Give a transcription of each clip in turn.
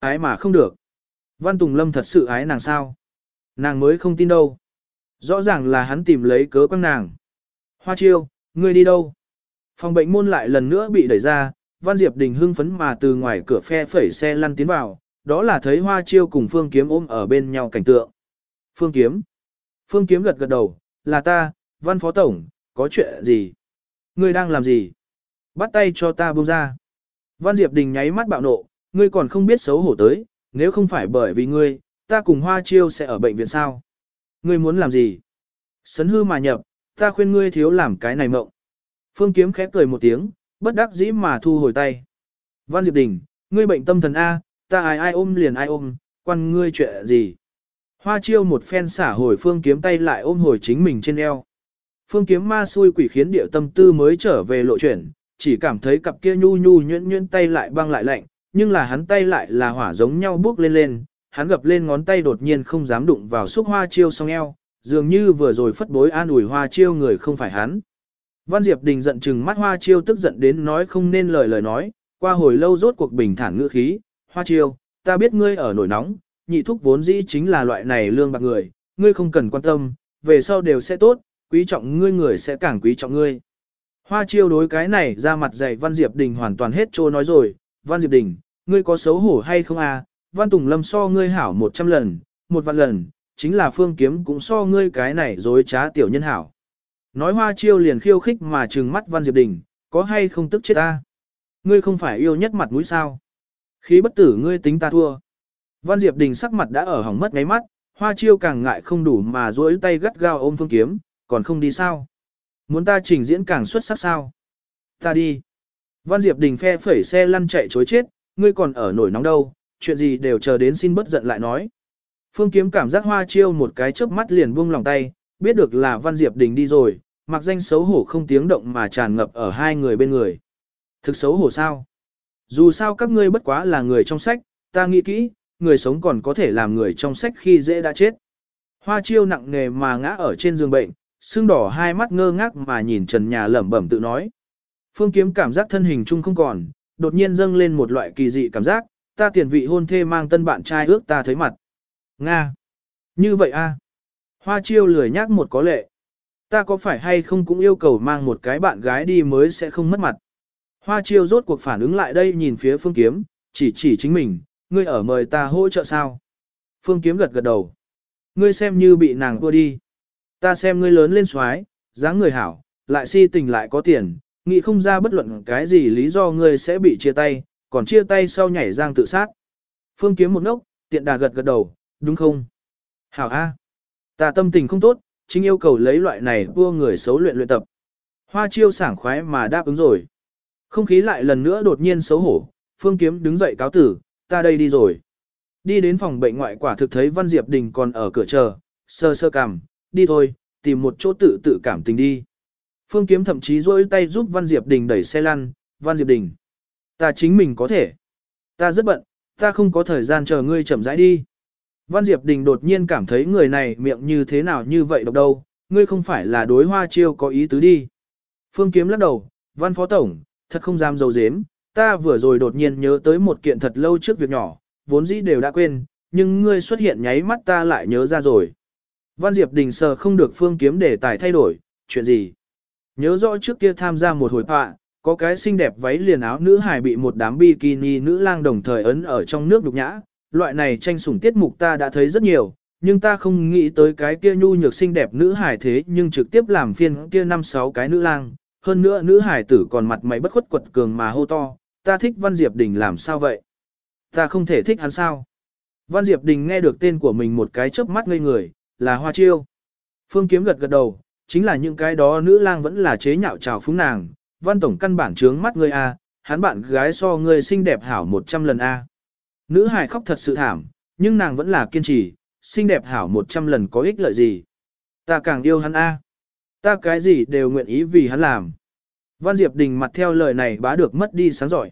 ái mà không được. Văn Tùng Lâm thật sự ái nàng sao? Nàng mới không tin đâu. Rõ ràng là hắn tìm lấy cớ quăng nàng. Hoa chiêu, ngươi đi đâu? Phòng bệnh môn lại lần nữa bị đẩy ra, Văn Diệp Đình hưng phấn mà từ ngoài cửa phe phẩy xe lăn tiến vào, đó là thấy Hoa chiêu cùng Phương Kiếm ôm ở bên nhau cảnh tượng. Phương Kiếm. Phương Kiếm gật gật đầu, là ta, Văn Phó Tổng, có chuyện gì? Ngươi đang làm gì? Bắt tay cho ta buông ra. Văn Diệp Đình nháy mắt bạo nộ, ngươi còn không biết xấu hổ tới, nếu không phải bởi vì ngươi, ta cùng Hoa Chiêu sẽ ở bệnh viện sao? Ngươi muốn làm gì? Sấn hư mà nhập, ta khuyên ngươi thiếu làm cái này mộng. Phương Kiếm khép cười một tiếng, bất đắc dĩ mà thu hồi tay. Văn Diệp Đình, ngươi bệnh tâm thần A, ta ai ai ôm liền ai ôm, quan ngươi chuyện gì? Hoa Chiêu một phen xả hồi Phương Kiếm tay lại ôm hồi chính mình trên eo. Phương Kiếm ma xui quỷ khiến điệu tâm tư mới trở về lộ chuyển, chỉ cảm thấy cặp kia nhu nhu nhuyễn nhuyễn tay lại băng lại lạnh, nhưng là hắn tay lại là hỏa giống nhau bước lên lên, hắn gập lên ngón tay đột nhiên không dám đụng vào xúc hoa chiêu song eo, dường như vừa rồi phất bối an ủi hoa chiêu người không phải hắn. Văn Diệp Đình giận chừng mắt hoa chiêu tức giận đến nói không nên lời lời nói, qua hồi lâu rốt cuộc bình thản ngữ khí, hoa chiêu, ta biết ngươi ở nổi nóng, nhị thúc vốn dĩ chính là loại này lương bạc người, ngươi không cần quan tâm, về sau đều sẽ tốt, quý trọng ngươi người sẽ càng quý trọng ngươi. Hoa chiêu đối cái này ra mặt dạy Văn Diệp Đình hoàn toàn hết trô nói rồi, Văn Diệp Đình, ngươi có xấu hổ hay không à, Văn Tùng Lâm so ngươi hảo một trăm lần, một vạn lần, chính là phương kiếm cũng so ngươi cái này dối trá tiểu nhân hảo. Nói hoa chiêu liền khiêu khích mà trừng mắt Văn Diệp Đình, có hay không tức chết ta? Ngươi không phải yêu nhất mặt mũi sao? Khí bất tử ngươi tính ta thua. Văn Diệp Đình sắc mặt đã ở hỏng mất ngáy mắt, hoa chiêu càng ngại không đủ mà duỗi tay gắt gao ôm phương kiếm, còn không đi sao? Muốn ta trình diễn càng xuất sắc sao? Ta đi. Văn Diệp Đình phe phẩy xe lăn chạy chối chết, ngươi còn ở nổi nóng đâu, chuyện gì đều chờ đến xin bất giận lại nói. Phương Kiếm cảm giác hoa chiêu một cái chớp mắt liền buông lòng tay, biết được là Văn Diệp Đình đi rồi, mặc danh xấu hổ không tiếng động mà tràn ngập ở hai người bên người. Thực xấu hổ sao? Dù sao các ngươi bất quá là người trong sách, ta nghĩ kỹ, người sống còn có thể làm người trong sách khi dễ đã chết. Hoa chiêu nặng nề mà ngã ở trên giường bệnh, sưng đỏ hai mắt ngơ ngác mà nhìn trần nhà lẩm bẩm tự nói. Phương kiếm cảm giác thân hình chung không còn, đột nhiên dâng lên một loại kỳ dị cảm giác, ta tiền vị hôn thê mang tân bạn trai ước ta thấy mặt. Nga! Như vậy a Hoa chiêu lười nhác một có lệ. Ta có phải hay không cũng yêu cầu mang một cái bạn gái đi mới sẽ không mất mặt. Hoa chiêu rốt cuộc phản ứng lại đây nhìn phía phương kiếm, chỉ chỉ chính mình, ngươi ở mời ta hỗ trợ sao. Phương kiếm gật gật đầu. Ngươi xem như bị nàng vua đi. Ta xem ngươi lớn lên xoái, dáng người hảo, lại si tình lại có tiền, nghĩ không ra bất luận cái gì lý do ngươi sẽ bị chia tay, còn chia tay sau nhảy giang tự sát. Phương kiếm một nốc, tiện đà gật gật đầu, đúng không? Hảo A. Ta tâm tình không tốt, chính yêu cầu lấy loại này vua người xấu luyện luyện tập. Hoa chiêu sảng khoái mà đáp ứng rồi. Không khí lại lần nữa đột nhiên xấu hổ, Phương Kiếm đứng dậy cáo tử, ta đây đi rồi. Đi đến phòng bệnh ngoại quả thực thấy Văn Diệp Đình còn ở cửa chờ, sơ sơ cằm, đi thôi, tìm một chỗ tự tự cảm tình đi. Phương Kiếm thậm chí rôi tay giúp Văn Diệp Đình đẩy xe lăn, Văn Diệp Đình. Ta chính mình có thể. Ta rất bận, ta không có thời gian chờ ngươi chậm rãi đi. Văn Diệp Đình đột nhiên cảm thấy người này miệng như thế nào như vậy độc đâu, ngươi không phải là đối hoa chiêu có ý tứ đi. Phương Kiếm lắc đầu, Văn Phó Tổng, thật không dám dầu dếm, ta vừa rồi đột nhiên nhớ tới một kiện thật lâu trước việc nhỏ, vốn dĩ đều đã quên, nhưng ngươi xuất hiện nháy mắt ta lại nhớ ra rồi. Văn Diệp Đình sờ không được Phương Kiếm để tài thay đổi, chuyện gì? Nhớ rõ trước kia tham gia một hồi họa, có cái xinh đẹp váy liền áo nữ hài bị một đám bikini nữ lang đồng thời ấn ở trong nước đục nhã, loại này tranh sủng tiết mục ta đã thấy rất nhiều, nhưng ta không nghĩ tới cái kia nhu nhược xinh đẹp nữ hài thế nhưng trực tiếp làm phiên kia năm sáu cái nữ lang, hơn nữa nữ hài tử còn mặt mày bất khuất quật cường mà hô to, ta thích Văn Diệp Đình làm sao vậy? Ta không thể thích hắn sao? Văn Diệp Đình nghe được tên của mình một cái chớp mắt ngây người, là Hoa Chiêu. Phương Kiếm gật gật đầu, chính là những cái đó nữ lang vẫn là chế nhạo trào phúng nàng, Văn Tổng căn bản trướng mắt ngươi a, hắn bạn gái so ngươi xinh đẹp hảo 100 lần a. Nữ hài khóc thật sự thảm, nhưng nàng vẫn là kiên trì, xinh đẹp hảo 100 lần có ích lợi gì. Ta càng yêu hắn a. Ta cái gì đều nguyện ý vì hắn làm. Văn Diệp Đình mặt theo lời này bá được mất đi sáng giỏi.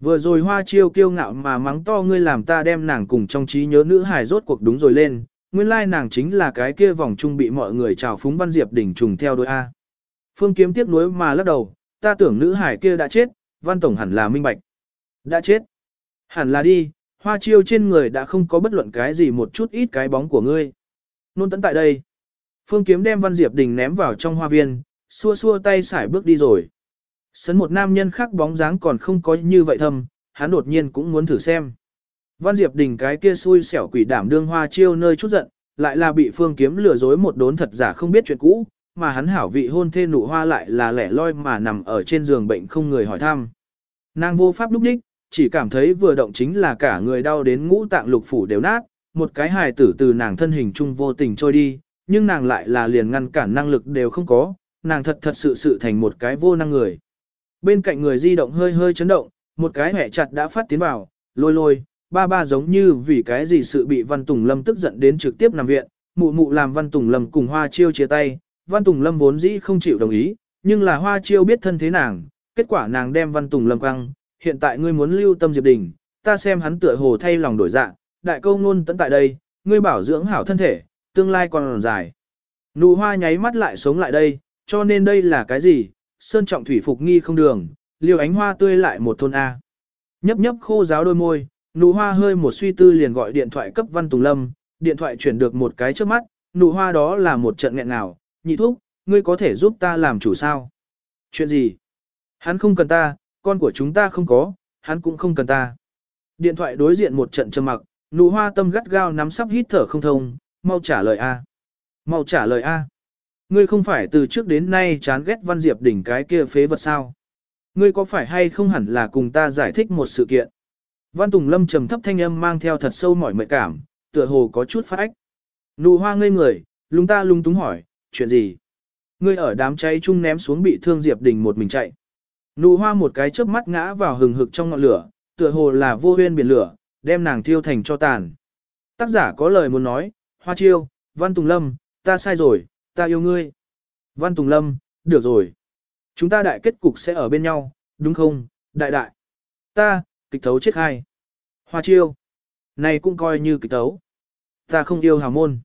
Vừa rồi hoa chiêu kiêu ngạo mà mắng to ngươi làm ta đem nàng cùng trong trí nhớ nữ hài rốt cuộc đúng rồi lên, nguyên lai nàng chính là cái kia vòng trung bị mọi người chào phúng Văn Diệp đỉnh trùng theo đôi A. Phương kiếm tiếc nuối mà lắc đầu, ta tưởng nữ hải kia đã chết, Văn Tổng hẳn là minh bạch. Đã chết. Hẳn là đi, Hoa chiêu trên người đã không có bất luận cái gì một chút ít cái bóng của ngươi. Nôn tấn tại đây. Phương kiếm đem Văn Diệp Đình ném vào trong hoa viên, xua xua tay xải bước đi rồi. Sấn một nam nhân khác bóng dáng còn không có như vậy thâm, hắn đột nhiên cũng muốn thử xem. Văn Diệp Đình cái kia xui xẻo quỷ đảm đương hoa chiêu nơi chút giận, lại là bị phương kiếm lừa dối một đốn thật giả không biết chuyện cũ, mà hắn hảo vị hôn thê nụ hoa lại là lẻ loi mà nằm ở trên giường bệnh không người hỏi thăm. Nàng vô pháp lúc đích, chỉ cảm thấy vừa động chính là cả người đau đến ngũ tạng lục phủ đều nát, một cái hài tử từ nàng thân hình chung vô tình trôi đi, nhưng nàng lại là liền ngăn cản năng lực đều không có, nàng thật thật sự sự thành một cái vô năng người. Bên cạnh người di động hơi hơi chấn động, một cái hẻ chặt đã phát tiến vào, lôi lôi, ba ba giống như vì cái gì sự bị Văn Tùng Lâm tức giận đến trực tiếp nằm viện, mụ mụ làm Văn Tùng Lâm cùng Hoa Chiêu chia tay, Văn Tùng Lâm vốn dĩ không chịu đồng ý, nhưng là Hoa Chiêu biết thân thế nàng, kết quả nàng đem Văn Tùng Lâm quăng, hiện tại ngươi muốn lưu tâm Diệp Đình, ta xem hắn tựa hồ thay lòng đổi dạ, đại câu ngôn tận tại đây, ngươi bảo dưỡng hảo thân thể, tương lai còn dài. Nụ hoa nháy mắt lại sống lại đây, cho nên đây là cái gì? Sơn trọng thủy phục nghi không đường, liều ánh hoa tươi lại một thôn A. Nhấp nhấp khô giáo đôi môi, nụ hoa hơi một suy tư liền gọi điện thoại cấp Văn Tùng Lâm, điện thoại chuyển được một cái trước mắt, nụ hoa đó là một trận nghẹn nào, nhị thúc, ngươi có thể giúp ta làm chủ sao? Chuyện gì? Hắn không cần ta, con của chúng ta không có, hắn cũng không cần ta. Điện thoại đối diện một trận trầm mặc, nụ hoa tâm gắt gao nắm sắp hít thở không thông, mau trả lời A. Mau trả lời A. Ngươi không phải từ trước đến nay chán ghét Văn Diệp đỉnh cái kia phế vật sao? Ngươi có phải hay không hẳn là cùng ta giải thích một sự kiện? Văn Tùng Lâm trầm thấp thanh âm mang theo thật sâu mỏi mệt cảm, tựa hồ có chút phát ách. Nụ hoa ngây người, lung ta lung túng hỏi, chuyện gì? Ngươi ở đám cháy chung ném xuống bị thương Diệp Đình một mình chạy. Nụ hoa một cái chớp mắt ngã vào hừng hực trong ngọn lửa, tựa hồ là vô huyên biển lửa, đem nàng thiêu thành cho tàn. Tác giả có lời muốn nói, hoa chiêu, Văn Tùng Lâm, ta sai rồi, ta yêu ngươi. Văn Tùng Lâm, được rồi. Chúng ta đại kết cục sẽ ở bên nhau, đúng không, đại đại. Ta, kịch thấu chết hai. Hoa chiêu. Này cũng coi như kịch thấu. Ta không yêu hào môn.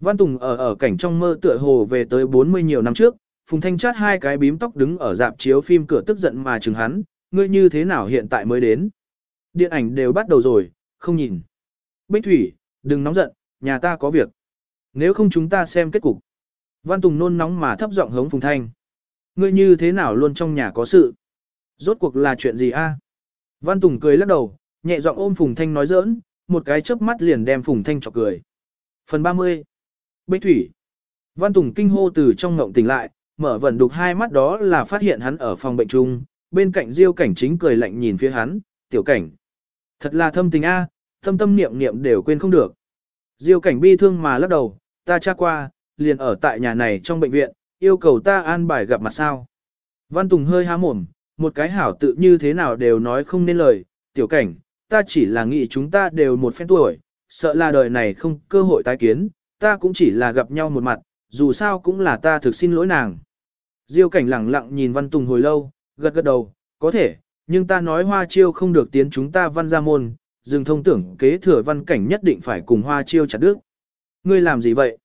Văn Tùng ở ở cảnh trong mơ tựa hồ về tới 40 nhiều năm trước, Phùng Thanh chát hai cái bím tóc đứng ở dạp chiếu phim cửa tức giận mà chừng hắn, ngươi như thế nào hiện tại mới đến. Điện ảnh đều bắt đầu rồi, không nhìn. Bích Thủy, đừng nóng giận, nhà ta có việc. Nếu không chúng ta xem kết cục. Văn Tùng nôn nóng mà thấp giọng hống Phùng Thanh. Ngươi như thế nào luôn trong nhà có sự? Rốt cuộc là chuyện gì a? Văn Tùng cười lắc đầu, nhẹ giọng ôm Phùng Thanh nói giỡn, một cái chớp mắt liền đem Phùng Thanh chọc cười. Phần 30. Bích Thủy. Văn Tùng kinh hô từ trong ngộng tỉnh lại, mở vẩn đục hai mắt đó là phát hiện hắn ở phòng bệnh chung, bên cạnh Diêu Cảnh chính cười lạnh nhìn phía hắn, "Tiểu Cảnh, thật là thâm tình a, thâm tâm niệm niệm đều quên không được." Diêu Cảnh bi thương mà lắc đầu, "Ta tra qua, liền ở tại nhà này trong bệnh viện, yêu cầu ta an bài gặp mặt sao?" Văn Tùng hơi há mồm, một cái hảo tự như thế nào đều nói không nên lời, "Tiểu Cảnh, ta chỉ là nghĩ chúng ta đều một phen tuổi, sợ là đời này không cơ hội tái kiến, ta cũng chỉ là gặp nhau một mặt, dù sao cũng là ta thực xin lỗi nàng." Diêu cảnh lẳng lặng nhìn Văn Tùng hồi lâu, gật gật đầu, có thể, nhưng ta nói hoa chiêu không được tiến chúng ta văn ra môn, dừng thông tưởng kế thừa văn cảnh nhất định phải cùng hoa chiêu chặt đứt. Ngươi làm gì vậy?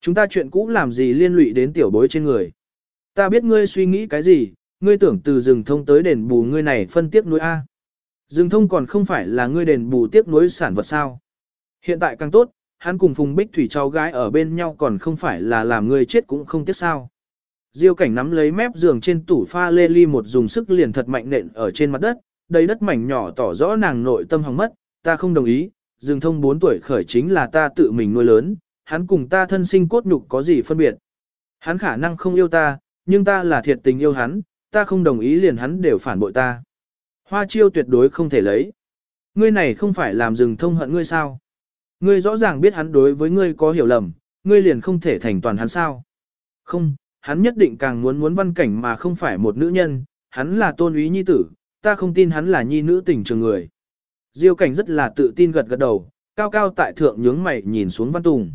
Chúng ta chuyện cũ làm gì liên lụy đến tiểu bối trên người? Ta biết ngươi suy nghĩ cái gì, ngươi tưởng từ rừng thông tới đền bù ngươi này phân tiếc nuối A. Rừng thông còn không phải là ngươi đền bù tiếc nuối sản vật sao. Hiện tại càng tốt, hắn cùng Phùng Bích Thủy cháu gái ở bên nhau còn không phải là làm ngươi chết cũng không tiếc sao. Diêu cảnh nắm lấy mép giường trên tủ pha lê ly một dùng sức liền thật mạnh nện ở trên mặt đất, đầy đất mảnh nhỏ tỏ rõ nàng nội tâm hỏng mất, ta không đồng ý, rừng thông 4 tuổi khởi chính là ta tự mình nuôi lớn, hắn cùng ta thân sinh cốt nhục có gì phân biệt. Hắn khả năng không yêu ta, nhưng ta là thiệt tình yêu hắn, ta không đồng ý liền hắn đều phản bội ta. Hoa chiêu tuyệt đối không thể lấy. Ngươi này không phải làm rừng thông hận ngươi sao? Ngươi rõ ràng biết hắn đối với ngươi có hiểu lầm, ngươi liền không thể thành toàn hắn sao? Không, hắn nhất định càng muốn muốn văn cảnh mà không phải một nữ nhân, hắn là tôn úy nhi tử, ta không tin hắn là nhi nữ tình trường người. Diêu cảnh rất là tự tin gật gật đầu, cao cao tại thượng nhướng mày nhìn xuống văn tùng.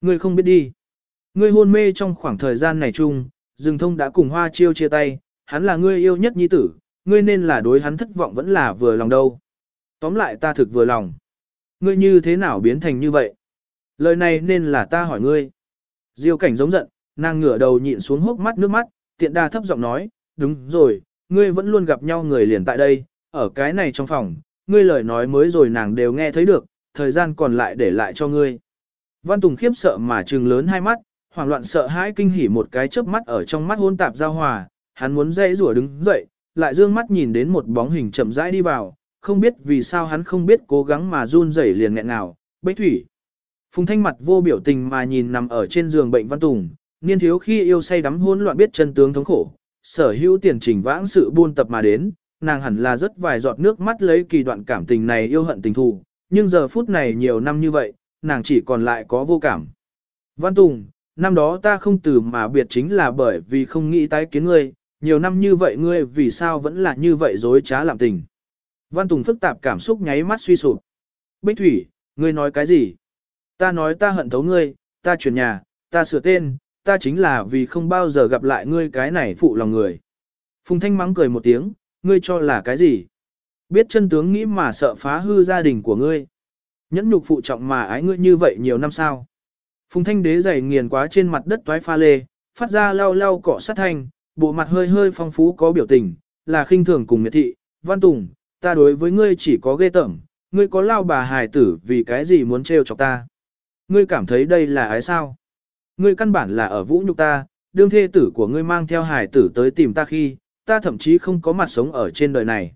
Ngươi không biết đi. Ngươi hôn mê trong khoảng thời gian này chung, rừng thông đã cùng hoa chiêu chia tay, hắn là ngươi yêu nhất nhi tử, ngươi nên là đối hắn thất vọng vẫn là vừa lòng đâu. Tóm lại ta thực vừa lòng. Ngươi như thế nào biến thành như vậy? Lời này nên là ta hỏi ngươi. Diêu cảnh giống giận, Nàng ngửa đầu nhịn xuống hốc mắt nước mắt, tiện đa thấp giọng nói, đúng rồi, ngươi vẫn luôn gặp nhau người liền tại đây, ở cái này trong phòng, ngươi lời nói mới rồi nàng đều nghe thấy được, thời gian còn lại để lại cho ngươi. Văn Tùng khiếp sợ mà trừng lớn hai mắt, hoảng loạn sợ hãi kinh hỉ một cái chớp mắt ở trong mắt hôn tạp giao hòa, hắn muốn dây rủa đứng dậy, lại dương mắt nhìn đến một bóng hình chậm rãi đi vào, không biết vì sao hắn không biết cố gắng mà run rẩy liền nghẹn nào, bách thủy. Phùng thanh mặt vô biểu tình mà nhìn nằm ở trên giường bệnh Văn Tùng, niên thiếu khi yêu say đắm hỗn loạn biết chân tướng thống khổ, sở hữu tiền trình vãng sự buôn tập mà đến, nàng hẳn là rất vài giọt nước mắt lấy kỳ đoạn cảm tình này yêu hận tình thù, nhưng giờ phút này nhiều năm như vậy, nàng chỉ còn lại có vô cảm. Văn Tùng, năm đó ta không từ mà biệt chính là bởi vì không nghĩ tái kiến ngươi, nhiều năm như vậy ngươi vì sao vẫn là như vậy dối trá làm tình. Văn Tùng phức tạp cảm xúc nháy mắt suy sụp. Bích Thủy, ngươi nói cái gì? Ta nói ta hận thấu ngươi, ta chuyển nhà, ta sửa tên, ta chính là vì không bao giờ gặp lại ngươi cái này phụ lòng người. Phùng Thanh mắng cười một tiếng, ngươi cho là cái gì? Biết chân tướng nghĩ mà sợ phá hư gia đình của ngươi. Nhẫn nhục phụ trọng mà ái ngươi như vậy nhiều năm sao? Phùng Thanh đế giày nghiền quá trên mặt đất toái pha lê, phát ra lau lau cọ sát thanh, bộ mặt hơi hơi phong phú có biểu tình, là khinh thường cùng miệt thị. Văn Tùng, ta đối với ngươi chỉ có ghê tởm, ngươi có lao bà hài tử vì cái gì muốn trêu chọc ta? Ngươi cảm thấy đây là ái sao? Ngươi căn bản là ở vũ nhục ta, đương thê tử của ngươi mang theo hài tử tới tìm ta khi, ta thậm chí không có mặt sống ở trên đời này.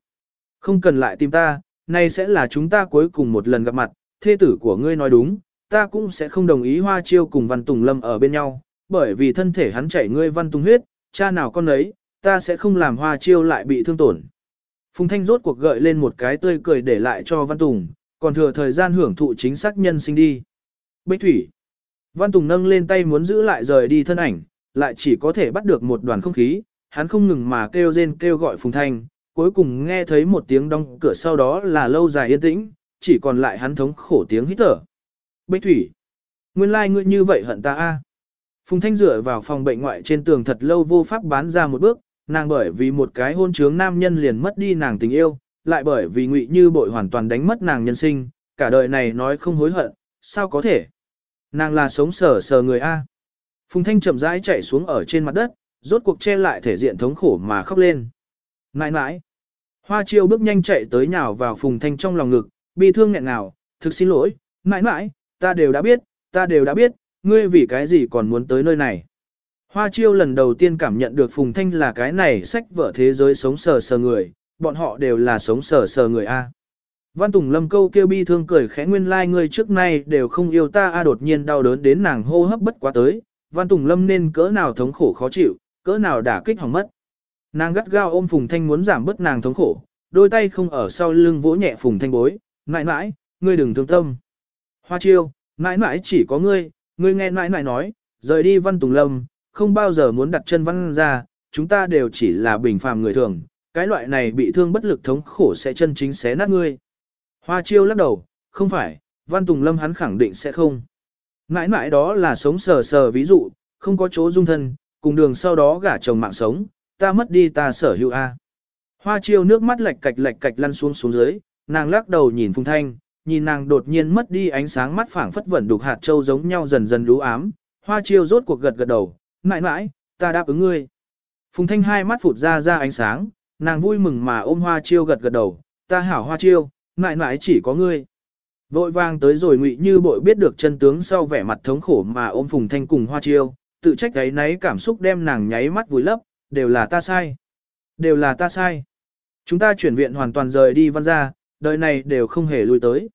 Không cần lại tìm ta, nay sẽ là chúng ta cuối cùng một lần gặp mặt, thê tử của ngươi nói đúng, ta cũng sẽ không đồng ý Hoa Chiêu cùng Văn Tùng Lâm ở bên nhau, bởi vì thân thể hắn chảy ngươi Văn Tùng huyết, cha nào con ấy, ta sẽ không làm Hoa Chiêu lại bị thương tổn. Phùng Thanh rốt cuộc gợi lên một cái tươi cười để lại cho Văn Tùng, còn thừa thời gian hưởng thụ chính xác nhân sinh đi. Bích Thủy Văn Tùng nâng lên tay muốn giữ lại rời đi thân ảnh, lại chỉ có thể bắt được một đoàn không khí, hắn không ngừng mà kêu rên kêu gọi Phùng Thanh, cuối cùng nghe thấy một tiếng đóng cửa sau đó là lâu dài yên tĩnh, chỉ còn lại hắn thống khổ tiếng hít thở. Bích Thủy, nguyên lai like ngươi như vậy hận ta a. Phùng Thanh dựa vào phòng bệnh ngoại trên tường thật lâu vô pháp bán ra một bước, nàng bởi vì một cái hôn trướng nam nhân liền mất đi nàng tình yêu, lại bởi vì ngụy như bội hoàn toàn đánh mất nàng nhân sinh, cả đời này nói không hối hận, sao có thể. Nàng là sống sờ sờ người A. Phùng Thanh chậm rãi chạy xuống ở trên mặt đất, rốt cuộc che lại thể diện thống khổ mà khóc lên. Nãi nãi. Hoa chiêu bước nhanh chạy tới nhào vào Phùng Thanh trong lòng ngực, bi thương nghẹn ngào, thực xin lỗi, nãi nãi, ta đều đã biết, ta đều đã biết, ngươi vì cái gì còn muốn tới nơi này. Hoa chiêu lần đầu tiên cảm nhận được Phùng Thanh là cái này sách vở thế giới sống sờ sờ người, bọn họ đều là sống sờ sờ người A. Văn Tùng Lâm câu kêu bi thương cười khẽ nguyên lai like ngươi trước nay đều không yêu ta a đột nhiên đau đớn đến nàng hô hấp bất quá tới, Văn Tùng Lâm nên cỡ nào thống khổ khó chịu, cỡ nào đả kích hỏng mất. Nàng gắt gao ôm Phùng Thanh muốn giảm bớt nàng thống khổ, đôi tay không ở sau lưng vỗ nhẹ Phùng Thanh bối, mãi mãi, ngươi đừng thương tâm. Hoa chiêu, mãi mãi chỉ có ngươi, ngươi nghe nãi nãi nói, rời đi Văn Tùng Lâm, không bao giờ muốn đặt chân văn ra, chúng ta đều chỉ là bình phàm người thường, cái loại này bị thương bất lực thống khổ sẽ chân chính xé nát ngươi. Hoa chiêu lắc đầu, không phải, Văn Tùng Lâm hắn khẳng định sẽ không. Nãi nãi đó là sống sờ sờ ví dụ, không có chỗ dung thân, cùng đường sau đó gả chồng mạng sống, ta mất đi ta sở hữu A. Hoa chiêu nước mắt lệch cạch lệch cạch lăn xuống xuống dưới, nàng lắc đầu nhìn Phùng Thanh, nhìn nàng đột nhiên mất đi ánh sáng mắt phảng phất vẩn đục hạt châu giống nhau dần dần lú ám. Hoa chiêu rốt cuộc gật gật đầu, mãi mãi, ta đáp ứng ngươi. Phùng Thanh hai mắt phụt ra ra ánh sáng, nàng vui mừng mà ôm Hoa chiêu gật gật đầu, ta hảo Hoa chiêu, mãi mãi chỉ có ngươi. Vội vàng tới rồi ngụy như bội biết được chân tướng sau vẻ mặt thống khổ mà ôm Phùng Thanh cùng Hoa Chiêu, tự trách ấy nấy cảm xúc đem nàng nháy mắt vùi lấp, đều là ta sai. Đều là ta sai. Chúng ta chuyển viện hoàn toàn rời đi văn gia, đời này đều không hề lui tới.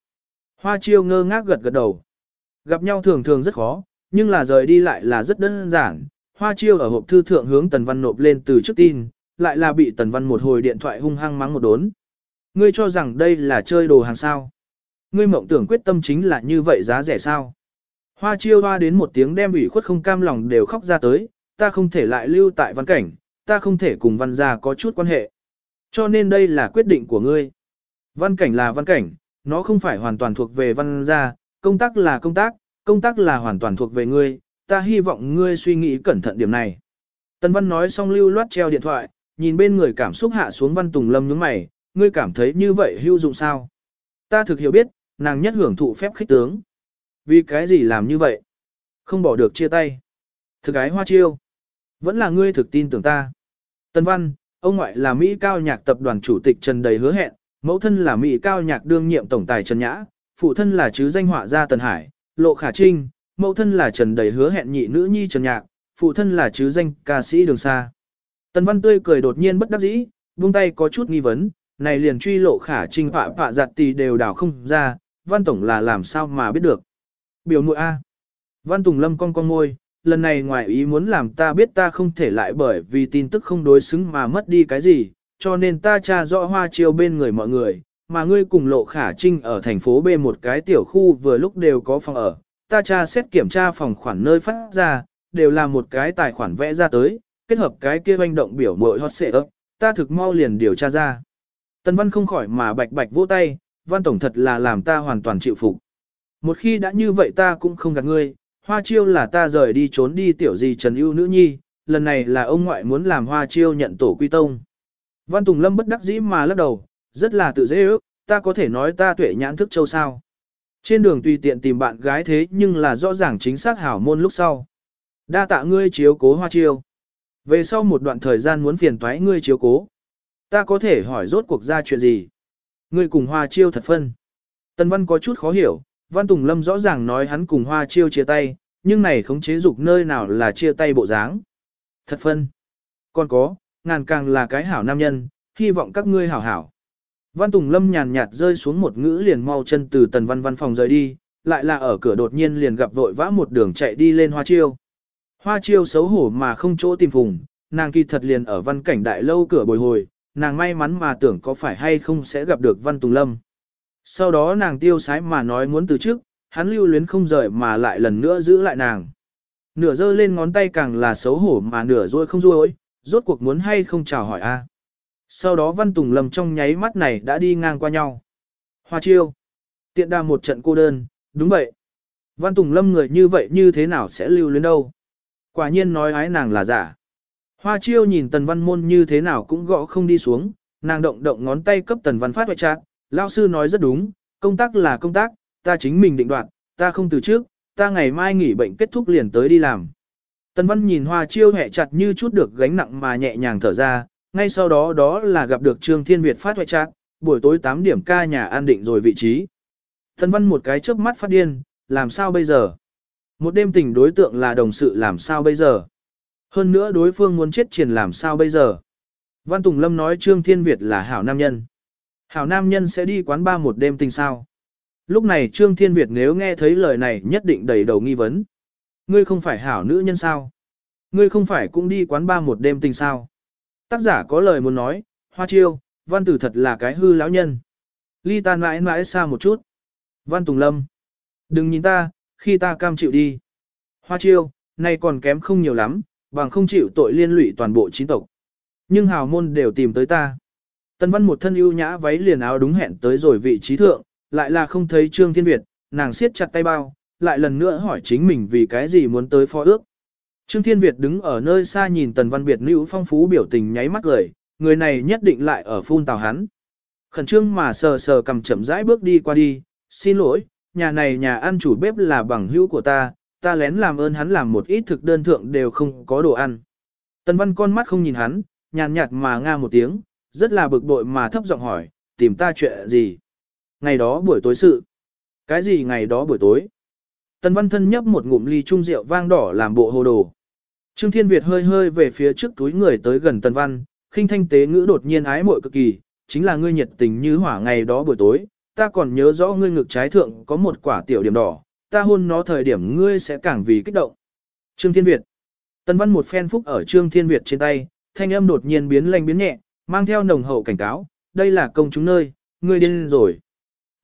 Hoa Chiêu ngơ ngác gật gật đầu. Gặp nhau thường thường rất khó, nhưng là rời đi lại là rất đơn giản. Hoa Chiêu ở hộp thư thượng hướng Tần Văn nộp lên từ trước tin, lại là bị Tần Văn một hồi điện thoại hung hăng mắng một đốn. Ngươi cho rằng đây là chơi đồ hàng sao. Ngươi mộng tưởng quyết tâm chính là như vậy giá rẻ sao. Hoa chiêu hoa đến một tiếng đem ủy khuất không cam lòng đều khóc ra tới, ta không thể lại lưu tại văn cảnh, ta không thể cùng văn gia có chút quan hệ. Cho nên đây là quyết định của ngươi. Văn cảnh là văn cảnh, nó không phải hoàn toàn thuộc về văn gia, công tác là công tác, công tác là hoàn toàn thuộc về ngươi, ta hy vọng ngươi suy nghĩ cẩn thận điểm này. Tần văn nói xong lưu loát treo điện thoại, nhìn bên người cảm xúc hạ xuống văn tùng lâm nhướng mày, ngươi cảm thấy như vậy hữu dụng sao? Ta thực hiểu biết, nàng nhất hưởng thụ phép khích tướng. Vì cái gì làm như vậy? Không bỏ được chia tay. Thực ái hoa chiêu. Vẫn là ngươi thực tin tưởng ta. Tân Văn, ông ngoại là Mỹ cao nhạc tập đoàn chủ tịch Trần Đầy hứa hẹn, mẫu thân là Mỹ cao nhạc đương nhiệm tổng tài Trần Nhã, phụ thân là chứ danh họa gia Tần Hải, Lộ Khả Trinh, mẫu thân là Trần đầy hứa hẹn nhị nữ nhi Trần Nhạc, phụ thân là chứ danh ca sĩ Đường Sa. Tần Văn tươi cười đột nhiên bất đắc dĩ, buông tay có chút nghi vấn, này liền truy Lộ Khả Trinh phạ phạ giặt tì đều đảo không ra, Văn Tổng là làm sao mà biết được. Biểu muội A. Văn Tùng Lâm con con môi, lần này ngoài ý muốn làm ta biết ta không thể lại bởi vì tin tức không đối xứng mà mất đi cái gì, cho nên ta tra rõ hoa chiêu bên người mọi người, mà ngươi cùng lộ khả trinh ở thành phố B một cái tiểu khu vừa lúc đều có phòng ở, ta tra xét kiểm tra phòng khoản nơi phát ra, đều là một cái tài khoản vẽ ra tới, kết hợp cái kia hành động biểu mội hot xệ ấp, ta thực mau liền điều tra ra. Tân Văn không khỏi mà bạch bạch vỗ tay, Văn Tổng thật là làm ta hoàn toàn chịu phục. Một khi đã như vậy ta cũng không gạt ngươi, Hoa Chiêu là ta rời đi trốn đi tiểu gì Trần ưu nữ nhi, lần này là ông ngoại muốn làm Hoa Chiêu nhận tổ quy tông. Văn Tùng Lâm bất đắc dĩ mà lắc đầu, rất là tự dễ ước, ta có thể nói ta tuệ nhãn thức châu sao. Trên đường tùy tiện tìm bạn gái thế nhưng là rõ ràng chính xác hảo môn lúc sau. Đa tạ ngươi chiếu cố Hoa Chiêu. Về sau một đoạn thời gian muốn phiền toái ngươi chiếu cố. Ta có thể hỏi rốt cuộc ra chuyện gì? Ngươi cùng Hoa Chiêu thật phân. Tần Văn có chút khó hiểu, Văn Tùng Lâm rõ ràng nói hắn cùng Hoa Chiêu chia tay, nhưng này không chế dục nơi nào là chia tay bộ dáng. Thật phân. Còn có, ngàn càng là cái hảo nam nhân, hy vọng các ngươi hảo hảo. Văn Tùng Lâm nhàn nhạt rơi xuống một ngữ liền mau chân từ tần văn văn phòng rời đi, lại là ở cửa đột nhiên liền gặp vội vã một đường chạy đi lên Hoa Chiêu. Hoa Chiêu xấu hổ mà không chỗ tìm vùng, nàng kỳ thật liền ở văn cảnh đại lâu cửa bồi hồi, nàng may mắn mà tưởng có phải hay không sẽ gặp được Văn Tùng Lâm. Sau đó nàng tiêu sái mà nói muốn từ trước, hắn lưu luyến không rời mà lại lần nữa giữ lại nàng. Nửa giơ lên ngón tay càng là xấu hổ mà nửa rồi không rôi, rốt cuộc muốn hay không chào hỏi a. Sau đó Văn Tùng Lâm trong nháy mắt này đã đi ngang qua nhau. Hoa chiêu. Tiện đà một trận cô đơn, đúng vậy. Văn Tùng Lâm người như vậy như thế nào sẽ lưu luyến đâu. Quả nhiên nói ái nàng là giả. Hoa chiêu nhìn tần văn môn như thế nào cũng gõ không đi xuống, nàng động động ngón tay cấp tần văn phát hoại chát, lao sư nói rất đúng, công tác là công tác, ta chính mình định đoạt, ta không từ trước, ta ngày mai nghỉ bệnh kết thúc liền tới đi làm. Tần văn nhìn hoa chiêu hẹ chặt như chút được gánh nặng mà nhẹ nhàng thở ra, ngay sau đó đó là gặp được Trương Thiên Việt phát hoại chặt. buổi tối 8 điểm ca nhà an định rồi vị trí. Tần văn một cái chớp mắt phát điên, làm sao bây giờ? Một đêm tình đối tượng là đồng sự làm sao bây giờ? Hơn nữa đối phương muốn chết triển làm sao bây giờ? Văn Tùng Lâm nói Trương Thiên Việt là hảo nam nhân. Hảo nam nhân sẽ đi quán ba một đêm tình sao? Lúc này Trương Thiên Việt nếu nghe thấy lời này nhất định đầy đầu nghi vấn. Ngươi không phải hảo nữ nhân sao? Ngươi không phải cũng đi quán ba một đêm tình sao? Tác giả có lời muốn nói, hoa chiêu, văn tử thật là cái hư lão nhân. Ly tan mãi mãi xa một chút. Văn Tùng Lâm. Đừng nhìn ta, khi ta cam chịu đi. Hoa chiêu, nay còn kém không nhiều lắm, bằng không chịu tội liên lụy toàn bộ chín tộc. Nhưng hào môn đều tìm tới ta. Tân văn một thân ưu nhã váy liền áo đúng hẹn tới rồi vị trí thượng, lại là không thấy Trương Thiên Việt, nàng siết chặt tay bao, lại lần nữa hỏi chính mình vì cái gì muốn tới phó ước. Trương Thiên Việt đứng ở nơi xa nhìn Tần Văn Biệt nữ phong phú biểu tình nháy mắt cười, người này nhất định lại ở phun tào hắn. Khẩn trương mà sờ sờ cầm chậm rãi bước đi qua đi, xin lỗi, nhà này nhà ăn chủ bếp là bằng hữu của ta, ta lén làm ơn hắn làm một ít thực đơn thượng đều không có đồ ăn. Tần Văn con mắt không nhìn hắn, nhàn nhạt mà nga một tiếng, rất là bực bội mà thấp giọng hỏi, tìm ta chuyện gì? Ngày đó buổi tối sự. Cái gì ngày đó buổi tối? Tần Văn thân nhấp một ngụm ly trung rượu vang đỏ làm bộ hồ đồ. Trương Thiên Việt hơi hơi về phía trước túi người tới gần Tần Văn, khinh thanh tế ngữ đột nhiên ái muội cực kỳ, chính là ngươi nhiệt tình như hỏa ngày đó buổi tối, ta còn nhớ rõ ngươi ngực trái thượng có một quả tiểu điểm đỏ, ta hôn nó thời điểm ngươi sẽ càng vì kích động. Trương Thiên Việt. Tần Văn một phen phúc ở Trương Thiên Việt trên tay, thanh âm đột nhiên biến lanh biến nhẹ, mang theo nồng hậu cảnh cáo, đây là công chúng nơi, ngươi điên rồi.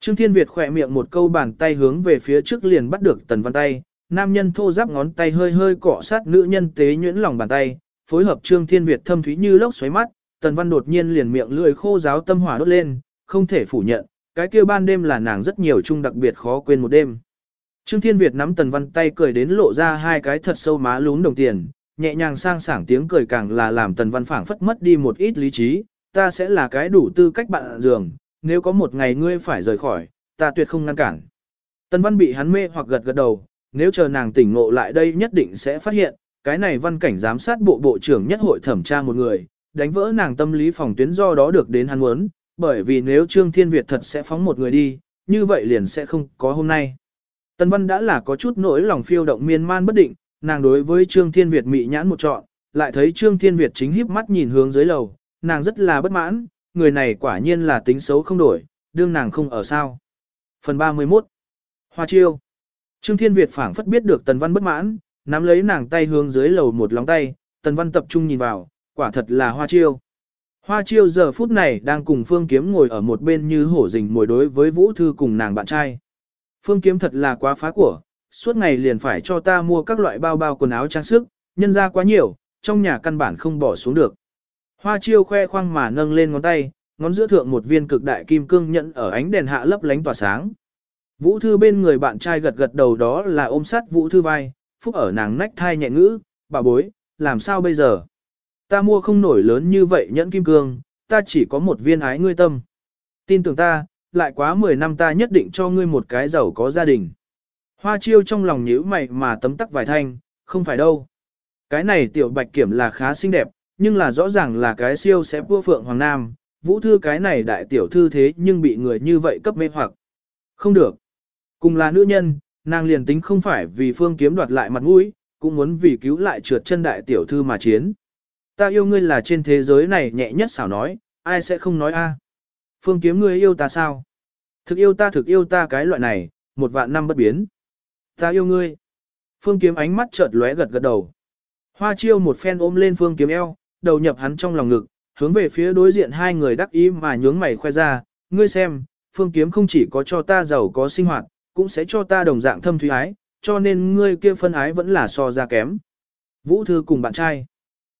Trương Thiên Việt khỏe miệng một câu bàn tay hướng về phía trước liền bắt được Tần Văn tay, nam nhân thô giáp ngón tay hơi hơi cọ sát nữ nhân tế nhuyễn lòng bàn tay, phối hợp Trương Thiên Việt thâm thúy như lốc xoáy mắt, Tần Văn đột nhiên liền miệng lưỡi khô giáo tâm hỏa đốt lên, không thể phủ nhận, cái kia ban đêm là nàng rất nhiều chung đặc biệt khó quên một đêm. Trương Thiên Việt nắm Tần Văn tay cười đến lộ ra hai cái thật sâu má lún đồng tiền, nhẹ nhàng sang sảng tiếng cười càng là làm Tần Văn phảng phất mất đi một ít lý trí, ta sẽ là cái đủ tư cách bạn giường, nếu có một ngày ngươi phải rời khỏi, ta tuyệt không ngăn cản. Tân Văn bị hắn mê hoặc gật gật đầu, nếu chờ nàng tỉnh ngộ lại đây nhất định sẽ phát hiện, cái này văn cảnh giám sát bộ bộ trưởng nhất hội thẩm tra một người, đánh vỡ nàng tâm lý phòng tuyến do đó được đến hắn muốn, bởi vì nếu Trương Thiên Việt thật sẽ phóng một người đi, như vậy liền sẽ không có hôm nay. Tân Văn đã là có chút nỗi lòng phiêu động miên man bất định, nàng đối với Trương Thiên Việt mị nhãn một trọn, lại thấy Trương Thiên Việt chính híp mắt nhìn hướng dưới lầu, nàng rất là bất mãn, người này quả nhiên là tính xấu không đổi, đương nàng không ở sao. Phần 31 Hoa chiêu Trương Thiên Việt phảng phất biết được Tần Văn bất mãn, nắm lấy nàng tay hướng dưới lầu một lóng tay, Tần Văn tập trung nhìn vào, quả thật là hoa chiêu. Hoa chiêu giờ phút này đang cùng Phương Kiếm ngồi ở một bên như hổ rình mồi đối với Vũ Thư cùng nàng bạn trai. Phương Kiếm thật là quá phá của, suốt ngày liền phải cho ta mua các loại bao bao quần áo trang sức, nhân ra quá nhiều, trong nhà căn bản không bỏ xuống được. Hoa chiêu khoe khoang mà nâng lên ngón tay, ngón giữa thượng một viên cực đại kim cương nhẫn ở ánh đèn hạ lấp lánh tỏa sáng. Vũ Thư bên người bạn trai gật gật đầu đó là ôm sát Vũ Thư vai, phúc ở nàng nách thai nhẹ ngữ, bà bối, làm sao bây giờ? Ta mua không nổi lớn như vậy nhẫn kim cương, ta chỉ có một viên ái ngươi tâm. Tin tưởng ta, lại quá 10 năm ta nhất định cho ngươi một cái giàu có gia đình. Hoa chiêu trong lòng nhíu mày mà tấm tắc vài thanh, không phải đâu. Cái này tiểu bạch kiểm là khá xinh đẹp, nhưng là rõ ràng là cái siêu sẽ vua phượng hoàng nam, vũ thư cái này đại tiểu thư thế nhưng bị người như vậy cấp mê hoặc. Không được. Cùng là nữ nhân, nàng liền tính không phải vì phương kiếm đoạt lại mặt mũi, cũng muốn vì cứu lại trượt chân đại tiểu thư mà chiến. Ta yêu ngươi là trên thế giới này nhẹ nhất xảo nói, ai sẽ không nói a? Phương kiếm ngươi yêu ta sao? Thực yêu ta thực yêu ta cái loại này, một vạn năm bất biến. Ta yêu ngươi. Phương kiếm ánh mắt chợt lóe gật gật đầu. Hoa chiêu một phen ôm lên phương kiếm eo, đầu nhập hắn trong lòng ngực, hướng về phía đối diện hai người đắc ý mà nhướng mày khoe ra, ngươi xem, phương kiếm không chỉ có cho ta giàu có sinh hoạt, cũng sẽ cho ta đồng dạng thâm thúy ái, cho nên ngươi kia phân ái vẫn là so ra kém. Vũ Thư cùng bạn trai.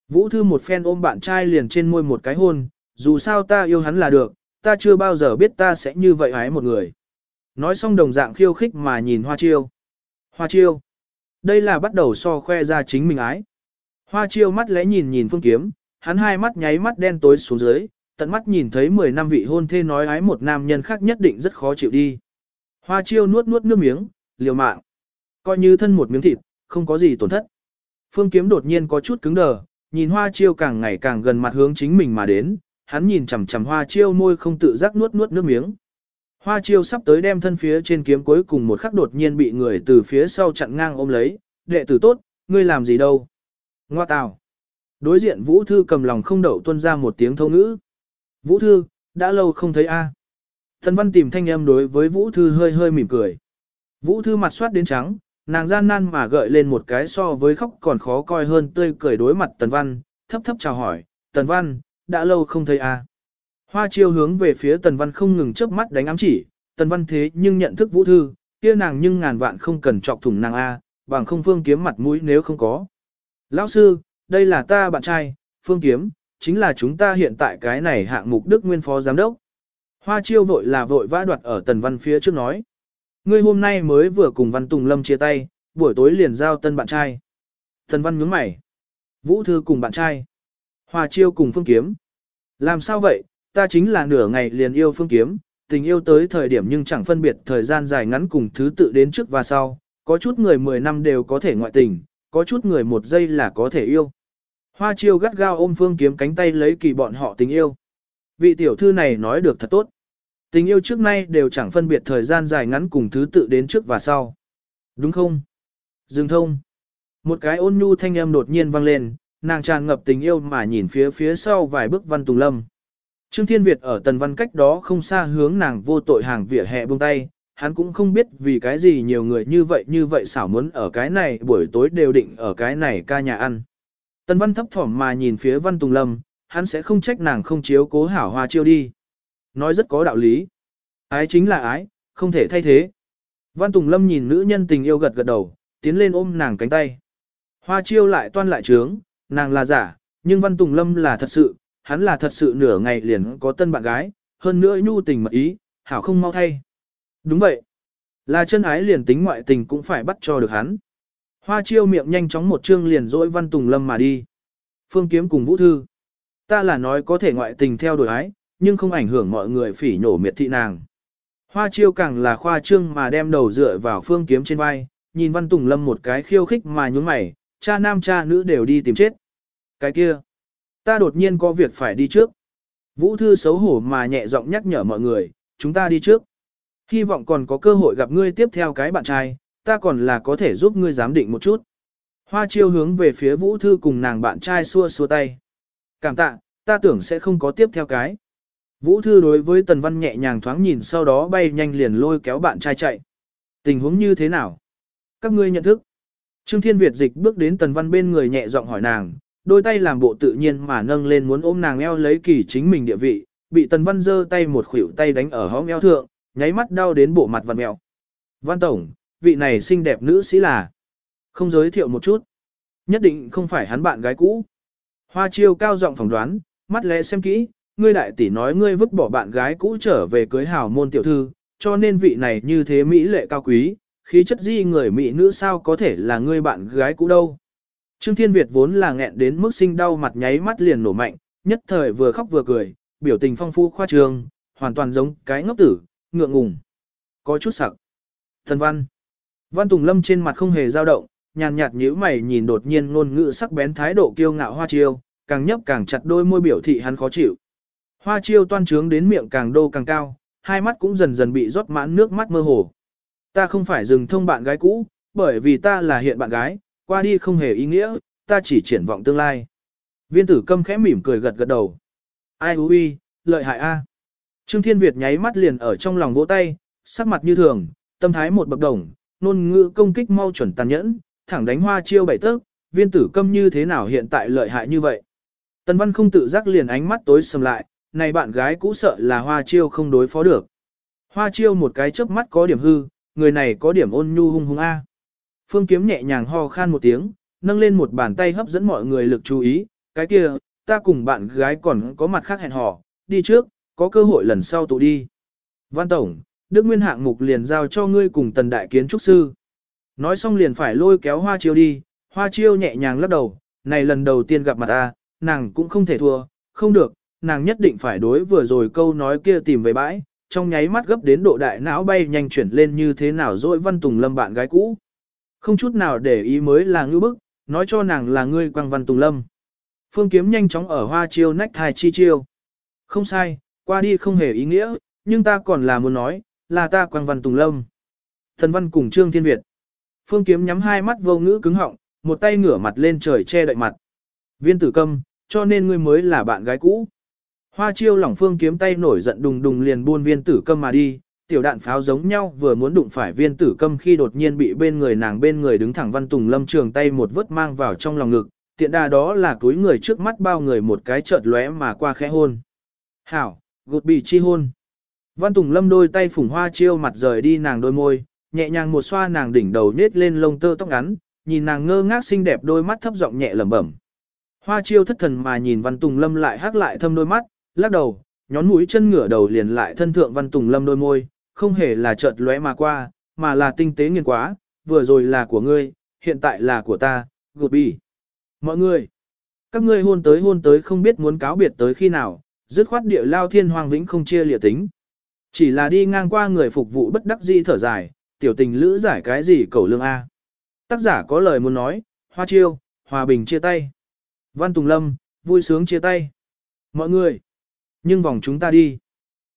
Vũ Thư một phen ôm bạn trai liền trên môi một cái hôn, dù sao ta yêu hắn là được, ta chưa bao giờ biết ta sẽ như vậy ái một người. Nói xong đồng dạng khiêu khích mà nhìn Hoa Chiêu. Hoa Chiêu. Đây là bắt đầu so khoe ra chính mình ái. Hoa Chiêu mắt lẽ nhìn nhìn Phương Kiếm, hắn hai mắt nháy mắt đen tối xuống dưới, tận mắt nhìn thấy 10 năm vị hôn thê nói ái một nam nhân khác nhất định rất khó chịu đi. Hoa Chiêu nuốt nuốt nước miếng, liều mạng. Coi như thân một miếng thịt, không có gì tổn thất. Phương Kiếm đột nhiên có chút cứng đờ, nhìn Hoa Chiêu càng ngày càng gần mặt hướng chính mình mà đến, hắn nhìn chằm chằm Hoa Chiêu môi không tự giác nuốt nuốt nước miếng. Hoa Chiêu sắp tới đem thân phía trên kiếm cuối cùng một khắc đột nhiên bị người từ phía sau chặn ngang ôm lấy, đệ tử tốt, ngươi làm gì đâu? Ngoa tào. Đối diện Vũ Thư cầm lòng không đậu tuân ra một tiếng thâu ngữ. Vũ Thư, đã lâu không thấy a. À. Thần Văn tìm thanh âm đối với Vũ Thư hơi hơi mỉm cười. Vũ Thư mặt soát đến trắng, nàng gian nan mà gợi lên một cái so với khóc còn khó coi hơn tươi cười đối mặt Tần Văn, thấp thấp chào hỏi, Tần Văn, đã lâu không thấy a. À. Hoa chiêu hướng về phía Tần Văn không ngừng chớp mắt đánh ám chỉ, Tần Văn thế nhưng nhận thức Vũ Thư, kia nàng nhưng ngàn vạn không cần chọc thủng nàng a, bằng không phương kiếm mặt mũi nếu không có. Lão sư, đây là ta bạn trai, Phương Kiếm, chính là chúng ta hiện tại cái này hạng mục Đức Nguyên Phó Giám đốc. Hoa chiêu vội là vội vã đoạt ở Tần Văn phía trước nói. Ngươi hôm nay mới vừa cùng Văn Tùng Lâm chia tay, buổi tối liền giao tân bạn trai. Tần Văn nhướng mày. Vũ Thư cùng bạn trai. Hoa chiêu cùng Phương Kiếm. Làm sao vậy, ta chính là nửa ngày liền yêu Phương Kiếm, tình yêu tới thời điểm nhưng chẳng phân biệt thời gian dài ngắn cùng thứ tự đến trước và sau, có chút người 10 năm đều có thể ngoại tình, có chút người một giây là có thể yêu. Hoa chiêu gắt gao ôm phương kiếm cánh tay lấy kỳ bọn họ tình yêu. Vị tiểu thư này nói được thật tốt. Tình yêu trước nay đều chẳng phân biệt thời gian dài ngắn cùng thứ tự đến trước và sau. Đúng không? Dương thông. Một cái ôn nhu thanh âm đột nhiên vang lên, nàng tràn ngập tình yêu mà nhìn phía phía sau vài bước văn tùng lâm. Trương Thiên Việt ở tần văn cách đó không xa hướng nàng vô tội hàng vỉa hè buông tay, hắn cũng không biết vì cái gì nhiều người như vậy như vậy xảo muốn ở cái này buổi tối đều định ở cái này ca nhà ăn. Tần Văn thấp thỏm mà nhìn phía Văn Tùng Lâm, hắn sẽ không trách nàng không chiếu cố hảo hoa chiêu đi. Nói rất có đạo lý. Ái chính là ái, không thể thay thế. Văn Tùng Lâm nhìn nữ nhân tình yêu gật gật đầu, tiến lên ôm nàng cánh tay. Hoa chiêu lại toan lại trướng, nàng là giả, nhưng Văn Tùng Lâm là thật sự, hắn là thật sự nửa ngày liền có tân bạn gái, hơn nữa nhu tình mật ý, hảo không mau thay. Đúng vậy. Là chân ái liền tính ngoại tình cũng phải bắt cho được hắn. Hoa chiêu miệng nhanh chóng một chương liền dỗi văn tùng lâm mà đi. Phương kiếm cùng vũ thư. Ta là nói có thể ngoại tình theo đuổi ái, nhưng không ảnh hưởng mọi người phỉ nổ miệt thị nàng. Hoa chiêu càng là khoa trương mà đem đầu dựa vào phương kiếm trên vai, nhìn văn tùng lâm một cái khiêu khích mà nhún mày, cha nam cha nữ đều đi tìm chết. Cái kia, ta đột nhiên có việc phải đi trước. Vũ Thư xấu hổ mà nhẹ giọng nhắc nhở mọi người, chúng ta đi trước. Hy vọng còn có cơ hội gặp ngươi tiếp theo cái bạn trai, ta còn là có thể giúp ngươi giám định một chút. Hoa chiêu hướng về phía Vũ Thư cùng nàng bạn trai xua xua tay. Cảm tạ, ta tưởng sẽ không có tiếp theo cái. Vũ Thư đối với Tần Văn nhẹ nhàng thoáng nhìn sau đó bay nhanh liền lôi kéo bạn trai chạy. Tình huống như thế nào? Các ngươi nhận thức. Trương Thiên Việt dịch bước đến Tần Văn bên người nhẹ giọng hỏi nàng, đôi tay làm bộ tự nhiên mà nâng lên muốn ôm nàng eo lấy kỳ chính mình địa vị, bị Tần Văn giơ tay một khuỷu tay đánh ở hõm eo thượng, nháy mắt đau đến bộ mặt vằn mèo. Văn Tổng, vị này xinh đẹp nữ sĩ là. Không giới thiệu một chút. Nhất định không phải hắn bạn gái cũ. Hoa chiêu cao giọng phỏng đoán, mắt lẽ xem kỹ, ngươi đại tỷ nói ngươi vứt bỏ bạn gái cũ trở về cưới hào môn tiểu thư, cho nên vị này như thế mỹ lệ cao quý, khí chất di người mỹ nữ sao có thể là ngươi bạn gái cũ đâu. Trương Thiên Việt vốn là nghẹn đến mức sinh đau mặt nháy mắt liền nổ mạnh, nhất thời vừa khóc vừa cười, biểu tình phong phú khoa trương, hoàn toàn giống cái ngốc tử, ngượng ngùng. Có chút sặc. Thần Văn. Văn Tùng Lâm trên mặt không hề dao động, nhàn nhạt nhíu mày nhìn đột nhiên ngôn ngữ sắc bén thái độ kiêu ngạo hoa chiêu, càng nhấp càng chặt đôi môi biểu thị hắn khó chịu. Hoa chiêu toan trướng đến miệng càng đô càng cao, hai mắt cũng dần dần bị rót mãn nước mắt mơ hồ. Ta không phải dừng thông bạn gái cũ, bởi vì ta là hiện bạn gái, qua đi không hề ý nghĩa, ta chỉ triển vọng tương lai. Viên tử câm khẽ mỉm cười gật gật đầu. Ai hú uy, lợi hại a. Trương Thiên Việt nháy mắt liền ở trong lòng vỗ tay, sắc mặt như thường, tâm thái một bậc đồng, nôn ngữ công kích mau chuẩn tàn nhẫn, thẳng đánh hoa chiêu bảy tấc, viên tử câm như thế nào hiện tại lợi hại như vậy. Tần Văn không tự giác liền ánh mắt tối sầm lại, này bạn gái cũ sợ là hoa chiêu không đối phó được. Hoa chiêu một cái chớp mắt có điểm hư, người này có điểm ôn nhu hung hung a. Phương Kiếm nhẹ nhàng ho khan một tiếng, nâng lên một bàn tay hấp dẫn mọi người lực chú ý, cái kia, ta cùng bạn gái còn có mặt khác hẹn hò, đi trước, có cơ hội lần sau tụ đi. Văn Tổng, Đức Nguyên hạng mục liền giao cho ngươi cùng tần đại kiến trúc sư. Nói xong liền phải lôi kéo hoa chiêu đi, hoa chiêu nhẹ nhàng lắc đầu, này lần đầu tiên gặp mặt ta, nàng cũng không thể thua, không được, nàng nhất định phải đối vừa rồi câu nói kia tìm về bãi, trong nháy mắt gấp đến độ đại não bay nhanh chuyển lên như thế nào dỗi văn tùng lâm bạn gái cũ. Không chút nào để ý mới là ngữ bức, nói cho nàng là ngươi quang văn tùng lâm. Phương kiếm nhanh chóng ở hoa chiêu nách thai chi chiêu. Không sai, qua đi không hề ý nghĩa, nhưng ta còn là muốn nói, là ta quang văn tùng lâm. Thần văn cùng Trương Thiên Việt. Phương kiếm nhắm hai mắt vô ngữ cứng họng, một tay ngửa mặt lên trời che đậy mặt. Viên tử câm, cho nên ngươi mới là bạn gái cũ. Hoa chiêu lỏng phương kiếm tay nổi giận đùng đùng liền buôn viên tử câm mà đi, tiểu đạn pháo giống nhau vừa muốn đụng phải viên tử câm khi đột nhiên bị bên người nàng bên người đứng thẳng văn tùng lâm trường tay một vớt mang vào trong lòng ngực, tiện đà đó là túi người trước mắt bao người một cái chợt lóe mà qua khẽ hôn. Hảo, gột bị chi hôn. Văn tùng lâm đôi tay phủng hoa chiêu mặt rời đi nàng đôi môi, nhẹ nhàng một xoa nàng đỉnh đầu nết lên lông tơ tóc ngắn, nhìn nàng ngơ ngác xinh đẹp đôi mắt thấp giọng nhẹ lẩm bẩm. Hoa chiêu thất thần mà nhìn văn tùng lâm lại hắc lại thâm đôi mắt, lắc đầu, nhón mũi chân ngửa đầu liền lại thân thượng văn tùng lâm đôi môi, không hề là chợt lóe mà qua, mà là tinh tế nghiền quá, vừa rồi là của ngươi, hiện tại là của ta, gột bi. Mọi người, các ngươi hôn tới hôn tới không biết muốn cáo biệt tới khi nào, dứt khoát địa lao thiên hoàng vĩnh không chia lịa tính. Chỉ là đi ngang qua người phục vụ bất đắc dĩ thở dài, tiểu tình lữ giải cái gì cầu lương A. Tác giả có lời muốn nói, hoa chiêu, hòa bình chia tay. Văn Tùng Lâm, vui sướng chia tay. Mọi người, nhưng vòng chúng ta đi.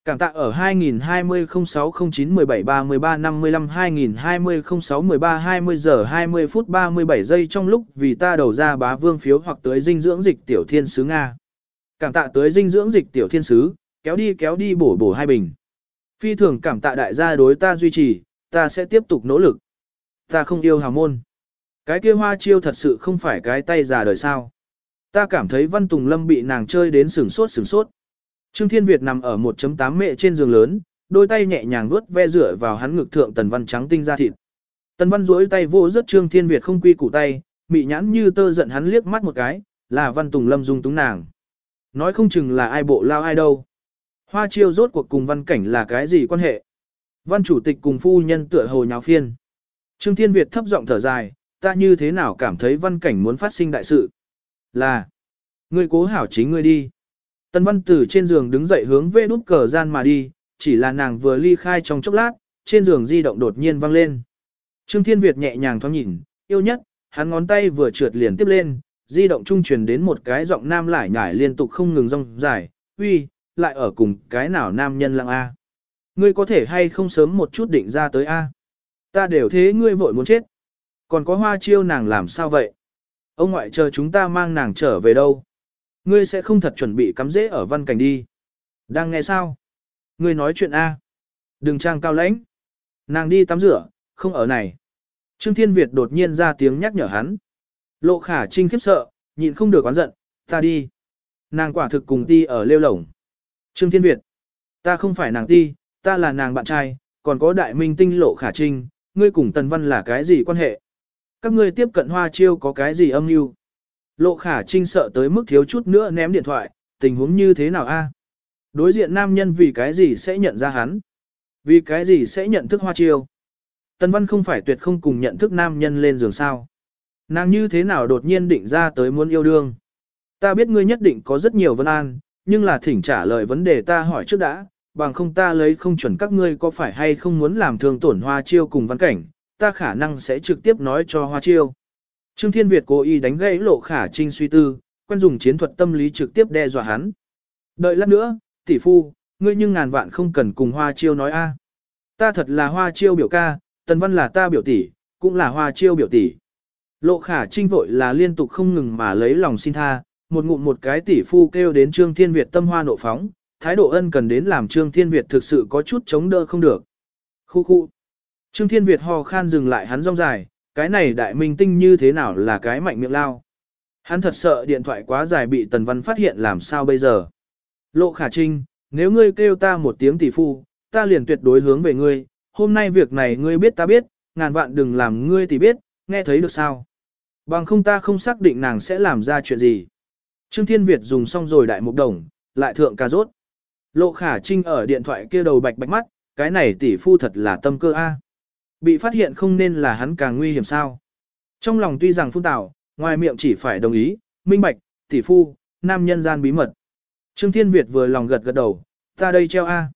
Cảm tạ ở 2020-06-09-17-33-55-2020-06-13-20 giờ 20 phút 37 giây trong lúc vì ta đầu ra bá vương phiếu hoặc tới dinh dưỡng dịch tiểu thiên sứ Nga. Cảm tạ tới dinh dưỡng dịch tiểu thiên sứ, kéo đi kéo đi bổ bổ hai bình. Phi thường cảm tạ đại gia đối ta duy trì, ta sẽ tiếp tục nỗ lực. Ta không yêu hào môn. Cái kia hoa chiêu thật sự không phải cái tay già đời sao. Ta cảm thấy Văn Tùng Lâm bị nàng chơi đến sửng sốt sửng sốt. Trương Thiên Việt nằm ở 1.8 mệ trên giường lớn, đôi tay nhẹ nhàng vuốt ve rửa vào hắn ngực thượng Tần Văn trắng tinh ra thịt. Tần Văn duỗi tay vô rất Trương Thiên Việt không quy củ tay, mị nhãn như tơ giận hắn liếc mắt một cái, là Văn Tùng Lâm dung túng nàng. Nói không chừng là ai bộ lao ai đâu. Hoa chiêu rốt cuộc cùng Văn Cảnh là cái gì quan hệ? Văn chủ tịch cùng phu nhân tựa hồ nháo phiên. Trương Thiên Việt thấp giọng thở dài, ta như thế nào cảm thấy Văn Cảnh muốn phát sinh đại sự? Là, ngươi cố hảo chính ngươi đi. Tân Văn Tử trên giường đứng dậy hướng về đút cờ gian mà đi, chỉ là nàng vừa ly khai trong chốc lát, trên giường di động đột nhiên vang lên. Trương Thiên Việt nhẹ nhàng thoáng nhìn, yêu nhất, hắn ngón tay vừa trượt liền tiếp lên, di động trung truyền đến một cái giọng nam lải nhải liên tục không ngừng rong dài, uy, lại ở cùng cái nào nam nhân lặng A. Ngươi có thể hay không sớm một chút định ra tới A. Ta đều thế ngươi vội muốn chết. Còn có hoa chiêu nàng làm sao vậy? Ông ngoại chờ chúng ta mang nàng trở về đâu? Ngươi sẽ không thật chuẩn bị cắm dễ ở văn cảnh đi. Đang nghe sao? Ngươi nói chuyện A. Đừng trang cao lãnh. Nàng đi tắm rửa, không ở này. Trương Thiên Việt đột nhiên ra tiếng nhắc nhở hắn. Lộ khả trinh khiếp sợ, nhịn không được oán giận, ta đi. Nàng quả thực cùng ti ở lêu lổng. Trương Thiên Việt. Ta không phải nàng ti, ta là nàng bạn trai, còn có đại minh tinh lộ khả trinh, ngươi cùng Tần Văn là cái gì quan hệ? Các ngươi tiếp cận hoa chiêu có cái gì âm mưu? Lộ khả trinh sợ tới mức thiếu chút nữa ném điện thoại, tình huống như thế nào a? Đối diện nam nhân vì cái gì sẽ nhận ra hắn? Vì cái gì sẽ nhận thức hoa chiêu? Tần Văn không phải tuyệt không cùng nhận thức nam nhân lên giường sao? Nàng như thế nào đột nhiên định ra tới muốn yêu đương? Ta biết ngươi nhất định có rất nhiều vấn an, nhưng là thỉnh trả lời vấn đề ta hỏi trước đã, bằng không ta lấy không chuẩn các ngươi có phải hay không muốn làm thương tổn hoa chiêu cùng văn cảnh, ta khả năng sẽ trực tiếp nói cho hoa chiêu. Trương Thiên Việt cố ý đánh gãy lộ khả trinh suy tư, quen dùng chiến thuật tâm lý trực tiếp đe dọa hắn. Đợi lát nữa, tỷ phu, ngươi nhưng ngàn vạn không cần cùng hoa chiêu nói a. Ta thật là hoa chiêu biểu ca, tần văn là ta biểu tỷ, cũng là hoa chiêu biểu tỷ. Lộ khả trinh vội là liên tục không ngừng mà lấy lòng xin tha, một ngụm một cái tỷ phu kêu đến Trương Thiên Việt tâm hoa nộ phóng, thái độ ân cần đến làm Trương Thiên Việt thực sự có chút chống đỡ không được. Khu khu. Trương Thiên Việt ho khan dừng lại hắn rong dài, cái này đại minh tinh như thế nào là cái mạnh miệng lao. Hắn thật sợ điện thoại quá dài bị Tần Văn phát hiện làm sao bây giờ. Lộ khả trinh, nếu ngươi kêu ta một tiếng tỷ phu, ta liền tuyệt đối hướng về ngươi, hôm nay việc này ngươi biết ta biết, ngàn vạn đừng làm ngươi tỷ biết, nghe thấy được sao. Bằng không ta không xác định nàng sẽ làm ra chuyện gì. Trương Thiên Việt dùng xong rồi đại mục đồng, lại thượng cà rốt. Lộ khả trinh ở điện thoại kia đầu bạch bạch mắt, cái này tỷ phu thật là tâm cơ A. Bị phát hiện không nên là hắn càng nguy hiểm sao. Trong lòng tuy rằng phun tạo, ngoài miệng chỉ phải đồng ý, minh bạch, tỷ phu, nam nhân gian bí mật. Trương Thiên Việt vừa lòng gật gật đầu, ta đây treo A.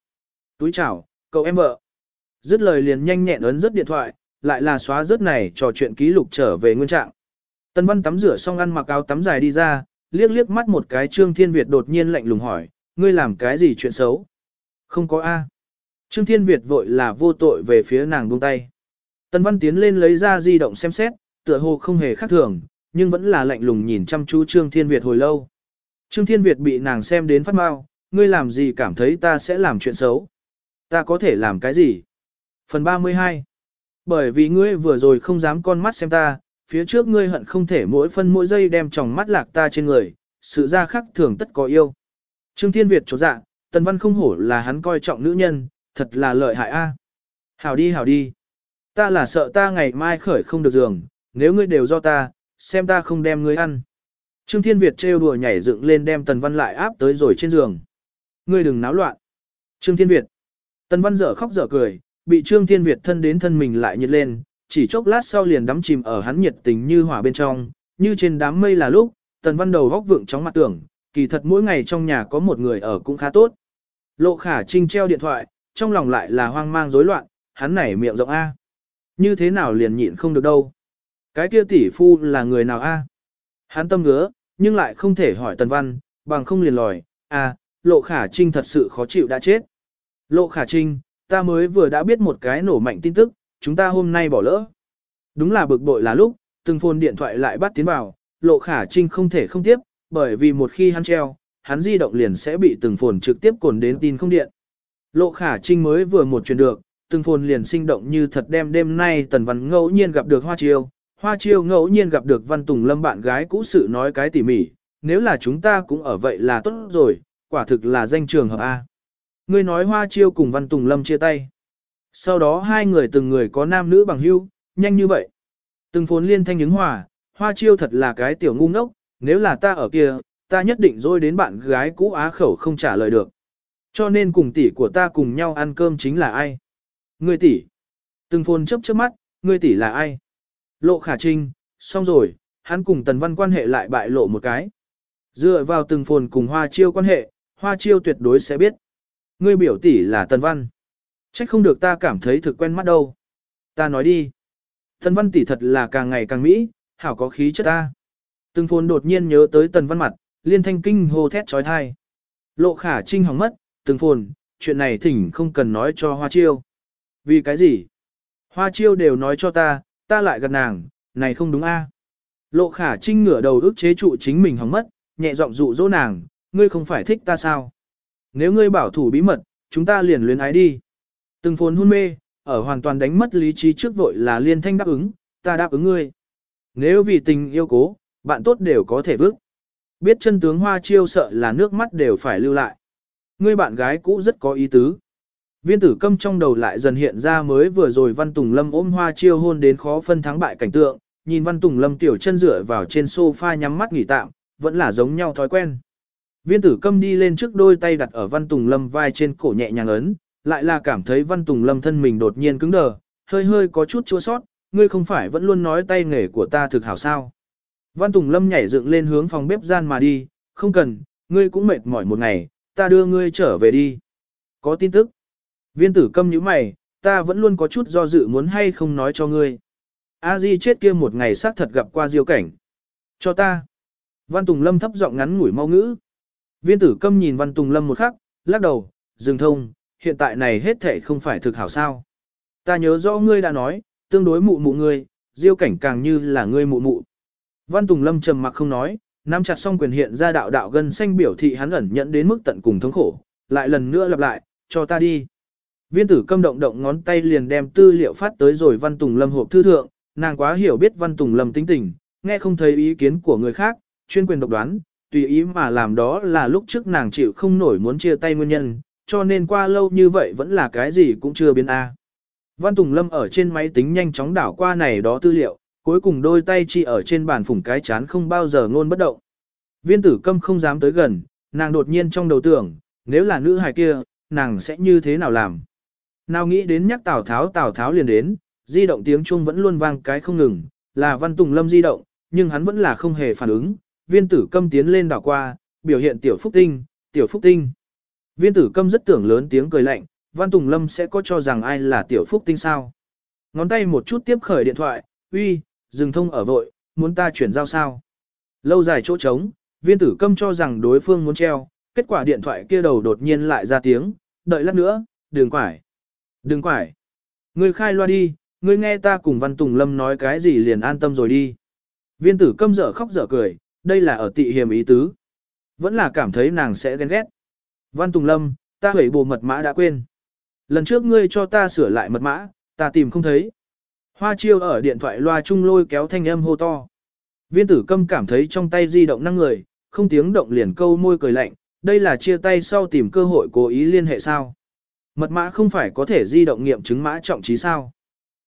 Túi chảo, cậu em vợ. Dứt lời liền nhanh nhẹn ấn rất điện thoại, lại là xóa rớt này trò chuyện ký lục trở về nguyên trạng. Tân Văn tắm rửa xong ăn mặc áo tắm dài đi ra, liếc liếc mắt một cái Trương Thiên Việt đột nhiên lạnh lùng hỏi, ngươi làm cái gì chuyện xấu? Không có A. Trương Thiên Việt vội là vô tội về phía nàng buông tay. Tân Văn tiến lên lấy ra di động xem xét, tựa hồ không hề khác thường, nhưng vẫn là lạnh lùng nhìn chăm chú Trương Thiên Việt hồi lâu. Trương Thiên Việt bị nàng xem đến phát mau, ngươi làm gì cảm thấy ta sẽ làm chuyện xấu? Ta có thể làm cái gì? Phần 32 Bởi vì ngươi vừa rồi không dám con mắt xem ta, phía trước ngươi hận không thể mỗi phân mỗi giây đem tròng mắt lạc ta trên người, sự ra khắc thường tất có yêu. Trương Thiên Việt chột dạ, Tần Văn không hổ là hắn coi trọng nữ nhân, thật là lợi hại a. Hảo đi hảo đi. Ta là sợ ta ngày mai khởi không được giường, nếu ngươi đều do ta, xem ta không đem ngươi ăn. Trương Thiên Việt trêu đùa nhảy dựng lên đem Tần Văn lại áp tới rồi trên giường. Ngươi đừng náo loạn. Trương Thiên Việt. Tần Văn dở khóc dở cười, bị Trương Thiên Việt thân đến thân mình lại nhiệt lên, chỉ chốc lát sau liền đắm chìm ở hắn nhiệt tình như hỏa bên trong, như trên đám mây là lúc, Tần Văn đầu góc vượng chóng mặt tưởng, kỳ thật mỗi ngày trong nhà có một người ở cũng khá tốt. Lộ khả trinh treo điện thoại, trong lòng lại là hoang mang rối loạn, hắn nảy miệng rộng A. Như thế nào liền nhịn không được đâu. Cái kia tỷ phu là người nào A? Hắn tâm ngứa, nhưng lại không thể hỏi Tần Văn, bằng không liền lòi, A, lộ khả trinh thật sự khó chịu đã chết. Lộ khả trinh, ta mới vừa đã biết một cái nổ mạnh tin tức, chúng ta hôm nay bỏ lỡ. Đúng là bực bội là lúc, từng phôn điện thoại lại bắt tiến vào, lộ khả trinh không thể không tiếp, bởi vì một khi hắn treo, hắn di động liền sẽ bị từng phồn trực tiếp cồn đến tin không điện. Lộ khả trinh mới vừa một chuyện được, từng phồn liền sinh động như thật đem đêm nay tần văn ngẫu nhiên gặp được hoa chiêu, hoa chiêu ngẫu nhiên gặp được văn tùng lâm bạn gái cũ sự nói cái tỉ mỉ, nếu là chúng ta cũng ở vậy là tốt rồi, quả thực là danh trường hợp A. Ngươi nói hoa chiêu cùng văn tùng lâm chia tay. Sau đó hai người từng người có nam nữ bằng hữu, nhanh như vậy. Từng phồn liên thanh ứng hòa, hoa chiêu thật là cái tiểu ngu ngốc, nếu là ta ở kia, ta nhất định rồi đến bạn gái cũ á khẩu không trả lời được. Cho nên cùng tỷ của ta cùng nhau ăn cơm chính là ai? người tỷ. Từng phồn chấp chớp mắt, người tỷ là ai? Lộ khả trinh, xong rồi, hắn cùng tần văn quan hệ lại bại lộ một cái. Dựa vào từng phồn cùng hoa chiêu quan hệ, hoa chiêu tuyệt đối sẽ biết. Ngươi biểu tỷ là tần văn. Trách không được ta cảm thấy thực quen mắt đâu. Ta nói đi. Tần văn tỷ thật là càng ngày càng mỹ, hảo có khí chất ta. Từng phồn đột nhiên nhớ tới tần văn mặt, liên thanh kinh hô thét trói thai. Lộ khả trinh hỏng mất, từng phồn, chuyện này thỉnh không cần nói cho Hoa Chiêu. Vì cái gì? Hoa Chiêu đều nói cho ta, ta lại gần nàng, này không đúng a. Lộ khả trinh ngửa đầu ức chế trụ chính mình hỏng mất, nhẹ giọng dụ dỗ nàng, ngươi không phải thích ta sao? Nếu ngươi bảo thủ bí mật, chúng ta liền luyến ái đi. Từng phồn hôn mê, ở hoàn toàn đánh mất lý trí trước vội là liên thanh đáp ứng, ta đáp ứng ngươi. Nếu vì tình yêu cố, bạn tốt đều có thể vứt. Biết chân tướng hoa chiêu sợ là nước mắt đều phải lưu lại. Ngươi bạn gái cũ rất có ý tứ. Viên tử câm trong đầu lại dần hiện ra mới vừa rồi Văn Tùng Lâm ôm hoa chiêu hôn đến khó phân thắng bại cảnh tượng, nhìn Văn Tùng Lâm tiểu chân dựa vào trên sofa nhắm mắt nghỉ tạm, vẫn là giống nhau thói quen. Viên tử câm đi lên trước đôi tay đặt ở Văn Tùng Lâm vai trên cổ nhẹ nhàng ấn, lại là cảm thấy Văn Tùng Lâm thân mình đột nhiên cứng đờ, hơi hơi có chút chua sót, ngươi không phải vẫn luôn nói tay nghề của ta thực hảo sao. Văn Tùng Lâm nhảy dựng lên hướng phòng bếp gian mà đi, không cần, ngươi cũng mệt mỏi một ngày, ta đưa ngươi trở về đi. Có tin tức. Viên tử câm như mày, ta vẫn luôn có chút do dự muốn hay không nói cho ngươi. A Di chết kia một ngày xác thật gặp qua diêu cảnh. Cho ta. Văn Tùng Lâm thấp giọng ngắn ngủi mau ngữ. Viên tử câm nhìn Văn Tùng Lâm một khắc, lắc đầu, dừng thông, hiện tại này hết thể không phải thực hảo sao. Ta nhớ rõ ngươi đã nói, tương đối mụ mụ ngươi, diêu cảnh càng như là ngươi mụ mụ. Văn Tùng Lâm trầm mặc không nói, nắm chặt song quyền hiện ra đạo đạo gân xanh biểu thị hắn ẩn nhận đến mức tận cùng thống khổ, lại lần nữa lặp lại, cho ta đi. Viên tử câm động động ngón tay liền đem tư liệu phát tới rồi Văn Tùng Lâm hộp thư thượng, nàng quá hiểu biết Văn Tùng Lâm tính tình, nghe không thấy ý kiến của người khác, chuyên quyền độc đoán, tùy ý mà làm đó là lúc trước nàng chịu không nổi muốn chia tay nguyên nhân, cho nên qua lâu như vậy vẫn là cái gì cũng chưa biến a. Văn Tùng Lâm ở trên máy tính nhanh chóng đảo qua này đó tư liệu, cuối cùng đôi tay chỉ ở trên bàn phủng cái chán không bao giờ ngôn bất động. Viên tử câm không dám tới gần, nàng đột nhiên trong đầu tưởng, nếu là nữ hài kia, nàng sẽ như thế nào làm. Nào nghĩ đến nhắc Tào Tháo Tào Tháo liền đến, di động tiếng chuông vẫn luôn vang cái không ngừng, là Văn Tùng Lâm di động, nhưng hắn vẫn là không hề phản ứng. Viên tử câm tiến lên đảo qua, biểu hiện tiểu phúc tinh, tiểu phúc tinh. Viên tử câm rất tưởng lớn tiếng cười lạnh, Văn Tùng Lâm sẽ có cho rằng ai là tiểu phúc tinh sao. Ngón tay một chút tiếp khởi điện thoại, uy, dừng thông ở vội, muốn ta chuyển giao sao. Lâu dài chỗ trống, viên tử câm cho rằng đối phương muốn treo, kết quả điện thoại kia đầu đột nhiên lại ra tiếng, đợi lát nữa, đừng quải. Đừng quải. Ngươi khai loa đi, ngươi nghe ta cùng Văn Tùng Lâm nói cái gì liền an tâm rồi đi. Viên tử câm dở khóc dở cười, đây là ở tị hiểm ý tứ. Vẫn là cảm thấy nàng sẽ ghen ghét. Văn Tùng Lâm, ta hủy bồ mật mã đã quên. Lần trước ngươi cho ta sửa lại mật mã, ta tìm không thấy. Hoa chiêu ở điện thoại loa trung lôi kéo thanh âm hô to. Viên tử câm cảm thấy trong tay di động năng người, không tiếng động liền câu môi cười lạnh, đây là chia tay sau tìm cơ hội cố ý liên hệ sao. Mật mã không phải có thể di động nghiệm chứng mã trọng trí sao.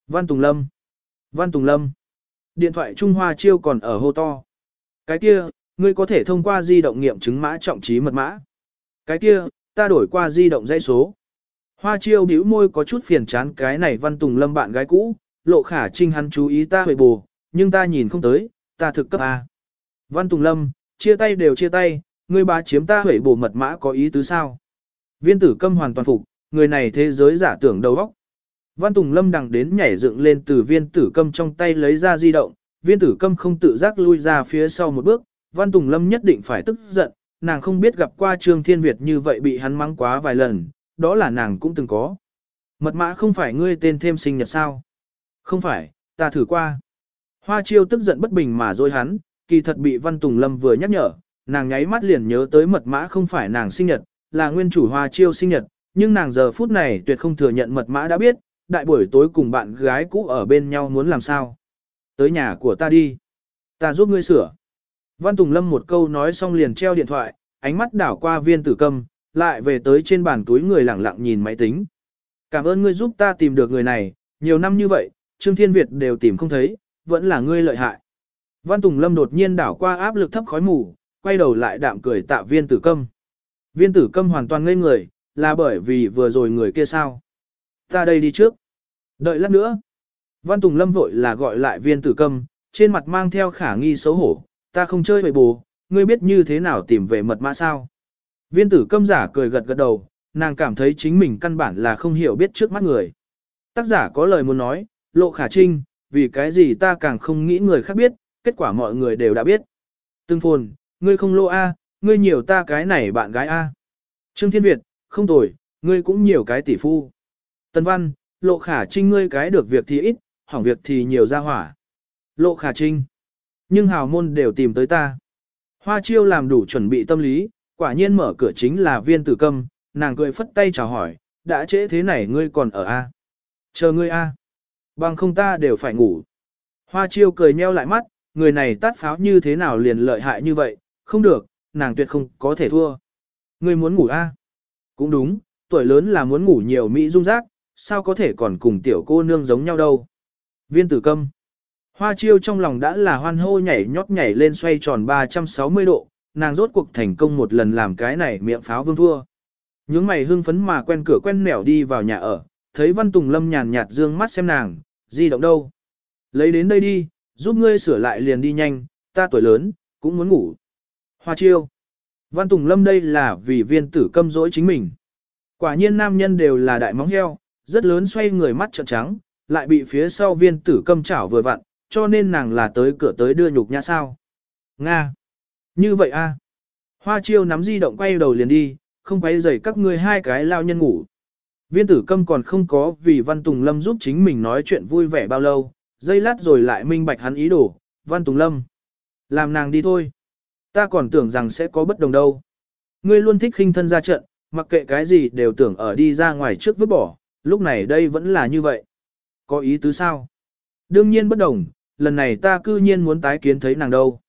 Văn Tùng Lâm. Văn Tùng Lâm. Điện thoại Trung Hoa chiêu còn ở hô to. Cái kia, ngươi có thể thông qua di động nghiệm chứng mã trọng trí mật mã. Cái kia, ta đổi qua di động dãy số. Hoa chiêu bĩu môi có chút phiền chán cái này Văn Tùng Lâm bạn gái cũ, lộ khả trinh hắn chú ý ta hồi bù, nhưng ta nhìn không tới, ta thực cấp A. Văn Tùng Lâm, chia tay đều chia tay, ngươi bá chiếm ta hủy bù mật mã có ý tứ sao? Viên tử câm hoàn toàn phục, người này thế giới giả tưởng đầu óc. Văn Tùng Lâm đằng đến nhảy dựng lên từ viên tử câm trong tay lấy ra di động, viên tử câm không tự giác lui ra phía sau một bước, Văn Tùng Lâm nhất định phải tức giận, nàng không biết gặp qua Trương Thiên Việt như vậy bị hắn mắng quá vài lần, đó là nàng cũng từng có. Mật mã không phải ngươi tên thêm sinh nhật sao? Không phải, ta thử qua. Hoa chiêu tức giận bất bình mà dối hắn, kỳ thật bị Văn Tùng Lâm vừa nhắc nhở, nàng nháy mắt liền nhớ tới mật mã không phải nàng sinh nhật, là nguyên chủ hoa chiêu sinh nhật, nhưng nàng giờ phút này tuyệt không thừa nhận mật mã đã biết, đại buổi tối cùng bạn gái cũ ở bên nhau muốn làm sao. Tới nhà của ta đi. Ta giúp ngươi sửa. Văn Tùng Lâm một câu nói xong liền treo điện thoại, ánh mắt đảo qua viên tử câm, lại về tới trên bàn túi người lẳng lặng nhìn máy tính. Cảm ơn ngươi giúp ta tìm được người này, nhiều năm như vậy, Trương Thiên Việt đều tìm không thấy, vẫn là ngươi lợi hại. Văn Tùng Lâm đột nhiên đảo qua áp lực thấp khói mù, quay đầu lại đạm cười tạ viên tử câm. Viên tử câm hoàn toàn ngây người, là bởi vì vừa rồi người kia sao. Ta đây đi trước. Đợi lát nữa. Văn Tùng Lâm vội là gọi lại viên tử câm, trên mặt mang theo khả nghi xấu hổ. Ta không chơi bậy bù, ngươi biết như thế nào tìm về mật mã sao. Viên tử câm giả cười gật gật đầu, nàng cảm thấy chính mình căn bản là không hiểu biết trước mắt người. Tác giả có lời muốn nói, lộ khả trinh, vì cái gì ta càng không nghĩ người khác biết, kết quả mọi người đều đã biết. Tương phồn, ngươi không lô A, ngươi nhiều ta cái này bạn gái A. Trương Thiên Việt, không tồi, ngươi cũng nhiều cái tỷ phu. Tần Văn, lộ khả trinh ngươi cái được việc thì ít, hỏng việc thì nhiều ra hỏa. Lộ khả trinh. Nhưng hào môn đều tìm tới ta. Hoa chiêu làm đủ chuẩn bị tâm lý, quả nhiên mở cửa chính là viên tử câm, nàng cười phất tay chào hỏi, đã trễ thế này ngươi còn ở A. Chờ ngươi A. Bằng không ta đều phải ngủ. Hoa chiêu cười nheo lại mắt, người này tát pháo như thế nào liền lợi hại như vậy, không được, nàng tuyệt không có thể thua. Ngươi muốn ngủ A. Cũng đúng, tuổi lớn là muốn ngủ nhiều mỹ dung rác, sao có thể còn cùng tiểu cô nương giống nhau đâu. Viên tử câm. Hoa chiêu trong lòng đã là hoan hô nhảy nhót nhảy lên xoay tròn 360 độ, nàng rốt cuộc thành công một lần làm cái này miệng pháo vương thua. Những mày hưng phấn mà quen cửa quen nẻo đi vào nhà ở, thấy Văn Tùng Lâm nhàn nhạt dương mắt xem nàng, di động đâu. Lấy đến đây đi, giúp ngươi sửa lại liền đi nhanh, ta tuổi lớn, cũng muốn ngủ. Hoa chiêu. Văn Tùng Lâm đây là vì viên tử câm dỗi chính mình. Quả nhiên nam nhân đều là đại móng heo, rất lớn xoay người mắt trợn trắng, lại bị phía sau viên tử câm chảo vừa vặn, cho nên nàng là tới cửa tới đưa nhục nhã sao. Nga. Như vậy a. Hoa chiêu nắm di động quay đầu liền đi, không quay rầy các ngươi hai cái lao nhân ngủ. Viên tử câm còn không có vì Văn Tùng Lâm giúp chính mình nói chuyện vui vẻ bao lâu, dây lát rồi lại minh bạch hắn ý đồ, Văn Tùng Lâm. Làm nàng đi thôi. Ta còn tưởng rằng sẽ có bất đồng đâu. Ngươi luôn thích khinh thân ra trận, mặc kệ cái gì đều tưởng ở đi ra ngoài trước vứt bỏ, lúc này đây vẫn là như vậy. Có ý tứ sao? Đương nhiên bất đồng, lần này ta cư nhiên muốn tái kiến thấy nàng đâu.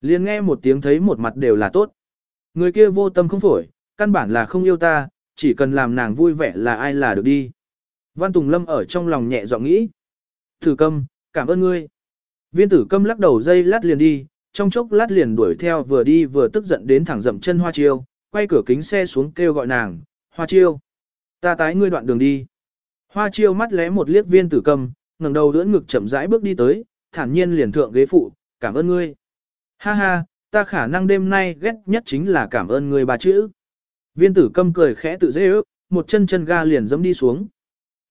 Liền nghe một tiếng thấy một mặt đều là tốt. Người kia vô tâm không phổi, căn bản là không yêu ta, chỉ cần làm nàng vui vẻ là ai là được đi. Văn Tùng Lâm ở trong lòng nhẹ giọng nghĩ. Tử câm, cảm ơn ngươi. Viên tử câm lắc đầu dây lát liền đi, trong chốc lát liền đuổi theo vừa đi vừa tức giận đến thẳng dậm chân hoa chiêu, quay cửa kính xe xuống kêu gọi nàng, hoa chiêu. Ta tái ngươi đoạn đường đi. Hoa chiêu mắt lé một liếc viên tử câm, ngẩng đầu đỡ ngực chậm rãi bước đi tới, thản nhiên liền thượng ghế phụ, cảm ơn ngươi. Ha ha, ta khả năng đêm nay ghét nhất chính là cảm ơn ngươi bà chữ. Viên tử câm cười khẽ tự dễ ước, một chân chân ga liền dẫm đi xuống.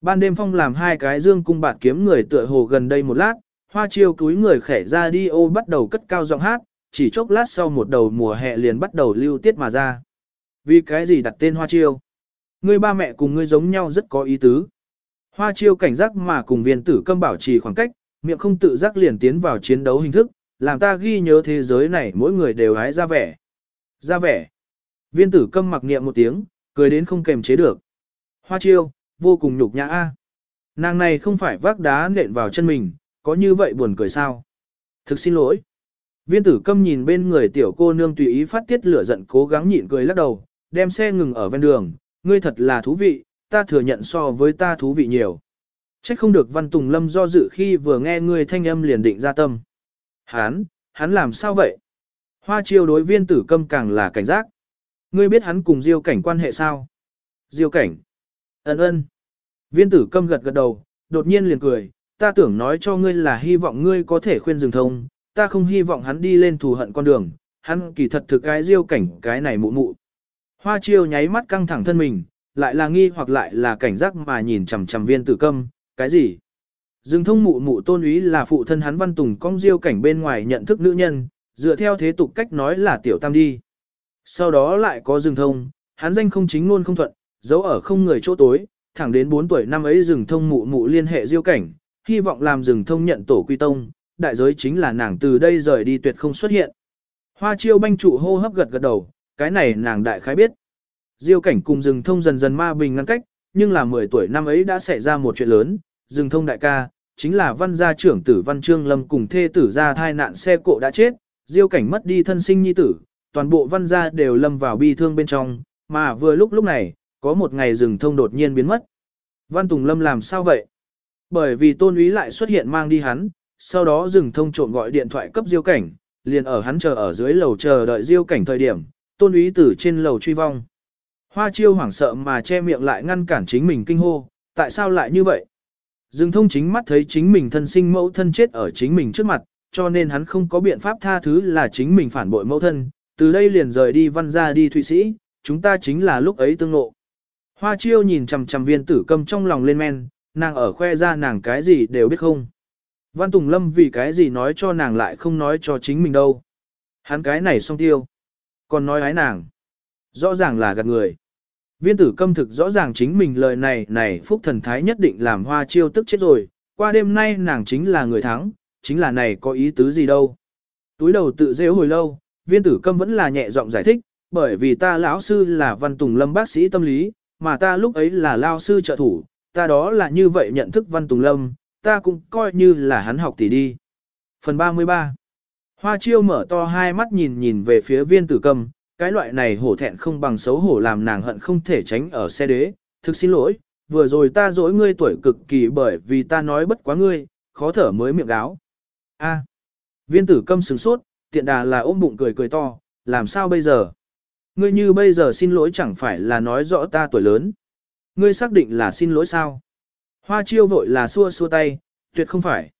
Ban đêm phong làm hai cái dương cung bạt kiếm người tựa hồ gần đây một lát, hoa chiêu túi người khẽ ra đi ô bắt đầu cất cao giọng hát, chỉ chốc lát sau một đầu mùa hè liền bắt đầu lưu tiết mà ra. Vì cái gì đặt tên hoa chiêu? Ngươi ba mẹ cùng ngươi giống nhau rất có ý tứ. Hoa chiêu cảnh giác mà cùng viên tử câm bảo trì khoảng cách, miệng không tự giác liền tiến vào chiến đấu hình thức, làm ta ghi nhớ thế giới này mỗi người đều hái ra vẻ. Ra vẻ. Viên tử câm mặc niệm một tiếng, cười đến không kềm chế được. Hoa chiêu, vô cùng nhục nhã a. Nàng này không phải vác đá nện vào chân mình, có như vậy buồn cười sao? Thực xin lỗi. Viên tử câm nhìn bên người tiểu cô nương tùy ý phát tiết lửa giận cố gắng nhịn cười lắc đầu, đem xe ngừng ở ven đường, ngươi thật là thú vị, ta thừa nhận so với ta thú vị nhiều. Trách không được Văn Tùng Lâm do dự khi vừa nghe người thanh âm liền định ra tâm. Hán, hắn làm sao vậy? Hoa chiêu đối viên tử câm càng là cảnh giác. Ngươi biết hắn cùng Diêu cảnh quan hệ sao? Diêu cảnh. Ấn ơn. Viên tử câm gật gật đầu, đột nhiên liền cười, ta tưởng nói cho ngươi là hy vọng ngươi có thể khuyên dừng thông, ta không hy vọng hắn đi lên thù hận con đường, hắn kỳ thật thực cái Diêu cảnh cái này mụ mụ. Hoa chiêu nháy mắt căng thẳng thân mình, lại là nghi hoặc lại là cảnh giác mà nhìn chằm chằm viên tử câm, cái gì? Dương thông mụ mụ tôn úy là phụ thân hắn văn tùng cong diêu cảnh bên ngoài nhận thức nữ nhân, dựa theo thế tục cách nói là tiểu tam đi. Sau đó lại có Dương thông, hắn danh không chính luôn không thuận, giấu ở không người chỗ tối, thẳng đến 4 tuổi năm ấy Dương thông mụ mụ liên hệ diêu cảnh, hy vọng làm Dương thông nhận tổ quy tông, đại giới chính là nàng từ đây rời đi tuyệt không xuất hiện. Hoa chiêu banh trụ hô hấp gật gật đầu, cái này nàng đại khái biết. Diêu cảnh cùng rừng thông dần dần ma bình ngăn cách, nhưng là 10 tuổi năm ấy đã xảy ra một chuyện lớn, rừng thông đại ca, chính là văn gia trưởng tử văn trương lâm cùng thê tử ra thai nạn xe cộ đã chết, diêu cảnh mất đi thân sinh nhi tử, toàn bộ văn gia đều lâm vào bi thương bên trong, mà vừa lúc lúc này, có một ngày rừng thông đột nhiên biến mất. Văn Tùng Lâm làm sao vậy? Bởi vì tôn úy lại xuất hiện mang đi hắn, sau đó rừng thông trộm gọi điện thoại cấp diêu cảnh, liền ở hắn chờ ở dưới lầu chờ đợi diêu cảnh thời điểm, tôn úy tử trên lầu truy vong. Hoa chiêu hoảng sợ mà che miệng lại ngăn cản chính mình kinh hô, tại sao lại như vậy? Dương thông chính mắt thấy chính mình thân sinh mẫu thân chết ở chính mình trước mặt, cho nên hắn không có biện pháp tha thứ là chính mình phản bội mẫu thân, từ đây liền rời đi văn ra đi Thụy Sĩ, chúng ta chính là lúc ấy tương ngộ. Hoa chiêu nhìn chằm chằm viên tử cầm trong lòng lên men, nàng ở khoe ra nàng cái gì đều biết không. Văn Tùng Lâm vì cái gì nói cho nàng lại không nói cho chính mình đâu. Hắn cái này xong tiêu. Còn nói ái nàng. Rõ ràng là gạt người. Viên tử câm thực rõ ràng chính mình lời này này phúc thần thái nhất định làm hoa chiêu tức chết rồi, qua đêm nay nàng chính là người thắng, chính là này có ý tứ gì đâu. Túi đầu tự dễ hồi lâu, viên tử câm vẫn là nhẹ giọng giải thích, bởi vì ta lão sư là văn tùng lâm bác sĩ tâm lý, mà ta lúc ấy là lao sư trợ thủ, ta đó là như vậy nhận thức văn tùng lâm, ta cũng coi như là hắn học tỷ đi. Phần 33 Hoa chiêu mở to hai mắt nhìn nhìn về phía viên tử cầm, cái loại này hổ thẹn không bằng xấu hổ làm nàng hận không thể tránh ở xe đế, thực xin lỗi, vừa rồi ta dỗi ngươi tuổi cực kỳ bởi vì ta nói bất quá ngươi, khó thở mới miệng gáo. A. Viên tử câm sừng sốt, tiện đà là ôm bụng cười cười to, làm sao bây giờ? Ngươi như bây giờ xin lỗi chẳng phải là nói rõ ta tuổi lớn. Ngươi xác định là xin lỗi sao? Hoa chiêu vội là xua xua tay, tuyệt không phải.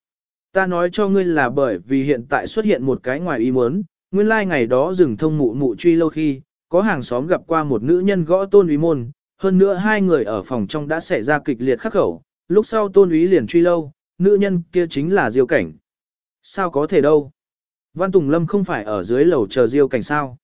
Ta nói cho ngươi là bởi vì hiện tại xuất hiện một cái ngoài ý muốn, nguyên lai like ngày đó rừng thông mụ mụ truy lâu khi, có hàng xóm gặp qua một nữ nhân gõ tôn úy môn, hơn nữa hai người ở phòng trong đã xảy ra kịch liệt khắc khẩu, lúc sau tôn úy liền truy lâu, nữ nhân kia chính là diêu cảnh. Sao có thể đâu? Văn Tùng Lâm không phải ở dưới lầu chờ diêu cảnh sao?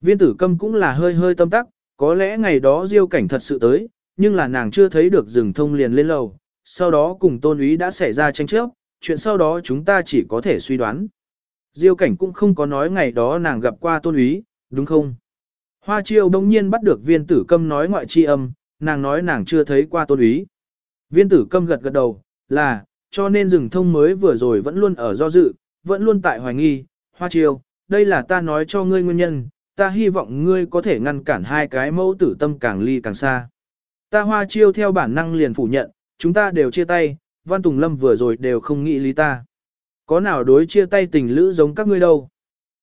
Viên tử câm cũng là hơi hơi tâm tắc, có lẽ ngày đó diêu cảnh thật sự tới, nhưng là nàng chưa thấy được rừng thông liền lên lầu, sau đó cùng tôn úy đã xảy ra tranh chấp, chuyện sau đó chúng ta chỉ có thể suy đoán. Diêu cảnh cũng không có nói ngày đó nàng gặp qua tôn úy, đúng không? Hoa chiêu đông nhiên bắt được viên tử câm nói ngoại chi âm, nàng nói nàng chưa thấy qua tôn úy. Viên tử câm gật gật đầu, là, cho nên rừng thông mới vừa rồi vẫn luôn ở do dự, vẫn luôn tại hoài nghi, hoa chiêu, đây là ta nói cho ngươi nguyên nhân, ta hy vọng ngươi có thể ngăn cản hai cái mẫu tử tâm càng ly càng xa. Ta hoa chiêu theo bản năng liền phủ nhận, chúng ta đều chia tay, Văn Tùng Lâm vừa rồi đều không nghĩ lý ta. Có nào đối chia tay tình lữ giống các ngươi đâu.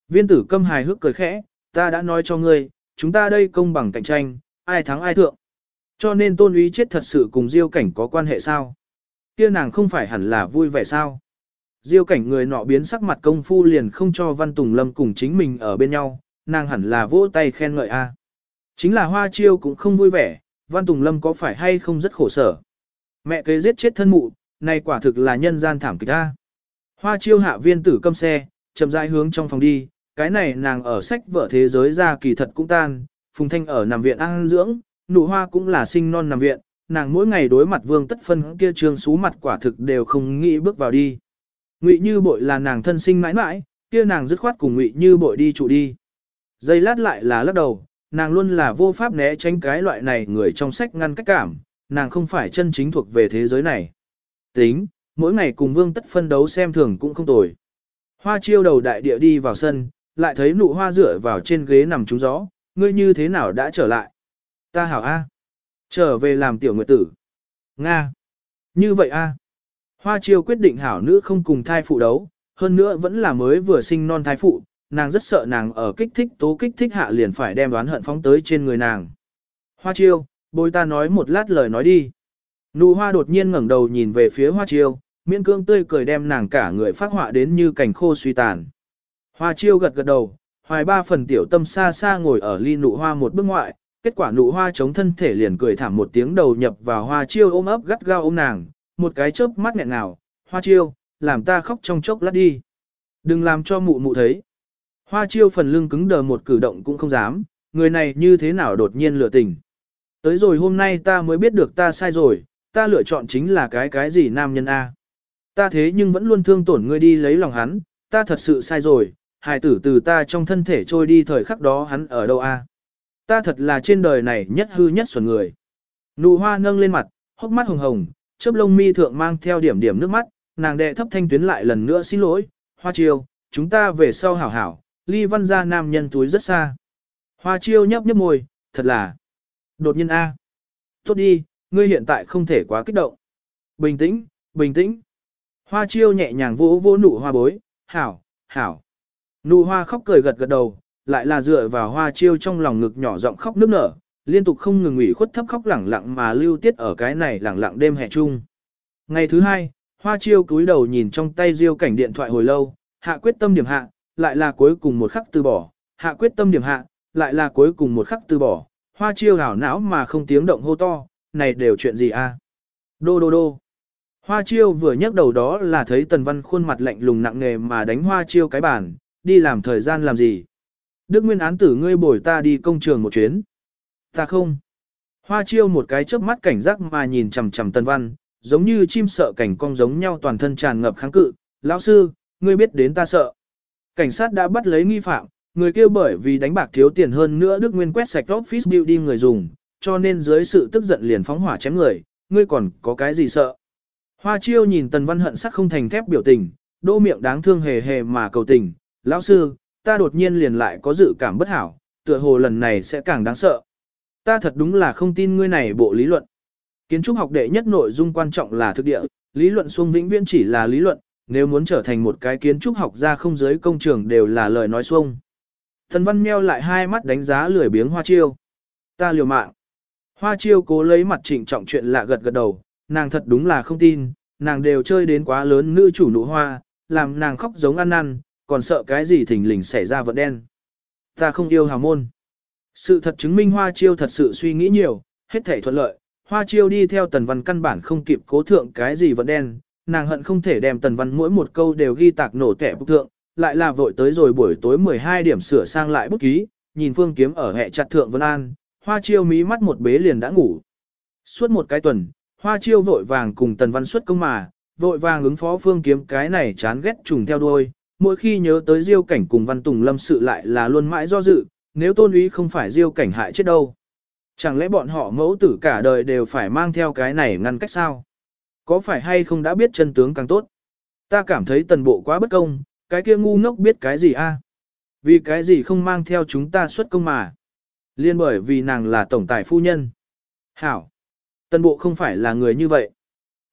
Viên tử câm hài hước cười khẽ, ta đã nói cho ngươi, chúng ta đây công bằng cạnh tranh, ai thắng ai thượng. Cho nên tôn úy chết thật sự cùng diêu cảnh có quan hệ sao? Kia nàng không phải hẳn là vui vẻ sao? Diêu cảnh người nọ biến sắc mặt công phu liền không cho Văn Tùng Lâm cùng chính mình ở bên nhau, nàng hẳn là vỗ tay khen ngợi a. Chính là Hoa Chiêu cũng không vui vẻ, Văn Tùng Lâm có phải hay không rất khổ sở. Mẹ kế giết chết thân mụ, này quả thực là nhân gian thảm kịch a. Hoa Chiêu hạ viên tử câm xe, chậm rãi hướng trong phòng đi, cái này nàng ở sách vở thế giới ra kỳ thật cũng tan, Phùng Thanh ở nằm viện ăn dưỡng, nụ hoa cũng là sinh non nằm viện, nàng mỗi ngày đối mặt vương tất phân kia trương xú mặt quả thực đều không nghĩ bước vào đi. Ngụy Như Bội là nàng thân sinh mãi mãi, kia nàng dứt khoát cùng Ngụy Như Bội đi trụ đi. Giây lát lại là lắc đầu, nàng luôn là vô pháp né tránh cái loại này người trong sách ngăn cách cảm, nàng không phải chân chính thuộc về thế giới này. Tính, mỗi ngày cùng vương tất phân đấu xem thường cũng không tồi. Hoa chiêu đầu đại địa đi vào sân, lại thấy nụ hoa rửa vào trên ghế nằm trúng gió, ngươi như thế nào đã trở lại? Ta hảo A. Trở về làm tiểu nguyệt tử. Nga. Như vậy A. Hoa chiêu quyết định hảo nữ không cùng thai phụ đấu, hơn nữa vẫn là mới vừa sinh non thai phụ, nàng rất sợ nàng ở kích thích tố kích thích hạ liền phải đem đoán hận phóng tới trên người nàng. Hoa chiêu, bồi ta nói một lát lời nói đi. Nụ hoa đột nhiên ngẩng đầu nhìn về phía hoa chiêu, miễn cương tươi cười đem nàng cả người phát họa đến như cảnh khô suy tàn. Hoa chiêu gật gật đầu, hoài ba phần tiểu tâm xa xa ngồi ở ly nụ hoa một bước ngoại, kết quả nụ hoa chống thân thể liền cười thảm một tiếng đầu nhập vào hoa chiêu ôm ấp gắt gao ôm nàng, một cái chớp mắt nghẹn nào, hoa chiêu, làm ta khóc trong chốc lát đi. Đừng làm cho mụ mụ thấy. Hoa chiêu phần lưng cứng đờ một cử động cũng không dám, người này như thế nào đột nhiên lựa tình. Tới rồi hôm nay ta mới biết được ta sai rồi, ta lựa chọn chính là cái cái gì nam nhân A. Ta thế nhưng vẫn luôn thương tổn ngươi đi lấy lòng hắn, ta thật sự sai rồi, hài tử từ ta trong thân thể trôi đi thời khắc đó hắn ở đâu A. Ta thật là trên đời này nhất hư nhất xuẩn người. Nụ hoa nâng lên mặt, hốc mắt hồng hồng, chớp lông mi thượng mang theo điểm điểm nước mắt, nàng đệ thấp thanh tuyến lại lần nữa xin lỗi, hoa chiêu, chúng ta về sau hảo hảo, ly văn gia nam nhân túi rất xa. Hoa chiêu nhấp nhấp môi, thật là. Đột nhiên A. Tốt đi, ngươi hiện tại không thể quá kích động. Bình tĩnh, bình tĩnh. Hoa chiêu nhẹ nhàng vỗ vỗ nụ hoa bối, hảo, hảo. Nụ hoa khóc cười gật gật đầu, lại là dựa vào hoa chiêu trong lòng ngực nhỏ giọng khóc nức nở, liên tục không ngừng ủy khuất thấp khóc lẳng lặng mà lưu tiết ở cái này lẳng lặng đêm hè chung. Ngày thứ hai, hoa chiêu cúi đầu nhìn trong tay diêu cảnh điện thoại hồi lâu, hạ quyết tâm điểm hạ, lại là cuối cùng một khắc từ bỏ, hạ quyết tâm điểm hạ, lại là cuối cùng một khắc từ bỏ, hoa chiêu hảo não mà không tiếng động hô to, này đều chuyện gì a? Đô đô đô. Hoa chiêu vừa nhấc đầu đó là thấy tần văn khuôn mặt lạnh lùng nặng nề mà đánh hoa chiêu cái bản. đi làm thời gian làm gì. Đức Nguyên án tử ngươi bồi ta đi công trường một chuyến. Ta không. Hoa chiêu một cái chớp mắt cảnh giác mà nhìn chằm chằm Tần Văn, giống như chim sợ cảnh cong giống nhau toàn thân tràn ngập kháng cự. Lão sư, ngươi biết đến ta sợ. Cảnh sát đã bắt lấy nghi phạm, người kêu bởi vì đánh bạc thiếu tiền hơn nữa Đức Nguyên quét sạch office building người dùng, cho nên dưới sự tức giận liền phóng hỏa chém người, ngươi còn có cái gì sợ. Hoa chiêu nhìn Tần Văn hận sắc không thành thép biểu tình, đô miệng đáng thương hề hề mà cầu tình. Lão sư, ta đột nhiên liền lại có dự cảm bất hảo, tựa hồ lần này sẽ càng đáng sợ. Ta thật đúng là không tin ngươi này bộ lý luận. Kiến trúc học đệ nhất nội dung quan trọng là thực địa, lý luận xuông vĩnh viễn chỉ là lý luận, nếu muốn trở thành một cái kiến trúc học gia không giới công trường đều là lời nói xuông. Thần văn meo lại hai mắt đánh giá lười biếng hoa chiêu. Ta liều mạng. Hoa chiêu cố lấy mặt trịnh trọng chuyện lạ gật gật đầu, nàng thật đúng là không tin, nàng đều chơi đến quá lớn nữ chủ nụ hoa, làm nàng khóc giống ăn năn, còn sợ cái gì thình lình xảy ra vận đen. Ta không yêu hào môn. Sự thật chứng minh Hoa Chiêu thật sự suy nghĩ nhiều, hết thể thuận lợi. Hoa Chiêu đi theo Tần Văn căn bản không kịp cố thượng cái gì vận đen, nàng hận không thể đem Tần Văn mỗi một câu đều ghi tạc nổ kẻ bức thượng, lại là vội tới rồi buổi tối 12 điểm sửa sang lại bút ký, nhìn Phương Kiếm ở hệ chặt thượng Vân An, Hoa Chiêu mí mắt một bế liền đã ngủ. Suốt một cái tuần, Hoa Chiêu vội vàng cùng Tần Văn xuất công mà, vội vàng ứng phó Phương Kiếm cái này chán ghét trùng theo đuôi, mỗi khi nhớ tới Diêu Cảnh cùng Văn Tùng Lâm sự lại là luôn mãi do dự, nếu tôn úy không phải Diêu Cảnh hại chết đâu. Chẳng lẽ bọn họ mẫu tử cả đời đều phải mang theo cái này ngăn cách sao? Có phải hay không đã biết chân tướng càng tốt? Ta cảm thấy tần bộ quá bất công, cái kia ngu ngốc biết cái gì a? Vì cái gì không mang theo chúng ta xuất công mà? Liên bởi vì nàng là tổng tài phu nhân. Hảo! Tần bộ không phải là người như vậy.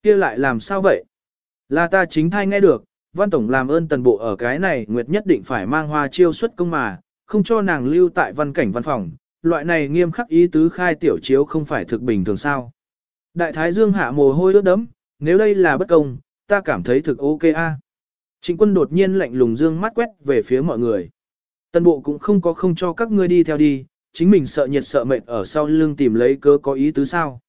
kia lại làm sao vậy? Là ta chính thai nghe được, văn tổng làm ơn tần bộ ở cái này nguyệt nhất định phải mang hoa chiêu xuất công mà, không cho nàng lưu tại văn cảnh văn phòng, loại này nghiêm khắc ý tứ khai tiểu chiếu không phải thực bình thường sao. Đại thái dương hạ mồ hôi ướt đấm, nếu đây là bất công, ta cảm thấy thực ok a. Trịnh quân đột nhiên lạnh lùng dương mắt quét về phía mọi người. Tân bộ cũng không có không cho các ngươi đi theo đi, chính mình sợ nhiệt sợ mệt ở sau lưng tìm lấy cớ có ý tứ sao.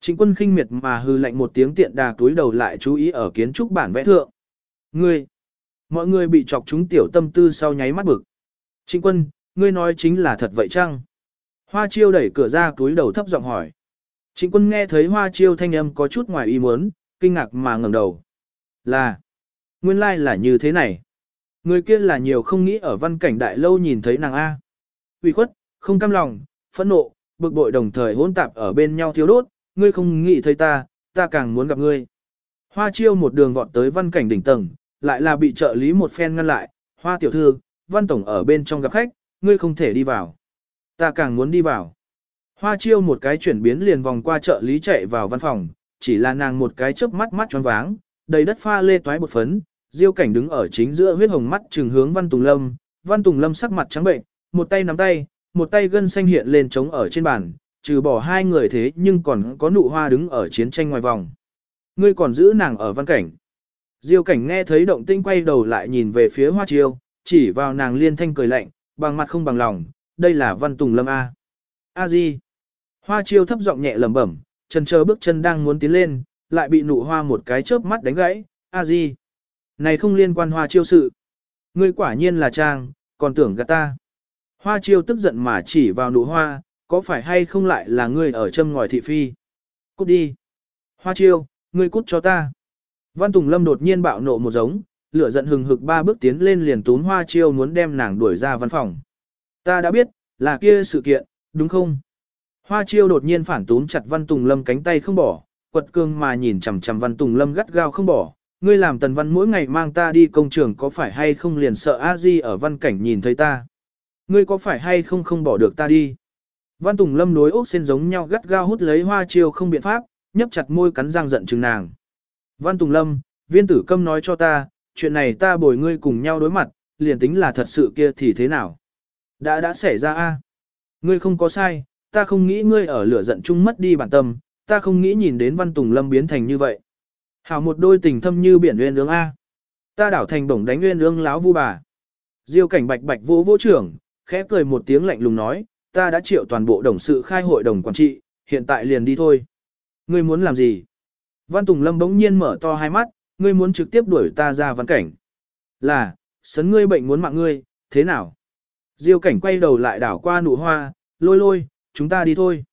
Trịnh quân khinh miệt mà hư lạnh một tiếng tiện đà túi đầu lại chú ý ở kiến trúc bản vẽ thượng. Ngươi! Mọi người bị chọc chúng tiểu tâm tư sau nháy mắt bực. Trịnh quân, ngươi nói chính là thật vậy chăng? Hoa chiêu đẩy cửa ra túi đầu thấp giọng hỏi. Trịnh quân nghe thấy hoa chiêu thanh âm có chút ngoài ý muốn, kinh ngạc mà ngẩng đầu. Là, nguyên lai like là như thế này. Người kia là nhiều không nghĩ ở văn cảnh đại lâu nhìn thấy nàng A. Vì khuất, không cam lòng, phẫn nộ, bực bội đồng thời hỗn tạp ở bên nhau thiếu đốt, ngươi không nghĩ thấy ta, ta càng muốn gặp ngươi. Hoa chiêu một đường vọt tới văn cảnh đỉnh tầng, lại là bị trợ lý một phen ngăn lại, hoa tiểu thư, văn tổng ở bên trong gặp khách, ngươi không thể đi vào. Ta càng muốn đi vào. Hoa chiêu một cái chuyển biến liền vòng qua trợ lý chạy vào văn phòng, chỉ là nàng một cái chớp mắt mắt tròn váng, đầy đất pha lê toái bột phấn, diêu cảnh đứng ở chính giữa huyết hồng mắt trừng hướng văn tùng lâm, văn tùng lâm sắc mặt trắng bệnh, một tay nắm tay, một tay gân xanh hiện lên trống ở trên bàn, trừ bỏ hai người thế nhưng còn có nụ hoa đứng ở chiến tranh ngoài vòng. Ngươi còn giữ nàng ở văn cảnh. Diêu cảnh nghe thấy động tinh quay đầu lại nhìn về phía hoa chiêu, chỉ vào nàng liên thanh cười lạnh, bằng mặt không bằng lòng, đây là văn tùng lâm A. A di. Hoa chiêu thấp giọng nhẹ lẩm bẩm, chân chờ bước chân đang muốn tiến lên, lại bị nụ hoa một cái chớp mắt đánh gãy, A di. Này không liên quan hoa chiêu sự. Ngươi quả nhiên là trang, còn tưởng gạt ta. Hoa chiêu tức giận mà chỉ vào nụ hoa, có phải hay không lại là ngươi ở châm ngòi thị phi. Cút đi. Hoa chiêu, ngươi cút cho ta. Văn Tùng Lâm đột nhiên bạo nộ một giống, lửa giận hừng hực ba bước tiến lên liền tún hoa chiêu muốn đem nàng đuổi ra văn phòng. Ta đã biết, là kia sự kiện, đúng không? Hoa chiêu đột nhiên phản tún chặt Văn Tùng Lâm cánh tay không bỏ, quật cương mà nhìn chằm chằm Văn Tùng Lâm gắt gao không bỏ. Ngươi làm tần văn mỗi ngày mang ta đi công trường có phải hay không liền sợ a di ở văn cảnh nhìn thấy ta? Ngươi có phải hay không không bỏ được ta đi? Văn Tùng Lâm đối ốc sen giống nhau gắt gao hút lấy hoa chiêu không biện pháp, nhấp chặt môi cắn răng giận chừng nàng. Văn Tùng Lâm, viên tử câm nói cho ta, chuyện này ta bồi ngươi cùng nhau đối mặt, liền tính là thật sự kia thì thế nào? Đã đã xảy ra a Ngươi không có sai, ta không nghĩ ngươi ở lửa giận chung mất đi bản tâm, ta không nghĩ nhìn đến Văn Tùng Lâm biến thành như vậy. Hảo một đôi tình thâm như biển nguyên ương A. Ta đảo thành bổng đánh nguyên ương láo vu bà. Diêu cảnh bạch bạch vô vô trưởng, khẽ cười một tiếng lạnh lùng nói, ta đã triệu toàn bộ đồng sự khai hội đồng quản trị, hiện tại liền đi thôi. Ngươi muốn làm gì? Văn Tùng Lâm bỗng nhiên mở to hai mắt, ngươi muốn trực tiếp đuổi ta ra văn cảnh. Là, sấn ngươi bệnh muốn mạng ngươi, thế nào? Diêu cảnh quay đầu lại đảo qua nụ hoa, lôi lôi, chúng ta đi thôi.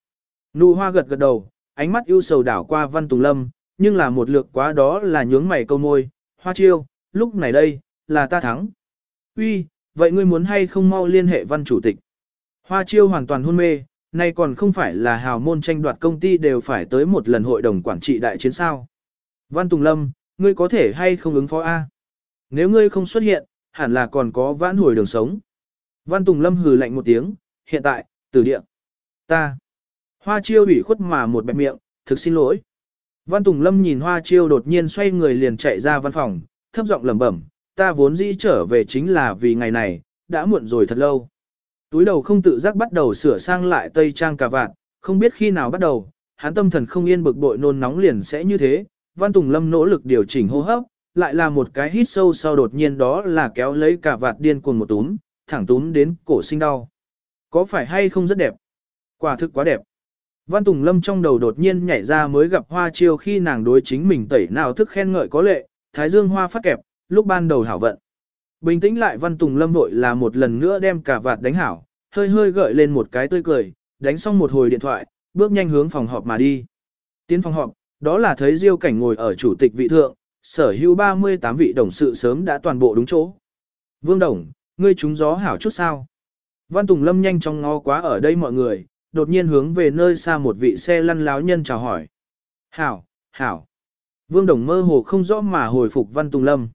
Nụ hoa gật gật đầu, ánh mắt ưu sầu đảo qua Văn Tùng Lâm, nhưng là một lượt quá đó là nhướng mày câu môi, hoa chiêu, lúc này đây, là ta thắng. Uy, vậy ngươi muốn hay không mau liên hệ văn chủ tịch? Hoa chiêu hoàn toàn hôn mê, nay còn không phải là hào môn tranh đoạt công ty đều phải tới một lần hội đồng quản trị đại chiến sao. Văn Tùng Lâm, ngươi có thể hay không ứng phó A? Nếu ngươi không xuất hiện, hẳn là còn có vãn hồi đường sống. Văn Tùng Lâm hừ lạnh một tiếng, hiện tại, từ địa. Ta. Hoa chiêu ủy khuất mà một bẹp miệng, thực xin lỗi. Văn Tùng Lâm nhìn Hoa chiêu đột nhiên xoay người liền chạy ra văn phòng, thấp giọng lẩm bẩm, ta vốn dĩ trở về chính là vì ngày này, đã muộn rồi thật lâu. Túi đầu không tự giác bắt đầu sửa sang lại tây trang cà vạt, không biết khi nào bắt đầu, hắn tâm thần không yên bực bội nôn nóng liền sẽ như thế. Văn Tùng Lâm nỗ lực điều chỉnh hô hấp, lại là một cái hít sâu sau đột nhiên đó là kéo lấy cà vạt điên cuồng một túm, thẳng túm đến cổ sinh đau. Có phải hay không rất đẹp? Quả thực quá đẹp. Văn Tùng Lâm trong đầu đột nhiên nhảy ra mới gặp hoa chiêu khi nàng đối chính mình tẩy nào thức khen ngợi có lệ, thái dương hoa phát kẹp, lúc ban đầu hảo vận. Bình tĩnh lại Văn Tùng Lâm vội là một lần nữa đem cả vạt đánh hảo, hơi hơi gợi lên một cái tươi cười, đánh xong một hồi điện thoại, bước nhanh hướng phòng họp mà đi. Tiến phòng họp, đó là thấy Diêu Cảnh ngồi ở chủ tịch vị thượng, sở hữu 38 vị đồng sự sớm đã toàn bộ đúng chỗ. Vương Đồng, ngươi trúng gió hảo chút sao? Văn Tùng Lâm nhanh chóng ngó quá ở đây mọi người, đột nhiên hướng về nơi xa một vị xe lăn láo nhân chào hỏi. Hảo, hảo. Vương Đồng mơ hồ không rõ mà hồi phục Văn Tùng Lâm.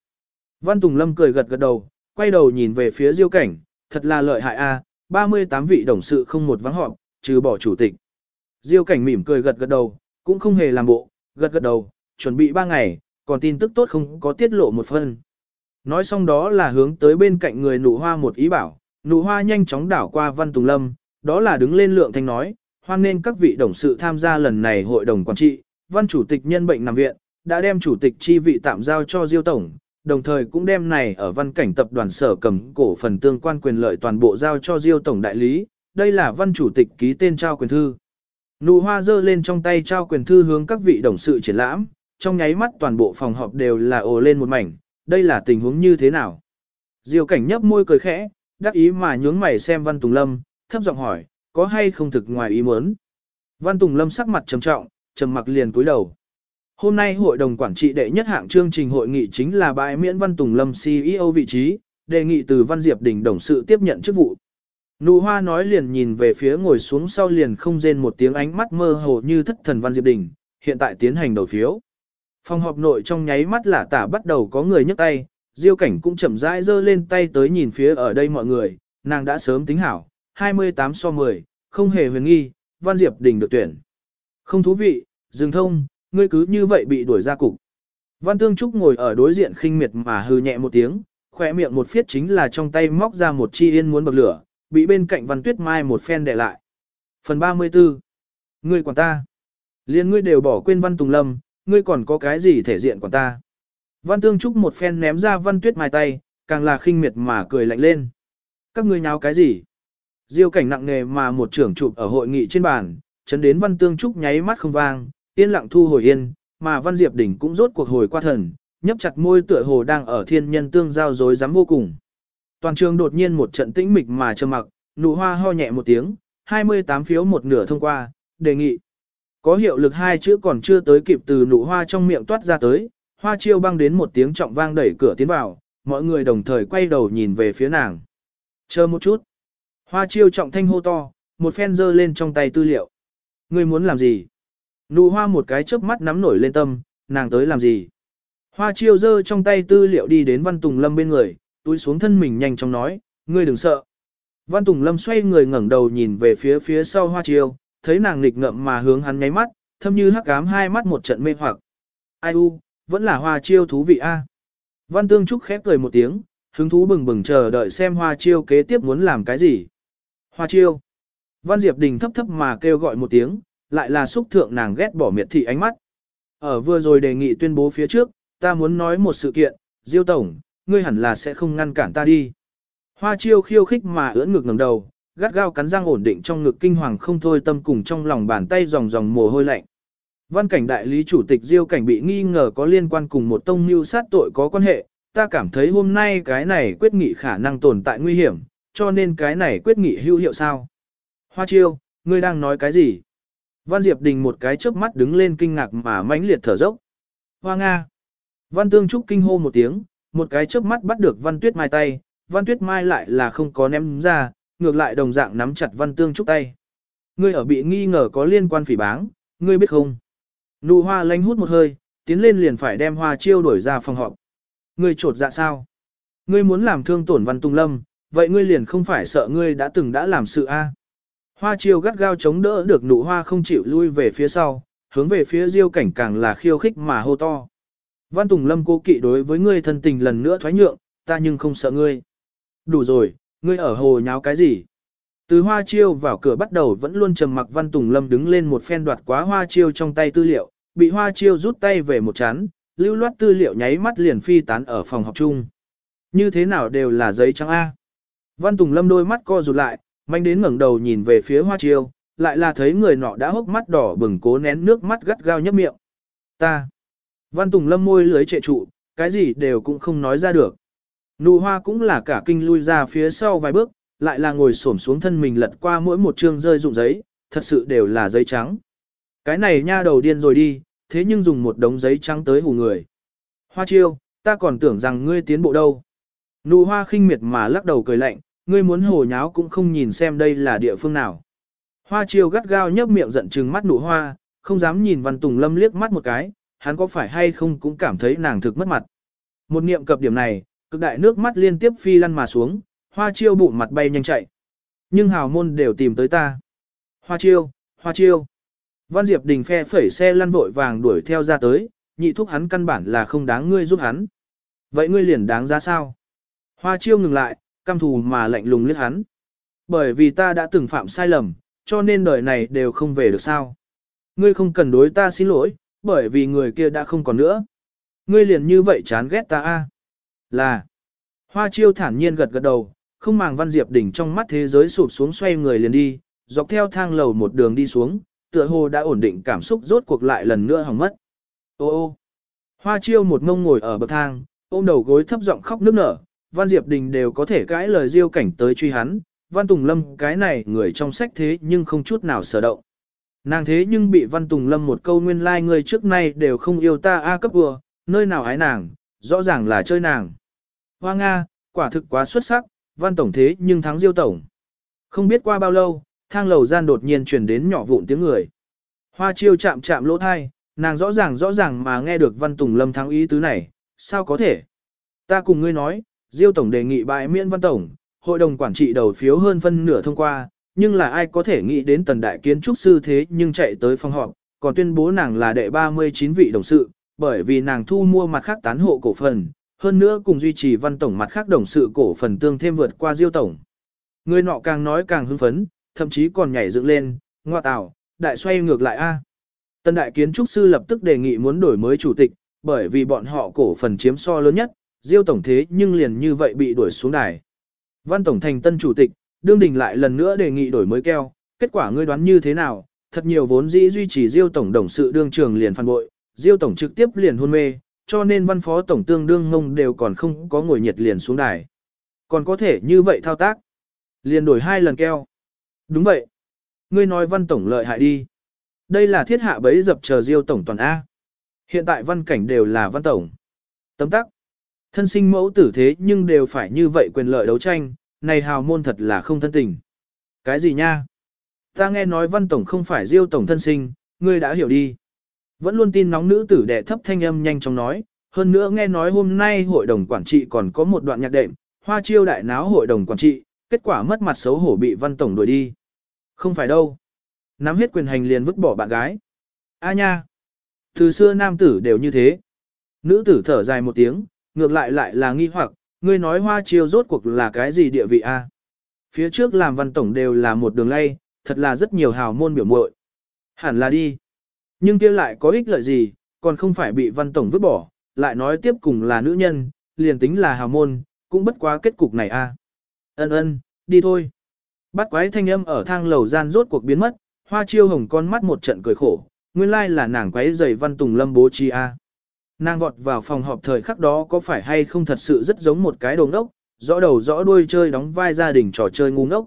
Văn Tùng Lâm cười gật gật đầu, quay đầu nhìn về phía Diêu Cảnh, thật là lợi hại a, 38 vị đồng sự không một vắng họp, trừ bỏ chủ tịch. Diêu Cảnh mỉm cười gật gật đầu, cũng không hề làm bộ, gật gật đầu, chuẩn bị 3 ngày, còn tin tức tốt không có tiết lộ một phân. Nói xong đó là hướng tới bên cạnh người nụ hoa một ý bảo, nụ hoa nhanh chóng đảo qua Văn Tùng Lâm, đó là đứng lên lượng thanh nói, hoan nên các vị đồng sự tham gia lần này hội đồng quản trị, Văn Chủ tịch nhân bệnh nằm viện, đã đem chủ tịch chi vị tạm giao cho Diêu Tổng, đồng thời cũng đem này ở văn cảnh tập đoàn sở cầm cổ phần tương quan quyền lợi toàn bộ giao cho Diêu Tổng Đại Lý, đây là văn chủ tịch ký tên trao quyền thư. Nụ hoa dơ lên trong tay trao quyền thư hướng các vị đồng sự triển lãm, trong nháy mắt toàn bộ phòng họp đều là ồ lên một mảnh, đây là tình huống như thế nào? Diêu cảnh nhấp môi cười khẽ, đắc ý mà nhướng mày xem Văn Tùng Lâm, thấp giọng hỏi, có hay không thực ngoài ý muốn? Văn Tùng Lâm sắc mặt trầm trọng, trầm mặc liền cúi đầu. Hôm nay hội đồng quản trị đệ nhất hạng chương trình hội nghị chính là bãi miễn Văn Tùng Lâm CEO vị trí, đề nghị từ Văn Diệp Đình đồng sự tiếp nhận chức vụ. Nụ hoa nói liền nhìn về phía ngồi xuống sau liền không rên một tiếng ánh mắt mơ hồ như thất thần Văn Diệp Đình, hiện tại tiến hành đầu phiếu. Phòng họp nội trong nháy mắt là tả bắt đầu có người nhấc tay, Diêu cảnh cũng chậm rãi giơ lên tay tới nhìn phía ở đây mọi người, nàng đã sớm tính hảo, 28 so 10, không hề huyền nghi, Văn Diệp Đình được tuyển. Không thú vị, dừng thông, ngươi cứ như vậy bị đuổi ra cục. Văn Tương Trúc ngồi ở đối diện khinh miệt mà hừ nhẹ một tiếng, khỏe miệng một phiết chính là trong tay móc ra một chi yên muốn bậc lửa, bị bên cạnh Văn Tuyết Mai một phen đè lại. Phần 34 Ngươi quản ta. Liên ngươi đều bỏ quên Văn Tùng Lâm, ngươi còn có cái gì thể diện quản ta. Văn Tương Trúc một phen ném ra Văn Tuyết Mai tay, càng là khinh miệt mà cười lạnh lên. Các ngươi nháo cái gì? Diêu cảnh nặng nề mà một trưởng chụp ở hội nghị trên bàn, chấn đến Văn Tương Trúc nháy mắt không vang, yên lặng thu hồi yên, mà Văn Diệp Đỉnh cũng rốt cuộc hồi qua thần, nhấp chặt môi tựa hồ đang ở thiên nhân tương giao dối dám vô cùng. Toàn trường đột nhiên một trận tĩnh mịch mà trầm mặc, nụ hoa ho nhẹ một tiếng, 28 phiếu một nửa thông qua, đề nghị. Có hiệu lực hai chữ còn chưa tới kịp từ nụ hoa trong miệng toát ra tới, hoa chiêu băng đến một tiếng trọng vang đẩy cửa tiến vào, mọi người đồng thời quay đầu nhìn về phía nàng. Chờ một chút. Hoa chiêu trọng thanh hô to, một phen giơ lên trong tay tư liệu. Ngươi muốn làm gì? Nụ hoa một cái chớp mắt nắm nổi lên tâm, nàng tới làm gì? Hoa chiêu giơ trong tay tư liệu đi đến Văn Tùng Lâm bên người, túi xuống thân mình nhanh chóng nói, ngươi đừng sợ. Văn Tùng Lâm xoay người ngẩng đầu nhìn về phía phía sau hoa chiêu, thấy nàng nghịch ngậm mà hướng hắn nháy mắt, thâm như hắc ám hai mắt một trận mê hoặc. Ai u, vẫn là hoa chiêu thú vị a. Văn Tương Trúc khép cười một tiếng, hứng thú bừng bừng chờ đợi xem hoa chiêu kế tiếp muốn làm cái gì. Hoa chiêu. Văn Diệp Đình thấp thấp mà kêu gọi một tiếng, lại là xúc thượng nàng ghét bỏ miệt thị ánh mắt. Ở vừa rồi đề nghị tuyên bố phía trước, ta muốn nói một sự kiện, Diêu Tổng, ngươi hẳn là sẽ không ngăn cản ta đi. Hoa chiêu khiêu khích mà ưỡn ngực ngẩng đầu, gắt gao cắn răng ổn định trong ngực kinh hoàng không thôi tâm cùng trong lòng bàn tay dòng dòng mồ hôi lạnh. Văn cảnh đại lý chủ tịch Diêu cảnh bị nghi ngờ có liên quan cùng một tông mưu sát tội có quan hệ, ta cảm thấy hôm nay cái này quyết nghị khả năng tồn tại nguy hiểm, cho nên cái này quyết nghị hữu hiệu sao. Hoa chiêu, ngươi đang nói cái gì? Văn Diệp Đình một cái chớp mắt đứng lên kinh ngạc mà mãnh liệt thở dốc. Hoa Nga. Văn Tương Trúc kinh hô một tiếng, một cái chớp mắt bắt được Văn Tuyết Mai tay, Văn Tuyết Mai lại là không có ném ra, ngược lại đồng dạng nắm chặt Văn Tương Trúc tay. Ngươi ở bị nghi ngờ có liên quan phỉ báng, ngươi biết không? Nụ hoa lánh hút một hơi, tiến lên liền phải đem hoa chiêu đuổi ra phòng họp. Ngươi trột dạ sao? Ngươi muốn làm thương tổn Văn Tung Lâm, vậy ngươi liền không phải sợ ngươi đã từng đã làm sự a? Hoa chiêu gắt gao chống đỡ được nụ hoa không chịu lui về phía sau, hướng về phía diêu cảnh càng là khiêu khích mà hô to. Văn Tùng Lâm cố kỵ đối với ngươi thân tình lần nữa thoái nhượng, ta nhưng không sợ ngươi. Đủ rồi, ngươi ở hồ nháo cái gì? Từ hoa chiêu vào cửa bắt đầu vẫn luôn trầm mặc Văn Tùng Lâm đứng lên một phen đoạt quá hoa chiêu trong tay tư liệu, bị hoa chiêu rút tay về một chán, lưu loát tư liệu nháy mắt liền phi tán ở phòng học chung. Như thế nào đều là giấy trắng A. Văn Tùng Lâm đôi mắt co rụt lại, manh đến ngẩng đầu nhìn về phía hoa chiêu, lại là thấy người nọ đã hốc mắt đỏ bừng cố nén nước mắt gắt gao nhấp miệng. Ta. Văn Tùng Lâm môi lưới trệ trụ, cái gì đều cũng không nói ra được. Nụ hoa cũng là cả kinh lui ra phía sau vài bước, lại là ngồi xổm xuống thân mình lật qua mỗi một chương rơi dụng giấy, thật sự đều là giấy trắng. Cái này nha đầu điên rồi đi, thế nhưng dùng một đống giấy trắng tới hù người. Hoa chiêu, ta còn tưởng rằng ngươi tiến bộ đâu. Nụ hoa khinh miệt mà lắc đầu cười lạnh, ngươi muốn hồ nháo cũng không nhìn xem đây là địa phương nào. Hoa chiêu gắt gao nhấp miệng giận trừng mắt nụ hoa, không dám nhìn Văn Tùng Lâm liếc mắt một cái, hắn có phải hay không cũng cảm thấy nàng thực mất mặt. Một niệm cập điểm này, cực đại nước mắt liên tiếp phi lăn mà xuống, hoa chiêu bụng mặt bay nhanh chạy. Nhưng hào môn đều tìm tới ta. Hoa chiêu, hoa chiêu. Văn Diệp Đình phe phẩy xe lăn vội vàng đuổi theo ra tới, nhị thúc hắn căn bản là không đáng ngươi giúp hắn. Vậy ngươi liền đáng ra sao? Hoa chiêu ngừng lại, căm thù mà lạnh lùng liếc hắn. Bởi vì ta đã từng phạm sai lầm, cho nên đời này đều không về được sao. Ngươi không cần đối ta xin lỗi, bởi vì người kia đã không còn nữa. Ngươi liền như vậy chán ghét ta a? Là. Hoa chiêu thản nhiên gật gật đầu, không màng Văn Diệp đỉnh trong mắt thế giới sụp xuống xoay người liền đi, dọc theo thang lầu một đường đi xuống, tựa hồ đã ổn định cảm xúc rốt cuộc lại lần nữa hỏng mất. Ô ô. Hoa chiêu một ngông ngồi ở bậc thang, ôm đầu gối thấp giọng khóc nức nở, Văn Diệp Đình đều có thể cãi lời diêu cảnh tới truy hắn, Văn Tùng Lâm cái này người trong sách thế nhưng không chút nào sở động. Nàng thế nhưng bị Văn Tùng Lâm một câu nguyên lai like người trước nay đều không yêu ta A cấp vừa, nơi nào ái nàng, rõ ràng là chơi nàng. Hoa Nga, quả thực quá xuất sắc, Văn Tổng thế nhưng thắng Diêu Tổng. Không biết qua bao lâu, thang lầu gian đột nhiên truyền đến nhỏ vụn tiếng người. Hoa chiêu chạm chạm lỗ thai, nàng rõ ràng rõ ràng mà nghe được Văn Tùng Lâm thắng ý tứ này, sao có thể? Ta cùng ngươi nói, Diêu Tổng đề nghị bãi miễn Văn Tổng, hội đồng quản trị đầu phiếu hơn phân nửa thông qua, nhưng là ai có thể nghĩ đến tần đại kiến trúc sư thế nhưng chạy tới phòng họp, còn tuyên bố nàng là đệ 39 vị đồng sự, bởi vì nàng thu mua mặt khác tán hộ cổ phần, hơn nữa cùng duy trì văn tổng mặt khác đồng sự cổ phần tương thêm vượt qua diêu tổng. Người nọ càng nói càng hưng phấn, thậm chí còn nhảy dựng lên, ngoa tạo, đại xoay ngược lại a. Tần đại kiến trúc sư lập tức đề nghị muốn đổi mới chủ tịch, bởi vì bọn họ cổ phần chiếm so lớn nhất, diêu tổng thế nhưng liền như vậy bị đuổi xuống đài. Văn tổng thành tân chủ tịch, đương đình lại lần nữa đề nghị đổi mới keo, kết quả ngươi đoán như thế nào, thật nhiều vốn dĩ duy trì Diêu tổng đồng sự đương trường liền phản bội, Diêu tổng trực tiếp liền hôn mê, cho nên văn phó tổng tương đương ngông đều còn không có ngồi nhiệt liền xuống đài. Còn có thể như vậy thao tác, liền đổi hai lần keo. Đúng vậy. Ngươi nói văn tổng lợi hại đi. Đây là thiết hạ bấy dập chờ Diêu tổng toàn A. Hiện tại văn cảnh đều là văn tổng. Tấm tắc. Thân sinh mẫu tử thế nhưng đều phải như vậy quyền lợi đấu tranh, này hào môn thật là không thân tình. Cái gì nha? Ta nghe nói văn tổng không phải diêu tổng thân sinh, ngươi đã hiểu đi. Vẫn luôn tin nóng nữ tử đệ thấp thanh âm nhanh chóng nói, hơn nữa nghe nói hôm nay hội đồng quản trị còn có một đoạn nhạc đệm, hoa chiêu đại náo hội đồng quản trị, kết quả mất mặt xấu hổ bị văn tổng đuổi đi. Không phải đâu. Nắm hết quyền hành liền vứt bỏ bạn gái. A nha. Từ xưa nam tử đều như thế. Nữ tử thở dài một tiếng, ngược lại lại là nghi hoặc, ngươi nói hoa chiêu rốt cuộc là cái gì địa vị a? Phía trước làm văn tổng đều là một đường lay, thật là rất nhiều hào môn biểu muội. Hẳn là đi. Nhưng kia lại có ích lợi gì, còn không phải bị văn tổng vứt bỏ, lại nói tiếp cùng là nữ nhân, liền tính là hào môn, cũng bất quá kết cục này a. Ân ân, đi thôi. Bắt quái thanh âm ở thang lầu gian rốt cuộc biến mất, hoa chiêu hồng con mắt một trận cười khổ, nguyên lai là nàng quái dày văn tùng lâm bố chi a. Nàng vọt vào phòng họp thời khắc đó có phải hay không thật sự rất giống một cái đồ ngốc, rõ đầu rõ đuôi chơi đóng vai gia đình trò chơi ngu ngốc.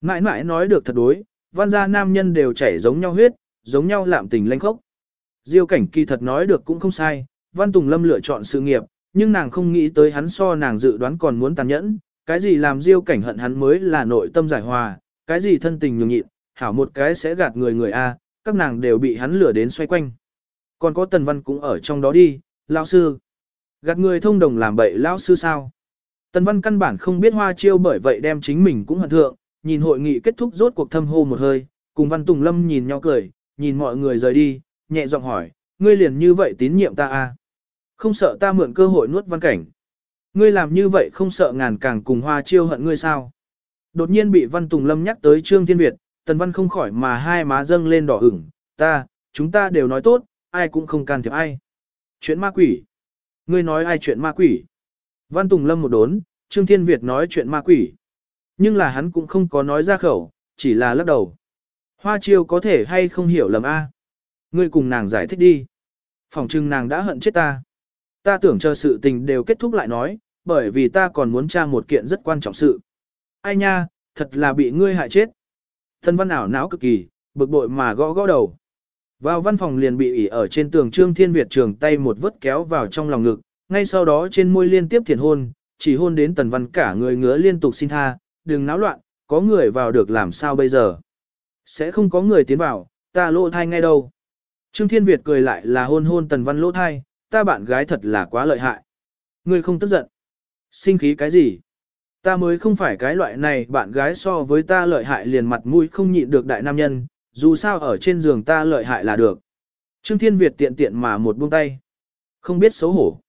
Mãi mãi nói được thật đối, văn gia nam nhân đều chảy giống nhau huyết, giống nhau lạm tình lanh khốc. Diêu cảnh kỳ thật nói được cũng không sai, Văn Tùng Lâm lựa chọn sự nghiệp, nhưng nàng không nghĩ tới hắn so nàng dự đoán còn muốn tàn nhẫn, cái gì làm Diêu cảnh hận hắn mới là nội tâm giải hòa, cái gì thân tình nhường nhịn, hảo một cái sẽ gạt người người A, các nàng đều bị hắn lửa đến xoay quanh. Còn có Tần Văn cũng ở trong đó đi, lão sư. Gạt người thông đồng làm bậy lão sư sao? Tần Văn căn bản không biết hoa chiêu bởi vậy đem chính mình cũng hận thượng, nhìn hội nghị kết thúc rốt cuộc thâm hô một hơi, cùng Văn Tùng Lâm nhìn nhau cười, nhìn mọi người rời đi, nhẹ giọng hỏi, ngươi liền như vậy tín nhiệm ta à? Không sợ ta mượn cơ hội nuốt văn cảnh. Ngươi làm như vậy không sợ ngàn càng cùng hoa chiêu hận ngươi sao? Đột nhiên bị Văn Tùng Lâm nhắc tới Trương Thiên Việt, Tần Văn không khỏi mà hai má dâng lên đỏ ửng, ta, chúng ta đều nói tốt, ai cũng không can thiệp ai. Chuyện ma quỷ. Ngươi nói ai chuyện ma quỷ? Văn Tùng Lâm một đốn, Trương Thiên Việt nói chuyện ma quỷ. Nhưng là hắn cũng không có nói ra khẩu, chỉ là lắc đầu. Hoa chiêu có thể hay không hiểu lầm a? Ngươi cùng nàng giải thích đi. Phòng trưng nàng đã hận chết ta. Ta tưởng chờ sự tình đều kết thúc lại nói, bởi vì ta còn muốn tra một kiện rất quan trọng sự. Ai nha, thật là bị ngươi hại chết. Thân văn ảo não cực kỳ, bực bội mà gõ gõ đầu. Vào văn phòng liền bị ỉ ở trên tường Trương Thiên Việt trường tay một vớt kéo vào trong lòng ngực, ngay sau đó trên môi liên tiếp thiền hôn, chỉ hôn đến tần văn cả người ngứa liên tục xin tha, đừng náo loạn, có người vào được làm sao bây giờ. Sẽ không có người tiến vào, ta lỗ thai ngay đâu. Trương Thiên Việt cười lại là hôn hôn tần văn lỗ thai, ta bạn gái thật là quá lợi hại. Ngươi không tức giận. Sinh khí cái gì? Ta mới không phải cái loại này bạn gái so với ta lợi hại liền mặt mũi không nhịn được đại nam nhân, dù sao ở trên giường ta lợi hại là được. Trương Thiên Việt tiện tiện mà một buông tay. Không biết xấu hổ.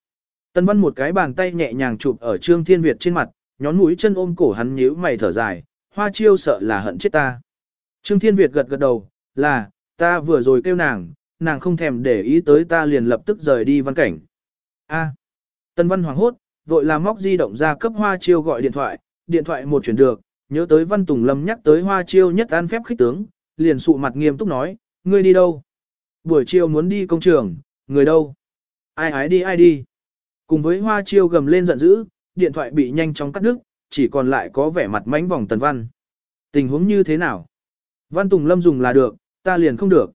Tân Văn một cái bàn tay nhẹ nhàng chụp ở Trương Thiên Việt trên mặt, nhón mũi chân ôm cổ hắn nhíu mày thở dài, hoa chiêu sợ là hận chết ta. Trương Thiên Việt gật gật đầu, là, ta vừa rồi kêu nàng, nàng không thèm để ý tới ta liền lập tức rời đi văn cảnh. A. Tân Văn hoảng hốt, vội làm móc di động ra cấp hoa chiêu gọi điện thoại, điện thoại một chuyển được, nhớ tới Văn Tùng Lâm nhắc tới hoa chiêu nhất an phép khích tướng, liền sụ mặt nghiêm túc nói, ngươi đi đâu? Buổi chiều muốn đi công trường, người đâu? Ai ái đi ai đi? Cùng với hoa chiêu gầm lên giận dữ, điện thoại bị nhanh chóng cắt đứt, chỉ còn lại có vẻ mặt mánh vòng tần văn. Tình huống như thế nào? Văn Tùng Lâm dùng là được, ta liền không được.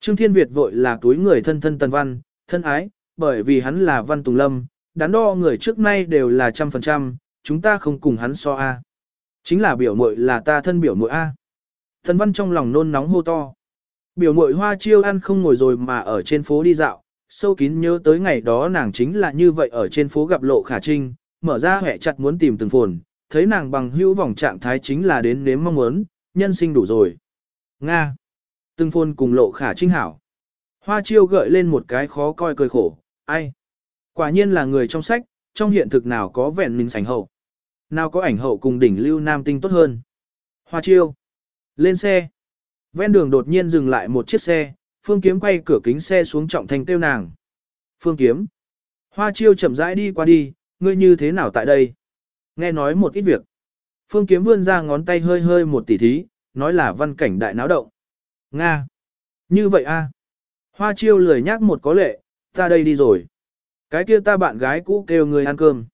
Trương Thiên Việt vội là túi người thân thân tần văn, thân ái, bởi vì hắn là Văn Tùng Lâm, đắn đo người trước nay đều là trăm phần trăm, chúng ta không cùng hắn so A. Chính là biểu muội là ta thân biểu muội A thần văn trong lòng nôn nóng hô to. Biểu mội hoa chiêu ăn không ngồi rồi mà ở trên phố đi dạo, sâu kín nhớ tới ngày đó nàng chính là như vậy ở trên phố gặp lộ khả trinh, mở ra hẹ chặt muốn tìm từng phồn, thấy nàng bằng hữu vòng trạng thái chính là đến nếm mong muốn, nhân sinh đủ rồi. Nga. Từng phồn cùng lộ khả trinh hảo. Hoa chiêu gợi lên một cái khó coi cười khổ, ai? Quả nhiên là người trong sách, trong hiện thực nào có vẹn mình sành hậu. Nào có ảnh hậu cùng đỉnh lưu nam tinh tốt hơn. Hoa chiêu. Lên xe. Ven đường đột nhiên dừng lại một chiếc xe, Phương Kiếm quay cửa kính xe xuống trọng thanh tiêu nàng. Phương Kiếm. Hoa chiêu chậm rãi đi qua đi, ngươi như thế nào tại đây? Nghe nói một ít việc. Phương Kiếm vươn ra ngón tay hơi hơi một tỉ thí, nói là văn cảnh đại náo động. Nga. Như vậy a. Hoa chiêu lười nhắc một có lệ, ta đây đi rồi. Cái kia ta bạn gái cũ kêu người ăn cơm.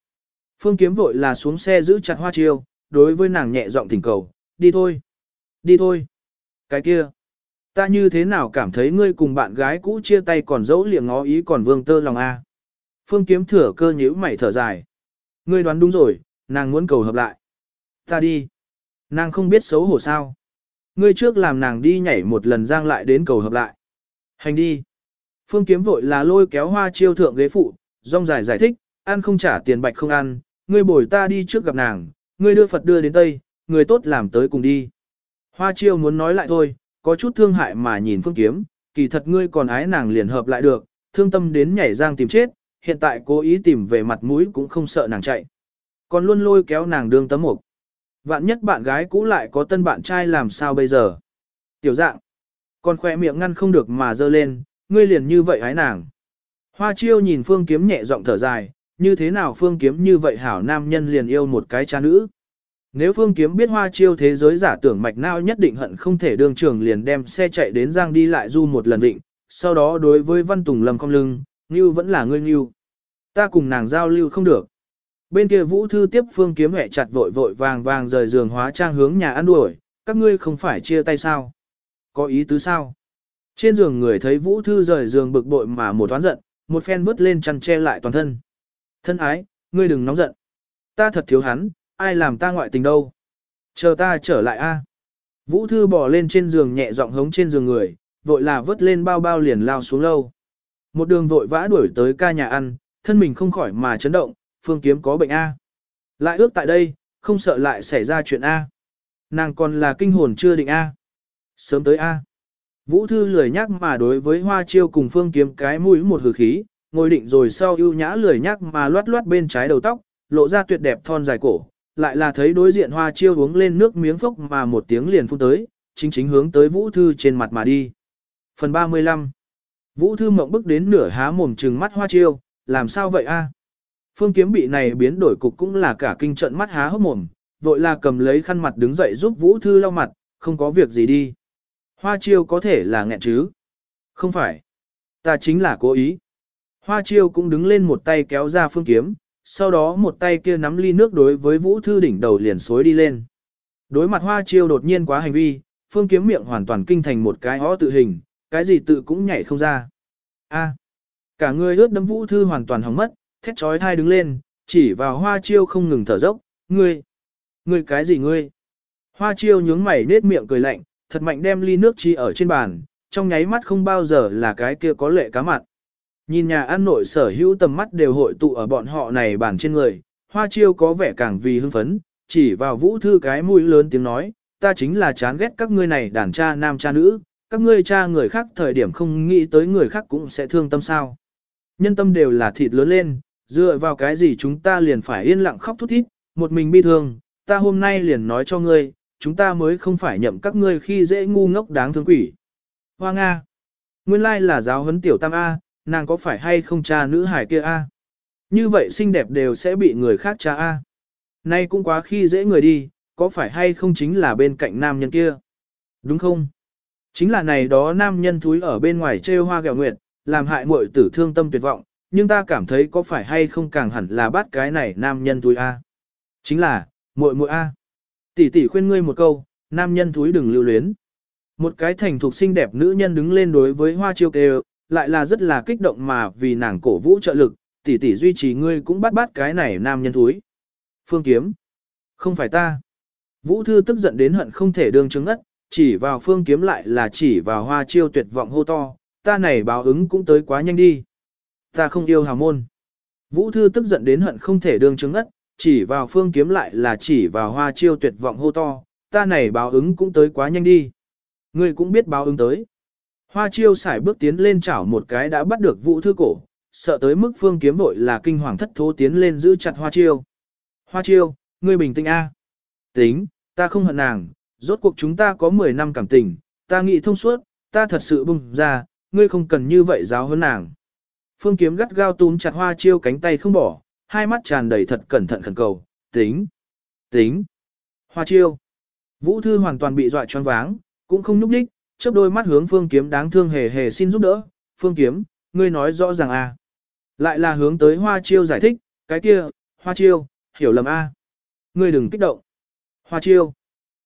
Phương Kiếm vội là xuống xe giữ chặt Hoa chiêu, đối với nàng nhẹ giọng thỉnh cầu, đi thôi. Đi thôi. Cái kia. Ta như thế nào cảm thấy ngươi cùng bạn gái cũ chia tay còn dẫu liệng ngó ý còn vương tơ lòng a. Phương kiếm thừa cơ nhíu mày thở dài. Ngươi đoán đúng rồi, nàng muốn cầu hợp lại. Ta đi. Nàng không biết xấu hổ sao. Ngươi trước làm nàng đi nhảy một lần giang lại đến cầu hợp lại. Hành đi. Phương kiếm vội là lôi kéo hoa chiêu thượng ghế phụ, rong dài giải thích, ăn không trả tiền bạch không ăn, ngươi bồi ta đi trước gặp nàng, ngươi đưa Phật đưa đến Tây, người tốt làm tới cùng đi. Hoa chiêu muốn nói lại thôi, có chút thương hại mà nhìn phương kiếm, kỳ thật ngươi còn ái nàng liền hợp lại được, thương tâm đến nhảy giang tìm chết, hiện tại cố ý tìm về mặt mũi cũng không sợ nàng chạy. Còn luôn lôi kéo nàng đương tấm mục. Vạn nhất bạn gái cũ lại có tân bạn trai làm sao bây giờ? Tiểu dạng. Còn khoe miệng ngăn không được mà dơ lên, ngươi liền như vậy ái nàng. Hoa chiêu nhìn phương kiếm nhẹ giọng thở dài, như thế nào phương kiếm như vậy hảo nam nhân liền yêu một cái cha nữ. Nếu Phương Kiếm biết hoa chiêu thế giới giả tưởng mạch não nhất định hận không thể đường trường liền đem xe chạy đến Giang đi lại du một lần định, sau đó đối với Văn Tùng lầm cong lưng, Ngưu vẫn là ngươi Ngưu. Ta cùng nàng giao lưu không được. Bên kia Vũ Thư tiếp Phương Kiếm hẹ chặt vội vội vàng vàng rời giường hóa trang hướng nhà ăn đuổi, các ngươi không phải chia tay sao? Có ý tứ sao? Trên giường người thấy Vũ Thư rời giường bực bội mà một toán giận, một phen vứt lên chăn che lại toàn thân. Thân ái, ngươi đừng nóng giận. Ta thật thiếu hắn, ai làm ta ngoại tình đâu. Chờ ta trở lại a. Vũ Thư bỏ lên trên giường nhẹ giọng hống trên giường người, vội là vứt lên bao bao liền lao xuống lâu. Một đường vội vã đuổi tới ca nhà ăn, thân mình không khỏi mà chấn động, phương kiếm có bệnh A. Lại ước tại đây, không sợ lại xảy ra chuyện A. Nàng còn là kinh hồn chưa định A. Sớm tới A. Vũ Thư lười nhắc mà đối với hoa chiêu cùng phương kiếm cái mũi một hử khí, ngồi định rồi sau ưu nhã lười nhắc mà loát loát bên trái đầu tóc, lộ ra tuyệt đẹp thon dài cổ, lại là thấy đối diện hoa chiêu uống lên nước miếng phốc mà một tiếng liền phun tới, chính chính hướng tới Vũ Thư trên mặt mà đi. Phần 35 Vũ Thư mộng bức đến nửa há mồm trừng mắt hoa chiêu, làm sao vậy a? Phương kiếm bị này biến đổi cục cũng là cả kinh trận mắt há hốc mồm, vội là cầm lấy khăn mặt đứng dậy giúp Vũ Thư lau mặt, không có việc gì đi. Hoa chiêu có thể là nghẹn chứ? Không phải. Ta chính là cố ý. Hoa chiêu cũng đứng lên một tay kéo ra phương kiếm, sau đó một tay kia nắm ly nước đối với Vũ Thư đỉnh đầu liền xối đi lên. Đối mặt hoa chiêu đột nhiên quá hành vi, phương kiếm miệng hoàn toàn kinh thành một cái ó tự hình, cái gì tự cũng nhảy không ra. A. cả người ướt đấm Vũ Thư hoàn toàn hỏng mất, thét trói thai đứng lên, chỉ vào hoa chiêu không ngừng thở dốc, ngươi, ngươi cái gì ngươi? Hoa chiêu nhướng mày nết miệng cười lạnh, thật mạnh đem ly nước chi ở trên bàn, trong nháy mắt không bao giờ là cái kia có lệ cá mặn. Nhìn nhà ăn nội sở hữu tầm mắt đều hội tụ ở bọn họ này bàn trên người, hoa chiêu có vẻ càng vì hưng phấn, chỉ vào vũ thư cái mũi lớn tiếng nói, ta chính là chán ghét các ngươi này đàn cha nam cha nữ, các ngươi cha người khác thời điểm không nghĩ tới người khác cũng sẽ thương tâm sao. Nhân tâm đều là thịt lớn lên, dựa vào cái gì chúng ta liền phải yên lặng khóc thút thít, một mình bi thương, ta hôm nay liền nói cho ngươi, chúng ta mới không phải nhậm các ngươi khi dễ ngu ngốc đáng thương quỷ. Hoa Nga. Nguyên lai là giáo huấn tiểu tam A, nàng có phải hay không cha nữ hải kia A. Như vậy xinh đẹp đều sẽ bị người khác cha A. Nay cũng quá khi dễ người đi, có phải hay không chính là bên cạnh nam nhân kia. Đúng không? Chính là này đó nam nhân thúi ở bên ngoài trêu hoa gẹo nguyệt, làm hại muội tử thương tâm tuyệt vọng, nhưng ta cảm thấy có phải hay không càng hẳn là bắt cái này nam nhân thúi A. Chính là, muội muội A. Tỷ tỷ khuyên ngươi một câu, nam nhân thúi đừng lưu luyến. Một cái thành thục xinh đẹp nữ nhân đứng lên đối với hoa chiêu kêu, lại là rất là kích động mà vì nàng cổ vũ trợ lực, tỷ tỷ duy trì ngươi cũng bắt bắt cái này nam nhân thúi. Phương kiếm. Không phải ta. Vũ thư tức giận đến hận không thể đương chứng ất, chỉ vào phương kiếm lại là chỉ vào hoa chiêu tuyệt vọng hô to, ta này báo ứng cũng tới quá nhanh đi. Ta không yêu hào môn. Vũ thư tức giận đến hận không thể đương chứng ất, chỉ vào phương kiếm lại là chỉ vào hoa chiêu tuyệt vọng hô to, ta này báo ứng cũng tới quá nhanh đi. Ngươi cũng biết báo ứng tới. Hoa chiêu xài bước tiến lên chảo một cái đã bắt được vũ thư cổ, sợ tới mức phương kiếm vội là kinh hoàng thất thố tiến lên giữ chặt hoa chiêu. Hoa chiêu, ngươi bình tĩnh a. Tính, ta không hận nàng, rốt cuộc chúng ta có 10 năm cảm tình, ta nghĩ thông suốt, ta thật sự bùng ra, ngươi không cần như vậy giáo hơn nàng. Phương kiếm gắt gao túm chặt hoa chiêu cánh tay không bỏ, hai mắt tràn đầy thật cẩn thận khẩn cầu, tính, tính, hoa chiêu. Vũ thư hoàn toàn bị dọa choáng váng, cũng không nhúc đích, chớp đôi mắt hướng phương kiếm đáng thương hề hề xin giúp đỡ, phương kiếm, ngươi nói rõ ràng a. Lại là hướng tới hoa chiêu giải thích, cái kia, hoa chiêu, hiểu lầm a. Ngươi đừng kích động. Hoa chiêu.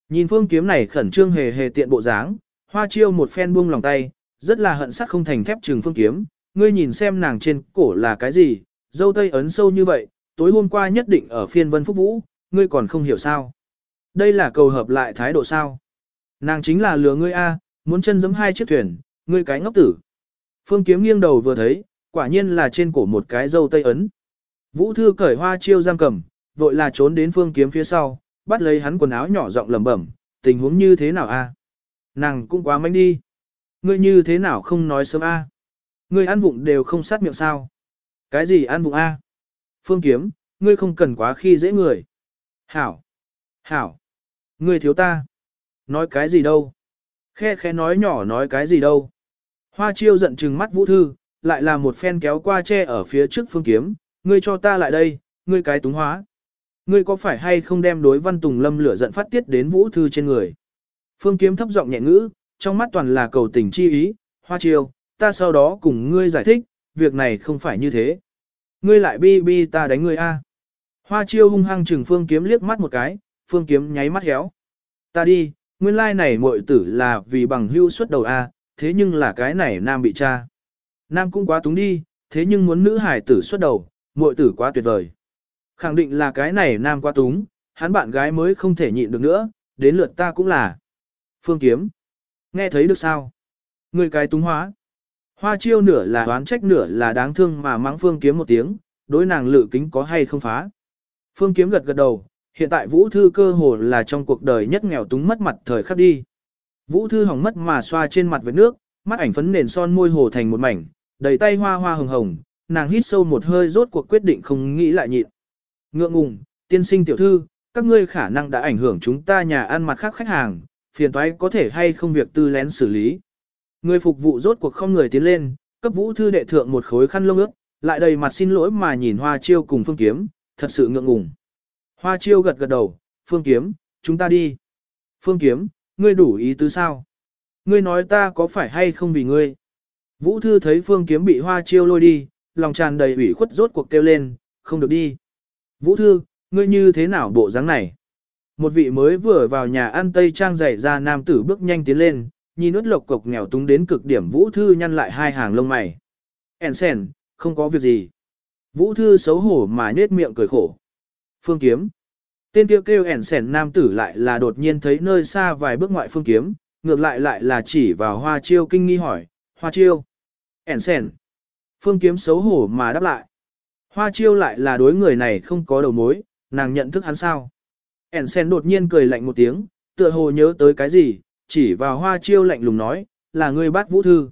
Nhìn phương kiếm này khẩn trương hề hề tiện bộ dáng, hoa chiêu một phen buông lòng tay, rất là hận sắt không thành thép trừng phương kiếm, ngươi nhìn xem nàng trên cổ là cái gì, dâu tây ấn sâu như vậy, tối hôm qua nhất định ở phiên vân phúc vũ, ngươi còn không hiểu sao. Đây là cầu hợp lại thái độ sao. Nàng chính là lừa ngươi A, muốn chân giẫm hai chiếc thuyền, ngươi cái ngốc tử. Phương kiếm nghiêng đầu vừa thấy, quả nhiên là trên cổ một cái dâu tây ấn. Vũ thư cởi hoa chiêu giam cầm, vội là trốn đến phương kiếm phía sau, bắt lấy hắn quần áo nhỏ giọng lẩm bẩm, tình huống như thế nào a? Nàng cũng quá manh đi. Ngươi như thế nào không nói sớm a? Ngươi ăn vụng đều không sát miệng sao? Cái gì ăn vụng a? Phương kiếm, ngươi không cần quá khi dễ người. Hảo! Hảo! Ngươi thiếu ta! Nói cái gì đâu? Khe khẽ nói nhỏ nói cái gì đâu? Hoa chiêu giận trừng mắt vũ thư, lại là một phen kéo qua che ở phía trước phương kiếm, ngươi cho ta lại đây, ngươi cái túng hóa. Ngươi có phải hay không đem đối văn tùng lâm lửa giận phát tiết đến vũ thư trên người? Phương kiếm thấp giọng nhẹ ngữ, trong mắt toàn là cầu tình chi ý, hoa chiêu, ta sau đó cùng ngươi giải thích, việc này không phải như thế. Ngươi lại bi bi ta đánh ngươi a. Hoa chiêu hung hăng chừng phương kiếm liếc mắt một cái, phương kiếm nháy mắt héo. Ta đi, nguyên lai like này muội tử là vì bằng hưu xuất đầu a, thế nhưng là cái này nam bị cha. Nam cũng quá túng đi, thế nhưng muốn nữ hải tử xuất đầu, muội tử quá tuyệt vời. Khẳng định là cái này nam quá túng, hắn bạn gái mới không thể nhịn được nữa, đến lượt ta cũng là. Phương kiếm. Nghe thấy được sao? Người cái túng hóa. Hoa chiêu nửa là đoán trách nửa là đáng thương mà mắng phương kiếm một tiếng, đối nàng lự kính có hay không phá. Phương kiếm gật gật đầu, hiện tại Vũ Thư cơ hồ là trong cuộc đời nhất nghèo túng mất mặt thời khắc đi. Vũ Thư hỏng mất mà xoa trên mặt với nước, mắt ảnh phấn nền son môi hồ thành một mảnh, đầy tay hoa hoa hồng hồng, nàng hít sâu một hơi rốt cuộc quyết định không nghĩ lại nhịn. Ngượng ngùng, tiên sinh tiểu thư, các ngươi khả năng đã ảnh hưởng chúng ta nhà ăn mặt khác khách hàng, phiền toái có thể hay không việc tư lén xử lý. Người phục vụ rốt cuộc không người tiến lên, cấp vũ thư đệ thượng một khối khăn lông ước lại đầy mặt xin lỗi mà nhìn hoa chiêu cùng phương kiếm, thật sự ngượng ngùng. Hoa chiêu gật gật đầu, phương kiếm, chúng ta đi. Phương kiếm, ngươi đủ ý tứ sao? Ngươi nói ta có phải hay không vì ngươi? Vũ thư thấy phương kiếm bị hoa chiêu lôi đi, lòng tràn đầy ủy khuất rốt cuộc kêu lên, không được đi. Vũ thư, ngươi như thế nào bộ dáng này? Một vị mới vừa vào nhà ăn tây trang dày ra nam tử bước nhanh tiến lên, nhìn ướt lộc cục nghèo túng đến cực điểm Vũ Thư nhăn lại hai hàng lông mày. Ensen, không có việc gì. Vũ Thư xấu hổ mà nết miệng cười khổ. Phương kiếm. Tên kia kêu ẻn sẻn nam tử lại là đột nhiên thấy nơi xa vài bước ngoại phương kiếm, ngược lại lại là chỉ vào hoa chiêu kinh nghi hỏi, hoa chiêu. ẻn sẻn. Phương kiếm xấu hổ mà đáp lại. Hoa chiêu lại là đối người này không có đầu mối, nàng nhận thức hắn sao. ẻn sẻn đột nhiên cười lạnh một tiếng, tựa hồ nhớ tới cái gì, chỉ vào hoa chiêu lạnh lùng nói, là ngươi bắt vũ thư.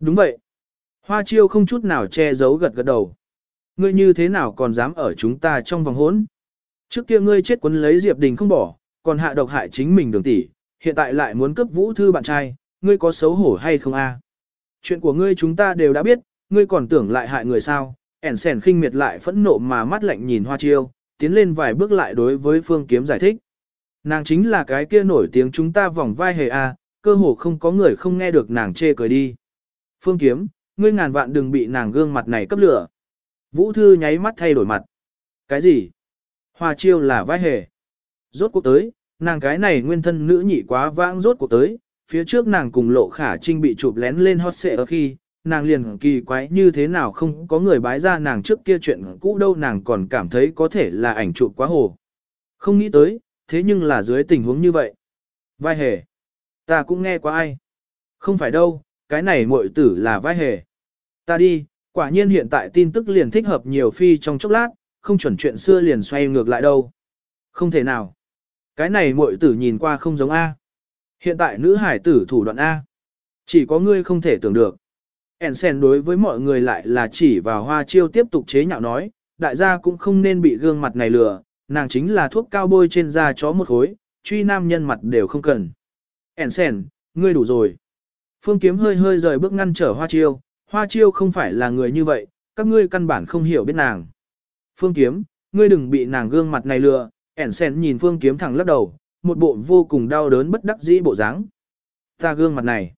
Đúng vậy. Hoa chiêu không chút nào che giấu gật gật đầu. Ngươi như thế nào còn dám ở chúng ta trong vòng hỗn? Trước kia ngươi chết quấn lấy Diệp Đình không bỏ, còn hạ độc hại chính mình đường tỷ, hiện tại lại muốn cướp vũ thư bạn trai, ngươi có xấu hổ hay không a? Chuyện của ngươi chúng ta đều đã biết, ngươi còn tưởng lại hại người sao? ẻn sèn khinh miệt lại phẫn nộ mà mắt lạnh nhìn hoa chiêu, tiến lên vài bước lại đối với phương kiếm giải thích. Nàng chính là cái kia nổi tiếng chúng ta vòng vai hề a, cơ hồ không có người không nghe được nàng chê cười đi. Phương kiếm, ngươi ngàn vạn đừng bị nàng gương mặt này cấp lửa. Vũ Thư nháy mắt thay đổi mặt. Cái gì? Hoa chiêu là vai hề. Rốt cuộc tới, nàng cái này nguyên thân nữ nhị quá vãng rốt cuộc tới, phía trước nàng cùng lộ khả trinh bị chụp lén lên hot xệ ở khi, nàng liền kỳ quái như thế nào không có người bái ra nàng trước kia chuyện cũ đâu nàng còn cảm thấy có thể là ảnh chụp quá hồ. Không nghĩ tới, thế nhưng là dưới tình huống như vậy. Vai hề. Ta cũng nghe qua ai. Không phải đâu, cái này muội tử là vai hề. Ta đi, quả nhiên hiện tại tin tức liền thích hợp nhiều phi trong chốc lát, không chuẩn chuyện xưa liền xoay ngược lại đâu. Không thể nào. Cái này muội tử nhìn qua không giống A. Hiện tại nữ hải tử thủ đoạn A. Chỉ có ngươi không thể tưởng được. Ensen đối với mọi người lại là chỉ vào hoa chiêu tiếp tục chế nhạo nói, đại gia cũng không nên bị gương mặt này lừa, nàng chính là thuốc cao bôi trên da chó một khối, truy nam nhân mặt đều không cần. Ensen, ngươi đủ rồi. Phương Kiếm hơi hơi rời bước ngăn trở Hoa Chiêu, Hoa Chiêu không phải là người như vậy, các ngươi căn bản không hiểu biết nàng. Phương Kiếm, ngươi đừng bị nàng gương mặt này lừa, Ensen nhìn Phương Kiếm thẳng lắc đầu, một bộ vô cùng đau đớn bất đắc dĩ bộ dáng. Ta gương mặt này.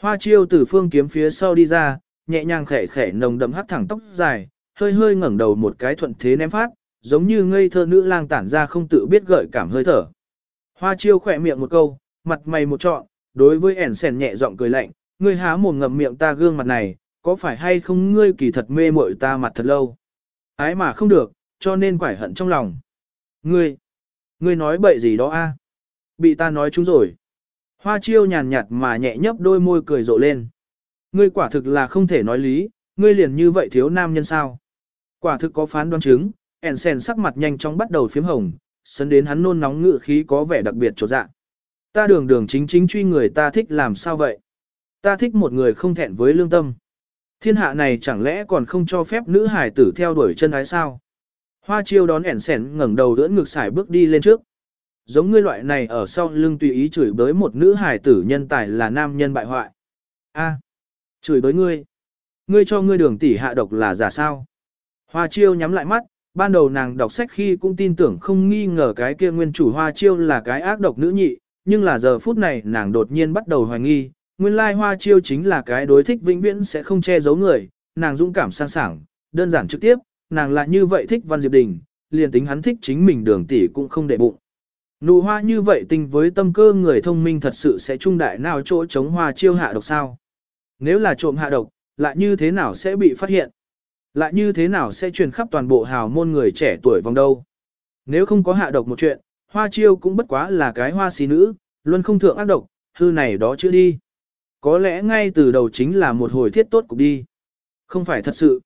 Hoa Chiêu từ Phương Kiếm phía sau đi ra, nhẹ nhàng khẽ khẽ nồng đậm hắt thẳng tóc dài, hơi hơi ngẩng đầu một cái thuận thế ném phát, giống như ngây thơ nữ lang tản ra không tự biết gợi cảm hơi thở. Hoa chiêu khỏe miệng một câu, mặt mày một trọn, đối với ẻn sèn nhẹ giọng cười lạnh, ngươi há mồm ngậm miệng ta gương mặt này, có phải hay không ngươi kỳ thật mê mội ta mặt thật lâu. Ái mà không được, cho nên quải hận trong lòng. Ngươi, ngươi nói bậy gì đó a? À? Bị ta nói chúng rồi. Hoa chiêu nhàn nhạt mà nhẹ nhấp đôi môi cười rộ lên. Ngươi quả thực là không thể nói lý, ngươi liền như vậy thiếu nam nhân sao. Quả thực có phán đoán chứng, ẻn sèn sắc mặt nhanh chóng bắt đầu phiếm hồng, sấn đến hắn nôn nóng ngự khí có vẻ đặc biệt trột dạ. Ta đường đường chính chính truy người ta thích làm sao vậy? Ta thích một người không thẹn với lương tâm. Thiên hạ này chẳng lẽ còn không cho phép nữ hải tử theo đuổi chân ái sao? Hoa chiêu đón Ensen ngẩng đầu đỡ ngực xài bước đi lên trước. Giống ngươi loại này ở sau lưng tùy ý chửi bới một nữ hải tử nhân tài là nam nhân bại hoại. A, chửi bới ngươi. Ngươi cho ngươi đường tỷ hạ độc là giả sao? Hoa chiêu nhắm lại mắt, ban đầu nàng đọc sách khi cũng tin tưởng không nghi ngờ cái kia nguyên chủ hoa chiêu là cái ác độc nữ nhị, nhưng là giờ phút này nàng đột nhiên bắt đầu hoài nghi, nguyên lai hoa chiêu chính là cái đối thích vĩnh viễn sẽ không che giấu người, nàng dũng cảm sang sảng, đơn giản trực tiếp, nàng lại như vậy thích Văn Diệp Đình, liền tính hắn thích chính mình đường tỷ cũng không để bụng. Nụ hoa như vậy tình với tâm cơ người thông minh thật sự sẽ trung đại nào chỗ chống hoa chiêu hạ độc sao? Nếu là trộm hạ độc, lại như thế nào sẽ bị phát hiện? Lại như thế nào sẽ truyền khắp toàn bộ hào môn người trẻ tuổi vòng đâu? Nếu không có hạ độc một chuyện, hoa chiêu cũng bất quá là cái hoa xí nữ, luôn không thượng ác độc, hư này đó chưa đi. Có lẽ ngay từ đầu chính là một hồi thiết tốt cục đi. Không phải thật sự.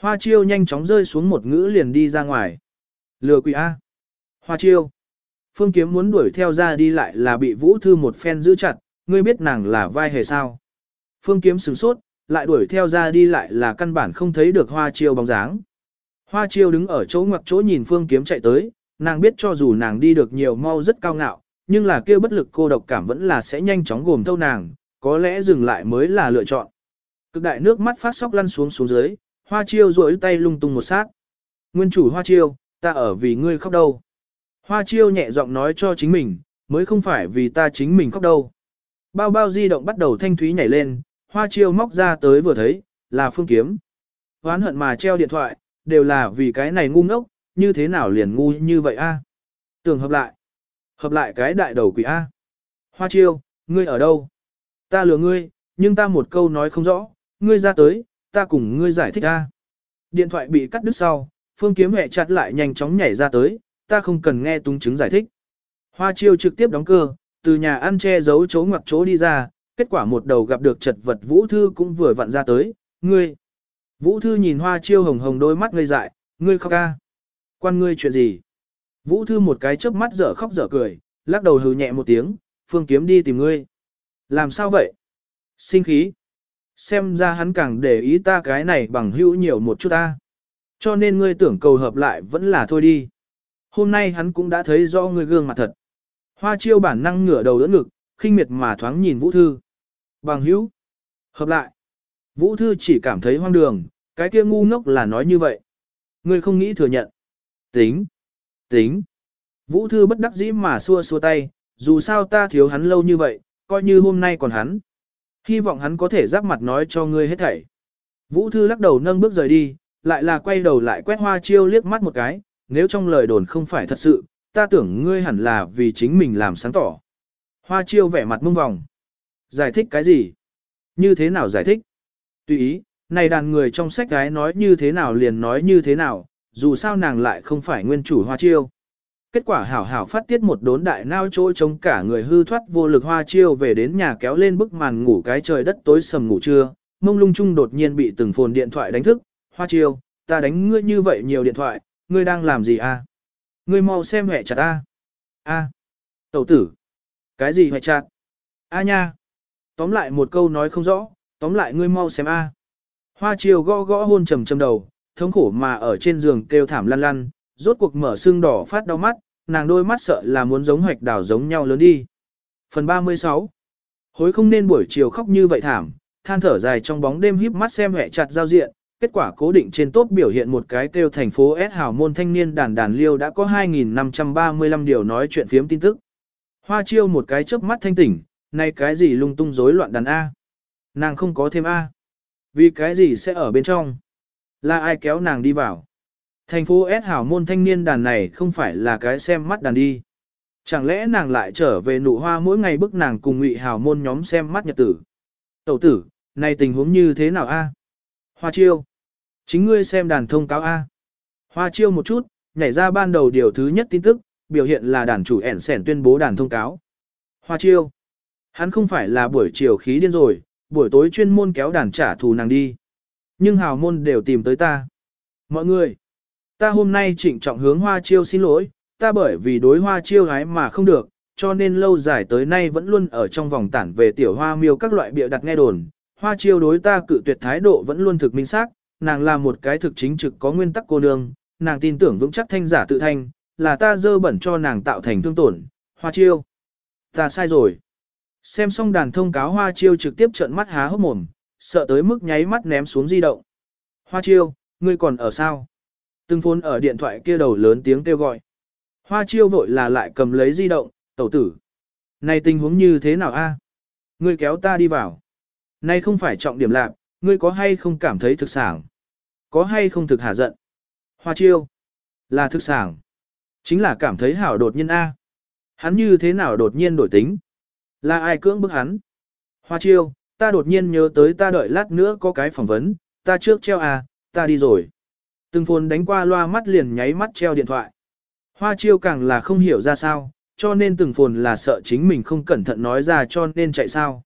Hoa chiêu nhanh chóng rơi xuống một ngữ liền đi ra ngoài. Lừa quỷ A. Hoa chiêu. Phương kiếm muốn đuổi theo ra đi lại là bị vũ thư một phen giữ chặt, ngươi biết nàng là vai hề sao. Phương kiếm sửng sốt, lại đuổi theo ra đi lại là căn bản không thấy được hoa chiêu bóng dáng. Hoa chiêu đứng ở chỗ ngoặc chỗ nhìn phương kiếm chạy tới, nàng biết cho dù nàng đi được nhiều mau rất cao ngạo, nhưng là kia bất lực cô độc cảm vẫn là sẽ nhanh chóng gồm thâu nàng, có lẽ dừng lại mới là lựa chọn. Cực đại nước mắt phát sóc lăn xuống xuống dưới, hoa chiêu rỗi tay lung tung một sát. Nguyên chủ hoa chiêu, ta ở vì ngươi khóc đâu. Hoa chiêu nhẹ giọng nói cho chính mình, mới không phải vì ta chính mình khóc đâu. Bao bao di động bắt đầu thanh thúy nhảy lên, hoa chiêu móc ra tới vừa thấy, là phương kiếm. Hoán hận mà treo điện thoại, đều là vì cái này ngu ngốc, như thế nào liền ngu như vậy a? Tưởng hợp lại. Hợp lại cái đại đầu quỷ A. Hoa chiêu, ngươi ở đâu? Ta lừa ngươi, nhưng ta một câu nói không rõ, ngươi ra tới, ta cùng ngươi giải thích ta. Điện thoại bị cắt đứt sau, phương kiếm hẹ chặt lại nhanh chóng nhảy ra tới, ta không cần nghe tung chứng giải thích. Hoa chiêu trực tiếp đóng cơ, từ nhà ăn che giấu chỗ ngoặc chỗ đi ra, kết quả một đầu gặp được chật vật Vũ Thư cũng vừa vặn ra tới, ngươi. Vũ Thư nhìn hoa chiêu hồng hồng đôi mắt ngây dại, ngươi khóc ca. Quan ngươi chuyện gì? Vũ Thư một cái chớp mắt dở khóc dở cười, lắc đầu hừ nhẹ một tiếng, phương kiếm đi tìm ngươi. Làm sao vậy? Sinh khí. Xem ra hắn càng để ý ta cái này bằng hữu nhiều một chút ta. Cho nên ngươi tưởng cầu hợp lại vẫn là thôi đi. Hôm nay hắn cũng đã thấy rõ ngươi gương mặt thật. Hoa chiêu bản năng ngửa đầu đỡ ngực, khinh miệt mà thoáng nhìn Vũ Thư. Bằng hữu. Hợp lại. Vũ Thư chỉ cảm thấy hoang đường, cái kia ngu ngốc là nói như vậy. Ngươi không nghĩ thừa nhận. Tính. Tính. Vũ Thư bất đắc dĩ mà xua xua tay, dù sao ta thiếu hắn lâu như vậy, coi như hôm nay còn hắn. Hy vọng hắn có thể giáp mặt nói cho ngươi hết thảy. Vũ Thư lắc đầu nâng bước rời đi, lại là quay đầu lại quét hoa chiêu liếc mắt một cái, nếu trong lời đồn không phải thật sự, ta tưởng ngươi hẳn là vì chính mình làm sáng tỏ. Hoa chiêu vẻ mặt mông vòng. Giải thích cái gì? Như thế nào giải thích? Tùy ý, này đàn người trong sách gái nói như thế nào liền nói như thế nào, dù sao nàng lại không phải nguyên chủ hoa chiêu. Kết quả hảo hảo phát tiết một đốn đại nao trôi chống cả người hư thoát vô lực hoa chiêu về đến nhà kéo lên bức màn ngủ cái trời đất tối sầm ngủ trưa, mông lung chung đột nhiên bị từng phồn điện thoại đánh thức, hoa chiêu, ta đánh ngươi như vậy nhiều điện thoại, ngươi đang làm gì a? Ngươi mau xem hẹ chặt a. A. Tẩu tử. Cái gì hẹ chặt? A nha. Tóm lại một câu nói không rõ, tóm lại ngươi mau xem a. Hoa chiêu gõ gõ hôn trầm trầm đầu, thống khổ mà ở trên giường kêu thảm lăn lăn, rốt cuộc mở xương đỏ phát đau mắt, nàng đôi mắt sợ là muốn giống hoạch đảo giống nhau lớn đi. Phần 36 Hối không nên buổi chiều khóc như vậy thảm, than thở dài trong bóng đêm híp mắt xem hẹ chặt giao diện, kết quả cố định trên tốt biểu hiện một cái kêu thành phố S hào môn thanh niên đàn đàn liêu đã có 2.535 điều nói chuyện phiếm tin tức. Hoa chiêu một cái chớp mắt thanh tỉnh, nay cái gì lung tung rối loạn đàn A. Nàng không có thêm A. Vì cái gì sẽ ở bên trong? Là ai kéo nàng đi vào? Thành phố S hảo môn thanh niên đàn này không phải là cái xem mắt đàn đi. Chẳng lẽ nàng lại trở về nụ hoa mỗi ngày bức nàng cùng ngụy hảo môn nhóm xem mắt nhật tử. Tẩu tử, này tình huống như thế nào a? Hoa chiêu. Chính ngươi xem đàn thông cáo a. Hoa chiêu một chút, nhảy ra ban đầu điều thứ nhất tin tức, biểu hiện là đàn chủ ẻn sẻn tuyên bố đàn thông cáo. Hoa chiêu. Hắn không phải là buổi chiều khí điên rồi, buổi tối chuyên môn kéo đàn trả thù nàng đi. Nhưng hào môn đều tìm tới ta. Mọi người, ta hôm nay trịnh trọng hướng hoa chiêu xin lỗi, ta bởi vì đối hoa chiêu gái mà không được, cho nên lâu dài tới nay vẫn luôn ở trong vòng tản về tiểu hoa miêu các loại bịa đặt nghe đồn. Hoa chiêu đối ta cự tuyệt thái độ vẫn luôn thực minh xác, nàng là một cái thực chính trực có nguyên tắc cô nương, nàng tin tưởng vững chắc thanh giả tự thanh, là ta dơ bẩn cho nàng tạo thành thương tổn. Hoa chiêu, ta sai rồi. Xem xong đàn thông cáo hoa chiêu trực tiếp trợn mắt há hốc mồm, sợ tới mức nháy mắt ném xuống di động. Hoa chiêu, ngươi còn ở sao? Từng phôn ở điện thoại kia đầu lớn tiếng kêu gọi. Hoa chiêu vội là lại cầm lấy di động, tẩu tử. Này tình huống như thế nào a? Ngươi kéo ta đi vào. Này không phải trọng điểm lạc, ngươi có hay không cảm thấy thực sản? Có hay không thực hả giận? Hoa chiêu. Là thực sản. Chính là cảm thấy hảo đột nhiên a. Hắn như thế nào đột nhiên đổi tính? Là ai cưỡng bức hắn? Hoa chiêu, ta đột nhiên nhớ tới ta đợi lát nữa có cái phỏng vấn, ta trước treo à, ta đi rồi. Từng phồn đánh qua loa mắt liền nháy mắt treo điện thoại. Hoa chiêu càng là không hiểu ra sao, cho nên từng phồn là sợ chính mình không cẩn thận nói ra cho nên chạy sao.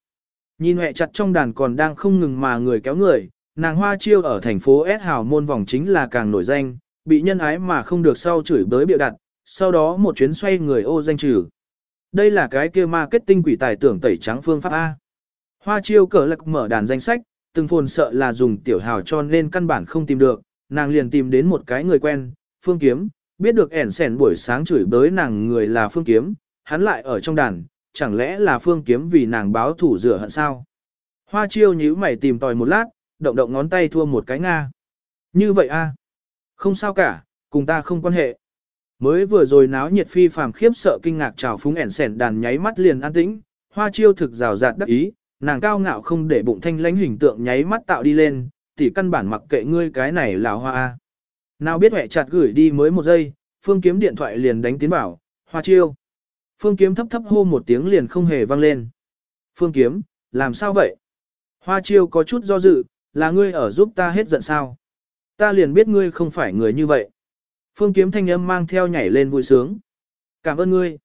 Nhìn hẹ chặt trong đàn còn đang không ngừng mà người kéo người, nàng hoa chiêu ở thành phố S hào môn vòng chính là càng nổi danh, bị nhân ái mà không được sau chửi bới bịa đặt, sau đó một chuyến xoay người ô danh trừ. Đây là cái kia marketing quỷ tài tưởng tẩy trắng phương pháp A. Hoa chiêu cờ lạc mở đàn danh sách, từng phồn sợ là dùng tiểu hào cho nên căn bản không tìm được, nàng liền tìm đến một cái người quen, Phương Kiếm, biết được ẻn sẻn buổi sáng chửi bới nàng người là Phương Kiếm, hắn lại ở trong đàn, chẳng lẽ là Phương Kiếm vì nàng báo thủ rửa hận sao? Hoa chiêu nhíu mày tìm tòi một lát, động động ngón tay thua một cái Nga. Như vậy a Không sao cả, cùng ta không quan hệ. Mới vừa rồi náo nhiệt phi phàm khiếp sợ kinh ngạc trào phúng ẻn sẻn đàn nháy mắt liền an tĩnh, hoa chiêu thực rào rạt đắc ý, nàng cao ngạo không để bụng thanh lãnh hình tượng nháy mắt tạo đi lên, tỷ căn bản mặc kệ ngươi cái này là hoa a. Nào biết hẹ chặt gửi đi mới một giây, phương kiếm điện thoại liền đánh tiến bảo, hoa chiêu. Phương kiếm thấp thấp hô một tiếng liền không hề vang lên. Phương kiếm, làm sao vậy? Hoa chiêu có chút do dự, là ngươi ở giúp ta hết giận sao? Ta liền biết ngươi không phải người như vậy. Phương kiếm thanh âm mang theo nhảy lên vui sướng. Cảm ơn ngươi.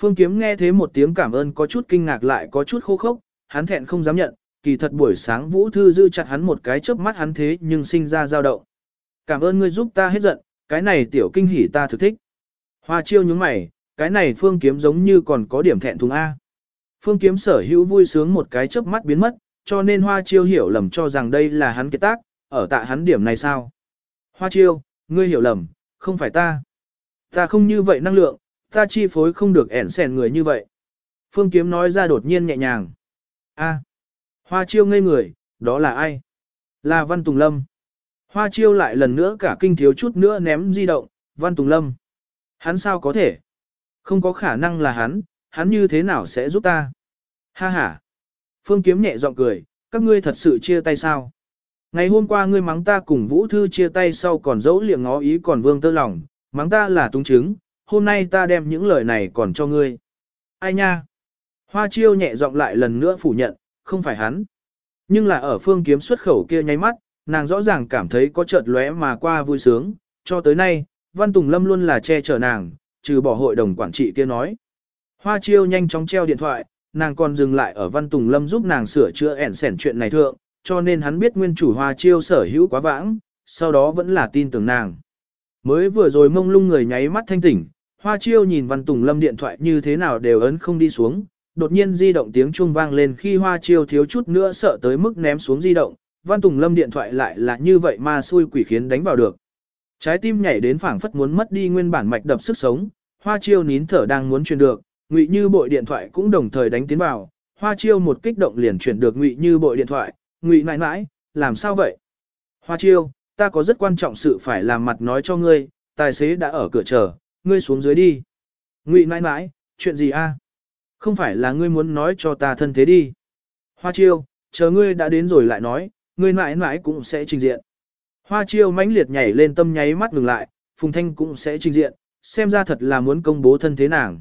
Phương kiếm nghe thế một tiếng cảm ơn có chút kinh ngạc lại có chút khô khốc, hắn thẹn không dám nhận, kỳ thật buổi sáng Vũ Thư dư chặt hắn một cái chớp mắt hắn thế nhưng sinh ra dao động. Cảm ơn ngươi giúp ta hết giận, cái này tiểu kinh hỉ ta thực thích. Hoa chiêu nhướng mày, cái này phương kiếm giống như còn có điểm thẹn thùng A. Phương kiếm sở hữu vui sướng một cái chớp mắt biến mất, cho nên hoa chiêu hiểu lầm cho rằng đây là hắn kết tác, ở tại hắn điểm này sao. Hoa chiêu, ngươi hiểu lầm, không phải ta. Ta không như vậy năng lượng, ta chi phối không được ẻn xèn người như vậy. Phương kiếm nói ra đột nhiên nhẹ nhàng. A. Hoa chiêu ngây người, đó là ai? Là Văn Tùng Lâm. Hoa chiêu lại lần nữa cả kinh thiếu chút nữa ném di động, Văn Tùng Lâm. Hắn sao có thể? Không có khả năng là hắn, hắn như thế nào sẽ giúp ta? Ha ha. Phương Kiếm nhẹ giọng cười, các ngươi thật sự chia tay sao? Ngày hôm qua ngươi mắng ta cùng Vũ Thư chia tay sau còn dẫu liệng ngó ý còn vương tơ lòng, mắng ta là tung chứng, hôm nay ta đem những lời này còn cho ngươi. Ai nha? Hoa chiêu nhẹ giọng lại lần nữa phủ nhận, không phải hắn. Nhưng là ở phương kiếm xuất khẩu kia nháy mắt, nàng rõ ràng cảm thấy có chợt lóe mà qua vui sướng, cho tới nay, Văn Tùng Lâm luôn là che chở nàng, trừ bỏ hội đồng quản trị kia nói. Hoa chiêu nhanh chóng treo điện thoại, nàng còn dừng lại ở Văn Tùng Lâm giúp nàng sửa chữa ẻn sẻn chuyện này thượng, cho nên hắn biết nguyên chủ hoa chiêu sở hữu quá vãng, sau đó vẫn là tin tưởng nàng. Mới vừa rồi mông lung người nháy mắt thanh tỉnh, hoa chiêu nhìn Văn Tùng Lâm điện thoại như thế nào đều ấn không đi xuống, đột nhiên di động tiếng chuông vang lên khi hoa chiêu thiếu chút nữa sợ tới mức ném xuống di động, Văn Tùng Lâm điện thoại lại là như vậy mà xui quỷ khiến đánh vào được. Trái tim nhảy đến phảng phất muốn mất đi nguyên bản mạch đập sức sống, hoa chiêu nín thở đang muốn truyền được, ngụy như bội điện thoại cũng đồng thời đánh tiến vào, hoa chiêu một kích động liền chuyển được ngụy như bội điện thoại, ngụy mãi mãi, làm sao vậy? Hoa chiêu, ta có rất quan trọng sự phải làm mặt nói cho ngươi, tài xế đã ở cửa chờ, ngươi xuống dưới đi. Ngụy mãi mãi, chuyện gì a? Không phải là ngươi muốn nói cho ta thân thế đi. Hoa chiêu, chờ ngươi đã đến rồi lại nói, ngươi mãi mãi cũng sẽ trình diện. Hoa chiêu mãnh liệt nhảy lên tâm nháy mắt ngừng lại, Phùng Thanh cũng sẽ trình diện, xem ra thật là muốn công bố thân thế nàng.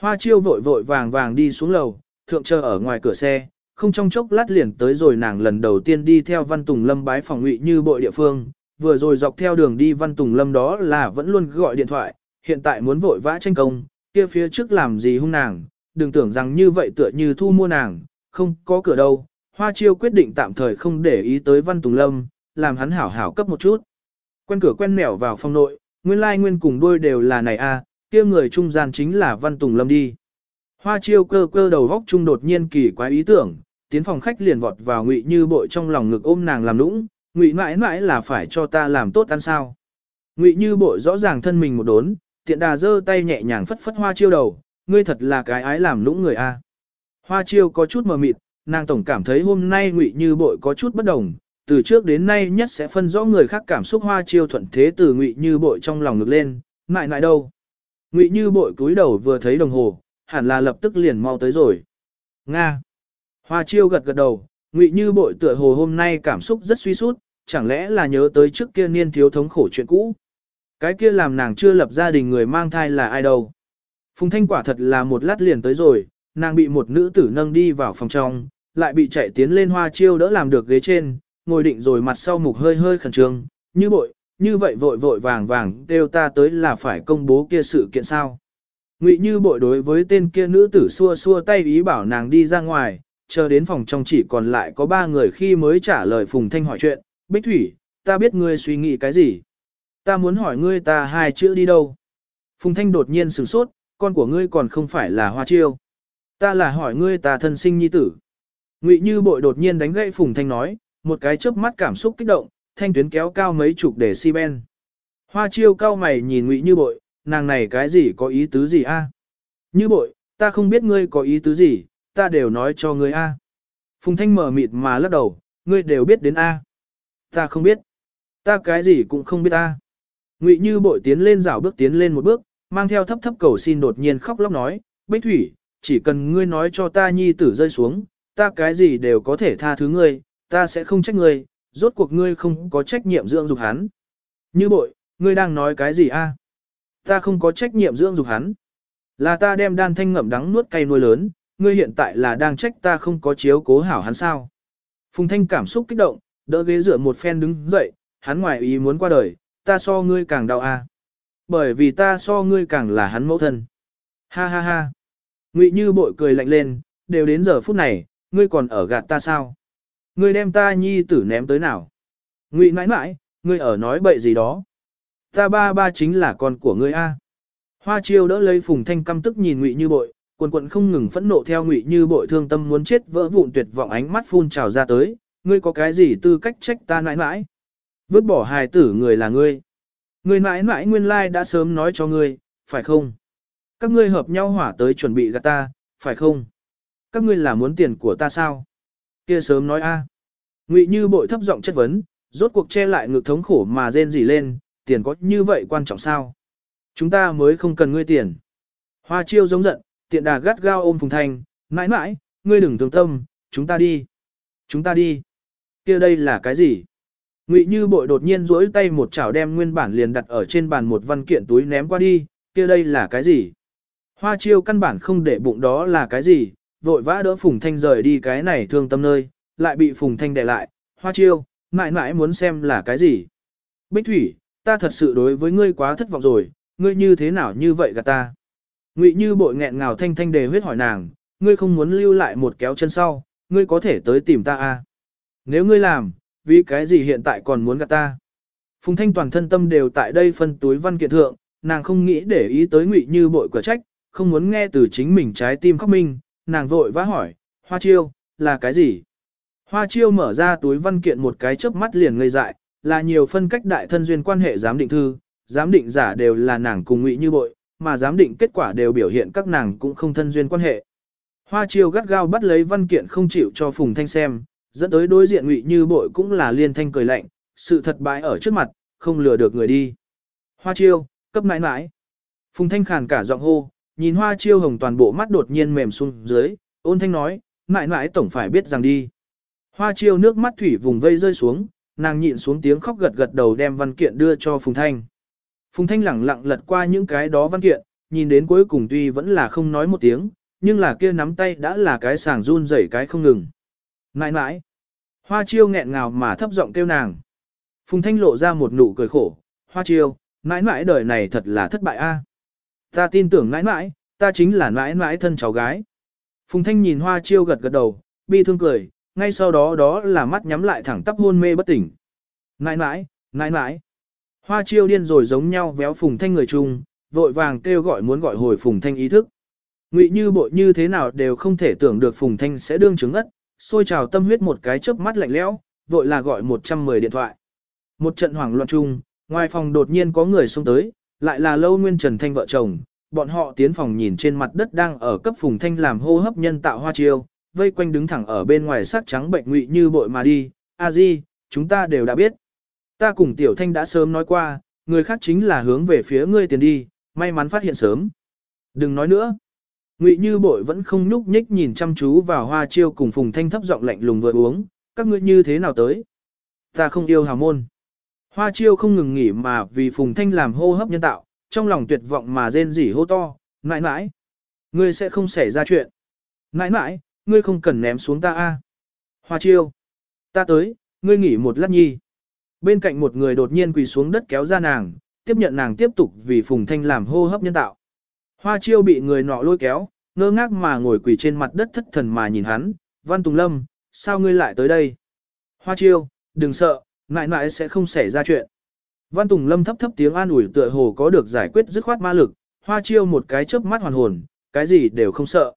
Hoa chiêu vội vội vàng vàng đi xuống lầu, thượng chờ ở ngoài cửa xe, không trong chốc lát liền tới rồi nàng lần đầu tiên đi theo Văn Tùng Lâm bái phòng ngụy như bội địa phương, vừa rồi dọc theo đường đi Văn Tùng Lâm đó là vẫn luôn gọi điện thoại, hiện tại muốn vội vã tranh công, kia phía trước làm gì hung nàng, đừng tưởng rằng như vậy tựa như thu mua nàng, không có cửa đâu. Hoa chiêu quyết định tạm thời không để ý tới Văn Tùng Lâm, làm hắn hảo hảo cấp một chút. Quen cửa quen mẻo vào phòng nội, nguyên lai nguyên cùng đôi đều là này a, à, kia người trung gian chính là Văn Tùng Lâm đi. Hoa chiêu cơ cơ đầu góc trung đột nhiên kỳ quái ý tưởng, tiến phòng khách liền vọt vào ngụy như bội trong lòng ngực ôm nàng làm nũng, ngụy mãi mãi là phải cho ta làm tốt ăn sao. Ngụy như bội rõ ràng thân mình một đốn, tiện đà giơ tay nhẹ nhàng phất phất hoa chiêu đầu, ngươi thật là cái ái làm lũng người a. Hoa chiêu có chút mờ mịt, nàng tổng cảm thấy hôm nay ngụy như bội có chút bất đồng, từ trước đến nay nhất sẽ phân rõ người khác cảm xúc hoa chiêu thuận thế từ ngụy như bội trong lòng ngực lên, ngại ngại đâu. Ngụy như bội cúi đầu vừa thấy đồng hồ, hẳn là lập tức liền mau tới rồi. Nga. Hoa chiêu gật gật đầu, ngụy như bội tựa hồ hôm nay cảm xúc rất suy sút, chẳng lẽ là nhớ tới trước kia niên thiếu thống khổ chuyện cũ. Cái kia làm nàng chưa lập gia đình người mang thai là ai đâu. Phùng Thanh quả thật là một lát liền tới rồi, nàng bị một nữ tử nâng đi vào phòng trong, lại bị chạy tiến lên hoa chiêu đỡ làm được ghế trên, ngồi định rồi mặt sau mục hơi hơi khẩn trương, như bội, như vậy vội vội vàng vàng đều ta tới là phải công bố kia sự kiện sao. Ngụy như bội đối với tên kia nữ tử xua xua tay ý bảo nàng đi ra ngoài, chờ đến phòng trong chỉ còn lại có ba người khi mới trả lời Phùng Thanh hỏi chuyện, Bích Thủy, ta biết ngươi suy nghĩ cái gì. Ta muốn hỏi ngươi ta hai chữ đi đâu. Phùng Thanh đột nhiên sửng sốt, con của ngươi còn không phải là hoa chiêu. Ta là hỏi ngươi ta thân sinh nhi tử. Ngụy Như Bội đột nhiên đánh gãy Phùng Thanh nói, một cái chớp mắt cảm xúc kích động, thanh tuyến kéo cao mấy chục để si ben. Hoa chiêu cao mày nhìn Ngụy Như Bội, nàng này cái gì có ý tứ gì a? Như Bội, ta không biết ngươi có ý tứ gì, ta đều nói cho ngươi a. Phùng Thanh mở mịt mà lắc đầu, ngươi đều biết đến a. Ta không biết. Ta cái gì cũng không biết a. Ngụy Như Bội tiến lên rảo bước tiến lên một bước, mang theo thấp thấp cầu xin đột nhiên khóc lóc nói, Bích Thủy, chỉ cần ngươi nói cho ta nhi tử rơi xuống, ta cái gì đều có thể tha thứ ngươi, ta sẽ không trách ngươi, rốt cuộc ngươi không có trách nhiệm dưỡng dục hắn. Như bội, ngươi đang nói cái gì a? Ta không có trách nhiệm dưỡng dục hắn. Là ta đem đan thanh ngậm đắng nuốt cay nuôi lớn, ngươi hiện tại là đang trách ta không có chiếu cố hảo hắn sao. Phùng thanh cảm xúc kích động, đỡ ghế dựa một phen đứng dậy, hắn ngoài ý muốn qua đời, ta so ngươi càng đau a. Bởi vì ta so ngươi càng là hắn mẫu thân. Ha ha ha. Ngụy Như bội cười lạnh lên, đều đến giờ phút này, ngươi còn ở gạt ta sao? Ngươi đem ta nhi tử ném tới nào? Ngụy mãi mãi, ngươi ở nói bậy gì đó? Ta ba ba chính là con của ngươi a. Hoa chiêu đỡ lấy phùng thanh căm tức nhìn Ngụy Như bội, quần quần không ngừng phẫn nộ theo Ngụy Như bội thương tâm muốn chết vỡ vụn tuyệt vọng ánh mắt phun trào ra tới, ngươi có cái gì tư cách trách ta mãi mãi? Vứt bỏ hài tử người là ngươi. Người mãi mãi nguyên lai đã sớm nói cho ngươi, phải không? Các ngươi hợp nhau hỏa tới chuẩn bị gạt ta, phải không? Các ngươi là muốn tiền của ta sao? Kia sớm nói a. Ngụy Như bội thấp giọng chất vấn, rốt cuộc che lại ngực thống khổ mà rên rỉ lên, tiền có như vậy quan trọng sao? Chúng ta mới không cần ngươi tiền. Hoa chiêu giống giận, tiện đà gắt gao ôm Phùng Thanh, mãi mãi, ngươi đừng thương tâm, chúng ta đi. Chúng ta đi. Kia đây là cái gì? Ngụy Như bội đột nhiên duỗi tay một chảo đem nguyên bản liền đặt ở trên bàn một văn kiện túi ném qua đi, kia đây là cái gì? Hoa chiêu căn bản không để bụng đó là cái gì, vội vã đỡ Phùng Thanh rời đi cái này thương tâm nơi, lại bị Phùng Thanh đè lại, hoa chiêu, mãi mãi muốn xem là cái gì. Bích Thủy, ta thật sự đối với ngươi quá thất vọng rồi, ngươi như thế nào như vậy gạt ta. Ngụy như bội nghẹn ngào thanh thanh đề huyết hỏi nàng, ngươi không muốn lưu lại một kéo chân sau, ngươi có thể tới tìm ta à. Nếu ngươi làm, vì cái gì hiện tại còn muốn gạt ta. Phùng Thanh toàn thân tâm đều tại đây phân túi văn kiện thượng, nàng không nghĩ để ý tới ngụy như bội của trách, không muốn nghe từ chính mình trái tim khóc minh, nàng vội vã hỏi, hoa chiêu, là cái gì? Hoa chiêu mở ra túi văn kiện một cái chớp mắt liền ngây dại, là nhiều phân cách đại thân duyên quan hệ giám định thư, giám định giả đều là nàng cùng ngụy như bội, mà giám định kết quả đều biểu hiện các nàng cũng không thân duyên quan hệ. Hoa chiêu gắt gao bắt lấy văn kiện không chịu cho Phùng Thanh xem, dẫn tới đối diện ngụy như bội cũng là liên thanh cười lạnh, sự thật bại ở trước mặt, không lừa được người đi. Hoa chiêu, cấp mãi mãi. Phùng Thanh khàn cả giọng hô, nhìn hoa chiêu hồng toàn bộ mắt đột nhiên mềm xuống dưới, ôn thanh nói, mãi mãi tổng phải biết rằng đi. Hoa chiêu nước mắt thủy vùng vây rơi xuống, nàng nhịn xuống tiếng khóc gật gật đầu đem văn kiện đưa cho Phùng Thanh. Phùng Thanh lẳng lặng lật qua những cái đó văn kiện, nhìn đến cuối cùng tuy vẫn là không nói một tiếng, nhưng là kia nắm tay đã là cái sàng run rẩy cái không ngừng. Nãi nãi. Hoa chiêu nghẹn ngào mà thấp giọng kêu nàng. Phùng Thanh lộ ra một nụ cười khổ. Hoa chiêu, nãi nãi đời này thật là thất bại a. Ta tin tưởng nãi nãi, ta chính là nãi nãi thân cháu gái. Phùng Thanh nhìn Hoa chiêu gật gật đầu, bi thương cười, ngay sau đó đó là mắt nhắm lại thẳng tắp hôn mê bất tỉnh. Nãi nãi, nãi nãi. Hoa chiêu điên rồi giống nhau véo Phùng Thanh người chung, vội vàng kêu gọi muốn gọi hồi Phùng Thanh ý thức. Ngụy như bội như thế nào đều không thể tưởng được Phùng Thanh sẽ đương chứng ất, sôi trào tâm huyết một cái chớp mắt lạnh lẽo, vội là gọi 110 điện thoại. Một trận hoảng loạn chung, ngoài phòng đột nhiên có người xông tới, lại là lâu nguyên trần thanh vợ chồng, bọn họ tiến phòng nhìn trên mặt đất đang ở cấp phùng thanh làm hô hấp nhân tạo hoa chiêu, vây quanh đứng thẳng ở bên ngoài sắc trắng bệnh ngụy như bội mà đi, a di, chúng ta đều đã biết. Ta cùng tiểu thanh đã sớm nói qua, người khác chính là hướng về phía ngươi tiền đi, may mắn phát hiện sớm. Đừng nói nữa. Ngụy Như Bội vẫn không nhúc nhích nhìn chăm chú vào Hoa Chiêu cùng Phùng Thanh thấp giọng lạnh lùng vừa uống, các ngươi như thế nào tới? Ta không yêu hào môn. Hoa Chiêu không ngừng nghỉ mà vì Phùng Thanh làm hô hấp nhân tạo, trong lòng tuyệt vọng mà rên rỉ hô to, mãi mãi, ngươi sẽ không xảy ra chuyện. Mãi mãi, ngươi không cần ném xuống ta a. Hoa chiêu, ta tới, ngươi nghỉ một lát nhi. Bên cạnh một người đột nhiên quỳ xuống đất kéo ra nàng, tiếp nhận nàng tiếp tục vì Phùng Thanh làm hô hấp nhân tạo. Hoa chiêu bị người nọ lôi kéo, ngơ ngác mà ngồi quỳ trên mặt đất thất thần mà nhìn hắn, Văn Tùng Lâm, sao ngươi lại tới đây? Hoa chiêu, đừng sợ, ngại ngại sẽ không xảy ra chuyện. Văn Tùng Lâm thấp thấp tiếng an ủi tựa hồ có được giải quyết dứt khoát ma lực, hoa chiêu một cái chớp mắt hoàn hồn, cái gì đều không sợ.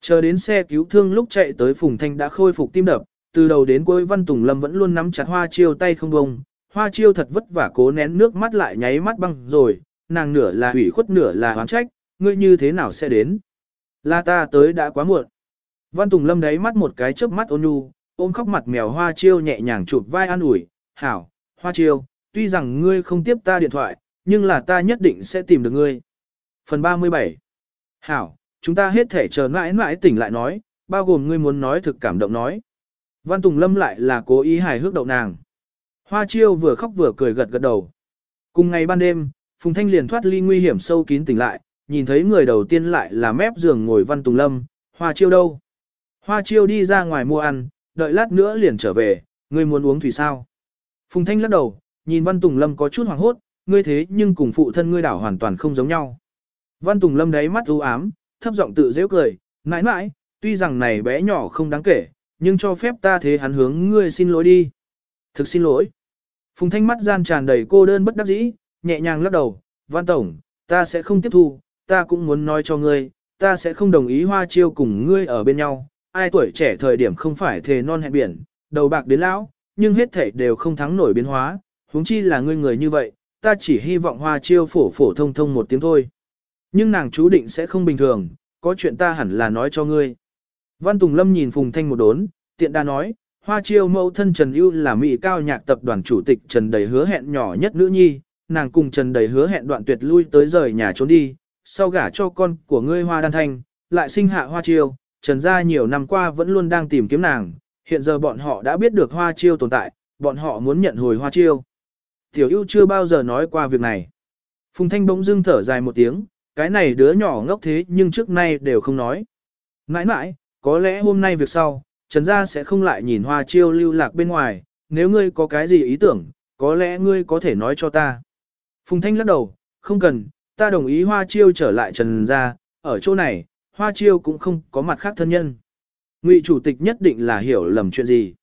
Chờ đến xe cứu thương lúc chạy tới Phùng Thanh đã khôi phục tim đập, từ đầu đến cuối Văn Tùng Lâm vẫn luôn nắm chặt hoa chiêu tay không bông. Hoa chiêu thật vất vả cố nén nước mắt lại nháy mắt băng rồi, nàng nửa là ủy khuất nửa là hoán trách, ngươi như thế nào sẽ đến. Là ta tới đã quá muộn. Văn Tùng Lâm đáy mắt một cái chớp mắt ôn nhu, ôm khóc mặt mèo hoa chiêu nhẹ nhàng chụp vai an ủi, hảo, hoa chiêu, tuy rằng ngươi không tiếp ta điện thoại, nhưng là ta nhất định sẽ tìm được ngươi. Phần 37 Hảo, chúng ta hết thể chờ mãi mãi tỉnh lại nói, bao gồm ngươi muốn nói thực cảm động nói. Văn Tùng Lâm lại là cố ý hài hước đậu nàng. Hoa chiêu vừa khóc vừa cười gật gật đầu. Cùng ngày ban đêm, Phùng Thanh liền thoát ly nguy hiểm sâu kín tỉnh lại, nhìn thấy người đầu tiên lại là mép giường ngồi Văn Tùng Lâm, Hoa chiêu đâu? Hoa chiêu đi ra ngoài mua ăn, đợi lát nữa liền trở về, ngươi muốn uống thủy sao? Phùng Thanh lắc đầu, nhìn Văn Tùng Lâm có chút hoảng hốt, ngươi thế nhưng cùng phụ thân ngươi đảo hoàn toàn không giống nhau. Văn Tùng Lâm đáy mắt u ám, thấp giọng tự dễ cười, mãi mãi, tuy rằng này bé nhỏ không đáng kể, nhưng cho phép ta thế hắn hướng ngươi xin lỗi đi. Thực xin lỗi. Phùng Thanh mắt gian tràn đầy cô đơn bất đắc dĩ, nhẹ nhàng lắc đầu, Văn Tổng, ta sẽ không tiếp thu, ta cũng muốn nói cho ngươi, ta sẽ không đồng ý hoa chiêu cùng ngươi ở bên nhau, ai tuổi trẻ thời điểm không phải thề non hẹn biển, đầu bạc đến lão, nhưng hết thể đều không thắng nổi biến hóa, huống chi là ngươi người như vậy, ta chỉ hy vọng hoa chiêu phổ phổ thông thông một tiếng thôi. Nhưng nàng chú định sẽ không bình thường, có chuyện ta hẳn là nói cho ngươi. Văn Tùng Lâm nhìn Phùng Thanh một đốn, tiện đa nói, hoa chiêu mẫu thân Trần Yêu là Mỹ cao nhạc tập đoàn chủ tịch Trần Đầy hứa hẹn nhỏ nhất nữ nhi, nàng cùng Trần Đầy hứa hẹn đoạn tuyệt lui tới rời nhà trốn đi, sau gả cho con của ngươi hoa đan thanh, lại sinh hạ hoa chiêu, Trần gia nhiều năm qua vẫn luôn đang tìm kiếm nàng, hiện giờ bọn họ đã biết được hoa chiêu tồn tại, bọn họ muốn nhận hồi hoa chiêu. Tiểu ưu chưa bao giờ nói qua việc này. Phùng Thanh bỗng dưng thở dài một tiếng, cái này đứa nhỏ ngốc thế nhưng trước nay đều không nói. Nãi nãi, có lẽ hôm nay việc sau, Trần Gia sẽ không lại nhìn hoa chiêu lưu lạc bên ngoài, nếu ngươi có cái gì ý tưởng, có lẽ ngươi có thể nói cho ta. Phùng Thanh lắc đầu, không cần, ta đồng ý hoa chiêu trở lại Trần Gia, ở chỗ này, hoa chiêu cũng không có mặt khác thân nhân. Ngụy chủ tịch nhất định là hiểu lầm chuyện gì.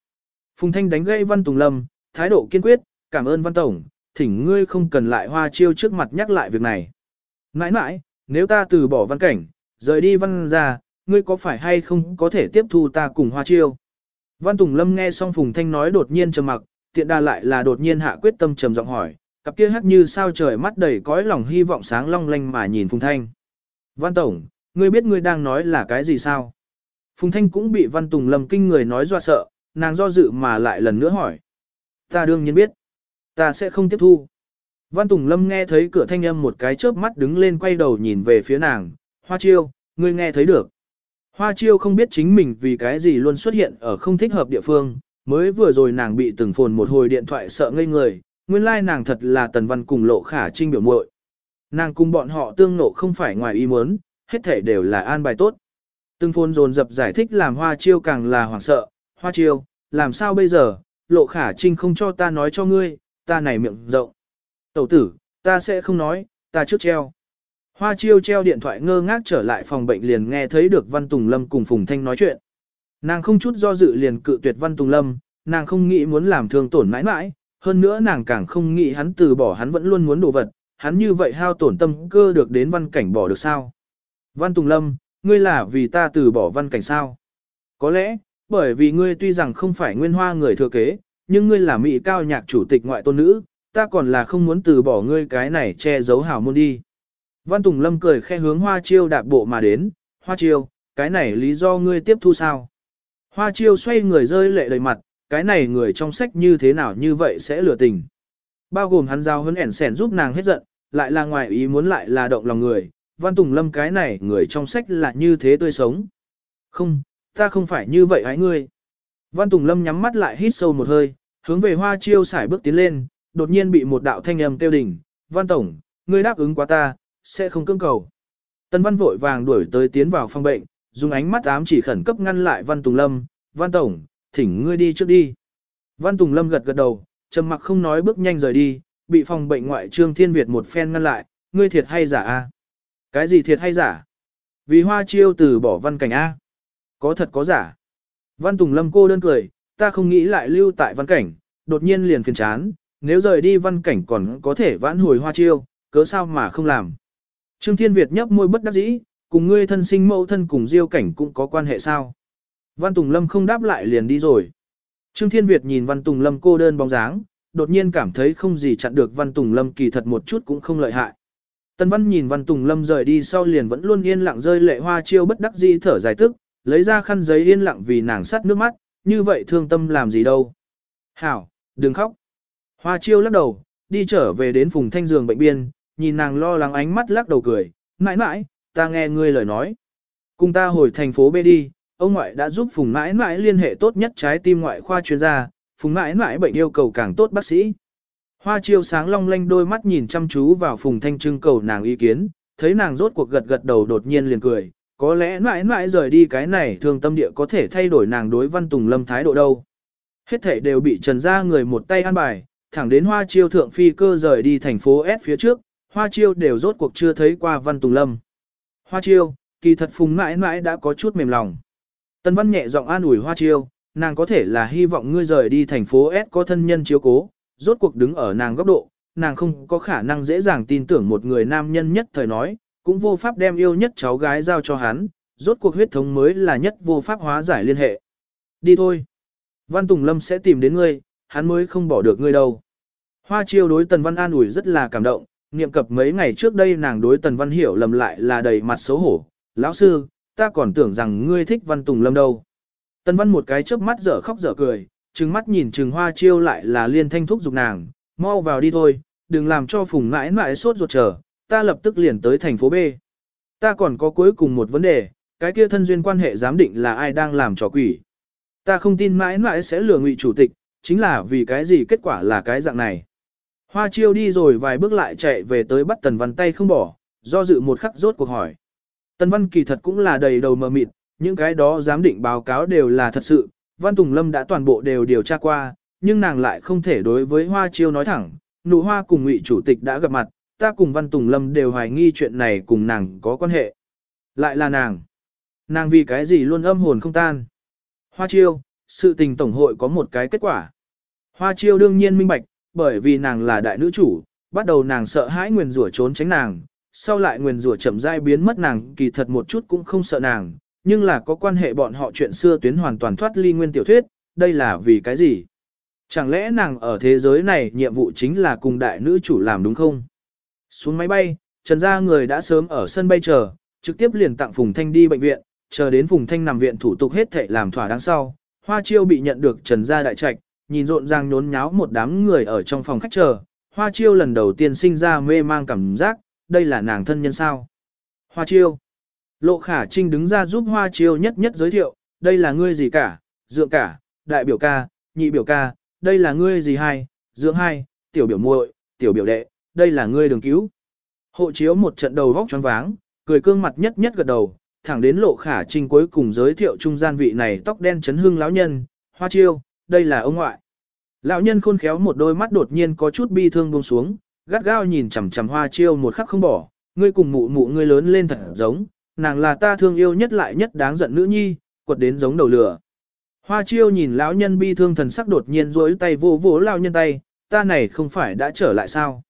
Phùng Thanh đánh gây Văn Tùng Lâm, thái độ kiên quyết, cảm ơn Văn Tổng, thỉnh ngươi không cần lại hoa chiêu trước mặt nhắc lại việc này. Nãi nãi, nếu ta từ bỏ văn cảnh, rời đi văn ra, ngươi có phải hay không có thể tiếp thu ta cùng hoa chiêu? Văn Tùng Lâm nghe xong Phùng Thanh nói đột nhiên trầm mặc, tiện đà lại là đột nhiên hạ quyết tâm trầm giọng hỏi, cặp kia hắc như sao trời mắt đầy cõi lòng hy vọng sáng long lanh mà nhìn Phùng Thanh. Văn Tổng, ngươi biết ngươi đang nói là cái gì sao? Phùng Thanh cũng bị Văn Tùng Lâm kinh người nói do sợ, nàng do dự mà lại lần nữa hỏi. Ta đương nhiên biết. Ta sẽ không tiếp thu. Văn Tùng Lâm nghe thấy cửa thanh âm một cái chớp mắt đứng lên quay đầu nhìn về phía nàng. Hoa chiêu, ngươi nghe thấy được. Hoa chiêu không biết chính mình vì cái gì luôn xuất hiện ở không thích hợp địa phương. Mới vừa rồi nàng bị từng phồn một hồi điện thoại sợ ngây người. Nguyên lai nàng thật là tần văn cùng lộ khả trinh biểu muội. Nàng cùng bọn họ tương nộ không phải ngoài ý muốn, hết thể đều là an bài tốt. Từng phôn dồn dập giải thích làm hoa chiêu càng là hoảng sợ. Hoa chiêu, làm sao bây giờ, lộ khả trinh không cho ta nói cho ngươi, ta này miệng rộng. Tẩu tử, ta sẽ không nói, ta trước treo. Hoa chiêu treo điện thoại ngơ ngác trở lại phòng bệnh liền nghe thấy được Văn Tùng Lâm cùng Phùng Thanh nói chuyện. Nàng không chút do dự liền cự tuyệt Văn Tùng Lâm, nàng không nghĩ muốn làm thương tổn mãi mãi, hơn nữa nàng càng không nghĩ hắn từ bỏ hắn vẫn luôn muốn đồ vật, hắn như vậy hao tổn tâm cơ được đến văn cảnh bỏ được sao. Văn Tùng Lâm, ngươi là vì ta từ bỏ văn cảnh sao? Có lẽ, bởi vì ngươi tuy rằng không phải nguyên hoa người thừa kế, nhưng ngươi là mỹ cao nhạc chủ tịch ngoại tôn nữ, ta còn là không muốn từ bỏ ngươi cái này che giấu hảo môn đi. Văn Tùng Lâm cười khe hướng Hoa Chiêu đạp bộ mà đến, Hoa Chiêu, cái này lý do ngươi tiếp thu sao? Hoa Chiêu xoay người rơi lệ đầy mặt, cái này người trong sách như thế nào như vậy sẽ lừa tình. Bao gồm hắn giao hấn ẻn sẻn giúp nàng hết giận, lại là ngoài ý muốn lại là động lòng người, Văn Tùng Lâm cái này người trong sách là như thế tươi sống. Không, ta không phải như vậy hãy ngươi. Văn Tùng Lâm nhắm mắt lại hít sâu một hơi, hướng về Hoa Chiêu xài bước tiến lên, đột nhiên bị một đạo thanh âm tiêu đỉnh, Văn Tổng, ngươi đáp ứng quá ta, sẽ không cưỡng cầu. Tân Văn vội vàng đuổi tới tiến vào phòng bệnh, dùng ánh mắt ám chỉ khẩn cấp ngăn lại Văn Tùng Lâm, Văn Tổng, thỉnh ngươi đi trước đi. Văn Tùng Lâm gật gật đầu, trầm mặc không nói bước nhanh rời đi, bị phòng bệnh ngoại trương Thiên Việt một phen ngăn lại, ngươi thiệt hay giả a? Cái gì thiệt hay giả? Vì hoa chiêu từ bỏ văn cảnh A. Có thật có giả. Văn Tùng Lâm cô đơn cười, ta không nghĩ lại lưu tại văn cảnh, đột nhiên liền phiền chán, nếu rời đi văn cảnh còn có thể vãn hồi hoa chiêu, cớ sao mà không làm. Trương Thiên Việt nhấp môi bất đắc dĩ, cùng ngươi thân sinh mẫu thân cùng diêu cảnh cũng có quan hệ sao. Văn Tùng Lâm không đáp lại liền đi rồi. Trương Thiên Việt nhìn Văn Tùng Lâm cô đơn bóng dáng, đột nhiên cảm thấy không gì chặn được Văn Tùng Lâm kỳ thật một chút cũng không lợi hại. Tân Văn nhìn Văn Tùng Lâm rời đi sau liền vẫn luôn yên lặng rơi lệ hoa chiêu bất đắc dĩ thở dài tức, lấy ra khăn giấy yên lặng vì nàng sắt nước mắt, như vậy thương tâm làm gì đâu. Hảo, đừng khóc. Hoa chiêu lắc đầu, đi trở về đến phùng thanh giường bệnh biên, nhìn nàng lo lắng ánh mắt lắc đầu cười, mãi mãi, ta nghe ngươi lời nói. Cùng ta hồi thành phố B đi, ông ngoại đã giúp phùng mãi mãi liên hệ tốt nhất trái tim ngoại khoa chuyên gia, phùng mãi mãi bệnh yêu cầu càng tốt bác sĩ. Hoa chiêu sáng long lanh đôi mắt nhìn chăm chú vào phùng thanh trưng cầu nàng ý kiến, thấy nàng rốt cuộc gật gật đầu đột nhiên liền cười, có lẽ mãi mãi rời đi cái này thường tâm địa có thể thay đổi nàng đối văn tùng lâm thái độ đâu. Hết thể đều bị trần ra người một tay ăn bài, thẳng đến hoa chiêu thượng phi cơ rời đi thành phố S phía trước, hoa chiêu đều rốt cuộc chưa thấy qua văn tùng lâm. Hoa chiêu, kỳ thật phùng mãi mãi đã có chút mềm lòng. Tân văn nhẹ giọng an ủi hoa chiêu, nàng có thể là hy vọng ngươi rời đi thành phố S có thân nhân chiếu cố, rốt cuộc đứng ở nàng góc độ, nàng không có khả năng dễ dàng tin tưởng một người nam nhân nhất thời nói, cũng vô pháp đem yêu nhất cháu gái giao cho hắn, rốt cuộc huyết thống mới là nhất vô pháp hóa giải liên hệ. Đi thôi. Văn Tùng Lâm sẽ tìm đến ngươi, hắn mới không bỏ được ngươi đâu. Hoa chiêu đối Tần Văn an ủi rất là cảm động, niệm cập mấy ngày trước đây nàng đối Tần Văn hiểu lầm lại là đầy mặt xấu hổ. Lão sư, ta còn tưởng rằng ngươi thích Văn Tùng Lâm đâu. Tần Văn một cái chớp mắt dở khóc dở cười, trừng mắt nhìn trừng hoa chiêu lại là liên thanh thúc giục nàng, mau vào đi thôi, đừng làm cho phùng mãi mãi sốt ruột chờ, ta lập tức liền tới thành phố B. Ta còn có cuối cùng một vấn đề, cái kia thân duyên quan hệ giám định là ai đang làm trò quỷ. Ta không tin mãi mãi sẽ lừa ngụy chủ tịch, chính là vì cái gì kết quả là cái dạng này. Hoa chiêu đi rồi vài bước lại chạy về tới bắt Tần Văn tay không bỏ, do dự một khắc rốt cuộc hỏi. Tân Văn kỳ thật cũng là đầy đầu mờ mịt, những cái đó giám định báo cáo đều là thật sự, Văn Tùng Lâm đã toàn bộ đều điều tra qua, nhưng nàng lại không thể đối với Hoa Chiêu nói thẳng, nụ hoa cùng ngụy chủ tịch đã gặp mặt, ta cùng Văn Tùng Lâm đều hoài nghi chuyện này cùng nàng có quan hệ. Lại là nàng. Nàng vì cái gì luôn âm hồn không tan. Hoa Chiêu, sự tình tổng hội có một cái kết quả. Hoa Chiêu đương nhiên minh bạch, bởi vì nàng là đại nữ chủ, bắt đầu nàng sợ hãi nguyền rủa trốn tránh nàng, sau lại nguyền rủa chậm rãi biến mất nàng kỳ thật một chút cũng không sợ nàng, nhưng là có quan hệ bọn họ chuyện xưa tuyến hoàn toàn thoát ly nguyên tiểu thuyết, đây là vì cái gì? Chẳng lẽ nàng ở thế giới này nhiệm vụ chính là cùng đại nữ chủ làm đúng không? Xuống máy bay, Trần gia người đã sớm ở sân bay chờ, trực tiếp liền tặng Phùng Thanh đi bệnh viện, chờ đến Phùng Thanh nằm viện thủ tục hết thảy làm thỏa đáng sau. Hoa Chiêu bị nhận được Trần gia đại trạch, nhìn rộn ràng nhốn nháo một đám người ở trong phòng khách chờ. Hoa Chiêu lần đầu tiên sinh ra mê mang cảm giác, đây là nàng thân nhân sao? Hoa Chiêu Lộ khả trinh đứng ra giúp hoa chiêu nhất nhất giới thiệu, đây là ngươi gì cả, dượng cả, đại biểu ca, nhị biểu ca, đây là ngươi gì hai, dưỡng hai, tiểu biểu muội, tiểu biểu đệ, đây là ngươi đường cứu. Hộ chiếu một trận đầu vóc choáng váng, cười cương mặt nhất nhất gật đầu, thẳng đến lộ khả trinh cuối cùng giới thiệu trung gian vị này tóc đen chấn hương lão nhân, hoa chiêu, đây là ông ngoại. Lão nhân khôn khéo một đôi mắt đột nhiên có chút bi thương buông xuống, gắt gao nhìn chằm chằm hoa chiêu một khắc không bỏ, ngươi cùng mụ mụ ngươi lớn lên thật giống, nàng là ta thương yêu nhất lại nhất đáng giận nữ nhi, quật đến giống đầu lửa. Hoa chiêu nhìn lão nhân bi thương thần sắc đột nhiên rối tay vô vỗ lão nhân tay, ta này không phải đã trở lại sao.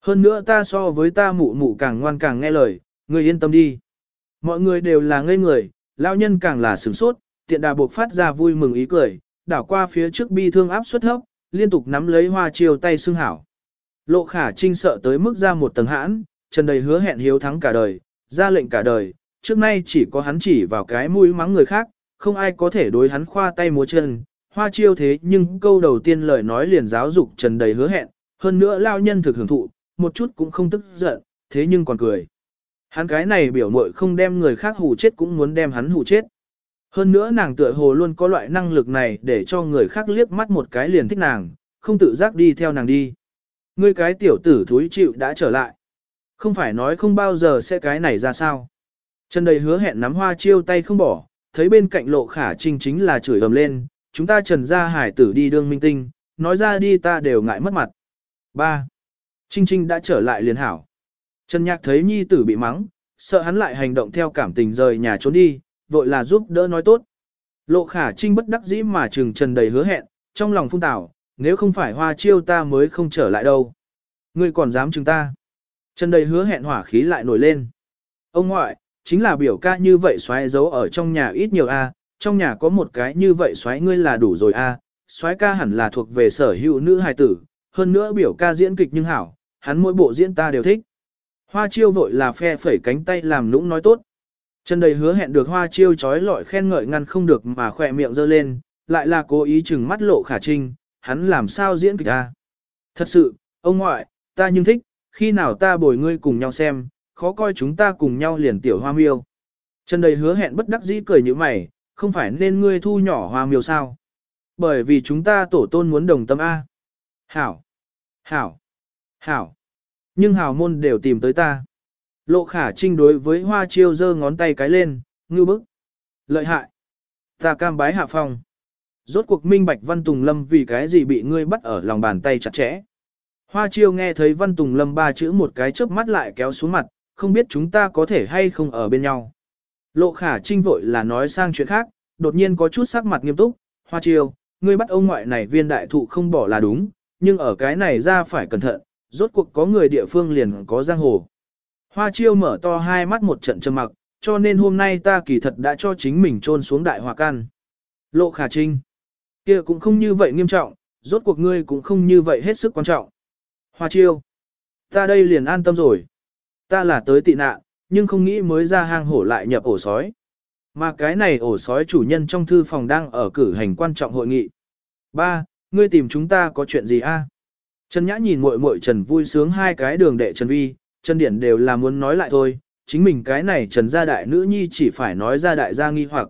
Hơn nữa ta so với ta mụ mụ càng ngoan càng nghe lời, ngươi yên tâm đi. Mọi người đều là ngây người, lão nhân càng là sửng sốt, tiện đà buộc phát ra vui mừng ý cười, đảo qua phía trước bi thương áp suất thấp, liên tục nắm lấy hoa chiêu tay xương hảo. Lộ khả trinh sợ tới mức ra một tầng hãn, trần đầy hứa hẹn hiếu thắng cả đời, ra lệnh cả đời, trước nay chỉ có hắn chỉ vào cái mũi mắng người khác, không ai có thể đối hắn khoa tay múa chân. Hoa chiêu thế nhưng câu đầu tiên lời nói liền giáo dục trần đầy hứa hẹn, hơn nữa lao nhân thực hưởng thụ, một chút cũng không tức giận, thế nhưng còn cười. Hắn cái này biểu mội không đem người khác hù chết cũng muốn đem hắn hù chết. Hơn nữa nàng tựa hồ luôn có loại năng lực này để cho người khác liếc mắt một cái liền thích nàng, không tự giác đi theo nàng đi. Ngươi cái tiểu tử thúi chịu đã trở lại. Không phải nói không bao giờ sẽ cái này ra sao. Trần đầy hứa hẹn nắm hoa chiêu tay không bỏ, thấy bên cạnh lộ khả trinh chính là chửi ầm lên, chúng ta trần ra hải tử đi đương minh tinh, nói ra đi ta đều ngại mất mặt. 3. Trinh Trinh đã trở lại liền hảo. Trần Nhạc thấy nhi tử bị mắng, sợ hắn lại hành động theo cảm tình rời nhà trốn đi, vội là giúp đỡ nói tốt. Lộ khả trinh bất đắc dĩ mà trừng trần đầy hứa hẹn, trong lòng phung tảo, nếu không phải hoa chiêu ta mới không trở lại đâu. Ngươi còn dám chừng ta. Trần đầy hứa hẹn hỏa khí lại nổi lên. Ông ngoại, chính là biểu ca như vậy xoáy giấu ở trong nhà ít nhiều a, trong nhà có một cái như vậy xoáy ngươi là đủ rồi a, xoáy ca hẳn là thuộc về sở hữu nữ hài tử, hơn nữa biểu ca diễn kịch nhưng hảo, hắn mỗi bộ diễn ta đều thích. Hoa chiêu vội là phe phẩy cánh tay làm nũng nói tốt. Trần đầy hứa hẹn được hoa chiêu trói lọi khen ngợi ngăn không được mà khỏe miệng giơ lên, lại là cố ý chừng mắt lộ khả trinh, hắn làm sao diễn kịch ta. Thật sự, ông ngoại, ta nhưng thích, khi nào ta bồi ngươi cùng nhau xem, khó coi chúng ta cùng nhau liền tiểu hoa miêu. Trần đầy hứa hẹn bất đắc dĩ cười như mày, không phải nên ngươi thu nhỏ hoa miêu sao? Bởi vì chúng ta tổ tôn muốn đồng tâm A. Hảo! Hảo! Hảo! Nhưng hảo môn đều tìm tới ta. Lộ khả trinh đối với hoa chiêu giơ ngón tay cái lên, ngư bức. Lợi hại! Ta cam bái hạ phong. Rốt cuộc minh bạch Văn Tùng Lâm vì cái gì bị ngươi bắt ở lòng bàn tay chặt chẽ. Hoa chiêu nghe thấy Văn Tùng Lâm ba chữ một cái chớp mắt lại kéo xuống mặt, không biết chúng ta có thể hay không ở bên nhau. Lộ khả trinh vội là nói sang chuyện khác, đột nhiên có chút sắc mặt nghiêm túc, hoa chiêu, ngươi bắt ông ngoại này viên đại thụ không bỏ là đúng, nhưng ở cái này ra phải cẩn thận, rốt cuộc có người địa phương liền có giang hồ. Hoa chiêu mở to hai mắt một trận trầm mặc, cho nên hôm nay ta kỳ thật đã cho chính mình trôn xuống đại hòa can. Lộ khả trinh, kia cũng không như vậy nghiêm trọng, rốt cuộc ngươi cũng không như vậy hết sức quan trọng. Hoa chiêu, ta đây liền an tâm rồi. Ta là tới tị nạn, nhưng không nghĩ mới ra hang hổ lại nhập ổ sói. Mà cái này ổ sói chủ nhân trong thư phòng đang ở cử hành quan trọng hội nghị. Ba, ngươi tìm chúng ta có chuyện gì a? Trần Nhã nhìn muội muội Trần vui sướng hai cái đường đệ Trần Vi, Trần Điển đều là muốn nói lại thôi, chính mình cái này Trần gia đại nữ nhi chỉ phải nói ra đại gia nghi hoặc.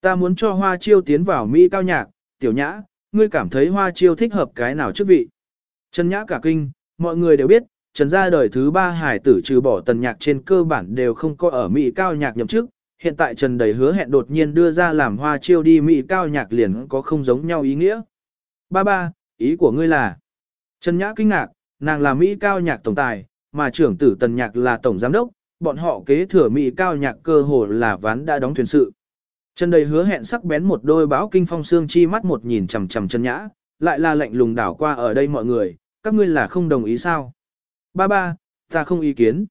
Ta muốn cho Hoa Chiêu tiến vào Mỹ cao nhạc, tiểu nhã, ngươi cảm thấy Hoa Chiêu thích hợp cái nào chức vị? Trần Nhã cả kinh, mọi người đều biết, Trần gia đời thứ ba hải tử trừ bỏ tần nhạc trên cơ bản đều không có ở Mỹ cao nhạc nhậm chức, hiện tại Trần đầy hứa hẹn đột nhiên đưa ra làm hoa chiêu đi Mỹ cao nhạc liền có không giống nhau ý nghĩa. Ba ba, ý của ngươi là, Trần Nhã kinh ngạc, nàng là Mỹ cao nhạc tổng tài, mà trưởng tử tần nhạc là tổng giám đốc, bọn họ kế thừa Mỹ cao nhạc cơ hồ là ván đã đóng thuyền sự. Trần đầy hứa hẹn sắc bén một đôi báo kinh phong xương chi mắt một nhìn chằm chằm Trần Nhã, lại là lạnh lùng đảo qua ở đây mọi người, các ngươi là không đồng ý sao? Ba ba, ta không ý kiến.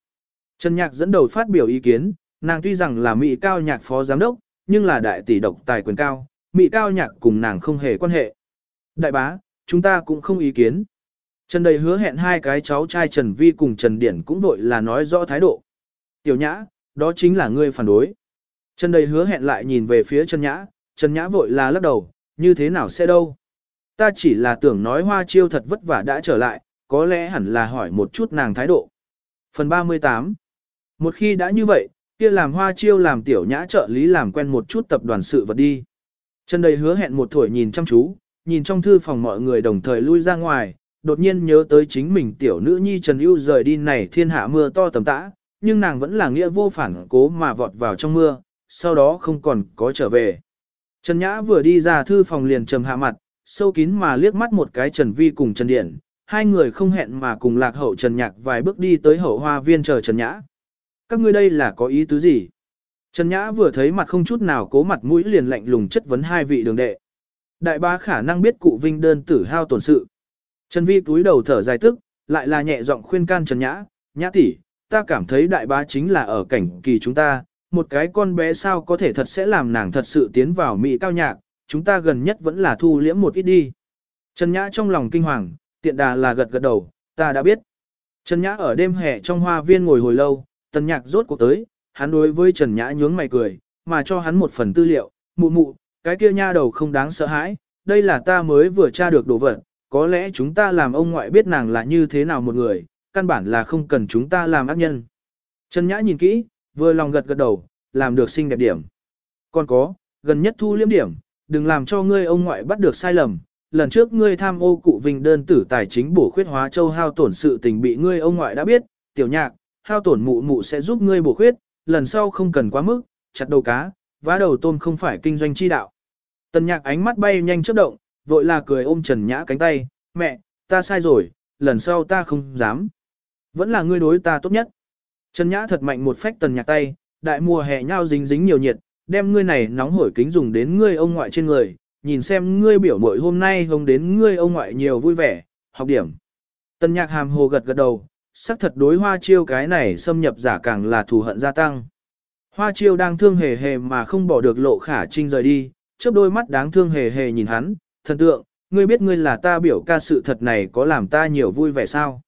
Trần Nhạc dẫn đầu phát biểu ý kiến, nàng tuy rằng là Mỹ cao nhạc phó giám đốc, nhưng là đại tỷ độc tài quyền cao, Mỹ cao nhạc cùng nàng không hề quan hệ. Đại bá, chúng ta cũng không ý kiến. Trần đầy hứa hẹn hai cái cháu trai Trần Vi cùng Trần Điển cũng vội là nói rõ thái độ. Tiểu Nhã, đó chính là ngươi phản đối. Trần đầy hứa hẹn lại nhìn về phía Trần Nhã, Trần Nhã vội là lắc đầu, như thế nào sẽ đâu. Ta chỉ là tưởng nói hoa chiêu thật vất vả đã trở lại, có lẽ hẳn là hỏi một chút nàng thái độ. Phần 38 Một khi đã như vậy, kia làm hoa chiêu làm tiểu nhã trợ lý làm quen một chút tập đoàn sự vật đi. Trần đầy hứa hẹn một tuổi nhìn chăm chú, nhìn trong thư phòng mọi người đồng thời lui ra ngoài, đột nhiên nhớ tới chính mình tiểu nữ nhi Trần ưu rời đi này thiên hạ mưa to tầm tã, nhưng nàng vẫn là nghĩa vô phản cố mà vọt vào trong mưa, sau đó không còn có trở về. Trần Nhã vừa đi ra thư phòng liền trầm hạ mặt, sâu kín mà liếc mắt một cái Trần Vi cùng Trần Điển, hai người không hẹn mà cùng lạc hậu Trần Nhạc vài bước đi tới hậu hoa viên chờ Trần Nhã. Các ngươi đây là có ý tứ gì? Trần Nhã vừa thấy mặt không chút nào cố mặt mũi liền lạnh lùng chất vấn hai vị đường đệ. Đại ba khả năng biết cụ vinh đơn tử hao tổn sự. Trần Vi túi đầu thở dài tức, lại là nhẹ giọng khuyên can Trần Nhã, Nhã tỷ, ta cảm thấy đại bá chính là ở cảnh kỳ chúng ta, một cái con bé sao có thể thật sẽ làm nàng thật sự tiến vào mỹ cao nhạc, chúng ta gần nhất vẫn là thu liễm một ít đi. Trần Nhã trong lòng kinh hoàng, tiện đà là gật gật đầu, ta đã biết. Trần Nhã ở đêm hè trong hoa viên ngồi hồi lâu, tần nhạc rốt cuộc tới, hắn đối với Trần Nhã nhướng mày cười, mà cho hắn một phần tư liệu, mụ mụ, cái kia nha đầu không đáng sợ hãi, đây là ta mới vừa tra được đồ vật, có lẽ chúng ta làm ông ngoại biết nàng là như thế nào một người, căn bản là không cần chúng ta làm ác nhân. Trần Nhã nhìn kỹ, vừa lòng gật gật đầu, làm được xinh đẹp điểm. Còn có, gần nhất thu liếm điểm, đừng làm cho ngươi ông ngoại bắt được sai lầm, lần trước ngươi tham ô cụ vinh đơn tử tài chính bổ khuyết hóa châu hao tổn sự tình bị ngươi ông ngoại đã biết, tiểu nhạc, hao tổn mụ mụ sẽ giúp ngươi bổ khuyết, lần sau không cần quá mức, chặt đầu cá, vá đầu tôm không phải kinh doanh chi đạo. Tần nhạc ánh mắt bay nhanh chớp động, vội là cười ôm Trần Nhã cánh tay, mẹ, ta sai rồi, lần sau ta không dám. Vẫn là ngươi đối ta tốt nhất. Trần Nhã thật mạnh một phách tần nhạc tay, đại mùa hè nhau dính dính nhiều nhiệt, đem ngươi này nóng hổi kính dùng đến ngươi ông ngoại trên người, nhìn xem ngươi biểu mội hôm nay hông đến ngươi ông ngoại nhiều vui vẻ, học điểm. Tần nhạc hàm hồ gật gật đầu, sắc thật đối hoa chiêu cái này xâm nhập giả càng là thù hận gia tăng. Hoa chiêu đang thương hề hề mà không bỏ được lộ khả trinh rời đi, chớp đôi mắt đáng thương hề hề nhìn hắn, thần tượng, ngươi biết ngươi là ta biểu ca sự thật này có làm ta nhiều vui vẻ sao?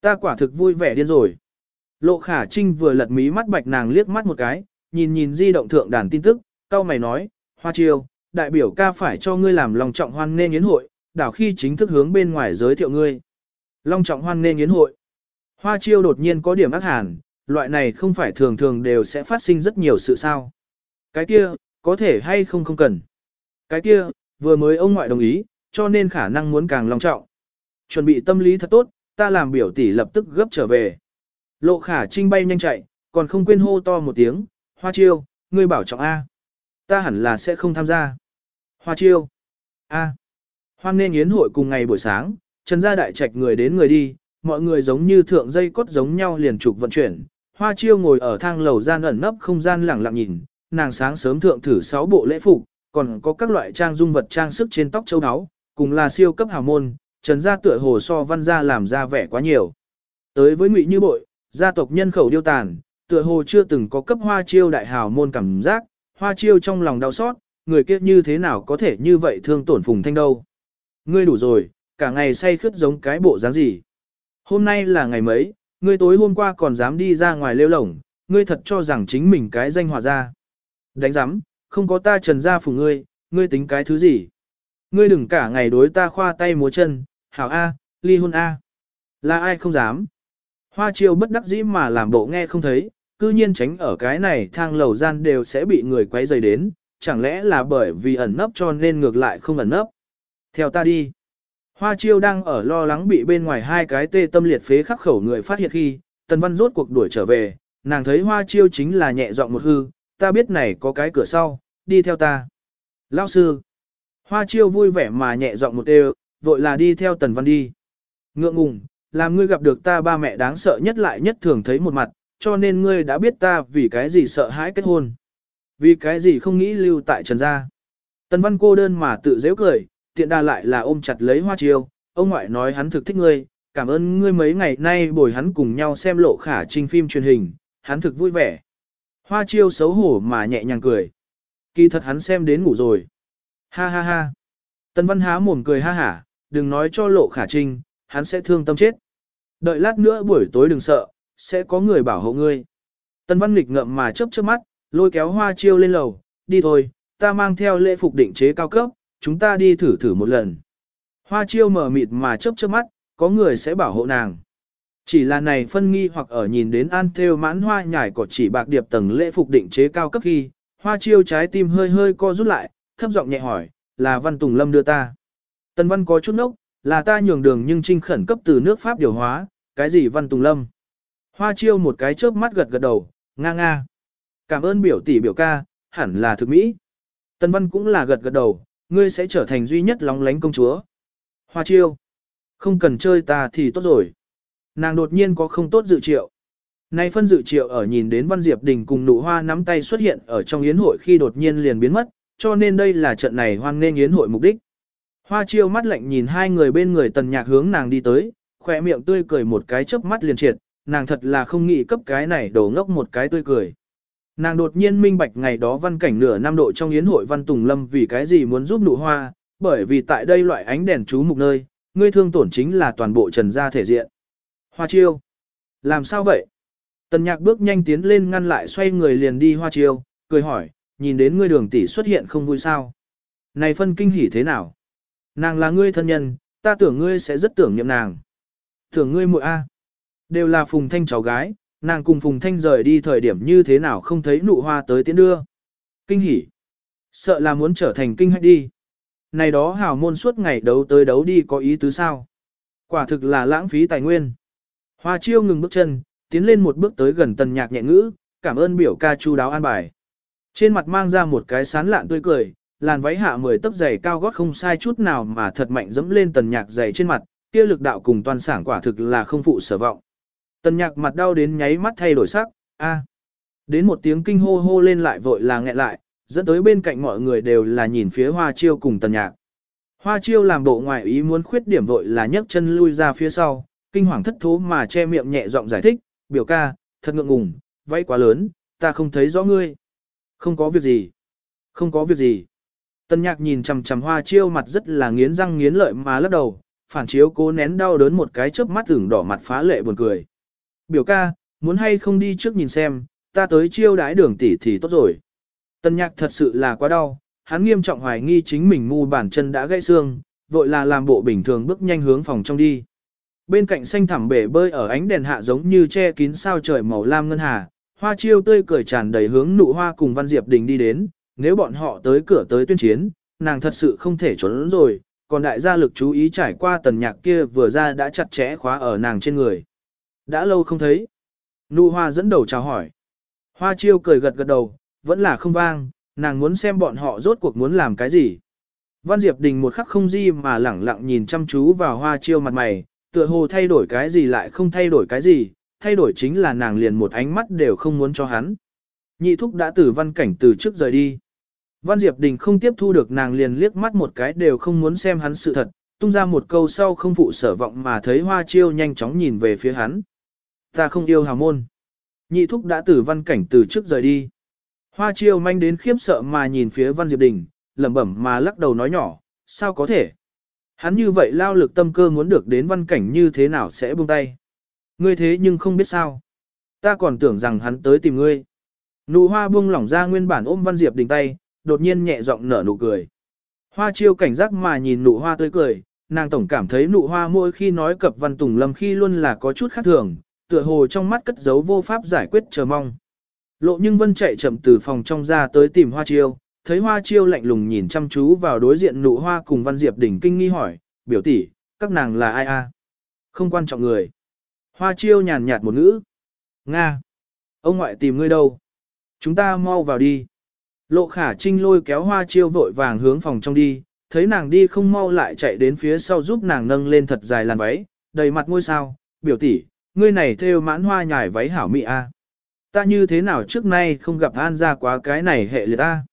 Ta quả thực vui vẻ điên rồi. Lộ khả trinh vừa lật mí mắt bạch nàng liếc mắt một cái, nhìn nhìn di động thượng đàn tin tức, cao mày nói, hoa chiêu, đại biểu ca phải cho ngươi làm lòng trọng hoan nên yến hội, đảo khi chính thức hướng bên ngoài giới thiệu ngươi. Long trọng hoan nên yến hội. Hoa chiêu đột nhiên có điểm ác hàn, loại này không phải thường thường đều sẽ phát sinh rất nhiều sự sao. Cái kia, có thể hay không không cần. Cái kia, vừa mới ông ngoại đồng ý, cho nên khả năng muốn càng long trọng. Chuẩn bị tâm lý thật tốt, ta làm biểu tỷ lập tức gấp trở về. Lộ khả trinh bay nhanh chạy, còn không quên hô to một tiếng, hoa chiêu, ngươi bảo trọng A. Ta hẳn là sẽ không tham gia. Hoa chiêu. A. Hoan nên yến hội cùng ngày buổi sáng, trần gia đại trạch người đến người đi, mọi người giống như thượng dây cốt giống nhau liền trục vận chuyển. Hoa chiêu ngồi ở thang lầu gian ẩn nấp không gian lẳng lặng nhìn, nàng sáng sớm thượng thử 6 bộ lễ phục, còn có các loại trang dung vật trang sức trên tóc châu áo, cùng là siêu cấp hào môn, trần gia tựa hồ so văn gia làm ra vẻ quá nhiều. Tới với ngụy như bội, gia tộc nhân khẩu điêu tàn, tựa hồ chưa từng có cấp hoa chiêu đại hào môn cảm giác, hoa chiêu trong lòng đau xót, người kia như thế nào có thể như vậy thương tổn phùng thanh đâu. Ngươi đủ rồi, cả ngày say khướt giống cái bộ dáng gì. Hôm nay là ngày mấy, ngươi tối hôm qua còn dám đi ra ngoài lêu lổng, ngươi thật cho rằng chính mình cái danh hòa ra. Đánh giám, không có ta trần gia phùng ngươi, ngươi tính cái thứ gì. Ngươi đừng cả ngày đối ta khoa tay múa chân, hảo A, ly hôn A. Là ai không dám. Hoa chiêu bất đắc dĩ mà làm bộ nghe không thấy, cư nhiên tránh ở cái này thang lầu gian đều sẽ bị người quấy rầy đến, chẳng lẽ là bởi vì ẩn nấp cho nên ngược lại không ẩn nấp. Theo ta đi. Hoa chiêu đang ở lo lắng bị bên ngoài hai cái tê tâm liệt phế khắc khẩu người phát hiện khi, tần văn rốt cuộc đuổi trở về, nàng thấy hoa chiêu chính là nhẹ giọng một hư, ta biết này có cái cửa sau, đi theo ta. Lão sư. Hoa chiêu vui vẻ mà nhẹ giọng một đều, vội là đi theo tần văn đi. Ngượng ngùng, làm ngươi gặp được ta ba mẹ đáng sợ nhất lại nhất thường thấy một mặt, cho nên ngươi đã biết ta vì cái gì sợ hãi kết hôn. Vì cái gì không nghĩ lưu tại trần gia. Tần văn cô đơn mà tự dễ cười, tiện đà lại là ôm chặt lấy hoa chiêu, ông ngoại nói hắn thực thích ngươi, cảm ơn ngươi mấy ngày nay bồi hắn cùng nhau xem lộ khả trinh phim truyền hình, hắn thực vui vẻ. Hoa chiêu xấu hổ mà nhẹ nhàng cười. Kỳ thật hắn xem đến ngủ rồi. Ha ha ha. Tần văn há mồm cười ha hả, đừng nói cho lộ khả trinh, hắn sẽ thương tâm chết. Đợi lát nữa buổi tối đừng sợ, sẽ có người bảo hộ ngươi. Tần văn nghịch ngậm mà chớp chớp mắt, lôi kéo hoa chiêu lên lầu, đi thôi, ta mang theo lễ phục định chế cao cấp, chúng ta đi thử thử một lần. Hoa chiêu mở mịt mà chớp chớp mắt, có người sẽ bảo hộ nàng. Chỉ là này phân nghi hoặc ở nhìn đến an theo mãn hoa nhải cỏ chỉ bạc điệp tầng lễ phục định chế cao cấp khi, hoa chiêu trái tim hơi hơi co rút lại, thấp giọng nhẹ hỏi, là Văn Tùng Lâm đưa ta. Tần Văn có chút nốc, là ta nhường đường nhưng trinh khẩn cấp từ nước Pháp điều hóa, cái gì Văn Tùng Lâm. Hoa chiêu một cái chớp mắt gật gật đầu, nga nga. Cảm ơn biểu tỷ biểu ca, hẳn là thực mỹ. tân Văn cũng là gật gật đầu, ngươi sẽ trở thành duy nhất lóng lánh công chúa. Hoa chiêu. Không cần chơi ta thì tốt rồi. Nàng đột nhiên có không tốt dự triệu. Nay phân dự triệu ở nhìn đến Văn Diệp Đình cùng nụ hoa nắm tay xuất hiện ở trong yến hội khi đột nhiên liền biến mất, cho nên đây là trận này hoan nghênh yến hội mục đích. Hoa chiêu mắt lạnh nhìn hai người bên người tần nhạc hướng nàng đi tới, khỏe miệng tươi cười một cái chớp mắt liền triệt, nàng thật là không nghĩ cấp cái này đổ ngốc một cái tươi cười. Nàng đột nhiên minh bạch ngày đó văn cảnh nửa năm độ trong yến hội văn tùng lâm vì cái gì muốn giúp nụ hoa, bởi vì tại đây loại ánh đèn chú mục nơi, ngươi thương tổn chính là toàn bộ trần gia thể diện. Hoa chiêu. Làm sao vậy? Tần nhạc bước nhanh tiến lên ngăn lại xoay người liền đi hoa chiêu, cười hỏi, nhìn đến ngươi đường tỷ xuất hiện không vui sao? Này phân kinh hỉ thế nào? Nàng là ngươi thân nhân, ta tưởng ngươi sẽ rất tưởng niệm nàng. Tưởng ngươi muội a, đều là Phùng Thanh cháu gái, nàng cùng Phùng Thanh rời đi thời điểm như thế nào không thấy nụ hoa tới tiến đưa. Kinh hỉ, sợ là muốn trở thành kinh hãi đi. Này đó hào môn suốt ngày đấu tới đấu đi có ý tứ sao? Quả thực là lãng phí tài nguyên. Hoa chiêu ngừng bước chân, tiến lên một bước tới gần tần nhạc nhẹ ngữ, cảm ơn biểu ca chu đáo an bài. Trên mặt mang ra một cái sán lạn tươi cười, làn váy hạ mười tấc giày cao gót không sai chút nào mà thật mạnh dẫm lên tần nhạc giày trên mặt, kia lực đạo cùng toàn sảng quả thực là không phụ sở vọng. Tần nhạc mặt đau đến nháy mắt thay đổi sắc, a. Đến một tiếng kinh hô hô lên lại vội là nghẹn lại, dẫn tới bên cạnh mọi người đều là nhìn phía hoa chiêu cùng tần nhạc. Hoa chiêu làm bộ ngoại ý muốn khuyết điểm vội là nhấc chân lui ra phía sau, kinh hoàng thất thố mà che miệng nhẹ giọng giải thích, biểu ca, thật ngượng ngùng, váy quá lớn, ta không thấy rõ ngươi. Không có việc gì. Không có việc gì. Tần nhạc nhìn chằm chằm hoa chiêu mặt rất là nghiến răng nghiến lợi mà lắc đầu, phản chiếu cố nén đau đớn một cái chớp mắt ửng đỏ mặt phá lệ buồn cười. Biểu ca, muốn hay không đi trước nhìn xem, ta tới chiêu đái đường tỷ thì tốt rồi. Tần nhạc thật sự là quá đau, hắn nghiêm trọng hoài nghi chính mình mu bản chân đã gãy xương, vội là làm bộ bình thường bước nhanh hướng phòng trong đi. Bên cạnh xanh thẳm bể bơi ở ánh đèn hạ giống như che kín sao trời màu lam ngân hà, hoa chiêu tươi cười tràn đầy hướng nụ hoa cùng Văn Diệp Đình đi đến, nếu bọn họ tới cửa tới tuyên chiến, nàng thật sự không thể trốn rồi, còn đại gia lực chú ý trải qua tần nhạc kia vừa ra đã chặt chẽ khóa ở nàng trên người. Đã lâu không thấy. Nụ hoa dẫn đầu chào hỏi. Hoa chiêu cười gật gật đầu, vẫn là không vang, nàng muốn xem bọn họ rốt cuộc muốn làm cái gì. Văn Diệp Đình một khắc không di mà lẳng lặng nhìn chăm chú vào hoa chiêu mặt mày, tựa hồ thay đổi cái gì lại không thay đổi cái gì, thay đổi chính là nàng liền một ánh mắt đều không muốn cho hắn. Nhị thúc đã từ văn cảnh từ trước rời đi. Văn Diệp Đình không tiếp thu được nàng liền liếc mắt một cái đều không muốn xem hắn sự thật, tung ra một câu sau không phụ sở vọng mà thấy hoa chiêu nhanh chóng nhìn về phía hắn. Ta không yêu hào môn. Nhị thúc đã từ văn cảnh từ trước rời đi. Hoa chiêu manh đến khiếp sợ mà nhìn phía Văn Diệp Đình, lẩm bẩm mà lắc đầu nói nhỏ, sao có thể? Hắn như vậy lao lực tâm cơ muốn được đến văn cảnh như thế nào sẽ buông tay. Ngươi thế nhưng không biết sao. Ta còn tưởng rằng hắn tới tìm ngươi. Nụ hoa buông lỏng ra nguyên bản ôm Văn Diệp Đình tay, đột nhiên nhẹ giọng nở nụ cười. Hoa chiêu cảnh giác mà nhìn nụ hoa tươi cười, nàng tổng cảm thấy nụ hoa mỗi khi nói cập Văn Tùng Lâm khi luôn là có chút khác thường, tựa hồ trong mắt cất giấu vô pháp giải quyết chờ mong. Lộ nhưng vân chạy chậm từ phòng trong ra tới tìm hoa chiêu, thấy hoa chiêu lạnh lùng nhìn chăm chú vào đối diện nụ hoa cùng văn diệp đỉnh kinh nghi hỏi, biểu tỷ, các nàng là ai a? Không quan trọng người. Hoa chiêu nhàn nhạt một ngữ. Nga. Ông ngoại tìm ngươi đâu? Chúng ta mau vào đi. Lộ khả trinh lôi kéo hoa chiêu vội vàng hướng phòng trong đi, thấy nàng đi không mau lại chạy đến phía sau giúp nàng nâng lên thật dài làn váy, đầy mặt ngôi sao, biểu tỷ, ngươi này thêu mãn hoa nhài váy hảo mị a. Ta như thế nào trước nay không gặp an ra quá cái này hệ liệt ta.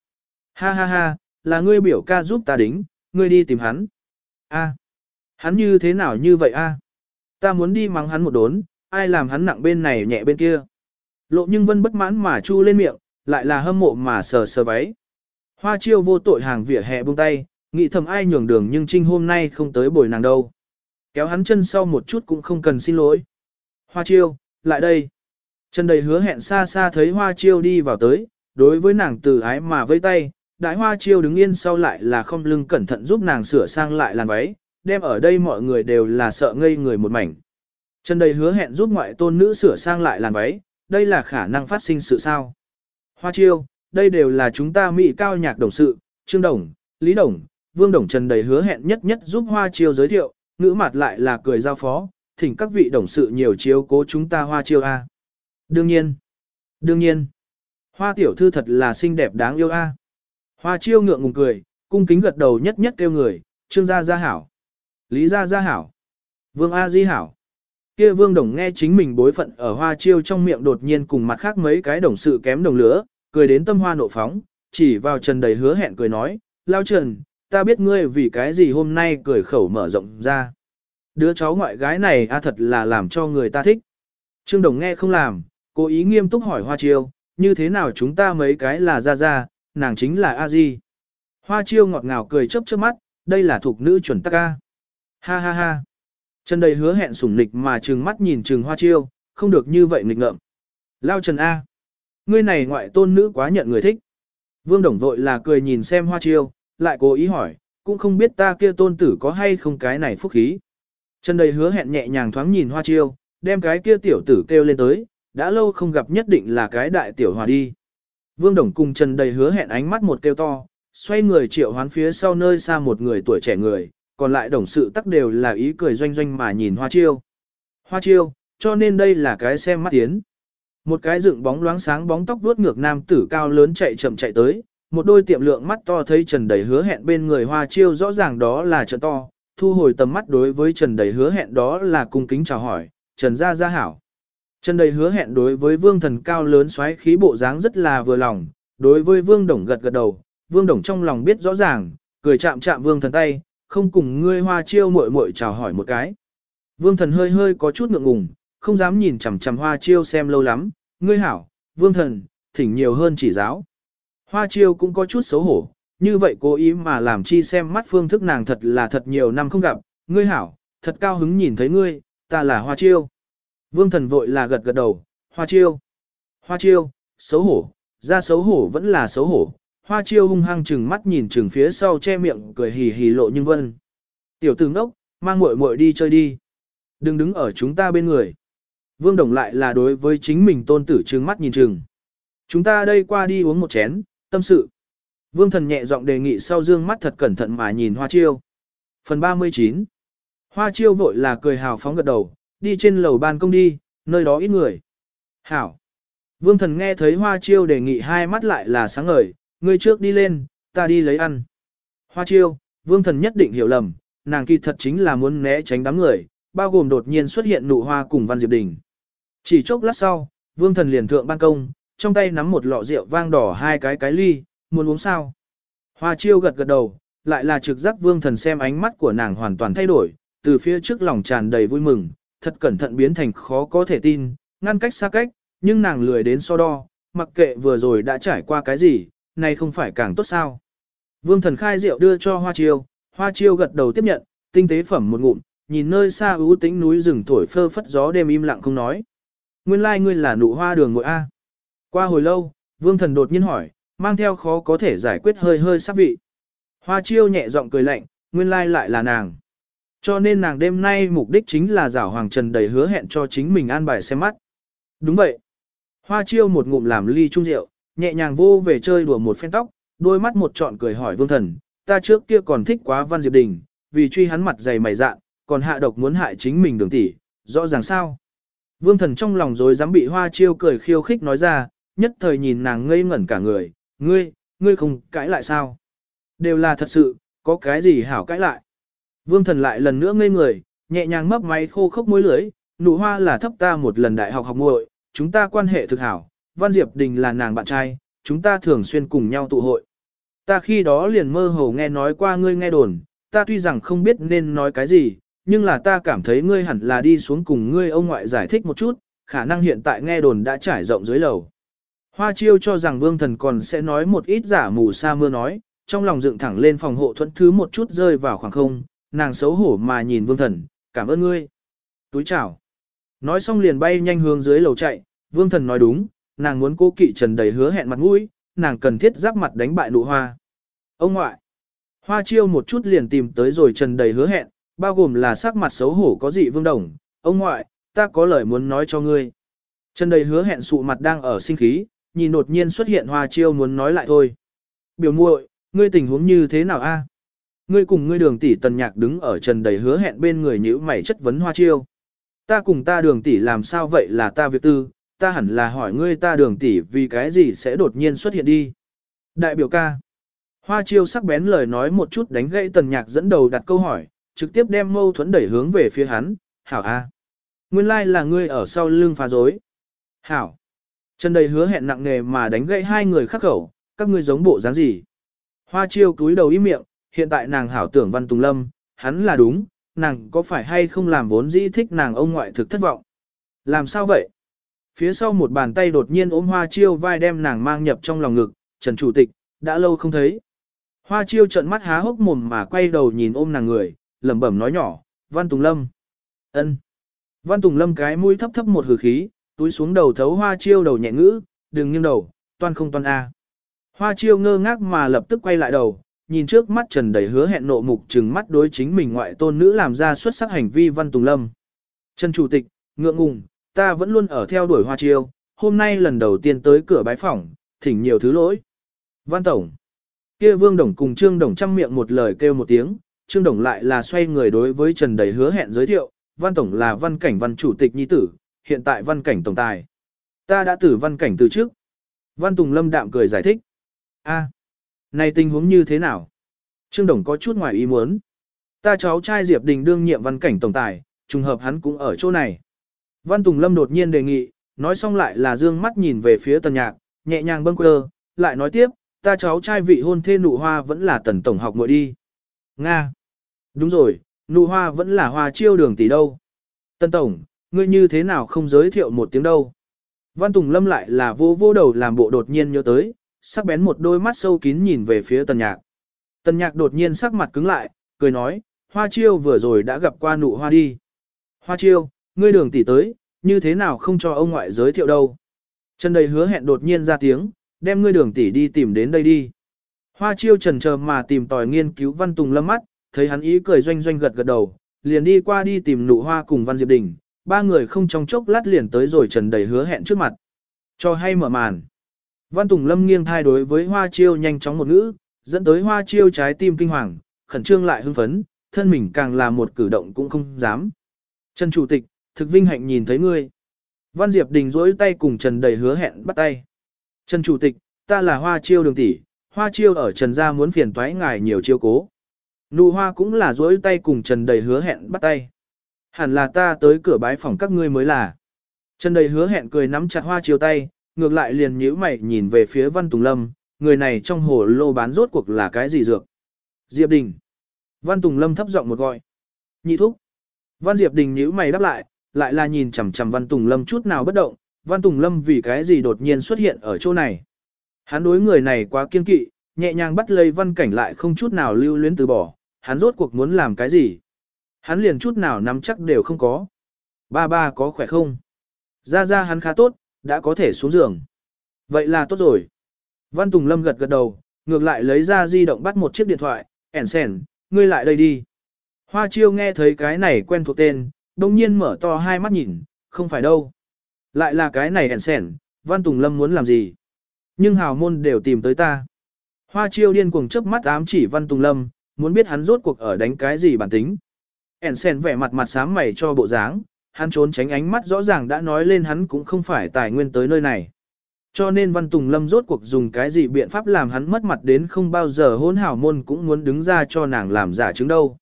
Ha ha ha, là ngươi biểu ca giúp ta đính, ngươi đi tìm hắn. A, hắn như thế nào như vậy a? Ta muốn đi mắng hắn một đốn, ai làm hắn nặng bên này nhẹ bên kia. Lộ nhưng vân bất mãn mà chu lên miệng, lại là hâm mộ mà sờ sờ váy. Hoa chiêu vô tội hàng vỉa hè buông tay, nghĩ thầm ai nhường đường nhưng trinh hôm nay không tới bồi nàng đâu. Kéo hắn chân sau một chút cũng không cần xin lỗi. Hoa chiêu, lại đây. chân đầy hứa hẹn xa xa thấy hoa chiêu đi vào tới, đối với nàng từ ái mà vây tay, đại hoa chiêu đứng yên sau lại là không lưng cẩn thận giúp nàng sửa sang lại làn váy, đem ở đây mọi người đều là sợ ngây người một mảnh. chân đầy hứa hẹn giúp ngoại tôn nữ sửa sang lại làn váy, đây là khả năng phát sinh sự sao. Hoa chiêu, đây đều là chúng ta mỹ cao nhạc đồng sự, Trương Đồng, Lý Đồng, Vương Đồng Trần đầy hứa hẹn nhất nhất giúp Hoa chiêu giới thiệu, ngữ mặt lại là cười giao phó, thỉnh các vị đồng sự nhiều chiếu cố chúng ta Hoa chiêu A. Đương nhiên, đương nhiên, Hoa tiểu thư thật là xinh đẹp đáng yêu A. Hoa chiêu ngượng ngùng cười, cung kính gật đầu nhất nhất kêu người, trương gia gia hảo, lý gia gia hảo, vương A di hảo. Kia vương đồng nghe chính mình bối phận ở hoa chiêu trong miệng đột nhiên cùng mặt khác mấy cái đồng sự kém đồng lửa, cười đến tâm hoa nộ phóng, chỉ vào trần đầy hứa hẹn cười nói, lao trần, ta biết ngươi vì cái gì hôm nay cười khẩu mở rộng ra. Đứa cháu ngoại gái này a thật là làm cho người ta thích. Trương đồng nghe không làm, cố ý nghiêm túc hỏi hoa chiêu, như thế nào chúng ta mấy cái là ra ra, nàng chính là A Di. Hoa chiêu ngọt ngào cười chớp chớp mắt, đây là thuộc nữ chuẩn tắc A. Ha ha ha. Trần đầy hứa hẹn sủng nịch mà trừng mắt nhìn trừng hoa chiêu, không được như vậy nghịch ngợm. Lao Trần A. Ngươi này ngoại tôn nữ quá nhận người thích. Vương Đồng vội là cười nhìn xem hoa chiêu, lại cố ý hỏi, cũng không biết ta kia tôn tử có hay không cái này phúc khí. Trần đầy hứa hẹn nhẹ nhàng thoáng nhìn hoa chiêu, đem cái kia tiểu tử kêu lên tới, đã lâu không gặp nhất định là cái đại tiểu hòa đi. Vương Đồng cùng Trần đầy hứa hẹn ánh mắt một kêu to, xoay người triệu hoán phía sau nơi xa một người tuổi trẻ người, còn lại đồng sự tắc đều là ý cười doanh doanh mà nhìn Hoa Chiêu. Hoa Chiêu, cho nên đây là cái xem mắt tiến. Một cái dựng bóng loáng sáng bóng tóc vuốt ngược nam tử cao lớn chạy chậm chạy tới, một đôi tiệm lượng mắt to thấy Trần Đầy hứa hẹn bên người Hoa Chiêu rõ ràng đó là trận to, thu hồi tầm mắt đối với Trần Đầy hứa hẹn đó là cung kính chào hỏi, Trần Gia Gia hảo. Trần Đầy hứa hẹn đối với vương thần cao lớn xoáy khí bộ dáng rất là vừa lòng, đối với vương đồng gật gật đầu, vương đồng trong lòng biết rõ ràng, cười chạm chạm vương thần tay, không cùng ngươi Hoa Chiêu muội muội chào hỏi một cái. Vương thần hơi hơi có chút ngượng ngùng, không dám nhìn chằm chằm Hoa Chiêu xem lâu lắm, ngươi hảo, vương thần, thỉnh nhiều hơn chỉ giáo. Hoa chiêu cũng có chút xấu hổ, như vậy cố ý mà làm chi xem mắt phương thức nàng thật là thật nhiều năm không gặp, ngươi hảo, thật cao hứng nhìn thấy ngươi, ta là hoa chiêu. Vương thần vội là gật gật đầu, hoa chiêu. Hoa chiêu, xấu hổ, ra xấu hổ vẫn là xấu hổ. Hoa chiêu hung hăng chừng mắt nhìn chừng phía sau che miệng cười hì hì lộ nhưng vân. Tiểu tử ngốc, mang muội muội đi chơi đi. Đừng đứng ở chúng ta bên người. Vương Đồng lại là đối với chính mình tôn tử trừng mắt nhìn chừng. Chúng ta đây qua đi uống một chén, tâm sự. Vương thần nhẹ giọng đề nghị sau dương mắt thật cẩn thận mà nhìn Hoa Chiêu. Phần 39 Hoa Chiêu vội là cười hào phóng gật đầu, đi trên lầu ban công đi, nơi đó ít người. Hảo. Vương thần nghe thấy Hoa Chiêu đề nghị hai mắt lại là sáng ngời, ngươi trước đi lên, ta đi lấy ăn. Hoa Chiêu, Vương thần nhất định hiểu lầm, nàng kỳ thật chính là muốn né tránh đám người, bao gồm đột nhiên xuất hiện nụ hoa cùng Văn Diệp Đình. Chỉ chốc lát sau, Vương thần liền thượng ban công, trong tay nắm một lọ rượu vang đỏ hai cái cái ly, muốn uống sao. Hoa chiêu gật gật đầu, lại là trực giác vương thần xem ánh mắt của nàng hoàn toàn thay đổi, từ phía trước lòng tràn đầy vui mừng, thật cẩn thận biến thành khó có thể tin, ngăn cách xa cách, nhưng nàng lười đến so đo, mặc kệ vừa rồi đã trải qua cái gì, nay không phải càng tốt sao. Vương thần khai rượu đưa cho hoa chiêu, hoa chiêu gật đầu tiếp nhận, tinh tế phẩm một ngụm, nhìn nơi xa ưu tĩnh núi rừng thổi phơ phất gió đêm im lặng không nói. Nguyên lai like ngươi là nụ hoa đường ngội A. Qua hồi lâu, vương thần đột nhiên hỏi, mang theo khó có thể giải quyết hơi hơi sắp vị. Hoa chiêu nhẹ giọng cười lạnh, nguyên lai lại là nàng. Cho nên nàng đêm nay mục đích chính là giảo Hoàng Trần đầy hứa hẹn cho chính mình an bài xem mắt. Đúng vậy. Hoa chiêu một ngụm làm ly trung rượu, nhẹ nhàng vô về chơi đùa một phen tóc, đôi mắt một trọn cười hỏi vương thần, ta trước kia còn thích quá Văn Diệp Đình, vì truy hắn mặt dày mày dạn, còn hạ độc muốn hại chính mình đường tỷ, rõ ràng sao. Vương thần trong lòng rồi dám bị hoa chiêu cười khiêu khích nói ra, nhất thời nhìn nàng ngây ngẩn cả người, ngươi, ngươi không cãi lại sao? Đều là thật sự, có cái gì hảo cãi lại? Vương thần lại lần nữa ngây người, nhẹ nhàng mấp máy khô khốc môi lưới, nụ hoa là thấp ta một lần đại học học muội, chúng ta quan hệ thực hảo, Văn Diệp Đình là nàng bạn trai, chúng ta thường xuyên cùng nhau tụ hội. Ta khi đó liền mơ hồ nghe nói qua ngươi nghe đồn, ta tuy rằng không biết nên nói cái gì, nhưng là ta cảm thấy ngươi hẳn là đi xuống cùng ngươi ông ngoại giải thích một chút, khả năng hiện tại nghe đồn đã trải rộng dưới lầu. Hoa chiêu cho rằng vương thần còn sẽ nói một ít giả mù sa mưa nói, trong lòng dựng thẳng lên phòng hộ thuẫn thứ một chút rơi vào khoảng không, nàng xấu hổ mà nhìn vương thần, cảm ơn ngươi. Túi chào. Nói xong liền bay nhanh hướng dưới lầu chạy, vương thần nói đúng, nàng muốn cô kỵ trần đầy hứa hẹn mặt mũi, nàng cần thiết giáp mặt đánh bại nụ hoa. Ông ngoại. Hoa chiêu một chút liền tìm tới rồi trần đầy hứa hẹn, bao gồm là sắc mặt xấu hổ có dị vương đồng. Ông ngoại, ta có lời muốn nói cho ngươi. Trần đầy hứa hẹn sụ mặt đang ở sinh khí, nhìn đột nhiên xuất hiện hoa chiêu muốn nói lại thôi. Biểu muội, ngươi tình huống như thế nào a? À? Ngươi cùng ngươi đường tỷ tần nhạc đứng ở trần đầy hứa hẹn bên người nhữ mày chất vấn hoa chiêu. Ta cùng ta đường tỷ làm sao vậy là ta việc tư, ta hẳn là hỏi ngươi ta đường tỷ vì cái gì sẽ đột nhiên xuất hiện đi. Đại biểu ca. Hoa chiêu sắc bén lời nói một chút đánh gãy tần nhạc dẫn đầu đặt câu hỏi, trực tiếp đem mâu thuẫn đẩy hướng về phía hắn, hảo a. Nguyên lai like là ngươi ở sau lưng phá dối. Hảo. Trần đầy hứa hẹn nặng nề mà đánh gãy hai người khắc khẩu, các ngươi giống bộ dáng gì. Hoa chiêu túi đầu im miệng, hiện tại nàng hảo tưởng Văn Tùng Lâm, hắn là đúng, nàng có phải hay không làm vốn dĩ thích nàng ông ngoại thực thất vọng. Làm sao vậy? Phía sau một bàn tay đột nhiên ôm hoa chiêu vai đem nàng mang nhập trong lòng ngực, Trần Chủ tịch, đã lâu không thấy. Hoa chiêu trận mắt há hốc mồm mà quay đầu nhìn ôm nàng người, lẩm bẩm nói nhỏ, Văn Tùng Lâm. ân. Văn Tùng Lâm cái mũi thấp thấp một hừ khí, túi xuống đầu thấu hoa chiêu đầu nhẹ ngữ, đừng nghiêng đầu, toan không toan a. Hoa chiêu ngơ ngác mà lập tức quay lại đầu, nhìn trước mắt trần đầy hứa hẹn nộ mục trừng mắt đối chính mình ngoại tôn nữ làm ra xuất sắc hành vi văn tùng lâm. Trần Chủ tịch, ngượng ngùng, ta vẫn luôn ở theo đuổi hoa chiêu, hôm nay lần đầu tiên tới cửa bái phỏng, thỉnh nhiều thứ lỗi. Văn Tổng, kia Vương Đồng cùng Trương Đồng chăm miệng một lời kêu một tiếng, Trương Đồng lại là xoay người đối với Trần đầy hứa hẹn giới thiệu, Văn Tổng là văn cảnh văn chủ tịch nhi tử, hiện tại văn cảnh tổng tài. Ta đã tử văn cảnh từ trước. Văn Tùng Lâm đạm cười giải thích. a này tình huống như thế nào? Trương Đồng có chút ngoài ý muốn. Ta cháu trai Diệp Đình đương nhiệm văn cảnh tổng tài, trùng hợp hắn cũng ở chỗ này. Văn Tùng Lâm đột nhiên đề nghị, nói xong lại là dương mắt nhìn về phía tần nhạc, nhẹ nhàng bâng quơ, lại nói tiếp, ta cháu trai vị hôn thê nụ hoa vẫn là tần tổng học muội đi. Nga. Đúng rồi, nụ hoa vẫn là hoa chiêu đường tỷ đâu. Tần tổng, ngươi như thế nào không giới thiệu một tiếng đâu. Văn Tùng Lâm lại là vô vô đầu làm bộ đột nhiên nhớ tới, sắc bén một đôi mắt sâu kín nhìn về phía tần nhạc. Tần nhạc đột nhiên sắc mặt cứng lại, cười nói, hoa chiêu vừa rồi đã gặp qua nụ hoa đi. Hoa chiêu, ngươi đường tỷ tới, như thế nào không cho ông ngoại giới thiệu đâu. Trần đầy hứa hẹn đột nhiên ra tiếng, đem ngươi đường tỷ đi tìm đến đây đi. Hoa chiêu trần chờ mà tìm tòi nghiên cứu văn tùng lâm mắt, thấy hắn ý cười doanh doanh gật gật đầu, liền đi qua đi tìm nụ hoa cùng văn diệp đình, ba người không trong chốc lát liền tới rồi trần đầy hứa hẹn trước mặt. Cho hay mở màn. Văn Tùng Lâm nghiêng thai đối với Hoa Chiêu nhanh chóng một ngữ, dẫn tới Hoa Chiêu trái tim kinh hoàng, khẩn trương lại hưng phấn, thân mình càng là một cử động cũng không dám. Trần Chủ tịch, thực vinh hạnh nhìn thấy ngươi. Văn Diệp Đình rỗi tay cùng Trần đầy hứa hẹn bắt tay. Trần Chủ tịch, ta là Hoa Chiêu đường tỷ, Hoa Chiêu ở Trần gia muốn phiền toái ngài nhiều chiêu cố. Nụ Hoa cũng là dối tay cùng Trần đầy hứa hẹn bắt tay. Hẳn là ta tới cửa bái phòng các ngươi mới là. Trần đầy hứa hẹn cười nắm chặt Hoa chiều tay, ngược lại liền nhíu mày nhìn về phía Văn Tùng Lâm, người này trong hồ lô bán rốt cuộc là cái gì dược. Diệp Đình. Văn Tùng Lâm thấp giọng một gọi. Nhị thúc. Văn Diệp Đình nhíu mày đáp lại, lại là nhìn chằm chằm Văn Tùng Lâm chút nào bất động, Văn Tùng Lâm vì cái gì đột nhiên xuất hiện ở chỗ này. Hắn đối người này quá kiên kỵ, nhẹ nhàng bắt lấy Văn Cảnh lại không chút nào lưu luyến từ bỏ, hắn rốt cuộc muốn làm cái gì. Hắn liền chút nào nắm chắc đều không có. Ba ba có khỏe không? Ra ra hắn khá tốt, đã có thể xuống giường. Vậy là tốt rồi. Văn Tùng Lâm gật gật đầu, ngược lại lấy ra di động bắt một chiếc điện thoại, ẻn sẻn, ngươi lại đây đi. Hoa chiêu nghe thấy cái này quen thuộc tên, đông nhiên mở to hai mắt nhìn, không phải đâu. Lại là cái này ẻn sẻn, Văn Tùng Lâm muốn làm gì? Nhưng hào môn đều tìm tới ta. Hoa chiêu điên cuồng chớp mắt ám chỉ Văn Tùng Lâm, muốn biết hắn rốt cuộc ở đánh cái gì bản tính. ẻn sen vẻ mặt mặt sám mày cho bộ dáng, hắn trốn tránh ánh mắt rõ ràng đã nói lên hắn cũng không phải tài nguyên tới nơi này. Cho nên Văn Tùng Lâm rốt cuộc dùng cái gì biện pháp làm hắn mất mặt đến không bao giờ hôn hảo môn cũng muốn đứng ra cho nàng làm giả chứng đâu.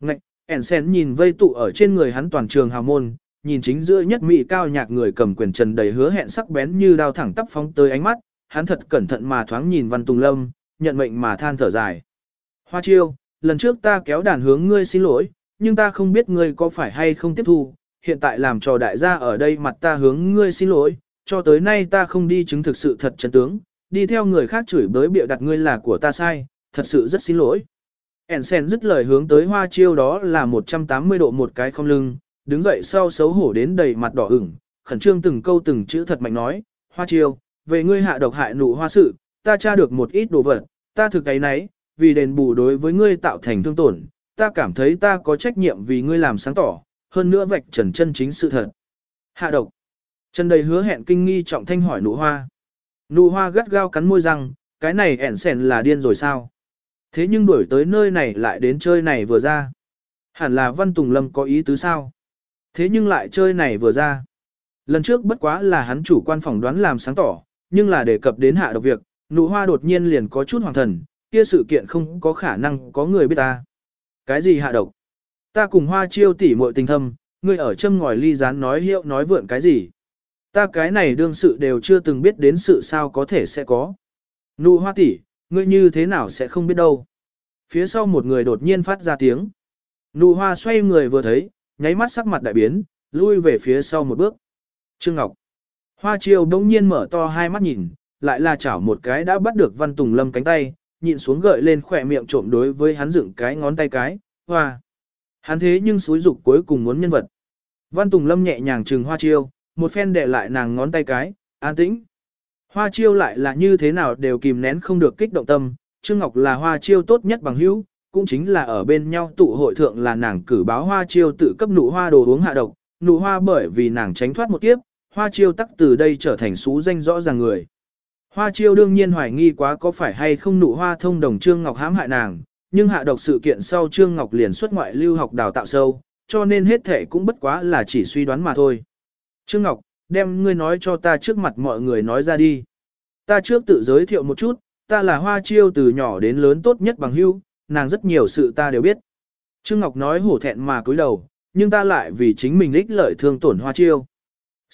Ngạch, ẻn sen nhìn vây tụ ở trên người hắn toàn trường hào môn, nhìn chính giữa nhất mỹ cao nhạc người cầm quyền trần đầy hứa hẹn sắc bén như đao thẳng tắp phóng tới ánh mắt, hắn thật cẩn thận mà thoáng nhìn Văn Tùng Lâm, nhận mệnh mà than thở dài. Hoa chiêu, lần trước ta kéo đàn hướng ngươi xin lỗi, nhưng ta không biết ngươi có phải hay không tiếp thu, hiện tại làm trò đại gia ở đây mặt ta hướng ngươi xin lỗi, cho tới nay ta không đi chứng thực sự thật chân tướng, đi theo người khác chửi bới bịa đặt ngươi là của ta sai, thật sự rất xin lỗi. Ensen dứt lời hướng tới hoa chiêu đó là 180 độ một cái không lưng, đứng dậy sau xấu hổ đến đầy mặt đỏ ửng, khẩn trương từng câu từng chữ thật mạnh nói, hoa chiêu, về ngươi hạ độc hại nụ hoa sự, ta tra được một ít đồ vật, ta thực cái nấy, vì đền bù đối với ngươi tạo thành thương tổn, ta cảm thấy ta có trách nhiệm vì ngươi làm sáng tỏ, hơn nữa vạch trần chân chính sự thật. Hạ độc. Trần đầy hứa hẹn kinh nghi trọng thanh hỏi nụ hoa. Nụ hoa gắt gao cắn môi răng, cái này ẻn sèn là điên rồi sao? Thế nhưng đuổi tới nơi này lại đến chơi này vừa ra. Hẳn là Văn Tùng Lâm có ý tứ sao? Thế nhưng lại chơi này vừa ra. Lần trước bất quá là hắn chủ quan phỏng đoán làm sáng tỏ, nhưng là đề cập đến hạ độc việc, nụ hoa đột nhiên liền có chút hoàng thần, kia sự kiện không có khả năng có người biết ta. Cái gì hạ độc? Ta cùng hoa chiêu tỉ muội tình thâm, ngươi ở châm ngòi ly rán nói hiệu nói vượn cái gì. Ta cái này đương sự đều chưa từng biết đến sự sao có thể sẽ có. Nụ hoa tỷ, ngươi như thế nào sẽ không biết đâu. Phía sau một người đột nhiên phát ra tiếng. Nụ hoa xoay người vừa thấy, nháy mắt sắc mặt đại biến, lui về phía sau một bước. Trương Ngọc. Hoa chiêu đông nhiên mở to hai mắt nhìn, lại là chảo một cái đã bắt được Văn Tùng Lâm cánh tay, nhịn xuống gợi lên khỏe miệng trộm đối với hắn dựng cái ngón tay cái. Hoa. Hắn thế nhưng suối dục cuối cùng muốn nhân vật. Văn Tùng Lâm nhẹ nhàng trừng hoa chiêu, một phen để lại nàng ngón tay cái, an tĩnh. Hoa chiêu lại là như thế nào đều kìm nén không được kích động tâm, Trương Ngọc là hoa chiêu tốt nhất bằng hữu, cũng chính là ở bên nhau tụ hội thượng là nàng cử báo hoa chiêu tự cấp nụ hoa đồ uống hạ độc, nụ hoa bởi vì nàng tránh thoát một kiếp, hoa chiêu tắc từ đây trở thành xú danh rõ ràng người. Hoa chiêu đương nhiên hoài nghi quá có phải hay không nụ hoa thông đồng Trương Ngọc hãm hại nàng, nhưng hạ độc sự kiện sau Trương Ngọc liền xuất ngoại lưu học đào tạo sâu, cho nên hết thể cũng bất quá là chỉ suy đoán mà thôi. Trương Ngọc, đem ngươi nói cho ta trước mặt mọi người nói ra đi. Ta trước tự giới thiệu một chút, ta là hoa chiêu từ nhỏ đến lớn tốt nhất bằng hưu, nàng rất nhiều sự ta đều biết. Trương Ngọc nói hổ thẹn mà cúi đầu, nhưng ta lại vì chính mình ích lợi thương tổn hoa chiêu.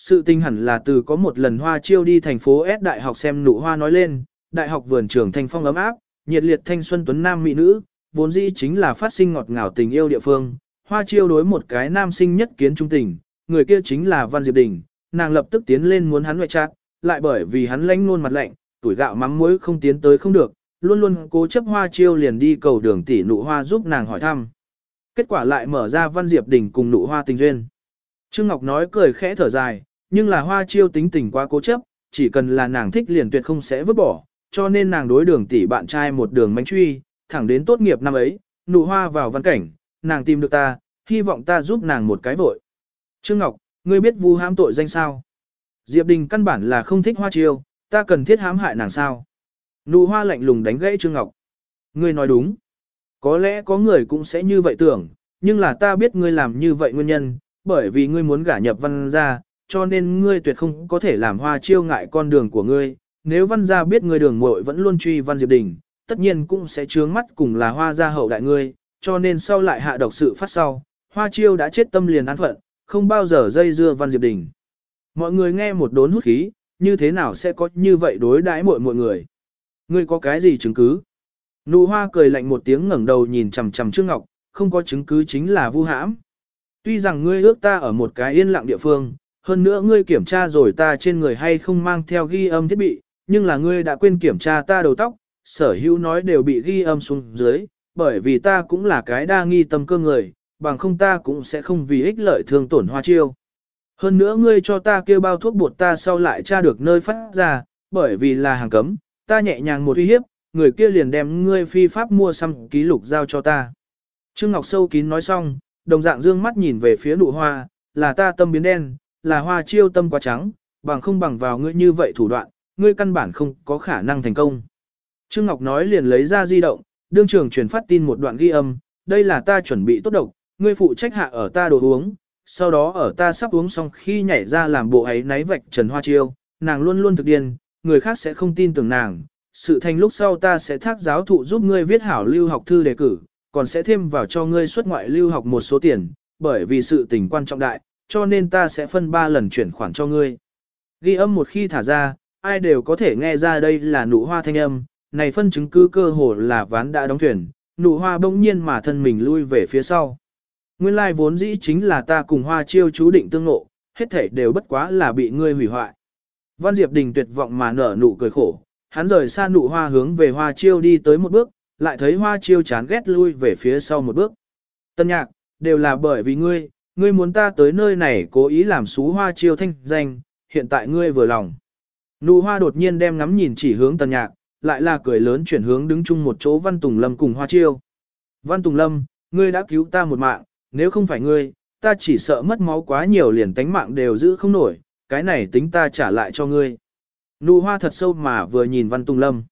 Sự tình hẳn là từ có một lần hoa chiêu đi thành phố S đại học xem nụ hoa nói lên, đại học vườn trường thanh phong ấm áp, nhiệt liệt thanh xuân tuấn nam mỹ nữ, vốn dĩ chính là phát sinh ngọt ngào tình yêu địa phương. Hoa chiêu đối một cái nam sinh nhất kiến trung tình, người kia chính là Văn Diệp Đình, nàng lập tức tiến lên muốn hắn ngoại chát, lại bởi vì hắn lãnh luôn mặt lạnh, tuổi gạo mắm muối không tiến tới không được, luôn luôn cố chấp hoa chiêu liền đi cầu đường tỷ nụ hoa giúp nàng hỏi thăm. Kết quả lại mở ra Văn Diệp Đình cùng nụ hoa tình duyên. Trương Ngọc nói cười khẽ thở dài, nhưng là hoa chiêu tính tình quá cố chấp, chỉ cần là nàng thích liền tuyệt không sẽ vứt bỏ, cho nên nàng đối đường tỷ bạn trai một đường mánh truy, thẳng đến tốt nghiệp năm ấy, nụ hoa vào văn cảnh, nàng tìm được ta, hy vọng ta giúp nàng một cái vội. Trương Ngọc, ngươi biết vu hãm tội danh sao? Diệp Đình căn bản là không thích hoa chiêu, ta cần thiết hãm hại nàng sao? Nụ hoa lạnh lùng đánh gãy Trương Ngọc. Ngươi nói đúng. Có lẽ có người cũng sẽ như vậy tưởng, nhưng là ta biết ngươi làm như vậy nguyên nhân, bởi vì ngươi muốn gả nhập văn gia, cho nên ngươi tuyệt không có thể làm hoa chiêu ngại con đường của ngươi. Nếu văn gia biết ngươi đường muội vẫn luôn truy văn diệp đình, tất nhiên cũng sẽ trướng mắt cùng là hoa gia hậu đại ngươi, cho nên sau lại hạ độc sự phát sau, hoa chiêu đã chết tâm liền án phận, không bao giờ dây dưa văn diệp đình. Mọi người nghe một đốn hút khí, như thế nào sẽ có như vậy đối đãi mọi mọi người. Ngươi có cái gì chứng cứ? Nụ hoa cười lạnh một tiếng ngẩng đầu nhìn chằm chằm Trương Ngọc, không có chứng cứ chính là vu hãm. Tuy rằng ngươi ước ta ở một cái yên lặng địa phương, hơn nữa ngươi kiểm tra rồi ta trên người hay không mang theo ghi âm thiết bị, nhưng là ngươi đã quên kiểm tra ta đầu tóc, sở hữu nói đều bị ghi âm xuống dưới, bởi vì ta cũng là cái đa nghi tâm cơ người, bằng không ta cũng sẽ không vì ích lợi thương tổn hoa chiêu. Hơn nữa ngươi cho ta kêu bao thuốc bột ta sau lại tra được nơi phát ra, bởi vì là hàng cấm, ta nhẹ nhàng một uy hiếp, người kia liền đem ngươi phi pháp mua xăm ký lục giao cho ta. Trương Ngọc sâu kín nói xong, đồng dạng dương mắt nhìn về phía nụ hoa, là ta tâm biến đen, là hoa chiêu tâm quá trắng, bằng không bằng vào ngươi như vậy thủ đoạn, ngươi căn bản không có khả năng thành công. Trương Ngọc nói liền lấy ra di động, đương trường truyền phát tin một đoạn ghi âm, đây là ta chuẩn bị tốt độc, ngươi phụ trách hạ ở ta đồ uống, sau đó ở ta sắp uống xong khi nhảy ra làm bộ ấy náy vạch trần hoa chiêu, nàng luôn luôn thực điên, người khác sẽ không tin tưởng nàng, sự thành lúc sau ta sẽ thác giáo thụ giúp ngươi viết hảo lưu học thư đề cử, còn sẽ thêm vào cho ngươi xuất ngoại lưu học một số tiền, bởi vì sự tình quan trọng đại, cho nên ta sẽ phân 3 lần chuyển khoản cho ngươi. Ghi âm một khi thả ra, ai đều có thể nghe ra đây là nụ hoa thanh âm, này phân chứng cứ cơ hồ là ván đã đóng thuyền, nụ hoa bỗng nhiên mà thân mình lui về phía sau. Nguyên lai vốn dĩ chính là ta cùng hoa chiêu chú định tương ngộ, hết thể đều bất quá là bị ngươi hủy hoại. Văn Diệp Đình tuyệt vọng mà nở nụ cười khổ, hắn rời xa nụ hoa hướng về hoa chiêu đi tới một bước, lại thấy hoa chiêu chán ghét lui về phía sau một bước. Tân nhạc, đều là bởi vì ngươi, ngươi muốn ta tới nơi này cố ý làm xú hoa chiêu thanh danh, hiện tại ngươi vừa lòng. Nụ hoa đột nhiên đem ngắm nhìn chỉ hướng tần nhạc, lại là cười lớn chuyển hướng đứng chung một chỗ Văn Tùng Lâm cùng hoa chiêu. Văn Tùng Lâm, ngươi đã cứu ta một mạng, nếu không phải ngươi, ta chỉ sợ mất máu quá nhiều liền tánh mạng đều giữ không nổi, cái này tính ta trả lại cho ngươi. Nụ hoa thật sâu mà vừa nhìn Văn Tùng Lâm.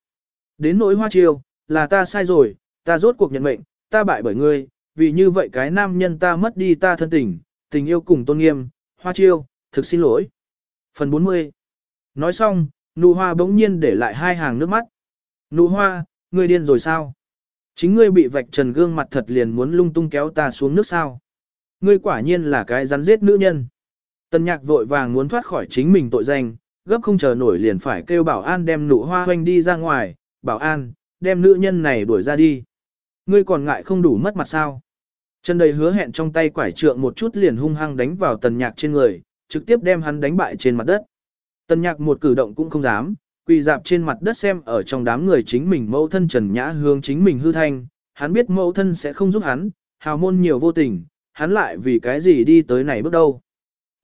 Đến nỗi hoa chiêu, là ta sai rồi, ta rốt cuộc nhận mệnh, ta bại bởi ngươi, vì như vậy cái nam nhân ta mất đi ta thân tình, tình yêu cùng tôn nghiêm, hoa chiêu, thực xin lỗi. Phần 40 Nói xong, nụ hoa bỗng nhiên để lại hai hàng nước mắt. Nụ hoa, ngươi điên rồi sao? Chính ngươi bị vạch trần gương mặt thật liền muốn lung tung kéo ta xuống nước sao? Ngươi quả nhiên là cái rắn giết nữ nhân. Tần nhạc vội vàng muốn thoát khỏi chính mình tội danh, gấp không chờ nổi liền phải kêu bảo an đem nụ hoa hoanh đi ra ngoài, bảo an, đem nữ nhân này đuổi ra đi. Ngươi còn ngại không đủ mất mặt sao? Chân đầy hứa hẹn trong tay quải trượng một chút liền hung hăng đánh vào tần nhạc trên người, trực tiếp đem hắn đánh bại trên mặt đất. Tần nhạc một cử động cũng không dám, quỳ dạp trên mặt đất xem ở trong đám người chính mình mẫu thân trần nhã hướng chính mình hư thanh, hắn biết mẫu thân sẽ không giúp hắn, hào môn nhiều vô tình, hắn lại vì cái gì đi tới này bước đâu.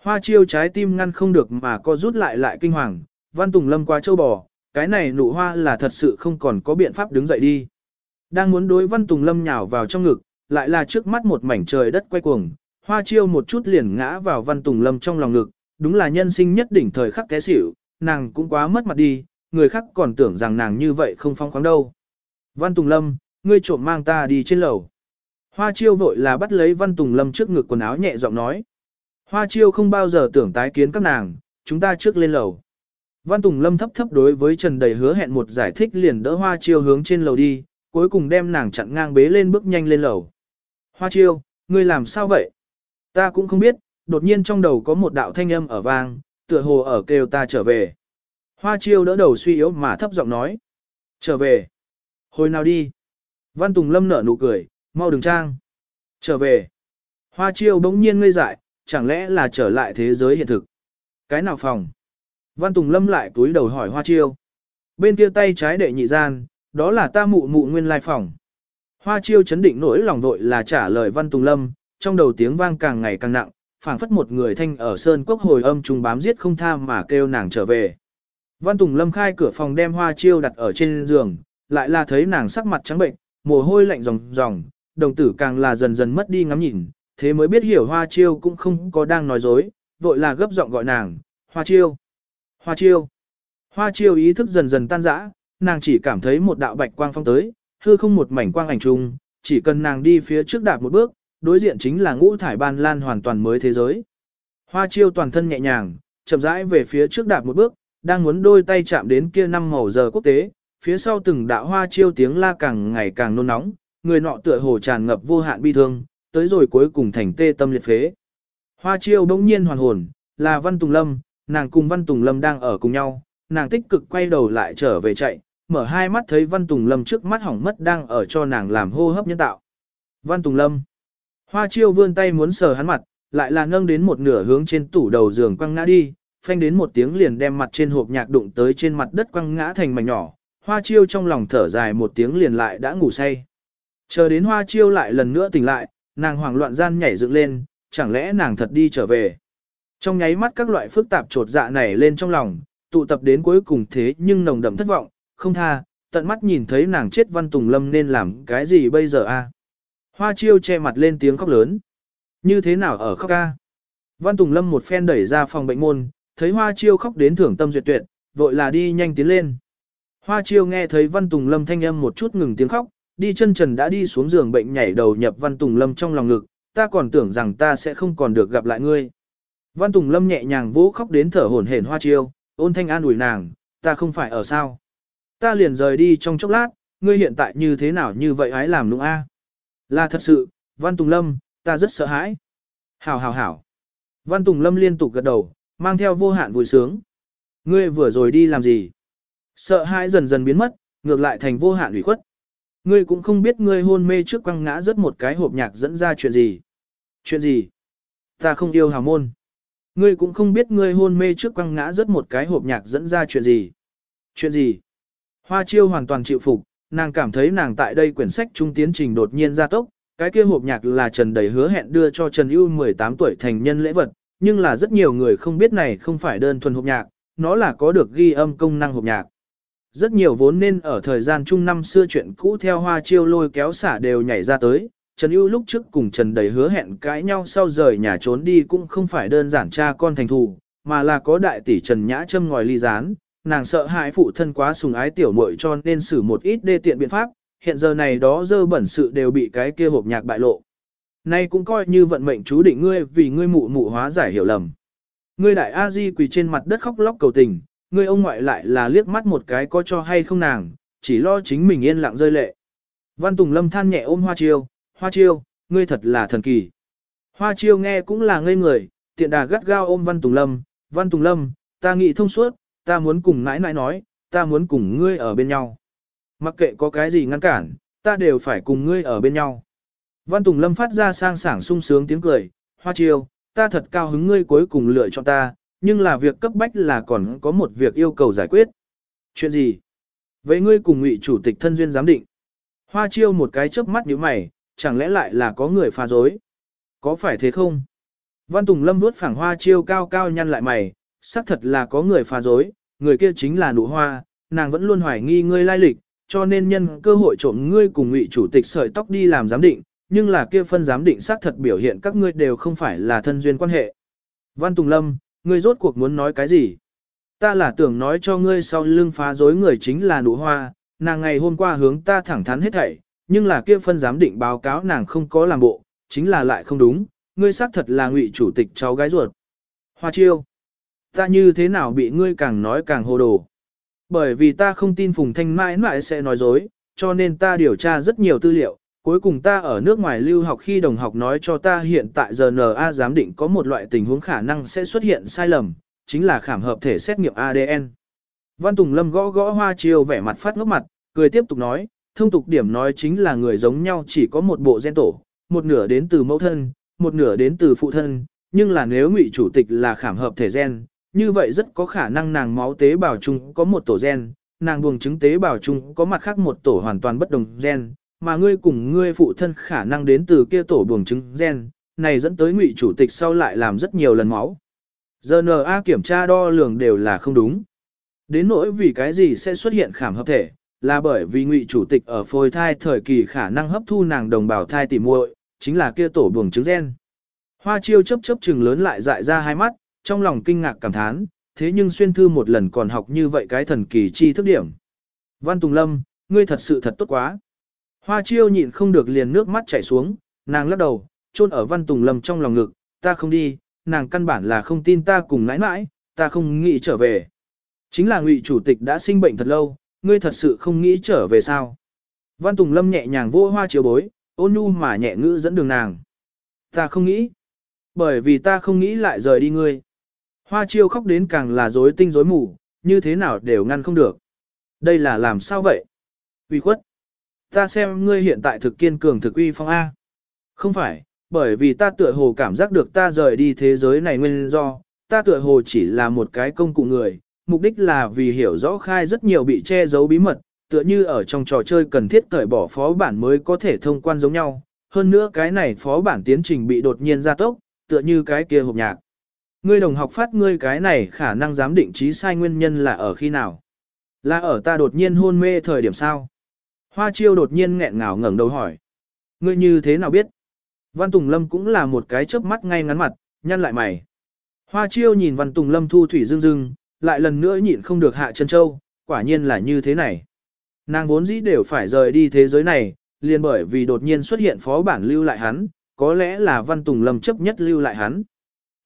Hoa chiêu trái tim ngăn không được mà co rút lại lại kinh hoàng, văn tùng lâm qua châu bò, cái này nụ hoa là thật sự không còn có biện pháp đứng dậy đi. Đang muốn đối văn tùng lâm nhào vào trong ngực, lại là trước mắt một mảnh trời đất quay cuồng, hoa chiêu một chút liền ngã vào văn tùng lâm trong lòng ngực, đúng là nhân sinh nhất đỉnh thời khắc té xỉu, nàng cũng quá mất mặt đi, người khác còn tưởng rằng nàng như vậy không phong khoáng đâu. Văn Tùng Lâm, ngươi trộm mang ta đi trên lầu. Hoa chiêu vội là bắt lấy Văn Tùng Lâm trước ngực quần áo nhẹ giọng nói. Hoa chiêu không bao giờ tưởng tái kiến các nàng, chúng ta trước lên lầu. Văn Tùng Lâm thấp thấp đối với Trần Đầy hứa hẹn một giải thích liền đỡ Hoa Chiêu hướng trên lầu đi, cuối cùng đem nàng chặn ngang bế lên bước nhanh lên lầu. Hoa Chiêu, ngươi làm sao vậy? Ta cũng không biết, đột nhiên trong đầu có một đạo thanh âm ở vang, tựa hồ ở kêu ta trở về. Hoa Chiêu đỡ đầu suy yếu mà thấp giọng nói. Trở về. Hồi nào đi. Văn Tùng Lâm nở nụ cười, mau đừng trang. Trở về. Hoa Chiêu bỗng nhiên ngây dại, chẳng lẽ là trở lại thế giới hiện thực. Cái nào phòng? Văn Tùng Lâm lại túi đầu hỏi Hoa Chiêu. Bên kia tay trái đệ nhị gian, đó là ta mụ mụ nguyên lai phòng. Hoa Chiêu chấn định nỗi lòng vội là trả lời Văn Tùng Lâm, trong đầu tiếng vang càng ngày càng nặng, phảng phất một người thanh ở sơn quốc hồi âm trùng bám giết không tha mà kêu nàng trở về. Văn Tùng Lâm khai cửa phòng đem Hoa Chiêu đặt ở trên giường, lại là thấy nàng sắc mặt trắng bệnh, mồ hôi lạnh ròng ròng, đồng tử càng là dần dần mất đi ngắm nhìn, thế mới biết hiểu Hoa Chiêu cũng không có đang nói dối, vội là gấp giọng gọi nàng, Hoa Chiêu. Hoa chiêu. Hoa chiêu ý thức dần dần tan rã, nàng chỉ cảm thấy một đạo bạch quang phong tới, hư không một mảnh quang ảnh trùng, chỉ cần nàng đi phía trước đạp một bước, đối diện chính là ngũ thải ban lan hoàn toàn mới thế giới. Hoa chiêu toàn thân nhẹ nhàng, chậm rãi về phía trước đạp một bước, đang muốn đôi tay chạm đến kia năm màu giờ quốc tế, phía sau từng đạo hoa chiêu tiếng la càng ngày càng nôn nóng, người nọ tựa hồ tràn ngập vô hạn bi thương, tới rồi cuối cùng thành tê tâm liệt phế. Hoa chiêu bỗng nhiên hoàn hồn, là Văn Tùng Lâm, nàng cùng Văn Tùng Lâm đang ở cùng nhau, nàng tích cực quay đầu lại trở về chạy, mở hai mắt thấy Văn Tùng Lâm trước mắt hỏng mất đang ở cho nàng làm hô hấp nhân tạo. Văn Tùng Lâm. Hoa chiêu vươn tay muốn sờ hắn mặt, lại là nâng đến một nửa hướng trên tủ đầu giường quăng ngã đi, phanh đến một tiếng liền đem mặt trên hộp nhạc đụng tới trên mặt đất quăng ngã thành mảnh nhỏ. Hoa chiêu trong lòng thở dài một tiếng liền lại đã ngủ say. Chờ đến hoa chiêu lại lần nữa tỉnh lại, nàng hoảng loạn gian nhảy dựng lên, chẳng lẽ nàng thật đi trở về. Trong nháy mắt các loại phức tạp trột dạ nảy lên trong lòng, tụ tập đến cuối cùng thế nhưng nồng đậm thất vọng, không tha, tận mắt nhìn thấy nàng chết Văn Tùng Lâm nên làm cái gì bây giờ a? Hoa chiêu che mặt lên tiếng khóc lớn. Như thế nào ở khóc ca? Văn Tùng Lâm một phen đẩy ra phòng bệnh môn, thấy Hoa chiêu khóc đến thưởng tâm duyệt tuyệt, vội là đi nhanh tiến lên. Hoa chiêu nghe thấy Văn Tùng Lâm thanh âm một chút ngừng tiếng khóc, đi chân trần đã đi xuống giường bệnh nhảy đầu nhập Văn Tùng Lâm trong lòng ngực, ta còn tưởng rằng ta sẽ không còn được gặp lại ngươi. Văn Tùng Lâm nhẹ nhàng vỗ khóc đến thở hổn hển hoa chiêu, ôn thanh an ủi nàng, ta không phải ở sao. Ta liền rời đi trong chốc lát, ngươi hiện tại như thế nào như vậy hái làm nụng a? Là thật sự, Văn Tùng Lâm, ta rất sợ hãi. Hảo hảo hảo. Văn Tùng Lâm liên tục gật đầu, mang theo vô hạn vui sướng. Ngươi vừa rồi đi làm gì? Sợ hãi dần dần biến mất, ngược lại thành vô hạn ủy khuất. Ngươi cũng không biết ngươi hôn mê trước quăng ngã rất một cái hộp nhạc dẫn ra chuyện gì. Chuyện gì? Ta không yêu hào môn. Ngươi cũng không biết ngươi hôn mê trước quăng ngã rất một cái hộp nhạc dẫn ra chuyện gì. Chuyện gì? Hoa chiêu hoàn toàn chịu phục, nàng cảm thấy nàng tại đây quyển sách trung tiến trình đột nhiên gia tốc, cái kia hộp nhạc là Trần đầy hứa hẹn đưa cho Trần ưu 18 tuổi thành nhân lễ vật, nhưng là rất nhiều người không biết này không phải đơn thuần hộp nhạc, nó là có được ghi âm công năng hộp nhạc. Rất nhiều vốn nên ở thời gian trung năm xưa chuyện cũ theo hoa chiêu lôi kéo xả đều nhảy ra tới, Trần ưu lúc trước cùng Trần đầy hứa hẹn cãi nhau sau rời nhà trốn đi cũng không phải đơn giản cha con thành thù, mà là có đại tỷ Trần Nhã châm ngòi ly gián, nàng sợ hãi phụ thân quá sùng ái tiểu muội cho nên xử một ít đê tiện biện pháp, hiện giờ này đó dơ bẩn sự đều bị cái kia hộp nhạc bại lộ. Nay cũng coi như vận mệnh chú định ngươi vì ngươi mụ mụ hóa giải hiểu lầm. Ngươi đại a di quỳ trên mặt đất khóc lóc cầu tình, ngươi ông ngoại lại là liếc mắt một cái có cho hay không nàng, chỉ lo chính mình yên lặng rơi lệ. Văn Tùng Lâm than nhẹ ôm Hoa Chiêu, Hoa Chiêu, ngươi thật là thần kỳ. Hoa Chiêu nghe cũng là ngây người, tiện đà gắt gao ôm Văn Tùng Lâm, Văn Tùng Lâm, ta nghĩ thông suốt, ta muốn cùng nãi nãi nói, ta muốn cùng ngươi ở bên nhau. Mặc kệ có cái gì ngăn cản, ta đều phải cùng ngươi ở bên nhau. Văn Tùng Lâm phát ra sang sảng sung sướng tiếng cười, Hoa Chiêu, ta thật cao hứng ngươi cuối cùng lựa chọn ta, nhưng là việc cấp bách là còn có một việc yêu cầu giải quyết. Chuyện gì? Vậy ngươi cùng ngụy chủ tịch thân duyên giám định. Hoa Chiêu một cái chớp mắt nhíu mày, chẳng lẽ lại là có người pha dối? Có phải thế không? Văn Tùng Lâm vuốt phẳng hoa chiêu cao cao nhăn lại mày, xác thật là có người phá dối, người kia chính là nụ hoa, nàng vẫn luôn hoài nghi ngươi lai lịch, cho nên nhân cơ hội trộm ngươi cùng ngụy chủ tịch sợi tóc đi làm giám định, nhưng là kia phân giám định xác thật biểu hiện các ngươi đều không phải là thân duyên quan hệ. Văn Tùng Lâm, ngươi rốt cuộc muốn nói cái gì? Ta là tưởng nói cho ngươi sau lưng phá dối người chính là nụ hoa, nàng ngày hôm qua hướng ta thẳng thắn hết thảy, nhưng là kia phân giám định báo cáo nàng không có làm bộ, chính là lại không đúng, ngươi xác thật là ngụy chủ tịch cháu gái ruột. Hoa chiêu. Ta như thế nào bị ngươi càng nói càng hồ đồ. Bởi vì ta không tin Phùng Thanh mãi mãi sẽ nói dối, cho nên ta điều tra rất nhiều tư liệu. Cuối cùng ta ở nước ngoài lưu học khi đồng học nói cho ta hiện tại GNA giám định có một loại tình huống khả năng sẽ xuất hiện sai lầm, chính là khảm hợp thể xét nghiệm ADN. Văn Tùng Lâm gõ gõ hoa chiêu vẻ mặt phát ngốc mặt, cười tiếp tục nói, thông tục điểm nói chính là người giống nhau chỉ có một bộ gen tổ, một nửa đến từ mẫu thân, một nửa đến từ phụ thân, nhưng là nếu ngụy chủ tịch là khảm hợp thể gen, như vậy rất có khả năng nàng máu tế bào chung có một tổ gen, nàng buồng trứng tế bào chung có mặt khác một tổ hoàn toàn bất đồng gen, mà ngươi cùng ngươi phụ thân khả năng đến từ kia tổ buồng trứng gen, này dẫn tới ngụy chủ tịch sau lại làm rất nhiều lần máu. DNA kiểm tra đo lường đều là không đúng. Đến nỗi vì cái gì sẽ xuất hiện khảm hợp thể, là bởi vì ngụy chủ tịch ở phôi thai thời kỳ khả năng hấp thu nàng đồng bào thai tỉ muội, chính là kia tổ buồng trứng gen. Hoa chiêu chấp chấp trừng lớn lại dại ra hai mắt, trong lòng kinh ngạc cảm thán, thế nhưng xuyên thư một lần còn học như vậy cái thần kỳ chi thức điểm. Văn Tùng Lâm, ngươi thật sự thật tốt quá. Hoa chiêu nhịn không được liền nước mắt chảy xuống, nàng lắc đầu, chôn ở Văn Tùng Lâm trong lòng ngực, ta không đi, nàng căn bản là không tin ta cùng nãi nãi, ta không nghĩ trở về. Chính là ngụy chủ tịch đã sinh bệnh thật lâu, ngươi thật sự không nghĩ trở về sao. Văn Tùng Lâm nhẹ nhàng vô hoa chiếu bối, ôn nhu mà nhẹ ngữ dẫn đường nàng. Ta không nghĩ. Bởi vì ta không nghĩ lại rời đi ngươi. Hoa chiêu khóc đến càng là rối tinh rối mù, như thế nào đều ngăn không được. Đây là làm sao vậy? Uy khuất. Ta xem ngươi hiện tại thực kiên cường thực uy phong A. Không phải, bởi vì ta tựa hồ cảm giác được ta rời đi thế giới này nguyên do, ta tựa hồ chỉ là một cái công cụ người, mục đích là vì hiểu rõ khai rất nhiều bị che giấu bí mật, tựa như ở trong trò chơi cần thiết cởi bỏ phó bản mới có thể thông quan giống nhau. Hơn nữa cái này phó bản tiến trình bị đột nhiên gia tốc, tựa như cái kia hộp nhạc. Ngươi đồng học phát ngươi cái này khả năng giám định trí sai nguyên nhân là ở khi nào? Là ở ta đột nhiên hôn mê thời điểm sao? Hoa chiêu đột nhiên nghẹn ngào ngẩng đầu hỏi. Ngươi như thế nào biết? Văn Tùng Lâm cũng là một cái chớp mắt ngay ngắn mặt, nhăn lại mày. Hoa chiêu nhìn Văn Tùng Lâm thu thủy dương dương, lại lần nữa nhịn không được hạ chân châu, quả nhiên là như thế này. Nàng vốn dĩ đều phải rời đi thế giới này, liền bởi vì đột nhiên xuất hiện phó bản lưu lại hắn, có lẽ là Văn Tùng Lâm chấp nhất lưu lại hắn.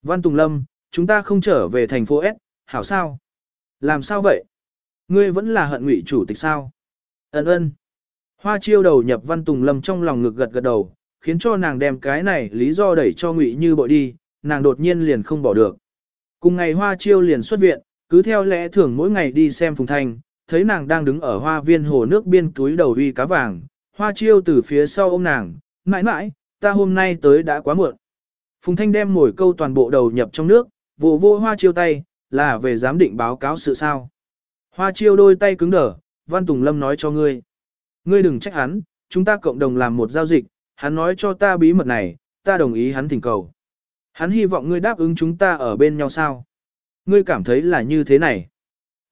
Văn Tùng Lâm, chúng ta không trở về thành phố S, hảo sao? Làm sao vậy? Ngươi vẫn là hận ngụy chủ tịch sao? Ấn ơn. Hoa chiêu đầu nhập Văn Tùng Lâm trong lòng ngực gật gật đầu, khiến cho nàng đem cái này lý do đẩy cho ngụy như bội đi, nàng đột nhiên liền không bỏ được. Cùng ngày Hoa chiêu liền xuất viện, cứ theo lẽ thường mỗi ngày đi xem Phùng Thanh, thấy nàng đang đứng ở hoa viên hồ nước biên túi đầu uy cá vàng, Hoa chiêu từ phía sau ôm nàng, mãi mãi, ta hôm nay tới đã quá muộn. Phùng Thanh đem mồi câu toàn bộ đầu nhập trong nước, vô vô hoa chiêu tay, là về giám định báo cáo sự sao. Hoa chiêu đôi tay cứng đờ, Văn Tùng Lâm nói cho ngươi. Ngươi đừng trách hắn, chúng ta cộng đồng làm một giao dịch, hắn nói cho ta bí mật này, ta đồng ý hắn thỉnh cầu. Hắn hy vọng ngươi đáp ứng chúng ta ở bên nhau sao. Ngươi cảm thấy là như thế này.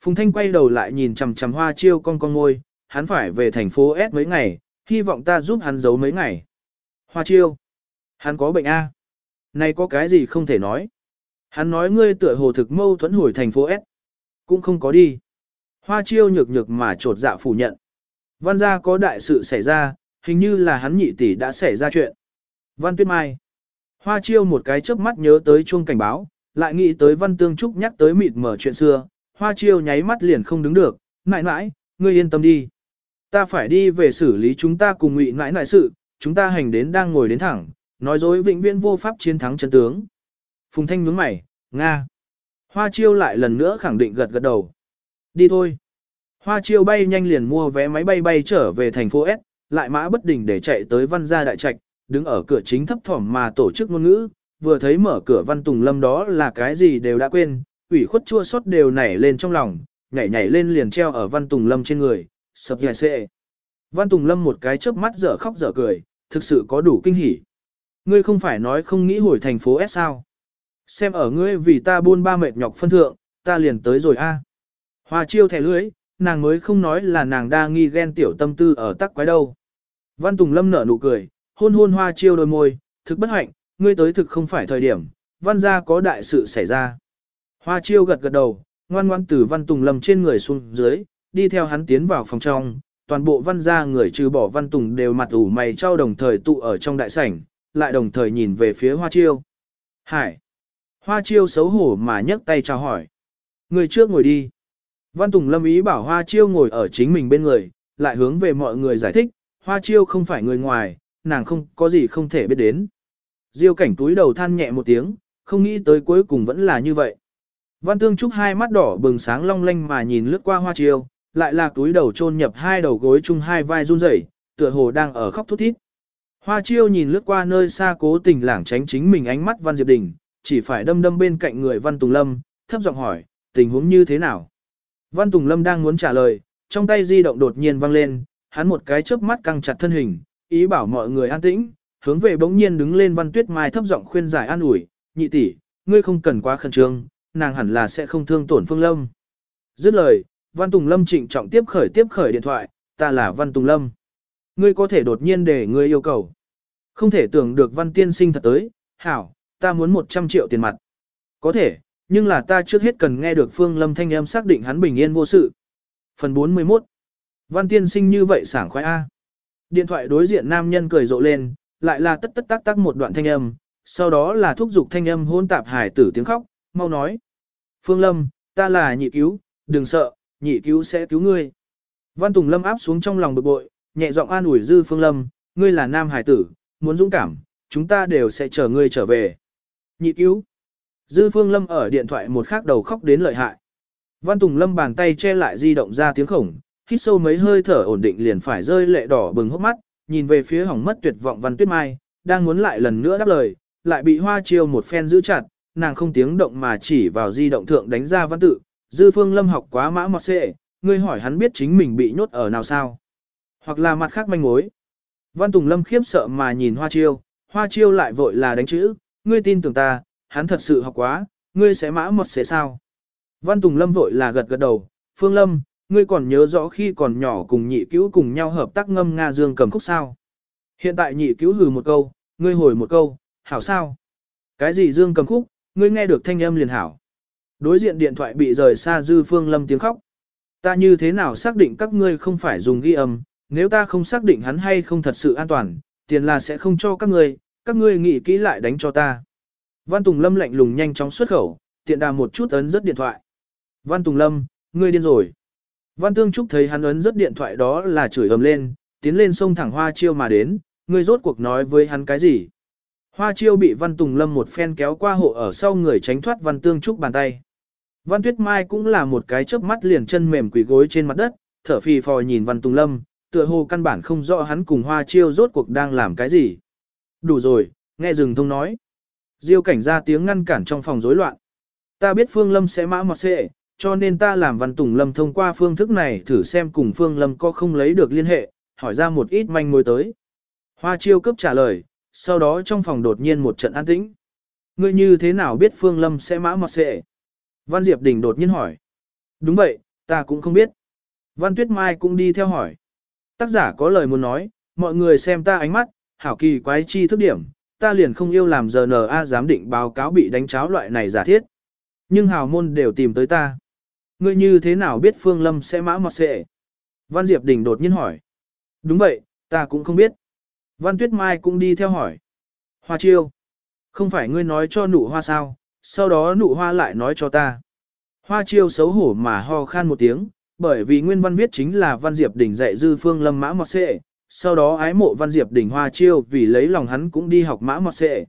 Phùng Thanh quay đầu lại nhìn chằm chằm hoa chiêu con con ngôi, hắn phải về thành phố S mấy ngày, hy vọng ta giúp hắn giấu mấy ngày. Hoa chiêu. Hắn có bệnh A. Này có cái gì không thể nói. Hắn nói ngươi tựa hồ thực mâu thuẫn hồi thành phố S. Cũng không có đi. Hoa chiêu nhược nhược mà trột dạ phủ nhận. Văn gia có đại sự xảy ra, hình như là hắn nhị tỷ đã xảy ra chuyện. Văn tuyết mai. Hoa chiêu một cái chớp mắt nhớ tới chuông cảnh báo, lại nghĩ tới văn tương trúc nhắc tới mịt mở chuyện xưa. Hoa chiêu nháy mắt liền không đứng được, mãi mãi, ngươi yên tâm đi. Ta phải đi về xử lý chúng ta cùng ngụy mãi mãi sự, chúng ta hành đến đang ngồi đến thẳng, nói dối vĩnh viễn vô pháp chiến thắng chân tướng. Phùng Thanh nhướng mày, Nga. Hoa chiêu lại lần nữa khẳng định gật gật đầu. Đi thôi. Hoa chiêu bay nhanh liền mua vé máy bay bay trở về thành phố S, lại mã bất đình để chạy tới văn gia đại trạch, đứng ở cửa chính thấp thỏm mà tổ chức ngôn ngữ, vừa thấy mở cửa văn tùng lâm đó là cái gì đều đã quên, ủy khuất chua xót đều nảy lên trong lòng, nhảy nhảy lên liền treo ở văn tùng lâm trên người, sập dài xệ. Văn tùng lâm một cái chớp mắt dở khóc dở cười, thực sự có đủ kinh hỉ. Ngươi không phải nói không nghĩ hồi thành phố S sao? Xem ở ngươi vì ta buôn ba mệt nhọc phân thượng, ta liền tới rồi a. Hoa chiêu thẻ lưới, nàng mới không nói là nàng đa nghi ghen tiểu tâm tư ở tắc quái đâu. Văn Tùng Lâm nở nụ cười, hôn hôn hoa chiêu đôi môi, thực bất hạnh, ngươi tới thực không phải thời điểm, văn gia có đại sự xảy ra. Hoa chiêu gật gật đầu, ngoan ngoan từ Văn Tùng Lâm trên người xuống dưới, đi theo hắn tiến vào phòng trong, toàn bộ văn gia người trừ bỏ Văn Tùng đều mặt ủ mày trao đồng thời tụ ở trong đại sảnh, lại đồng thời nhìn về phía Hoa chiêu. Hải! Hoa chiêu xấu hổ mà nhấc tay chào hỏi. Người trước ngồi đi. Văn Tùng lâm ý bảo Hoa chiêu ngồi ở chính mình bên người, lại hướng về mọi người giải thích, Hoa chiêu không phải người ngoài, nàng không có gì không thể biết đến. Diêu cảnh túi đầu than nhẹ một tiếng, không nghĩ tới cuối cùng vẫn là như vậy. Văn Tương Trúc hai mắt đỏ bừng sáng long lanh mà nhìn lướt qua Hoa chiêu, lại là túi đầu chôn nhập hai đầu gối chung hai vai run rẩy, tựa hồ đang ở khóc thút thít. Hoa chiêu nhìn lướt qua nơi xa cố tình lảng tránh chính mình ánh mắt Văn Diệp Đình, chỉ phải đâm đâm bên cạnh người Văn Tùng Lâm, thấp giọng hỏi, tình huống như thế nào? Văn Tùng Lâm đang muốn trả lời, trong tay di động đột nhiên vang lên, hắn một cái chớp mắt căng chặt thân hình, ý bảo mọi người an tĩnh, hướng về bỗng nhiên đứng lên Văn Tuyết Mai thấp giọng khuyên giải an ủi, nhị tỷ, ngươi không cần quá khẩn trương, nàng hẳn là sẽ không thương tổn Phương Lâm. Dứt lời, Văn Tùng Lâm trịnh trọng tiếp khởi tiếp khởi điện thoại, ta là Văn Tùng Lâm. Ngươi có thể đột nhiên để ngươi yêu cầu. Không thể tưởng được Văn Tiên Sinh thật tới, hảo, ta muốn 100 triệu tiền mặt. Có thể, nhưng là ta trước hết cần nghe được Phương Lâm thanh âm xác định hắn bình yên vô sự. Phần 41 Văn Tiên Sinh như vậy sảng khoái A. Điện thoại đối diện nam nhân cười rộ lên, lại là tất tất tác tác một đoạn thanh âm, sau đó là thúc giục thanh âm hôn tạp hải tử tiếng khóc, mau nói. Phương Lâm, ta là nhị cứu, đừng sợ, nhị cứu sẽ cứu ngươi. Văn Tùng Lâm áp xuống trong lòng bực bội, nhẹ giọng an ủi Dư Phương Lâm, ngươi là nam hải tử, muốn dũng cảm, chúng ta đều sẽ chờ ngươi trở về. Nhị cứu. Dư Phương Lâm ở điện thoại một khắc đầu khóc đến lợi hại. Văn Tùng Lâm bàn tay che lại di động ra tiếng khổng, hít sâu mấy hơi thở ổn định liền phải rơi lệ đỏ bừng hốc mắt, nhìn về phía hỏng mất tuyệt vọng Văn Tuyết Mai, đang muốn lại lần nữa đáp lời, lại bị Hoa Chiêu một phen giữ chặt, nàng không tiếng động mà chỉ vào di động thượng đánh ra văn tự, Dư Phương Lâm học quá mã mọt xệ, ngươi hỏi hắn biết chính mình bị nhốt ở nào sao? Hoặc là mặt khác manh mối. Văn Tùng Lâm khiếp sợ mà nhìn Hoa Chiêu, Hoa Chiêu lại vội là đánh chữ, ngươi tin tưởng ta, hắn thật sự học quá, ngươi sẽ mã một sẽ sao? Văn Tùng Lâm vội là gật gật đầu, Phương Lâm, ngươi còn nhớ rõ khi còn nhỏ cùng nhị cứu cùng nhau hợp tác ngâm Nga Dương cầm khúc sao? Hiện tại nhị cứu hừ một câu, ngươi hồi một câu, hảo sao? Cái gì Dương cầm khúc, ngươi nghe được thanh âm liền hảo. Đối diện điện thoại bị rời xa dư phương lâm tiếng khóc. Ta như thế nào xác định các ngươi không phải dùng ghi âm, nếu ta không xác định hắn hay không thật sự an toàn, tiền là sẽ không cho các ngươi, các ngươi nghĩ kỹ lại đánh cho ta. Văn Tùng Lâm lạnh lùng nhanh chóng xuất khẩu, tiện đà một chút ấn rất điện thoại. Văn Tùng Lâm, ngươi điên rồi. Văn Tương Trúc thấy hắn ấn rất điện thoại đó là chửi ầm lên, tiến lên sông thẳng hoa chiêu mà đến, ngươi rốt cuộc nói với hắn cái gì. Hoa chiêu bị Văn Tùng Lâm một phen kéo qua hộ ở sau người tránh thoát Văn Tương Trúc bàn tay. Văn Tuyết Mai cũng là một cái chớp mắt liền chân mềm quỳ gối trên mặt đất, thở phì phò nhìn Văn Tùng Lâm, tựa hồ căn bản không rõ hắn cùng Hoa chiêu rốt cuộc đang làm cái gì. Đủ rồi, nghe rừng thông nói. Diêu cảnh ra tiếng ngăn cản trong phòng rối loạn. Ta biết Phương Lâm sẽ mã mọt xệ, cho nên ta làm Văn Tùng Lâm thông qua phương thức này thử xem cùng Phương Lâm có không lấy được liên hệ, hỏi ra một ít manh mối tới. Hoa chiêu cấp trả lời, sau đó trong phòng đột nhiên một trận an tĩnh. Ngươi như thế nào biết Phương Lâm sẽ mã mọt xệ? Văn Diệp Đình đột nhiên hỏi. Đúng vậy, ta cũng không biết. Văn Tuyết Mai cũng đi theo hỏi. Tác giả có lời muốn nói, mọi người xem ta ánh mắt, hảo kỳ quái chi thức điểm, ta liền không yêu làm giờ a giám định báo cáo bị đánh cháo loại này giả thiết. Nhưng hào môn đều tìm tới ta. Ngươi như thế nào biết Phương Lâm sẽ mã mọt sệ? Văn Diệp Đình đột nhiên hỏi. Đúng vậy, ta cũng không biết. Văn Tuyết Mai cũng đi theo hỏi. Hoa chiêu. Không phải ngươi nói cho nụ hoa sao, sau đó nụ hoa lại nói cho ta. Hoa chiêu xấu hổ mà ho khan một tiếng, bởi vì nguyên văn viết chính là Văn Diệp Đình dạy dư phương lâm mã mọt xệ, sau đó ái mộ Văn Diệp Đình hoa chiêu vì lấy lòng hắn cũng đi học mã mọt xệ.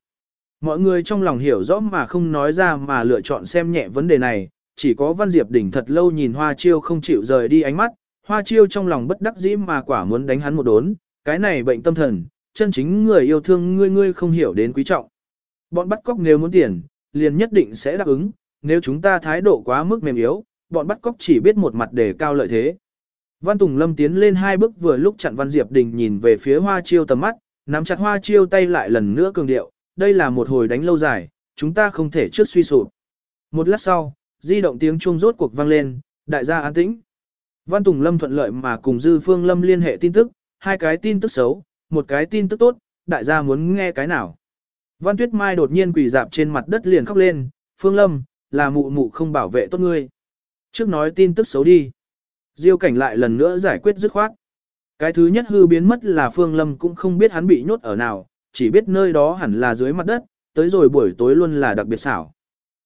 Mọi người trong lòng hiểu rõ mà không nói ra mà lựa chọn xem nhẹ vấn đề này, chỉ có Văn Diệp Đình thật lâu nhìn hoa chiêu không chịu rời đi ánh mắt, hoa chiêu trong lòng bất đắc dĩ mà quả muốn đánh hắn một đốn, cái này bệnh tâm thần, chân chính người yêu thương ngươi ngươi không hiểu đến quý trọng. Bọn bắt cóc nếu muốn tiền, liền nhất định sẽ đáp ứng, nếu chúng ta thái độ quá mức mềm yếu, bọn bắt cóc chỉ biết một mặt để cao lợi thế. Văn Tùng Lâm tiến lên hai bước vừa lúc chặn Văn Diệp Đình nhìn về phía Hoa Chiêu tầm mắt, nắm chặt Hoa Chiêu tay lại lần nữa cường điệu, đây là một hồi đánh lâu dài, chúng ta không thể trước suy sụp. Một lát sau, di động tiếng chuông rốt cuộc vang lên, đại gia an tĩnh. Văn Tùng Lâm thuận lợi mà cùng Dư Phương Lâm liên hệ tin tức, hai cái tin tức xấu, một cái tin tức tốt, đại gia muốn nghe cái nào. Văn Tuyết Mai đột nhiên quỳ dạp trên mặt đất liền khóc lên, Phương Lâm, là mụ mụ không bảo vệ tốt ngươi. Trước nói tin tức xấu đi. Diêu cảnh lại lần nữa giải quyết dứt khoát. Cái thứ nhất hư biến mất là Phương Lâm cũng không biết hắn bị nhốt ở nào, chỉ biết nơi đó hẳn là dưới mặt đất, tới rồi buổi tối luôn là đặc biệt xảo.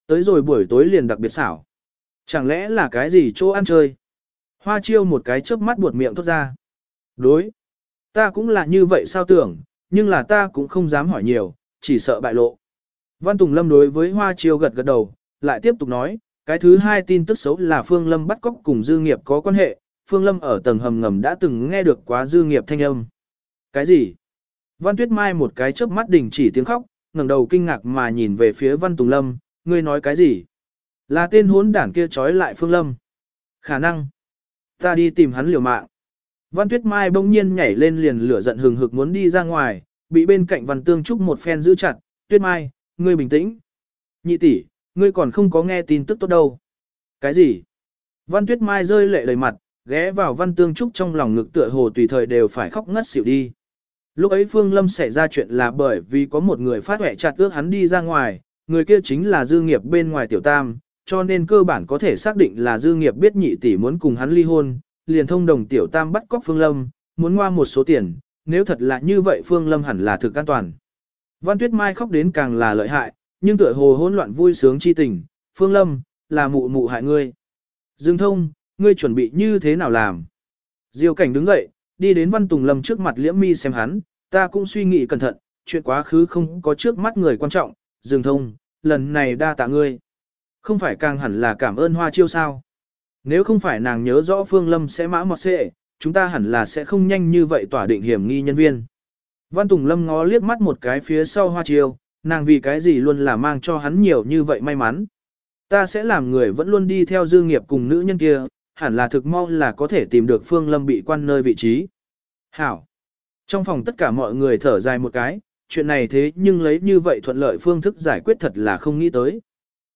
Tới rồi buổi tối liền đặc biệt xảo. Chẳng lẽ là cái gì chỗ ăn chơi? Hoa chiêu một cái chớp mắt buột miệng thốt ra. Đối. Ta cũng là như vậy sao tưởng, nhưng là ta cũng không dám hỏi nhiều, chỉ sợ bại lộ. Văn Tùng Lâm đối với Hoa chiêu gật gật đầu, lại tiếp tục nói, cái thứ hai tin tức xấu là Phương Lâm bắt cóc cùng dư nghiệp có quan hệ, Phương Lâm ở tầng hầm ngầm đã từng nghe được quá dư nghiệp thanh âm. Cái gì? Văn Tuyết Mai một cái chớp mắt đình chỉ tiếng khóc, ngẩng đầu kinh ngạc mà nhìn về phía Văn Tùng Lâm, ngươi nói cái gì? Là tên hốn đảng kia trói lại Phương Lâm. Khả năng. Ta đi tìm hắn liều mạng. Văn Tuyết Mai bỗng nhiên nhảy lên liền lửa giận hừng hực muốn đi ra ngoài, bị bên cạnh Văn Tương Trúc một phen giữ chặt. Tuyết Mai, ngươi bình tĩnh. Nhị tỷ, ngươi còn không có nghe tin tức tốt đâu. Cái gì? Văn Tuyết Mai rơi lệ đầy mặt, ghé vào Văn Tương Trúc trong lòng ngực tựa hồ tùy thời đều phải khóc ngất xỉu đi. Lúc ấy Phương Lâm xảy ra chuyện là bởi vì có một người phát huệ chặt ước hắn đi ra ngoài, người kia chính là dư nghiệp bên ngoài tiểu tam, cho nên cơ bản có thể xác định là dư nghiệp biết nhị tỷ muốn cùng hắn ly hôn, liền thông đồng tiểu tam bắt cóc Phương Lâm, muốn ngoa một số tiền, nếu thật là như vậy Phương Lâm hẳn là thực an toàn. Văn Tuyết Mai khóc đến càng là lợi hại, nhưng tựa hồ hỗn loạn vui sướng chi tình, Phương Lâm, là mụ mụ hại ngươi. Dương thông, ngươi chuẩn bị như thế nào làm? Diêu cảnh đứng dậy, đi đến Văn Tùng Lâm trước mặt liễm mi xem hắn, ta cũng suy nghĩ cẩn thận, chuyện quá khứ không có trước mắt người quan trọng, Dương thông, lần này đa tạ ngươi. Không phải càng hẳn là cảm ơn hoa chiêu sao? Nếu không phải nàng nhớ rõ Phương Lâm sẽ mã mọt xệ, chúng ta hẳn là sẽ không nhanh như vậy tỏa định hiểm nghi nhân viên. Văn Tùng Lâm ngó liếc mắt một cái phía sau hoa chiêu, nàng vì cái gì luôn là mang cho hắn nhiều như vậy may mắn. Ta sẽ làm người vẫn luôn đi theo dư nghiệp cùng nữ nhân kia, hẳn là thực mong là có thể tìm được Phương Lâm bị quan nơi vị trí. Hảo. Trong phòng tất cả mọi người thở dài một cái, chuyện này thế nhưng lấy như vậy thuận lợi phương thức giải quyết thật là không nghĩ tới.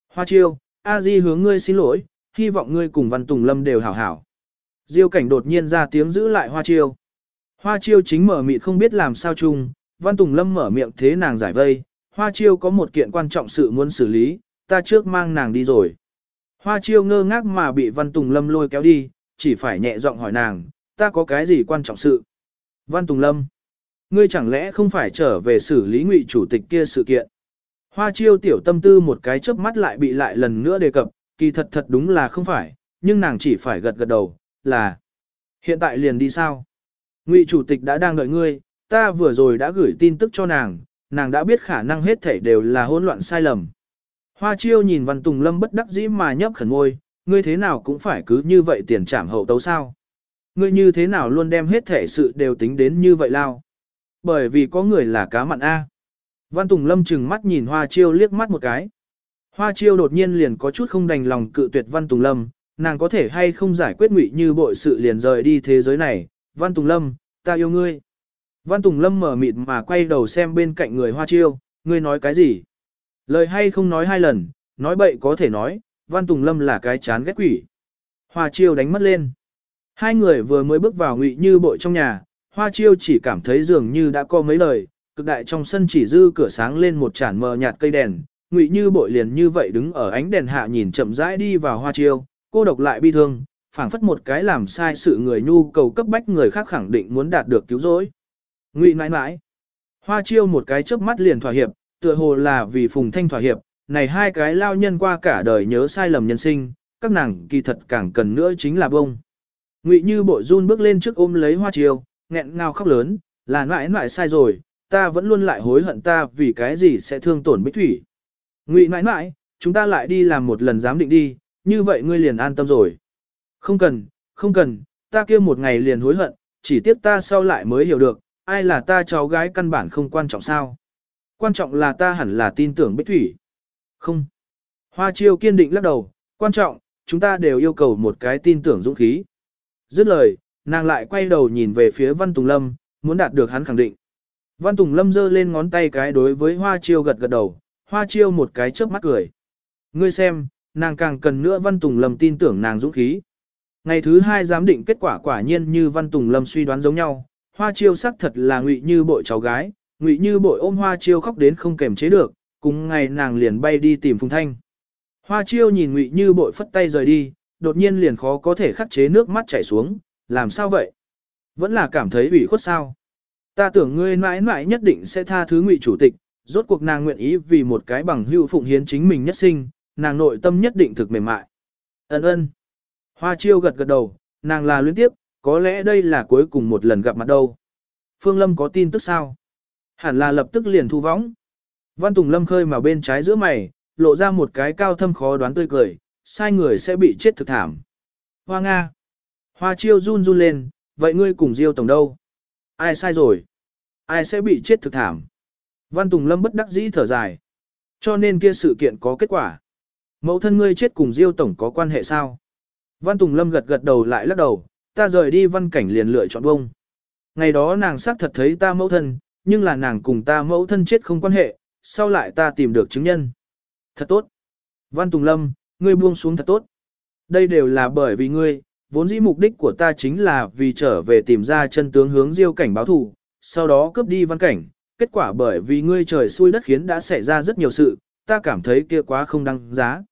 Hoa chiêu, A Di hướng ngươi xin lỗi, hy vọng ngươi cùng Văn Tùng Lâm đều hảo hảo. Diêu cảnh đột nhiên ra tiếng giữ lại Hoa chiêu. Hoa chiêu chính mở miệng không biết làm sao chung, Văn Tùng Lâm mở miệng thế nàng giải vây, Hoa chiêu có một kiện quan trọng sự muốn xử lý, ta trước mang nàng đi rồi. Hoa chiêu ngơ ngác mà bị Văn Tùng Lâm lôi kéo đi, chỉ phải nhẹ giọng hỏi nàng, ta có cái gì quan trọng sự? Văn Tùng Lâm, ngươi chẳng lẽ không phải trở về xử lý ngụy chủ tịch kia sự kiện? Hoa chiêu tiểu tâm tư một cái chớp mắt lại bị lại lần nữa đề cập, kỳ thật thật đúng là không phải, nhưng nàng chỉ phải gật gật đầu, là hiện tại liền đi sao? Ngụy chủ tịch đã đang đợi ngươi, ta vừa rồi đã gửi tin tức cho nàng, nàng đã biết khả năng hết thảy đều là hỗn loạn sai lầm. Hoa chiêu nhìn Văn Tùng Lâm bất đắc dĩ mà nhấp khẩn ngôi, ngươi thế nào cũng phải cứ như vậy tiền trảm hậu tấu sao. Ngươi như thế nào luôn đem hết thể sự đều tính đến như vậy lao. Bởi vì có người là cá mặn A. Văn Tùng Lâm chừng mắt nhìn Hoa chiêu liếc mắt một cái. Hoa chiêu đột nhiên liền có chút không đành lòng cự tuyệt Văn Tùng Lâm, nàng có thể hay không giải quyết ngụy như bội sự liền rời đi thế giới này. Văn Tùng Lâm, ta yêu ngươi. Văn Tùng Lâm mở mịt mà quay đầu xem bên cạnh người Hoa chiêu, ngươi nói cái gì? Lời hay không nói hai lần, nói bậy có thể nói, Văn Tùng Lâm là cái chán ghét quỷ. Hoa chiêu đánh mất lên. Hai người vừa mới bước vào ngụy như bội trong nhà, Hoa chiêu chỉ cảm thấy dường như đã có mấy lời, cực đại trong sân chỉ dư cửa sáng lên một chản mờ nhạt cây đèn, ngụy như bội liền như vậy đứng ở ánh đèn hạ nhìn chậm rãi đi vào Hoa chiêu, cô độc lại bi thương, phảng phất một cái làm sai sự người nhu cầu cấp bách người khác khẳng định muốn đạt được cứu rỗi. Ngụy mãi mãi. Hoa chiêu một cái chớp mắt liền thỏa hiệp, tựa hồ là vì Phùng Thanh thỏa hiệp, này hai cái lao nhân qua cả đời nhớ sai lầm nhân sinh, các nàng kỳ thật càng cần nữa chính là bông. Ngụy Như bội run bước lên trước ôm lấy Hoa Chiêu, nghẹn ngào khóc lớn, là mãi mãi sai rồi, ta vẫn luôn lại hối hận ta vì cái gì sẽ thương tổn Bích Thủy. Ngụy mãi mãi, chúng ta lại đi làm một lần giám định đi, như vậy ngươi liền an tâm rồi. Không cần, không cần, ta kia một ngày liền hối hận, chỉ tiếc ta sau lại mới hiểu được, ai là ta cháu gái căn bản không quan trọng sao. Quan trọng là ta hẳn là tin tưởng Bích Thủy. Không. Hoa chiêu kiên định lắc đầu, quan trọng, chúng ta đều yêu cầu một cái tin tưởng dũng khí. Dứt lời, nàng lại quay đầu nhìn về phía Văn Tùng Lâm, muốn đạt được hắn khẳng định. Văn Tùng Lâm giơ lên ngón tay cái đối với Hoa chiêu gật gật đầu, Hoa chiêu một cái chớp mắt cười. Ngươi xem, nàng càng cần nữa Văn Tùng Lâm tin tưởng nàng dũng khí. Ngày thứ hai giám định kết quả quả nhiên như Văn Tùng Lâm suy đoán giống nhau, Hoa chiêu sắc thật là ngụy như bội cháu gái, Ngụy Như bội ôm Hoa Chiêu khóc đến không kềm chế được, cùng ngày nàng liền bay đi tìm Phùng Thanh. Hoa Chiêu nhìn Ngụy Như bội phất tay rời đi, đột nhiên liền khó có thể khắc chế nước mắt chảy xuống, làm sao vậy? Vẫn là cảm thấy ủy khuất sao? Ta tưởng ngươi mãi mãi nhất định sẽ tha thứ Ngụy chủ tịch, rốt cuộc nàng nguyện ý vì một cái bằng hữu phụng hiến chính mình nhất sinh, nàng nội tâm nhất định thực mềm mại. Ấn ơn. Hoa chiêu gật gật đầu, nàng là luyến tiếp, có lẽ đây là cuối cùng một lần gặp mặt đâu. Phương Lâm có tin tức sao? Hẳn là lập tức liền thu võng. Văn Tùng Lâm khơi mà bên trái giữa mày, lộ ra một cái cao thâm khó đoán tươi cười, sai người sẽ bị chết thực thảm. Hoa Nga. Hoa chiêu run run lên, vậy ngươi cùng Diêu Tổng đâu? Ai sai rồi? Ai sẽ bị chết thực thảm? Văn Tùng Lâm bất đắc dĩ thở dài. Cho nên kia sự kiện có kết quả. Mẫu thân ngươi chết cùng Diêu Tổng có quan hệ sao? Văn Tùng Lâm gật gật đầu lại lắc đầu, ta rời đi văn cảnh liền lựa chọn bông. Ngày đó nàng xác thật thấy ta mẫu thân, nhưng là nàng cùng ta mẫu thân chết không quan hệ, sau lại ta tìm được chứng nhân. Thật tốt. Văn Tùng Lâm, ngươi buông xuống thật tốt. Đây đều là bởi vì ngươi, vốn dĩ mục đích của ta chính là vì trở về tìm ra chân tướng hướng diêu cảnh báo thù, sau đó cướp đi văn cảnh. Kết quả bởi vì ngươi trời xui đất khiến đã xảy ra rất nhiều sự, ta cảm thấy kia quá không đăng giá.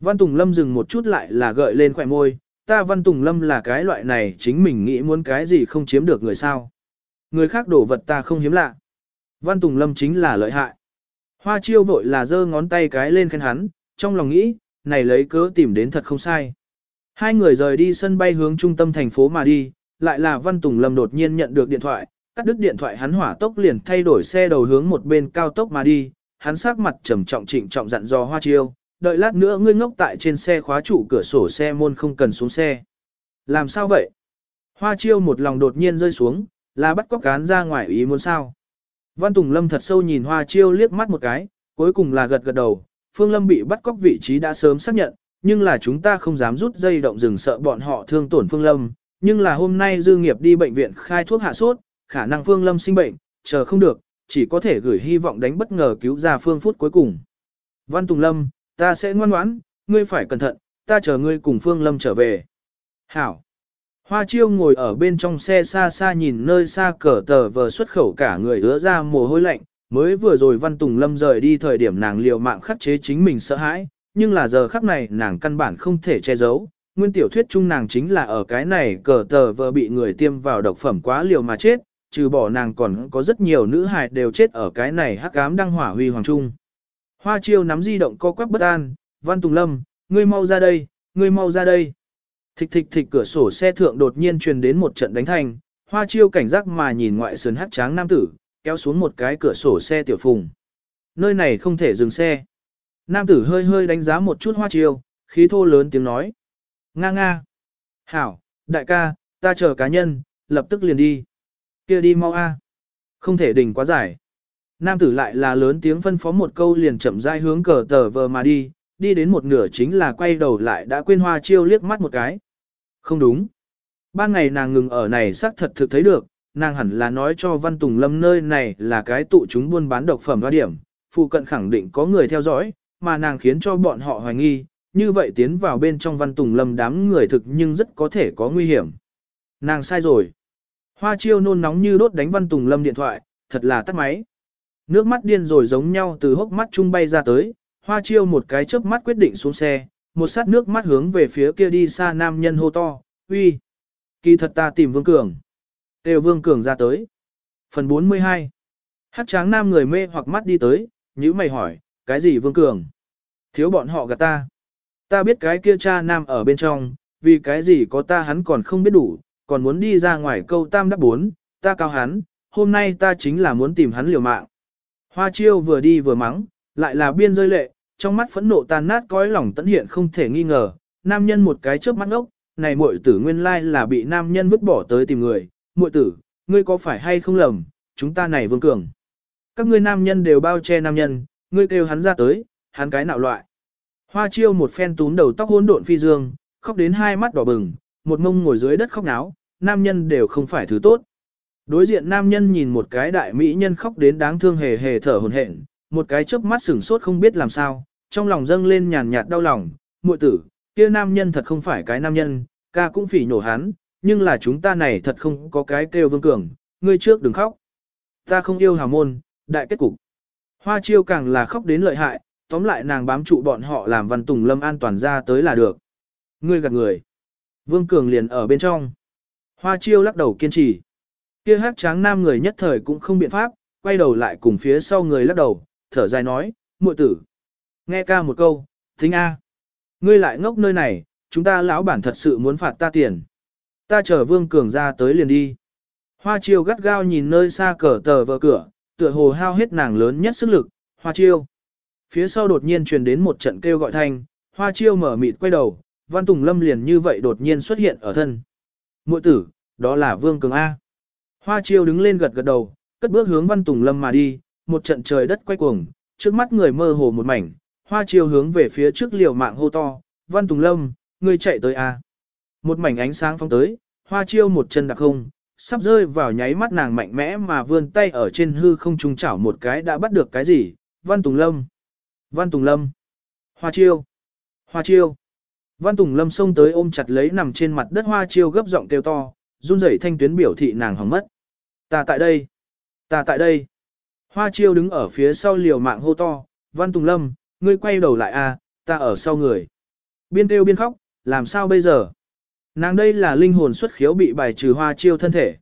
Văn Tùng Lâm dừng một chút lại là gợi lên khỏe môi, ta Văn Tùng Lâm là cái loại này chính mình nghĩ muốn cái gì không chiếm được người sao. Người khác đổ vật ta không hiếm lạ. Văn Tùng Lâm chính là lợi hại. Hoa chiêu vội là giơ ngón tay cái lên khen hắn, trong lòng nghĩ, này lấy cớ tìm đến thật không sai. Hai người rời đi sân bay hướng trung tâm thành phố mà đi, lại là Văn Tùng Lâm đột nhiên nhận được điện thoại, cắt đứt điện thoại hắn hỏa tốc liền thay đổi xe đầu hướng một bên cao tốc mà đi, hắn sắc mặt trầm trọng trịnh trọng dặn dò Hoa Chiêu, đợi lát nữa ngươi ngốc tại trên xe khóa trụ cửa sổ xe môn không cần xuống xe. Làm sao vậy? Hoa Chiêu một lòng đột nhiên rơi xuống, là bắt cóc cán ra ngoài ý muốn sao? Văn Tùng Lâm thật sâu nhìn Hoa Chiêu liếc mắt một cái, cuối cùng là gật gật đầu, Phương Lâm bị bắt cóc vị trí đã sớm xác nhận, nhưng là chúng ta không dám rút dây động rừng sợ bọn họ thương tổn Phương Lâm, nhưng là hôm nay Dư Nghiệp đi bệnh viện khai thuốc hạ sốt, khả năng Phương Lâm sinh bệnh, chờ không được, chỉ có thể gửi hy vọng đánh bất ngờ cứu ra Phương phút cuối cùng. Văn Tùng Lâm, ta sẽ ngoan ngoãn, ngươi phải cẩn thận, ta chờ ngươi cùng Phương Lâm trở về. Hảo. Hoa chiêu ngồi ở bên trong xe xa xa nhìn nơi xa cờ tờ vờ xuất khẩu cả người ứa ra mồ hôi lạnh, mới vừa rồi Văn Tùng Lâm rời đi thời điểm nàng liều mạng khắc chế chính mình sợ hãi, nhưng là giờ khắc này nàng căn bản không thể che giấu. Nguyên tiểu thuyết chung nàng chính là ở cái này cờ tờ vờ bị người tiêm vào độc phẩm quá liều mà chết, trừ bỏ nàng còn có rất nhiều nữ hài đều chết ở cái này hắc ám đăng hỏa huy hoàng trung. Hoa chiêu nắm di động co quắp bất an, Văn Tùng Lâm, ngươi mau ra đây, ngươi mau ra đây. Thịch thịch thịch cửa sổ xe thượng đột nhiên truyền đến một trận đánh thành, hoa chiêu cảnh giác mà nhìn ngoại sườn hát tráng nam tử, kéo xuống một cái cửa sổ xe tiểu phùng. Nơi này không thể dừng xe. Nam tử hơi hơi đánh giá một chút hoa chiêu, khí thô lớn tiếng nói. Nga nga. Hảo, đại ca, ta chờ cá nhân, lập tức liền đi. kia đi mau a. Không thể đình quá dài. Nam tử lại là lớn tiếng phân phó một câu liền chậm rãi hướng cờ tờ vờ mà đi, đi đến một nửa chính là quay đầu lại đã quên hoa chiêu liếc mắt một cái. Không đúng. Ban ngày nàng ngừng ở này xác thật thực thấy được, nàng hẳn là nói cho Văn Tùng Lâm nơi này là cái tụ chúng buôn bán độc phẩm hoa điểm, phụ cận khẳng định có người theo dõi, mà nàng khiến cho bọn họ hoài nghi, như vậy tiến vào bên trong Văn Tùng Lâm đám người thực nhưng rất có thể có nguy hiểm. Nàng sai rồi. Hoa chiêu nôn nóng như đốt đánh Văn Tùng Lâm điện thoại, thật là tắt máy. Nước mắt điên rồi giống nhau từ hốc mắt trung bay ra tới, hoa chiêu một cái chớp mắt quyết định xuống xe, một sát nước mắt hướng về phía kia đi xa nam nhân hô to, uy. Kỳ thật ta tìm Vương Cường. Têu Vương Cường ra tới. Phần 42 Hát tráng nam người mê hoặc mắt đi tới, nhữ mày hỏi, cái gì Vương Cường? Thiếu bọn họ gạt ta. Ta biết cái kia cha nam ở bên trong, vì cái gì có ta hắn còn không biết đủ, còn muốn đi ra ngoài câu tam đáp bốn, ta cao hắn, hôm nay ta chính là muốn tìm hắn liều mạng. Hoa chiêu vừa đi vừa mắng, lại là biên rơi lệ, trong mắt phẫn nộ tan nát cõi lòng tận hiện không thể nghi ngờ, nam nhân một cái chớp mắt ốc, này muội tử nguyên lai là bị nam nhân vứt bỏ tới tìm người, muội tử, ngươi có phải hay không lầm, chúng ta này vương cường. Các ngươi nam nhân đều bao che nam nhân, ngươi kêu hắn ra tới, hắn cái nạo loại. Hoa chiêu một phen túm đầu tóc hỗn độn phi dương, khóc đến hai mắt đỏ bừng, một mông ngồi dưới đất khóc náo, nam nhân đều không phải thứ tốt. Đối diện nam nhân nhìn một cái đại mỹ nhân khóc đến đáng thương hề hề thở hổn hển, một cái chớp mắt sửng sốt không biết làm sao, trong lòng dâng lên nhàn nhạt đau lòng, muội tử, kia nam nhân thật không phải cái nam nhân, ca cũng phỉ nhổ hắn, nhưng là chúng ta này thật không có cái kêu vương cường, ngươi trước đừng khóc. Ta không yêu hào môn, đại kết cục. Hoa chiêu càng là khóc đến lợi hại, tóm lại nàng bám trụ bọn họ làm văn tùng lâm an toàn ra tới là được. Ngươi gạt người. Vương cường liền ở bên trong. Hoa chiêu lắc đầu kiên trì. Kia hát tráng nam người nhất thời cũng không biện pháp, quay đầu lại cùng phía sau người lắc đầu, thở dài nói, muội tử. Nghe ca một câu, Thính A. Ngươi lại ngốc nơi này, chúng ta lão bản thật sự muốn phạt ta tiền. Ta chờ Vương Cường ra tới liền đi. Hoa chiêu gắt gao nhìn nơi xa cờ tờ vờ cửa, tựa hồ hao hết nàng lớn nhất sức lực, hoa chiêu. Phía sau đột nhiên truyền đến một trận kêu gọi thanh, hoa chiêu mở mịt quay đầu, Văn Tùng Lâm liền như vậy đột nhiên xuất hiện ở thân. muội tử, đó là Vương Cường A. Hoa chiêu đứng lên gật gật đầu, cất bước hướng Văn Tùng Lâm mà đi, một trận trời đất quay cuồng, trước mắt người mơ hồ một mảnh, hoa chiêu hướng về phía trước liều mạng hô to, Văn Tùng Lâm, ngươi chạy tới à? Một mảnh ánh sáng phóng tới, hoa chiêu một chân đặc không, sắp rơi vào nháy mắt nàng mạnh mẽ mà vươn tay ở trên hư không trung chảo một cái đã bắt được cái gì, Văn Tùng Lâm. Văn Tùng Lâm. Hoa chiêu. Hoa chiêu. Văn Tùng Lâm xông tới ôm chặt lấy nằm trên mặt đất hoa chiêu gấp giọng kêu to, run rẩy thanh tuyến biểu thị nàng hỏng mất. Ta tại đây. Ta tại đây. Hoa chiêu đứng ở phía sau liều mạng hô to, Văn Tùng Lâm, ngươi quay đầu lại a, ta ở sau người. Biên kêu biên khóc, làm sao bây giờ? Nàng đây là linh hồn xuất khiếu bị bài trừ hoa chiêu thân thể.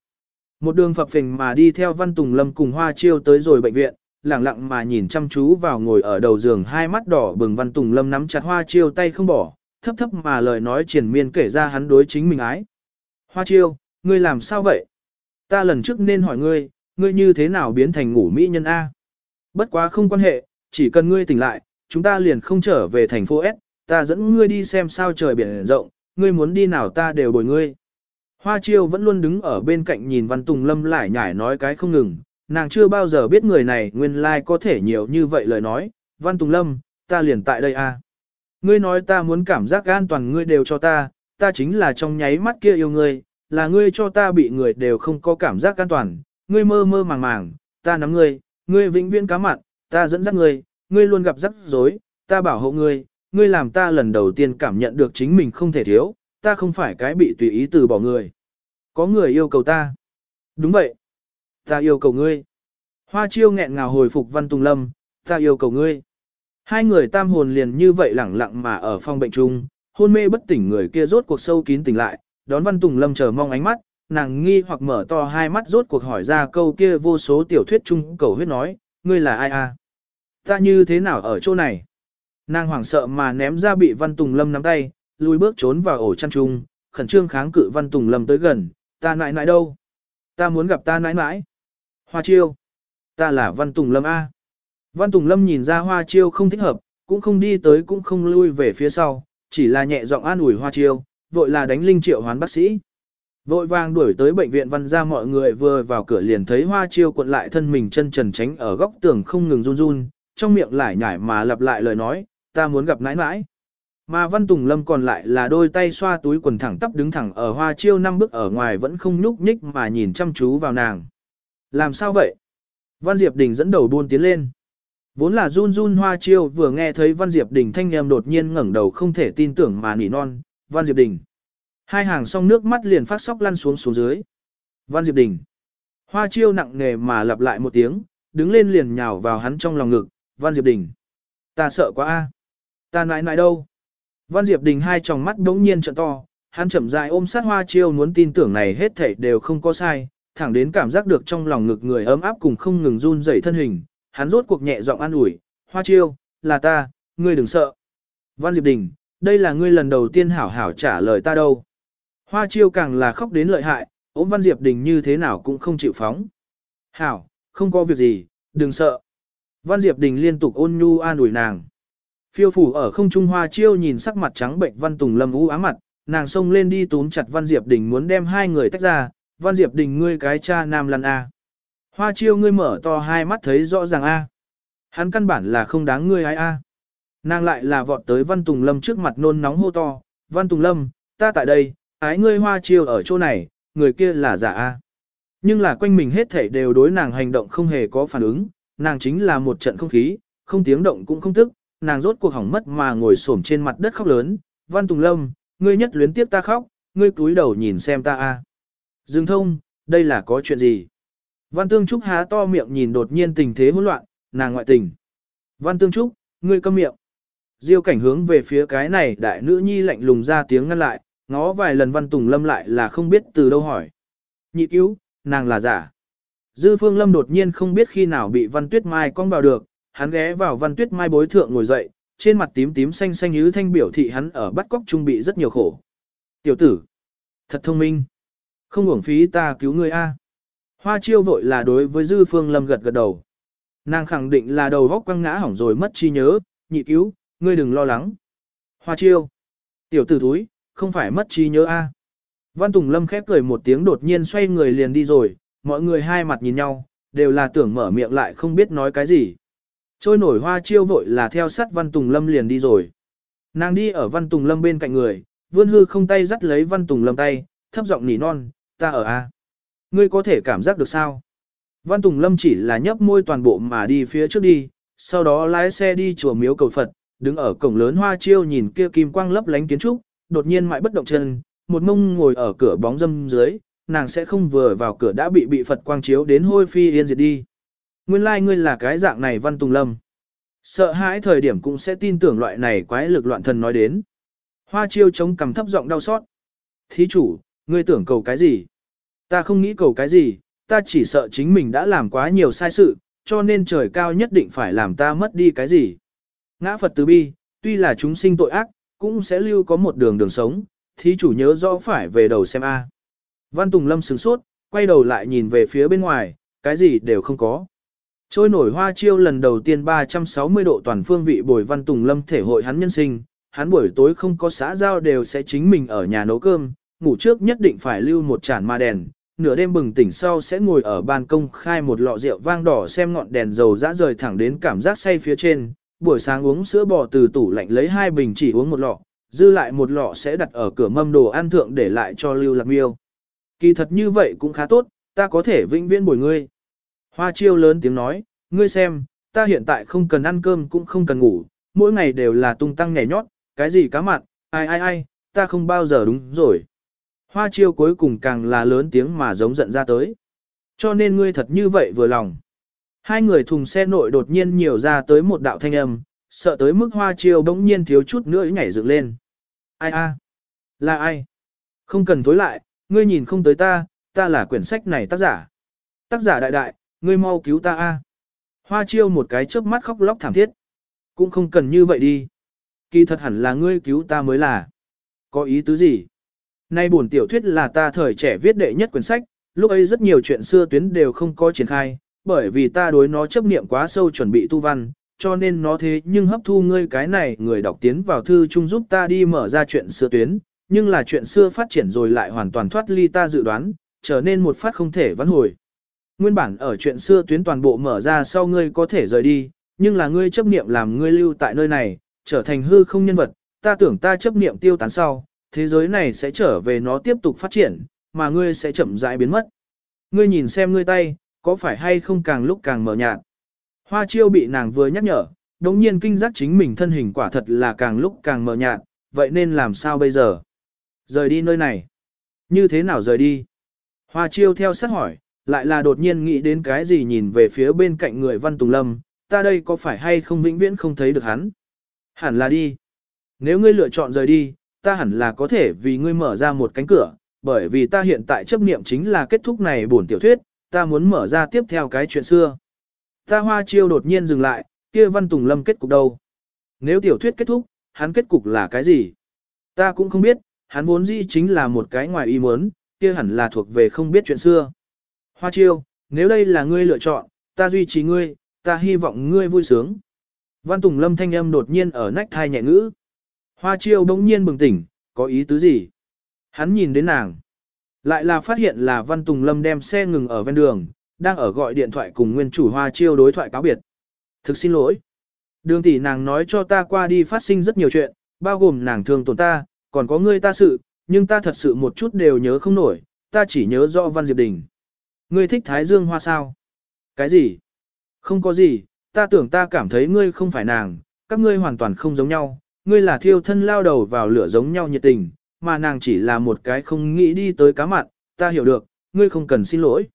Một đường phập phình mà đi theo Văn Tùng Lâm cùng hoa chiêu tới rồi bệnh viện, lặng lặng mà nhìn chăm chú vào ngồi ở đầu giường hai mắt đỏ bừng Văn Tùng Lâm nắm chặt hoa chiêu tay không bỏ, thấp thấp mà lời nói triển miên kể ra hắn đối chính mình ái. Hoa chiêu, ngươi làm sao vậy? Ta lần trước nên hỏi ngươi, ngươi như thế nào biến thành ngủ mỹ nhân A? Bất quá không quan hệ, chỉ cần ngươi tỉnh lại, chúng ta liền không trở về thành phố S, ta dẫn ngươi đi xem sao trời biển rộng, ngươi muốn đi nào ta đều bồi ngươi. Hoa chiêu vẫn luôn đứng ở bên cạnh nhìn Văn Tùng Lâm lại nhải nói cái không ngừng, nàng chưa bao giờ biết người này nguyên lai like có thể nhiều như vậy lời nói, Văn Tùng Lâm, ta liền tại đây a. Ngươi nói ta muốn cảm giác an toàn ngươi đều cho ta, ta chính là trong nháy mắt kia yêu ngươi, là ngươi cho ta bị người đều không có cảm giác an toàn, ngươi mơ mơ màng màng, ta nắm ngươi, ngươi vĩnh viễn cá mặn, ta dẫn dắt ngươi, ngươi luôn gặp rắc rối, ta bảo hộ ngươi, ngươi làm ta lần đầu tiên cảm nhận được chính mình không thể thiếu, ta không phải cái bị tùy ý từ bỏ người. Có người yêu cầu ta. Đúng vậy. Ta yêu cầu ngươi. Hoa chiêu nghẹn ngào hồi phục Văn Tùng Lâm, ta yêu cầu ngươi. Hai người tam hồn liền như vậy lẳng lặng mà ở phòng bệnh chung, hôn mê bất tỉnh người kia rốt cuộc sâu kín tỉnh lại, đón Văn Tùng Lâm chờ mong ánh mắt, nàng nghi hoặc mở to hai mắt rốt cuộc hỏi ra câu kia vô số tiểu thuyết chung cầu huyết nói, ngươi là ai a? Ta như thế nào ở chỗ này? Nàng hoảng sợ mà ném ra bị Văn Tùng Lâm nắm tay, lùi bước trốn vào ổ chăn chung, khẩn trương kháng cự Văn Tùng Lâm tới gần, ta nãi nãi đâu? Ta muốn gặp ta nãi nãi. Hoa chiêu. Ta là Văn Tùng Lâm A. Văn Tùng Lâm nhìn ra Hoa chiêu không thích hợp, cũng không đi tới cũng không lui về phía sau, chỉ là nhẹ giọng an ủi Hoa chiêu, vội là đánh linh triệu hoán bác sĩ. Vội vàng đuổi tới bệnh viện văn ra mọi người vừa vào cửa liền thấy hoa chiêu cuộn lại thân mình chân trần tránh ở góc tường không ngừng run run, trong miệng lải nhải mà lặp lại lời nói, ta muốn gặp nãi nãi. Mà Văn Tùng Lâm còn lại là đôi tay xoa túi quần thẳng tắp đứng thẳng ở hoa chiêu năm bước ở ngoài vẫn không nhúc nhích mà nhìn chăm chú vào nàng. Làm sao vậy? Văn Diệp Đình dẫn đầu buôn tiến lên. Vốn là run run hoa chiêu vừa nghe thấy Văn Diệp Đình thanh em đột nhiên ngẩng đầu không thể tin tưởng mà nỉ non, Văn Diệp Đình. Hai hàng song nước mắt liền phát sóc lăn xuống xuống dưới. Văn Diệp Đình. Hoa chiêu nặng nề mà lặp lại một tiếng, đứng lên liền nhào vào hắn trong lòng ngực, Văn Diệp Đình. Ta sợ quá a. Ta nãi nãi đâu? Văn Diệp Đình hai tròng mắt đống nhiên trợn to, hắn chậm rãi ôm sát hoa chiêu muốn tin tưởng này hết thảy đều không có sai, thẳng đến cảm giác được trong lòng ngực người ấm áp cùng không ngừng run rẩy thân hình, hắn rốt cuộc nhẹ giọng an ủi, hoa chiêu, là ta, ngươi đừng sợ. Văn Diệp Đình, đây là ngươi lần đầu tiên hảo hảo trả lời ta đâu. Hoa chiêu càng là khóc đến lợi hại, ốm Văn Diệp Đình như thế nào cũng không chịu phóng. Hảo, không có việc gì, đừng sợ. Văn Diệp Đình liên tục ôn nhu an ủi nàng. Phiêu phủ ở không trung hoa chiêu nhìn sắc mặt trắng bệnh Văn Tùng Lâm u ám mặt, nàng xông lên đi túm chặt Văn Diệp Đình muốn đem hai người tách ra, Văn Diệp Đình ngươi cái cha nam lăn A. Hoa chiêu ngươi mở to hai mắt thấy rõ ràng A. Hắn căn bản là không đáng ngươi ai A. Nàng lại là vọt tới Văn Tùng Lâm trước mặt nôn nóng hô to, Văn Tùng Lâm, ta tại đây, ái ngươi hoa chiêu ở chỗ này, người kia là giả A. Nhưng là quanh mình hết thảy đều đối nàng hành động không hề có phản ứng, nàng chính là một trận không khí, không tiếng động cũng không tức, nàng rốt cuộc hỏng mất mà ngồi xổm trên mặt đất khóc lớn, Văn Tùng Lâm, ngươi nhất luyến tiếp ta khóc, ngươi cúi đầu nhìn xem ta a. Dương thông, đây là có chuyện gì? Văn Tương Trúc há to miệng nhìn đột nhiên tình thế hỗn loạn, nàng ngoại tình. Văn Tương Trúc, ngươi câm miệng. Diêu cảnh hướng về phía cái này đại nữ nhi lạnh lùng ra tiếng ngăn lại, ngó vài lần Văn Tùng Lâm lại là không biết từ đâu hỏi. Nhị cứu, nàng là giả. Dư Phương Lâm đột nhiên không biết khi nào bị Văn Tuyết Mai cong vào được, hắn ghé vào Văn Tuyết Mai bối thượng ngồi dậy, trên mặt tím tím xanh xanh như thanh biểu thị hắn ở bắt cóc trung bị rất nhiều khổ. Tiểu tử, thật thông minh. Không uổng phí ta cứu ngươi a. Hoa chiêu vội là đối với Dư Phương Lâm gật gật đầu. Nàng khẳng định là đầu góc quăng ngã hỏng rồi mất trí nhớ, nhị cứu, ngươi đừng lo lắng. Hoa chiêu. Tiểu tử thúi, không phải mất trí nhớ a. Văn Tùng Lâm khép cười một tiếng đột nhiên xoay người liền đi rồi, mọi người hai mặt nhìn nhau, đều là tưởng mở miệng lại không biết nói cái gì. Trôi nổi hoa chiêu vội là theo sát Văn Tùng Lâm liền đi rồi. Nàng đi ở Văn Tùng Lâm bên cạnh người, vươn hư không tay dắt lấy Văn Tùng Lâm tay, thấp giọng nỉ non, ta ở a. Ngươi có thể cảm giác được sao? Văn Tùng Lâm chỉ là nhấp môi toàn bộ mà đi phía trước đi, sau đó lái xe đi chùa miếu cầu Phật, đứng ở cổng lớn hoa chiêu nhìn kia kim quang lấp lánh kiến trúc, đột nhiên mãi bất động chân, một mông ngồi ở cửa bóng dâm dưới, nàng sẽ không vừa vào cửa đã bị bị Phật quang chiếu đến hôi phi yên diệt đi. Nguyên lai like ngươi là cái dạng này Văn Tùng Lâm. Sợ hãi thời điểm cũng sẽ tin tưởng loại này quái lực loạn thần nói đến. Hoa chiêu chống cầm thấp giọng đau xót. Thí chủ, ngươi tưởng cầu cái gì? Ta không nghĩ cầu cái gì, ta chỉ sợ chính mình đã làm quá nhiều sai sự, cho nên trời cao nhất định phải làm ta mất đi cái gì. Ngã Phật từ bi, tuy là chúng sinh tội ác, cũng sẽ lưu có một đường đường sống, thí chủ nhớ rõ phải về đầu xem a. Văn Tùng Lâm sửng sốt, quay đầu lại nhìn về phía bên ngoài, cái gì đều không có. Trôi nổi hoa chiêu lần đầu tiên 360 độ toàn phương vị bồi Văn Tùng Lâm thể hội hắn nhân sinh, hắn buổi tối không có xã giao đều sẽ chính mình ở nhà nấu cơm, ngủ trước nhất định phải lưu một chản ma đèn, nửa đêm bừng tỉnh sau sẽ ngồi ở ban công khai một lọ rượu vang đỏ xem ngọn đèn dầu dã rời thẳng đến cảm giác say phía trên, buổi sáng uống sữa bò từ tủ lạnh lấy hai bình chỉ uống một lọ, dư lại một lọ sẽ đặt ở cửa mâm đồ ăn thượng để lại cho Lưu Lạc Miêu. Kỳ thật như vậy cũng khá tốt, ta có thể vĩnh viễn bồi ngươi. Hoa chiêu lớn tiếng nói, ngươi xem, ta hiện tại không cần ăn cơm cũng không cần ngủ, mỗi ngày đều là tung tăng nhảy nhót, cái gì cá mặn, ai ai ai, ta không bao giờ đúng rồi. Hoa chiêu cuối cùng càng là lớn tiếng mà giống giận ra tới. Cho nên ngươi thật như vậy vừa lòng. Hai người thùng xe nội đột nhiên nhiều ra tới một đạo thanh âm, sợ tới mức hoa chiêu bỗng nhiên thiếu chút nữa nhảy dựng lên. Ai a? Là ai? Không cần tối lại, ngươi nhìn không tới ta, ta là quyển sách này tác giả. Tác giả đại đại, ngươi mau cứu ta a. Hoa chiêu một cái chớp mắt khóc lóc thảm thiết. Cũng không cần như vậy đi. Kỳ thật hẳn là ngươi cứu ta mới là. Có ý tứ gì? Nay buồn tiểu thuyết là ta thời trẻ viết đệ nhất quyển sách, lúc ấy rất nhiều chuyện xưa tuyến đều không có triển khai, bởi vì ta đối nó chấp niệm quá sâu chuẩn bị tu văn, cho nên nó thế nhưng hấp thu ngươi cái này người đọc tiến vào thư chung giúp ta đi mở ra chuyện xưa tuyến, nhưng là chuyện xưa phát triển rồi lại hoàn toàn thoát ly ta dự đoán, trở nên một phát không thể vãn hồi. Nguyên bản ở chuyện xưa tuyến toàn bộ mở ra sau ngươi có thể rời đi, nhưng là ngươi chấp niệm làm ngươi lưu tại nơi này, trở thành hư không nhân vật, ta tưởng ta chấp niệm tiêu tán sau, thế giới này sẽ trở về nó tiếp tục phát triển, mà ngươi sẽ chậm rãi biến mất. Ngươi nhìn xem ngươi tay, có phải hay không càng lúc càng mờ nhạt. Hoa chiêu bị nàng vừa nhắc nhở, đống nhiên kinh giác chính mình thân hình quả thật là càng lúc càng mờ nhạt, vậy nên làm sao bây giờ? Rời đi nơi này. Như thế nào rời đi? Hoa chiêu theo sát hỏi, lại là đột nhiên nghĩ đến cái gì nhìn về phía bên cạnh người Văn Tùng Lâm, ta đây có phải hay không vĩnh viễn không thấy được hắn? Hẳn là đi. Nếu ngươi lựa chọn rời đi, ta hẳn là có thể vì ngươi mở ra một cánh cửa, bởi vì ta hiện tại chấp niệm chính là kết thúc này buồn tiểu thuyết, ta muốn mở ra tiếp theo cái chuyện xưa. Ta hoa chiêu đột nhiên dừng lại, kia Văn Tùng Lâm kết cục đâu? Nếu tiểu thuyết kết thúc, hắn kết cục là cái gì? Ta cũng không biết, hắn vốn dĩ chính là một cái ngoài ý muốn, kia hẳn là thuộc về không biết chuyện xưa. Hoa chiêu, nếu đây là ngươi lựa chọn, ta duy trì ngươi, ta hy vọng ngươi vui sướng. Văn Tùng Lâm thanh âm đột nhiên ở nách thai nhẹ ngữ. Hoa chiêu bỗng nhiên bừng tỉnh, có ý tứ gì? Hắn nhìn đến nàng. Lại là phát hiện là Văn Tùng Lâm đem xe ngừng ở ven đường, đang ở gọi điện thoại cùng nguyên chủ hoa chiêu đối thoại cáo biệt. Thực xin lỗi. Đường tỷ nàng nói cho ta qua đi phát sinh rất nhiều chuyện, bao gồm nàng thương tổn ta, còn có ngươi ta sự, nhưng ta thật sự một chút đều nhớ không nổi, ta chỉ nhớ rõ Văn Diệp Đình. Ngươi thích Thái Dương Hoa sao? Cái gì? Không có gì, ta tưởng ta cảm thấy ngươi không phải nàng, các ngươi hoàn toàn không giống nhau, ngươi là thiêu thân lao đầu vào lửa giống nhau nhiệt tình, mà nàng chỉ là một cái không nghĩ đi tới cá mặn, ta hiểu được, ngươi không cần xin lỗi.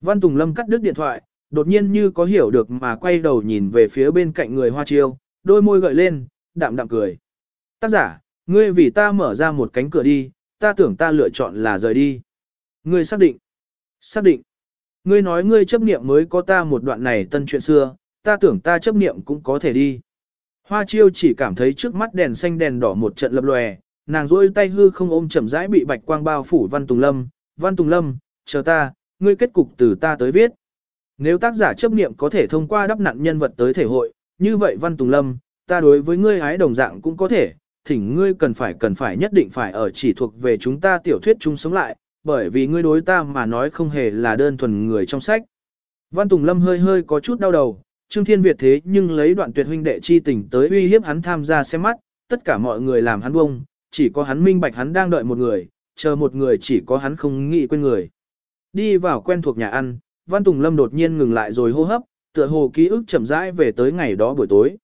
Văn Tùng Lâm cắt đứt điện thoại, đột nhiên như có hiểu được mà quay đầu nhìn về phía bên cạnh người hoa chiêu, đôi môi gợi lên, đạm đạm cười. Tác giả, ngươi vì ta mở ra một cánh cửa đi, ta tưởng ta lựa chọn là rời đi. Ngươi xác định. Xác định. Ngươi nói ngươi chấp niệm mới có ta một đoạn này tân chuyện xưa, ta tưởng ta chấp niệm cũng có thể đi. Hoa chiêu chỉ cảm thấy trước mắt đèn xanh đèn đỏ một trận lập lòe, nàng rôi tay hư không ôm chậm rãi bị bạch quang bao phủ Văn Tùng Lâm, Văn Tùng Lâm, chờ ta, ngươi kết cục từ ta tới viết. Nếu tác giả chấp niệm có thể thông qua đắp nặn nhân vật tới thể hội, như vậy Văn Tùng Lâm, ta đối với ngươi ái đồng dạng cũng có thể, thỉnh ngươi cần phải cần phải nhất định phải ở chỉ thuộc về chúng ta tiểu thuyết chung sống lại, bởi vì ngươi đối ta mà nói không hề là đơn thuần người trong sách. Văn Tùng Lâm hơi hơi có chút đau đầu, Trương Thiên Việt thế nhưng lấy đoạn tuyệt huynh đệ chi tình tới uy hiếp hắn tham gia xem mắt, tất cả mọi người làm hắn bông, chỉ có hắn minh bạch hắn đang đợi một người, chờ một người chỉ có hắn không nghĩ quên người. Đi vào quen thuộc nhà ăn, Văn Tùng Lâm đột nhiên ngừng lại rồi hô hấp, tựa hồ ký ức chậm rãi về tới ngày đó buổi tối.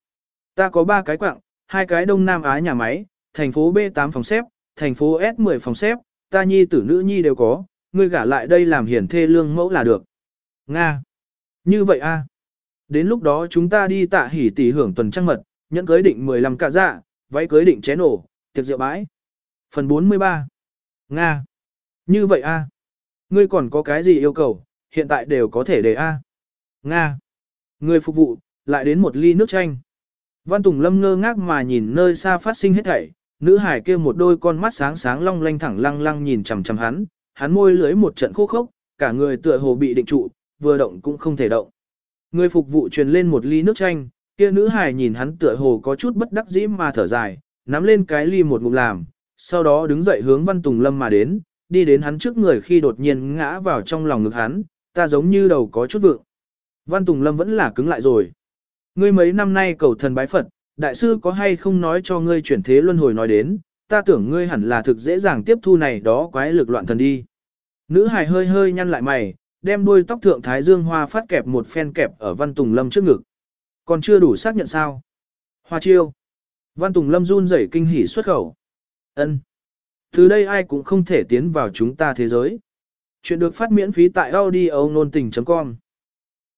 Ta có ba cái quặng, hai cái Đông Nam Á nhà máy, thành phố B8 phòng xếp, thành phố S10 phòng xếp, ta nhi tử nữ nhi đều có, ngươi gả lại đây làm hiển thê lương mẫu là được. Nga. Như vậy a. Đến lúc đó chúng ta đi tạ hỉ tỷ hưởng tuần trăng mật, nhẫn cưới định 15 cả dạ, váy cưới định chén nổ, tiệc rượu bãi. Phần 43. Nga. Như vậy a. Ngươi còn có cái gì yêu cầu, hiện tại đều có thể để a. Nga. Người phục vụ, lại đến một ly nước chanh. Văn Tùng Lâm ngơ ngác mà nhìn nơi xa phát sinh hết thảy, nữ hải kia một đôi con mắt sáng sáng long lanh thẳng lăng lăng nhìn chằm chằm hắn, hắn môi lưới một trận khô khốc, cả người tựa hồ bị định trụ, vừa động cũng không thể động. Người phục vụ truyền lên một ly nước chanh, kia nữ hải nhìn hắn tựa hồ có chút bất đắc dĩ mà thở dài, nắm lên cái ly một ngụm làm, sau đó đứng dậy hướng Văn Tùng Lâm mà đến, đi đến hắn trước người khi đột nhiên ngã vào trong lòng ngực hắn, ta giống như đầu có chút vượng. Văn Tùng Lâm vẫn là cứng lại rồi. Ngươi mấy năm nay cầu thần bái Phật, đại sư có hay không nói cho ngươi chuyển thế luân hồi nói đến, ta tưởng ngươi hẳn là thực dễ dàng tiếp thu này đó quái lực loạn thần đi. Nữ hài hơi hơi nhăn lại mày, đem đuôi tóc thượng thái dương hoa phát kẹp một phen kẹp ở Văn Tùng Lâm trước ngực. Còn chưa đủ xác nhận sao? Hoa chiêu. Văn Tùng Lâm run rẩy kinh hỉ xuất khẩu. Ân. Từ đây ai cũng không thể tiến vào chúng ta thế giới. Chuyện được phát miễn phí tại audio nôn tình.com